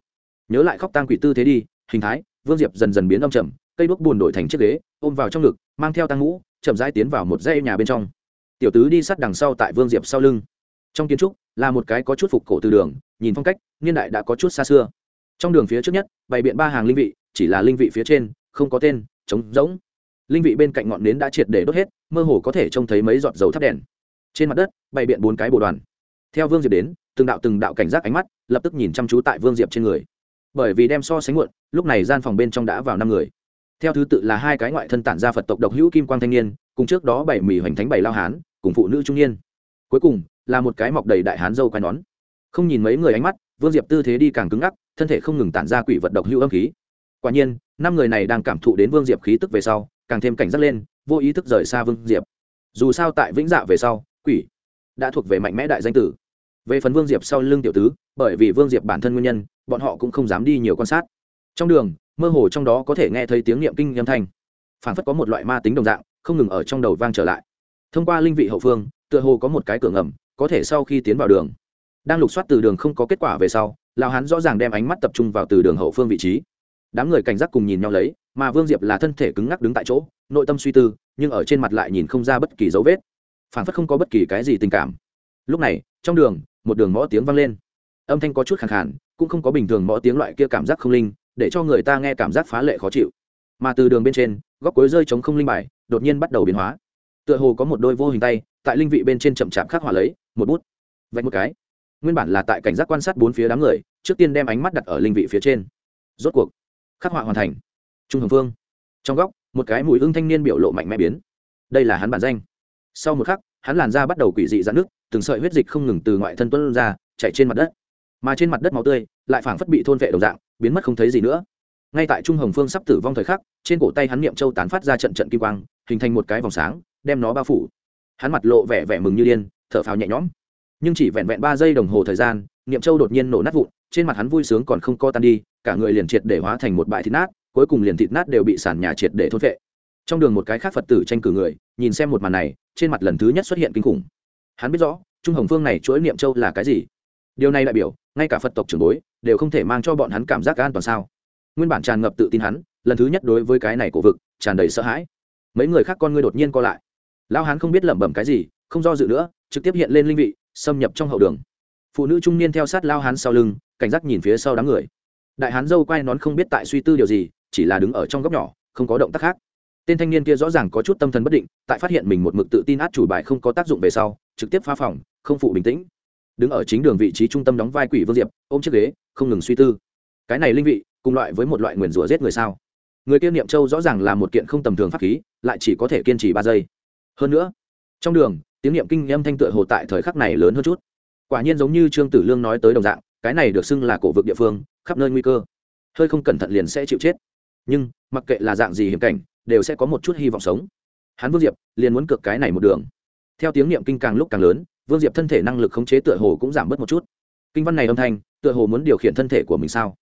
Nhớ lại khóc tang quỷ tư thế đi, hình thái vương diệp dần dần biến âm trầm, cây bước bùn đổi thành chiếc ghế, ôm vào trong ngực, mang theo tăng ngũ, chậm rãi tiến vào một dãy nhà bên trong. Tiểu tứ đi sát đằng sau tại vương diệp sau lưng. Trong kiến trúc, là một cái có chút phục cổ từ đường, nhìn phong cách, niên đại đã có chút xa xưa. Trong đường phía trước nhất, bày biện ba hàng linh vị, chỉ là linh vị phía trên, không có tên, trống rỗng. Linh vị bên cạnh ngọn nến đã triệt để đốt hết, mơ hồ có thể trông thấy mấy giọt dầu thắp đèn. Trên mặt đất, bày biện bốn cái bồ đoàn. Theo vương diệp đến, từng đạo từng đạo cảnh giác ánh mắt, lập tức nhìn chăm chú tại vương diệp trên người bởi vì đem so sánh muộn, lúc này gian phòng bên trong đã vào năm người. Theo thứ tự là hai cái ngoại thân tản ra phật tộc độc hữu kim quang thanh niên, cùng trước đó bảy mì hoành thánh bảy lao hán, cùng phụ nữ trung niên. Cuối cùng, là một cái mọc đầy đại hán dâu quai nón. Không nhìn mấy người ánh mắt, vương diệp tư thế đi càng cứng ngắc, thân thể không ngừng tản ra quỷ vật độc hữu âm khí. Quả nhiên, năm người này đang cảm thụ đến vương diệp khí tức về sau, càng thêm cảnh giác lên, vô ý thức rời xa vương diệp. Dù sao tại vĩnh dạ về sau, quỷ đã thuộc về mạnh mẽ đại danh tử về phần vương diệp sau lưng tiểu tứ, bởi vì vương diệp bản thân nguyên nhân, bọn họ cũng không dám đi nhiều quan sát. Trong đường, mơ hồ trong đó có thể nghe thấy tiếng niệm kinh âm thanh. Phản phất có một loại ma tính đồng dạng, không ngừng ở trong đầu vang trở lại. Thông qua linh vị hậu phương, tựa hồ có một cái cửa ngầm, có thể sau khi tiến vào đường, đang lục soát từ đường không có kết quả về sau, lão hán rõ ràng đem ánh mắt tập trung vào từ đường hậu phương vị trí. Đám người cảnh giác cùng nhìn nhau lấy, mà vương diệp là thân thể cứng ngắc đứng tại chỗ, nội tâm suy tư, nhưng ở trên mặt lại nhìn không ra bất kỳ dấu vết. Phản phất không có bất kỳ cái gì tình cảm. Lúc này, trong đường một đường mõ tiếng vang lên. Âm thanh có chút khẳng khản cũng không có bình thường mõ tiếng loại kia cảm giác không linh, để cho người ta nghe cảm giác phá lệ khó chịu. Mà từ đường bên trên, góc cuối rơi chống không linh bài, đột nhiên bắt đầu biến hóa. Tựa hồ có một đôi vô hình tay, tại linh vị bên trên chậm chạp khắc hỏa lấy, một bút, vạch một cái. Nguyên bản là tại cảnh giác quan sát bốn phía đám người, trước tiên đem ánh mắt đặt ở linh vị phía trên. Rốt cuộc, khắc họa hoàn thành. Trung hồng phương trong góc, một cái mùi hương thanh niên biểu lộ mạnh mẽ biến. Đây là hắn bản danh. Sau một khắc, hắn làn da bắt đầu quỷ dị dạn nước từng sợi huyết dịch không ngừng từ ngoại thân tuân ra chạy trên mặt đất. Mà trên mặt đất máu tươi lại phảng phất bị thôn vệ đồng dạng, biến mất không thấy gì nữa. Ngay tại trung hồng phương sắp tử vong thời khắc, trên cổ tay hắn niệm châu tán phát ra trận trận kim quang, hình thành một cái vòng sáng, đem nó bao phủ. Hắn mặt lộ vẻ vẻ mừng như điên, thở phào nhẹ nhõm. Nhưng chỉ vẹn vẹn ba giây đồng hồ thời gian, niệm châu đột nhiên nổ nát vụn, trên mặt hắn vui sướng còn không co tan đi, cả người liền triệt để hóa thành một bãi thịt nát, cuối cùng liền thịt nát đều bị sàn nhà triệt để thốt vệ. Trong đường một cái khác phật tử tranh cử người, nhìn xem một màn này, trên mặt lần thứ nhất xuất hiện kinh khủng hắn biết rõ, trung hồng phương này chuỗi niệm châu là cái gì. Điều này đại biểu, ngay cả phật tộc trưởng bối đều không thể mang cho bọn hắn cảm giác an toàn sao? Nguyên bản tràn ngập tự tin hắn, lần thứ nhất đối với cái này của vực tràn đầy sợ hãi. Mấy người khác con ngươi đột nhiên co lại. Lao hắn không biết lẩm bẩm cái gì, không do dự nữa, trực tiếp hiện lên linh vị, xâm nhập trong hậu đường. Phụ nữ trung niên theo sát lao hắn sau lưng, cảnh giác nhìn phía sau đám người. Đại hán dâu quay nón không biết tại suy tư điều gì, chỉ là đứng ở trong góc nhỏ, không có động tác khác. Tên thanh niên kia rõ ràng có chút tâm thần bất định, tại phát hiện mình một mực tự tin át chủ bài không có tác dụng về sau trực tiếp phá phòng, không phụ bình tĩnh. Đứng ở chính đường vị trí trung tâm đóng vai quỷ vương diệp, ôm chiếc ghế, không ngừng suy tư. Cái này linh vị, cùng loại với một loại nguyền rủa giết người sao? Người kia niệm châu rõ ràng là một kiện không tầm thường pháp khí, lại chỉ có thể kiên trì ba giây. Hơn nữa, trong đường, tiếng niệm kinh âm thanh tựa hồ tại thời khắc này lớn hơn chút. Quả nhiên giống như trương tử lương nói tới đồng dạng, cái này được xưng là cổ vực địa phương, khắp nơi nguy cơ. Hơi không cẩn thận liền sẽ chịu chết. Nhưng, mặc kệ là dạng gì hiểm cảnh, đều sẽ có một chút hy vọng sống. Hắn vương diệp liền muốn cược cái này một đường theo tiếng niệm kinh càng lúc càng lớn, vương diệp thân thể năng lực khống chế tựa hồ cũng giảm bớt một chút. Kinh văn này âm thanh, tựa hồ muốn điều khiển thân thể của mình sao?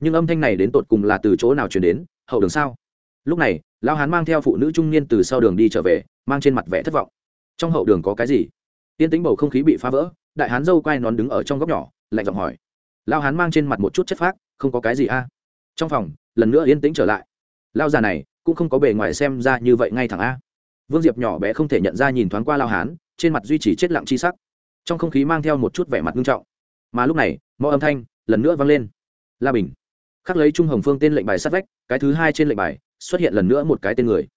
Nhưng âm thanh này đến tột cùng là từ chỗ nào chuyển đến, hậu đường sao? Lúc này, lão hán mang theo phụ nữ trung niên từ sau đường đi trở về, mang trên mặt vẻ thất vọng. Trong hậu đường có cái gì? Tiên tính bầu không khí bị phá vỡ, đại hán dâu quai nón đứng ở trong góc nhỏ, lạnh giọng hỏi. Lao hán mang trên mặt một chút chất phác, không có cái gì a. Trong phòng, lần nữa yên tĩnh trở lại. Lao già này cũng không có bề ngoài xem ra như vậy ngay thẳng a vương diệp nhỏ bé không thể nhận ra nhìn thoáng qua lao hán, trên mặt duy trì chết lặng chi sắc. Trong không khí mang theo một chút vẻ mặt nghiêm trọng. Mà lúc này mọi âm thanh lần nữa vang lên. La bình khắc lấy trung hồng phương tên lệnh bài sát vách, cái thứ hai trên lệnh bài xuất hiện lần nữa một cái tên người.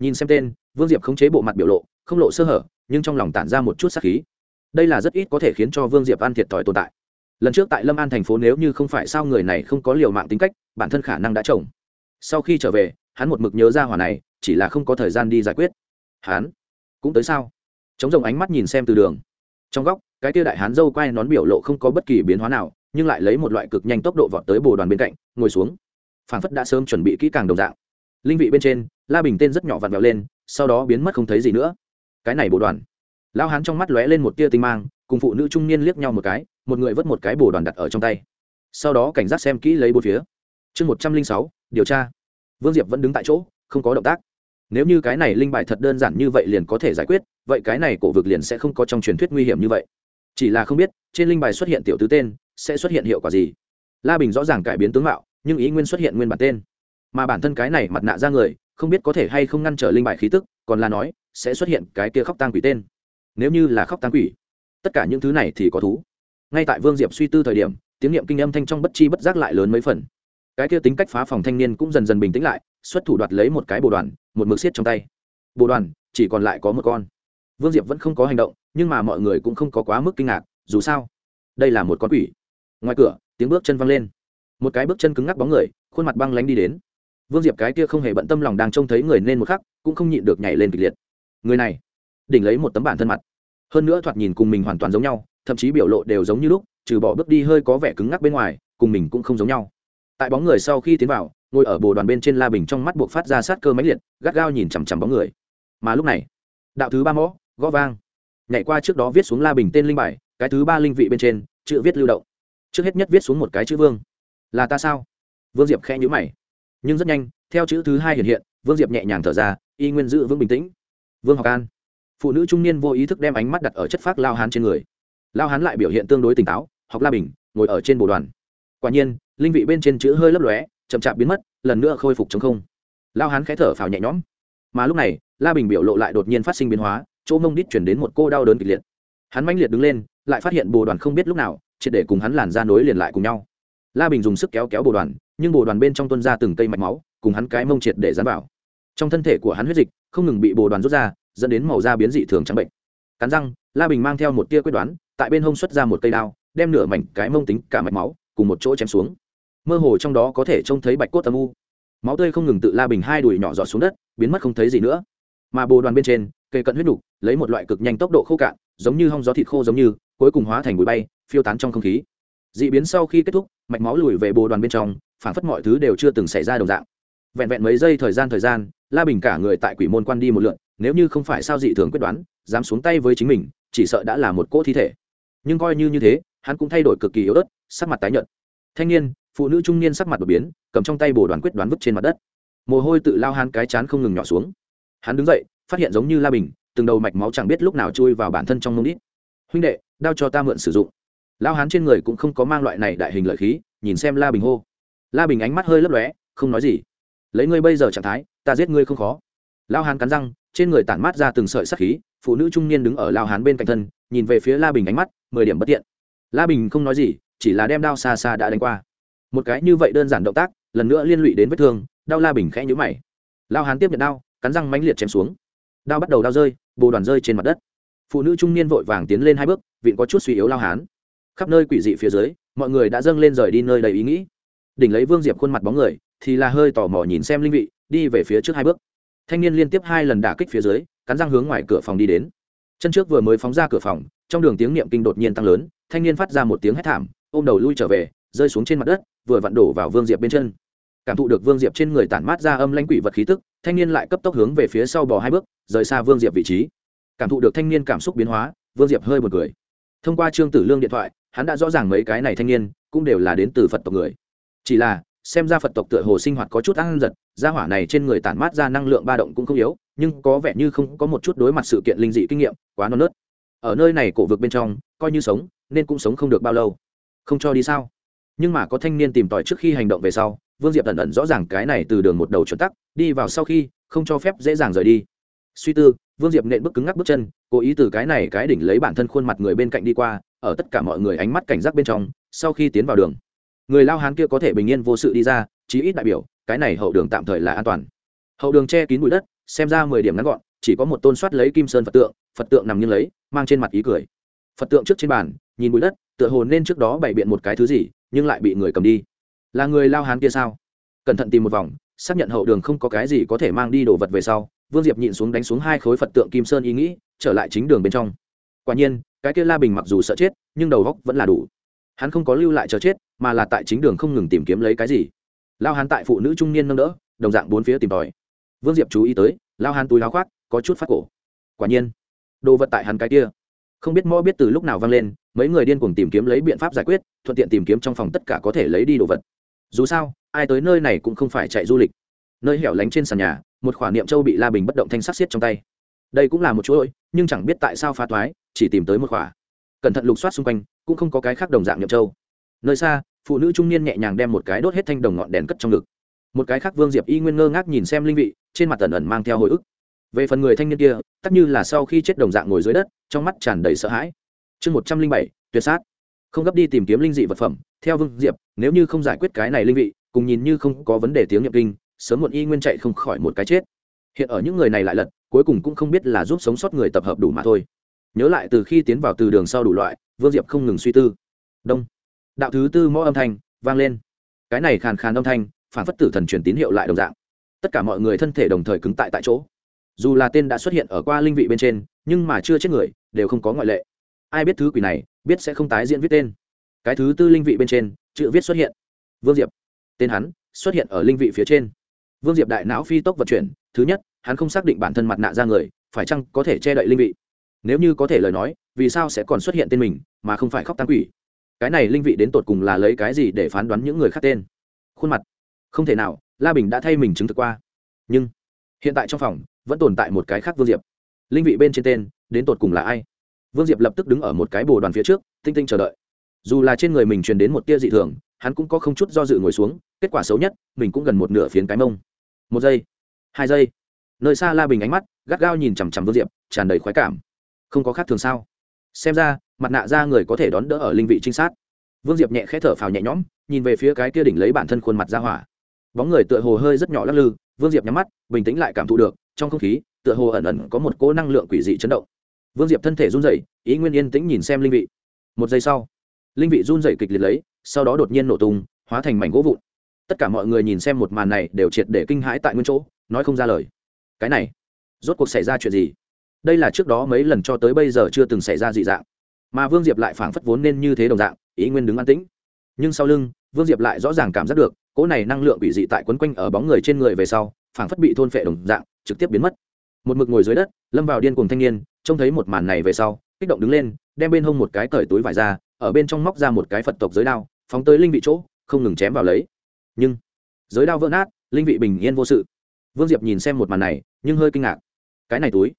Nhìn xem tên, vương diệp khống chế bộ mặt biểu lộ, không lộ sơ hở, nhưng trong lòng tản ra một chút sát khí. Đây là rất ít có thể khiến cho vương diệp an thiệt thòi tồn tại. Lần trước tại lâm an thành phố nếu như không phải sao người này không có liều mạng tính cách, bản thân khả năng đã trồng sau khi trở về, hắn một mực nhớ ra hỏa này, chỉ là không có thời gian đi giải quyết hán. Cũng tới sao? Chống rồng ánh mắt nhìn xem từ đường. Trong góc, cái tia đại hán dâu quay nón biểu lộ không có bất kỳ biến hóa nào, nhưng lại lấy một loại cực nhanh tốc độ vọt tới bồ đoàn bên cạnh, ngồi xuống. Phảng phất đã sớm chuẩn bị kỹ càng đồng dạng. Linh vị bên trên, la bình tên rất nhỏ vặn vẹo lên, sau đó biến mất không thấy gì nữa. Cái này bồ đoàn. Lao hán trong mắt lóe lên một tia tinh mang, cùng phụ nữ trung niên liếc nhau một cái, một người vớt một cái bồ đoàn đặt ở trong tay. Sau đó cảnh giác xem kỹ lấy bốn phía. Chương một trăm linh sáu, điều tra. Vương diệp vẫn đứng tại chỗ, không có động tác nếu như cái này linh bài thật đơn giản như vậy liền có thể giải quyết, vậy cái này cổ vực liền sẽ không có trong truyền thuyết nguy hiểm như vậy. Chỉ là không biết, trên linh bài xuất hiện tiểu tứ tên, sẽ xuất hiện hiệu quả gì? La bình rõ ràng cải biến tướng mạo, nhưng ý nguyên xuất hiện nguyên bản tên. Mà bản thân cái này mặt nạ ra người, không biết có thể hay không ngăn trở linh bài khí tức, còn là nói, sẽ xuất hiện cái kia khóc tang quỷ tên. Nếu như là khóc tang quỷ, tất cả những thứ này thì có thú. Ngay tại vương diệp suy tư thời điểm, tiếng niệm kinh âm thanh trong bất chi bất giác lại lớn mấy phần. Cái kia tính cách phá phòng thanh niên cũng dần dần bình tĩnh lại xuất thủ đoạt lấy một cái bồ đoàn, một mực xiết trong tay. Bồ đoàn, chỉ còn lại có một con. Vương diệp vẫn không có hành động, nhưng mà mọi người cũng không có quá mức kinh ngạc, dù sao, đây là một con quỷ. Ngoài cửa, tiếng bước chân văng lên. Một cái bước chân cứng ngắc bóng người, khuôn mặt băng lánh đi đến. Vương diệp cái kia không hề bận tâm lòng đang trông thấy người nên một khắc, cũng không nhịn được nhảy lên kịch liệt. Người này, đỉnh lấy một tấm bản thân mặt. Hơn nữa thoạt nhìn cùng mình hoàn toàn giống nhau, thậm chí biểu lộ đều giống như lúc, trừ bỏ bước đi hơi có vẻ cứng ngắc bên ngoài, cùng mình cũng không giống nhau. Tại bóng người sau khi tiến vào ngồi ở bồ đoàn bên trên la bình trong mắt buộc phát ra sát cơ máy liệt, gắt gao nhìn chằm chằm bóng người. Mà lúc này, đạo thứ ba mõ, gõ vang. Nhảy qua trước đó viết xuống la bình tên linh bài, cái thứ ba linh vị bên trên, chữ viết lưu động. Trước hết nhất viết xuống một cái chữ vương. Là ta sao? Vương diệp khẽ nhữ mày. Nhưng rất nhanh, theo chữ thứ hai hiện hiện, vương diệp nhẹ nhàng thở ra, y nguyên giữ vững bình tĩnh. Vương học an. Phụ nữ trung niên vô ý thức đem ánh mắt đặt ở chất phác lao hán trên người. Lao hán lại biểu hiện tương đối tỉnh táo, học la bình, ngồi ở trên bồ đoàn. Quả nhiên, linh vị bên trên chữ hơi lấp lóe chậm chạp biến mất, lần nữa khôi phục chống không. Lao hán khẽ thở phào nhẹ nhõm. Mà lúc này, la bình biểu lộ lại đột nhiên phát sinh biến hóa, chỗ mông đít chuyển đến một cô đau đớn kịch liệt. Hắn mãnh liệt đứng lên, lại phát hiện bồ đoàn không biết lúc nào, triệt để cùng hắn làn ra nối liền lại cùng nhau. La bình dùng sức kéo kéo bồ đoàn, nhưng bồ đoàn bên trong tuân ra từng cây mạch máu, cùng hắn cái mông triệt để dán vào. Trong thân thể của hắn huyết dịch, không ngừng bị bồ đoàn rút ra, dẫn đến màu da biến dị thường trắng bệnh. Cắn răng, la bình mang theo một tia quyết đoán, tại bên hông xuất ra một cây đao, đem nửa mảnh cái mông tính cả mạch máu, cùng một chỗ chém xuống mơ hồ trong đó có thể trông thấy bạch cốt âm u. Máu tươi không ngừng tự la bình hai đùi nhỏ giọt xuống đất, biến mất không thấy gì nữa. Mà bồ đoàn bên trên cây cận huyết đục, lấy một loại cực nhanh tốc độ khô cạn, giống như hong gió thịt khô giống như, cuối cùng hóa thành bụi bay, phiêu tán trong không khí. D ị biến sau khi kết thúc, mạch máu lùi về bồ đoàn bên trong, phản phất mọi thứ đều chưa từng xảy ra đồng dạng. Vẹn vẹn mấy giây thời gian thời gian, la bình cả người tại quỷ môn quan đi một lượn, nếu như không phải sao dị thường quyết đoán, dám xuống tay với chính mình, chỉ sợ đã là một cỗ thi thể. Nhưng coi như như thế, hắn cũng thay đổi cực kỳ yếu ớt, sắc mặt tái nhợt. Thanh niên phụ nữ trung niên sắc mặt đột biến, cầm trong tay bồ đoàn quyết đoán vứt trên mặt đất. Mồ hôi tự lao hắn cái chán không ngừng nhỏ xuống. Hắn đứng dậy, phát hiện giống như la bình, từng đầu mạch máu chẳng biết lúc nào chui vào bản thân trong mông đít. Huynh đệ, đao cho ta mượn sử dụng. Lao hán trên người cũng không có mang loại này đại hình lợi khí, nhìn xem la bình hô. La bình ánh mắt hơi lấp lóe, không nói gì. Lấy ngươi bây giờ trạng thái, ta giết ngươi không khó. Lao hán cắn răng, trên người tản mát ra từng sợi sắc khí, phụ nữ trung niên đứng ở lao hán bên cạnh thân, nhìn về phía la bình ánh mắt, mười điểm bất tiện. La bình không nói gì, chỉ là đem đao xa xa đã đánh qua một cái như vậy đơn giản động tác, lần nữa liên lụy đến vết thương, đau la bình khẽ nhũ mày. Lao hán tiếp nhận đao, cắn răng mãnh liệt chém xuống. Đao bắt đầu đao rơi, bồ đoàn rơi trên mặt đất. Phụ nữ trung niên vội vàng tiến lên hai bước, vịn có chút suy yếu lao hán. Khắp nơi quỷ dị phía dưới, mọi người đã dâng lên rời đi nơi đầy ý nghĩ. Đỉnh lấy vương diệp khuôn mặt bóng người, thì là hơi tò mò nhìn xem linh vị, đi về phía trước hai bước. Thanh niên liên tiếp hai lần đả kích phía dưới, cắn răng hướng ngoài cửa phòng đi đến. Chân trước vừa mới phóng ra cửa phòng, trong đường tiếng niệm kinh đột nhiên tăng lớn, thanh niên phát ra một tiếng hét thảm, ôm đầu lui trở về rơi xuống trên mặt đất, vừa vặn đổ vào vương diệp bên chân. Cảm thụ được vương diệp trên người tản mát ra âm lãnh quỷ vật khí tức, thanh niên lại cấp tốc hướng về phía sau bò hai bước, rời xa vương diệp vị trí. Cảm thụ được thanh niên cảm xúc biến hóa, vương diệp hơi một cười. Thông qua trương tử lương điện thoại, hắn đã rõ ràng mấy cái này thanh niên cũng đều là đến từ phật tộc người. Chỉ là, xem ra phật tộc tựa hồ sinh hoạt có chút ăn giật, gia hỏa này trên người tản mát ra năng lượng ba động cũng không yếu, nhưng có vẻ như không có một chút đối mặt sự kiện linh dị kinh nghiệm, quá non nớt. Ở nơi này cổ vực bên trong, coi như sống, nên cũng sống không được bao lâu. Không cho đi sao? Nhưng mà có thanh niên tìm tòi trước khi hành động về sau, vương diệp ẩn ẩn rõ ràng cái này từ đường một đầu chuẩn tắc, đi vào sau khi, không cho phép dễ dàng rời đi. Suy tư, vương diệp nện bước cứng ngắc bước chân, cố ý từ cái này cái đỉnh lấy bản thân khuôn mặt người bên cạnh đi qua, ở tất cả mọi người ánh mắt cảnh giác bên trong, sau khi tiến vào đường. Người lao hán kia có thể bình yên vô sự đi ra, chí ít đại biểu, cái này hậu đường tạm thời là an toàn. Hậu đường che kín bụi đất, xem ra mười điểm ngắn gọn, chỉ có một tôn soát lấy kim sơn phật tượng phật tượng nằm nghiêng lấy, mang trên mặt ý cười. Phật tượng trước trên bàn, nhìn bụi đất tựa hồ nên trước đó bày biện một cái thứ gì, nhưng lại bị người cầm đi. Là người lao hán kia sao? Cẩn thận tìm một vòng, xác nhận hậu đường không có cái gì có thể mang đi đồ vật về sau, vương diệp nhịn xuống đánh xuống hai khối phật tượng kim sơn ý nghĩ, trở lại chính đường bên trong. Quả nhiên, cái kia la bình mặc dù sợ chết, nhưng đầu góc vẫn là đủ. Hắn không có lưu lại chờ chết, mà là tại chính đường không ngừng tìm kiếm lấy cái gì. Lao hắn tại phụ nữ trung niên nâng đỡ, đồng dạng bốn phía tìm tòi. Vương diệp chú ý tới, lao hắn túi lao khoác, có chút phát cổ. Quả nhiên, đồ vật tại hắn cái kia không biết mõ biết từ lúc nào vang lên, mấy người điên cuồng tìm kiếm lấy biện pháp giải quyết, thuận tiện tìm kiếm trong phòng tất cả có thể lấy đi đồ vật. Dù sao, ai tới nơi này cũng không phải chạy du lịch. Nơi hẻo lánh trên sàn nhà, một khoản niệm châu bị la bình bất động thanh sắc xiết trong tay. Đây cũng là một chuỗi, nhưng chẳng biết tại sao phá toái, chỉ tìm tới một khỏa. Cẩn thận lục soát xung quanh, cũng không có cái khác đồng dạng niệm châu. Nơi xa, phụ nữ trung niên nhẹ nhàng đem một cái đốt hết thanh đồng ngọn đèn cất trong ngực. Một cái khác vương diệp y nguyên ngơ ngác nhìn xem linh vị, trên mặt tần ẩn mang theo hồi ức về phần người thanh niên kia, tất như là sau khi chết đồng dạng ngồi dưới đất, trong mắt tràn đầy sợ hãi. Chương một trăm linh bảy, tuyệt sát. Không gấp đi tìm kiếm linh dị vật phẩm, theo vương diệp, nếu như không giải quyết cái này linh vị, cùng nhìn như không có vấn đề tiếng nhập kinh, sớm muộn y nguyên chạy không khỏi một cái chết. Hiện ở những người này lại lật, cuối cùng cũng không biết là giúp sống sót người tập hợp đủ mà thôi. Nhớ lại từ khi tiến vào từ đường sau đủ loại, vương diệp không ngừng suy tư. Đông. Đạo thứ tư mõ âm thanh, vang lên. Cái này khàn khàn âm thanh, phản phất tử thần truyền tín hiệu lại đồng dạng. Tất cả mọi người thân thể đồng thời cứng tại tại chỗ dù là tên đã xuất hiện ở qua linh vị bên trên, nhưng mà chưa chết người, đều không có ngoại lệ. Ai biết thứ quỷ này, biết sẽ không tái diễn viết tên. Cái thứ tư linh vị bên trên, chữ viết xuất hiện. Vương diệp. Tên hắn, xuất hiện ở linh vị phía trên. Vương diệp đại não phi tốc vận chuyển, thứ nhất, hắn không xác định bản thân mặt nạ ra người, phải chăng có thể che đậy linh vị? Nếu như có thể lời nói, vì sao sẽ còn xuất hiện tên mình, mà không phải khóc tăng quỷ? Cái này linh vị đến tột cùng là lấy cái gì để phán đoán những người khác tên? Khuôn mặt. Không thể nào, la bình đã thay mình chứng thực qua. Nhưng, hiện tại trong phòng vẫn tồn tại một cái khác vương diệp. Linh vị bên trên tên, đến tột cùng là ai? Vương diệp lập tức đứng ở một cái bồ đoàn phía trước, tinh tinh chờ đợi. Dù là trên người mình truyền đến một tia dị thường, hắn cũng có không chút do dự ngồi xuống, kết quả xấu nhất, mình cũng gần một nửa phiến cái mông. Một giây, hai giây. Nơi xa la bình ánh mắt, gắt gao nhìn chằm chằm vương diệp, tràn đầy khoái cảm. Không có khác thường sao? Xem ra, mặt nạ ra người có thể đón đỡ ở linh vị trinh sát. Vương diệp nhẹ khẽ thở phào nhẹ nhõm, nhìn về phía cái kia đỉnh lấy bản thân khuôn mặt ra hỏa. Bóng người tựa hồ hơi rất nhỏ lắc lư vương diệp nhắm mắt, bình tĩnh lại cảm thụ được, trong không khí, tựa hồ ẩn ẩn có một cỗ năng lượng quỷ dị chấn động. Vương diệp thân thể run rẩy, ý nguyên yên tĩnh nhìn xem linh vị. Một giây sau, linh vị run rẩy kịch liệt lấy, sau đó đột nhiên nổ tung, hóa thành mảnh gỗ vụn. Tất cả mọi người nhìn xem một màn này đều triệt để kinh hãi tại nguyên chỗ, nói không ra lời. Cái này, rốt cuộc xảy ra chuyện gì? Đây là trước đó mấy lần cho tới bây giờ chưa từng xảy ra dị dạng. Mà vương diệp lại phảng phất vốn nên như thế đồng dạng, ý nguyên đứng an tĩnh. Nhưng sau lưng vương diệp lại rõ ràng cảm giác được, cỗ này năng lượng bị dị tại quấn quanh ở bóng người trên người về sau, phảng phất bị thôn phệ đồng dạng, trực tiếp biến mất. Một mực ngồi dưới đất, lâm vào điên cùng thanh niên, trông thấy một màn này về sau, kích động đứng lên, đem bên hông một cái cởi túi vải ra, ở bên trong móc ra một cái phật tộc giới đao, phóng tới linh vị chỗ, không ngừng chém vào lấy. Nhưng, giới đao vỡ nát, linh vị bình yên vô sự. Vương diệp nhìn xem một màn này, nhưng hơi kinh ngạc. Cái này túi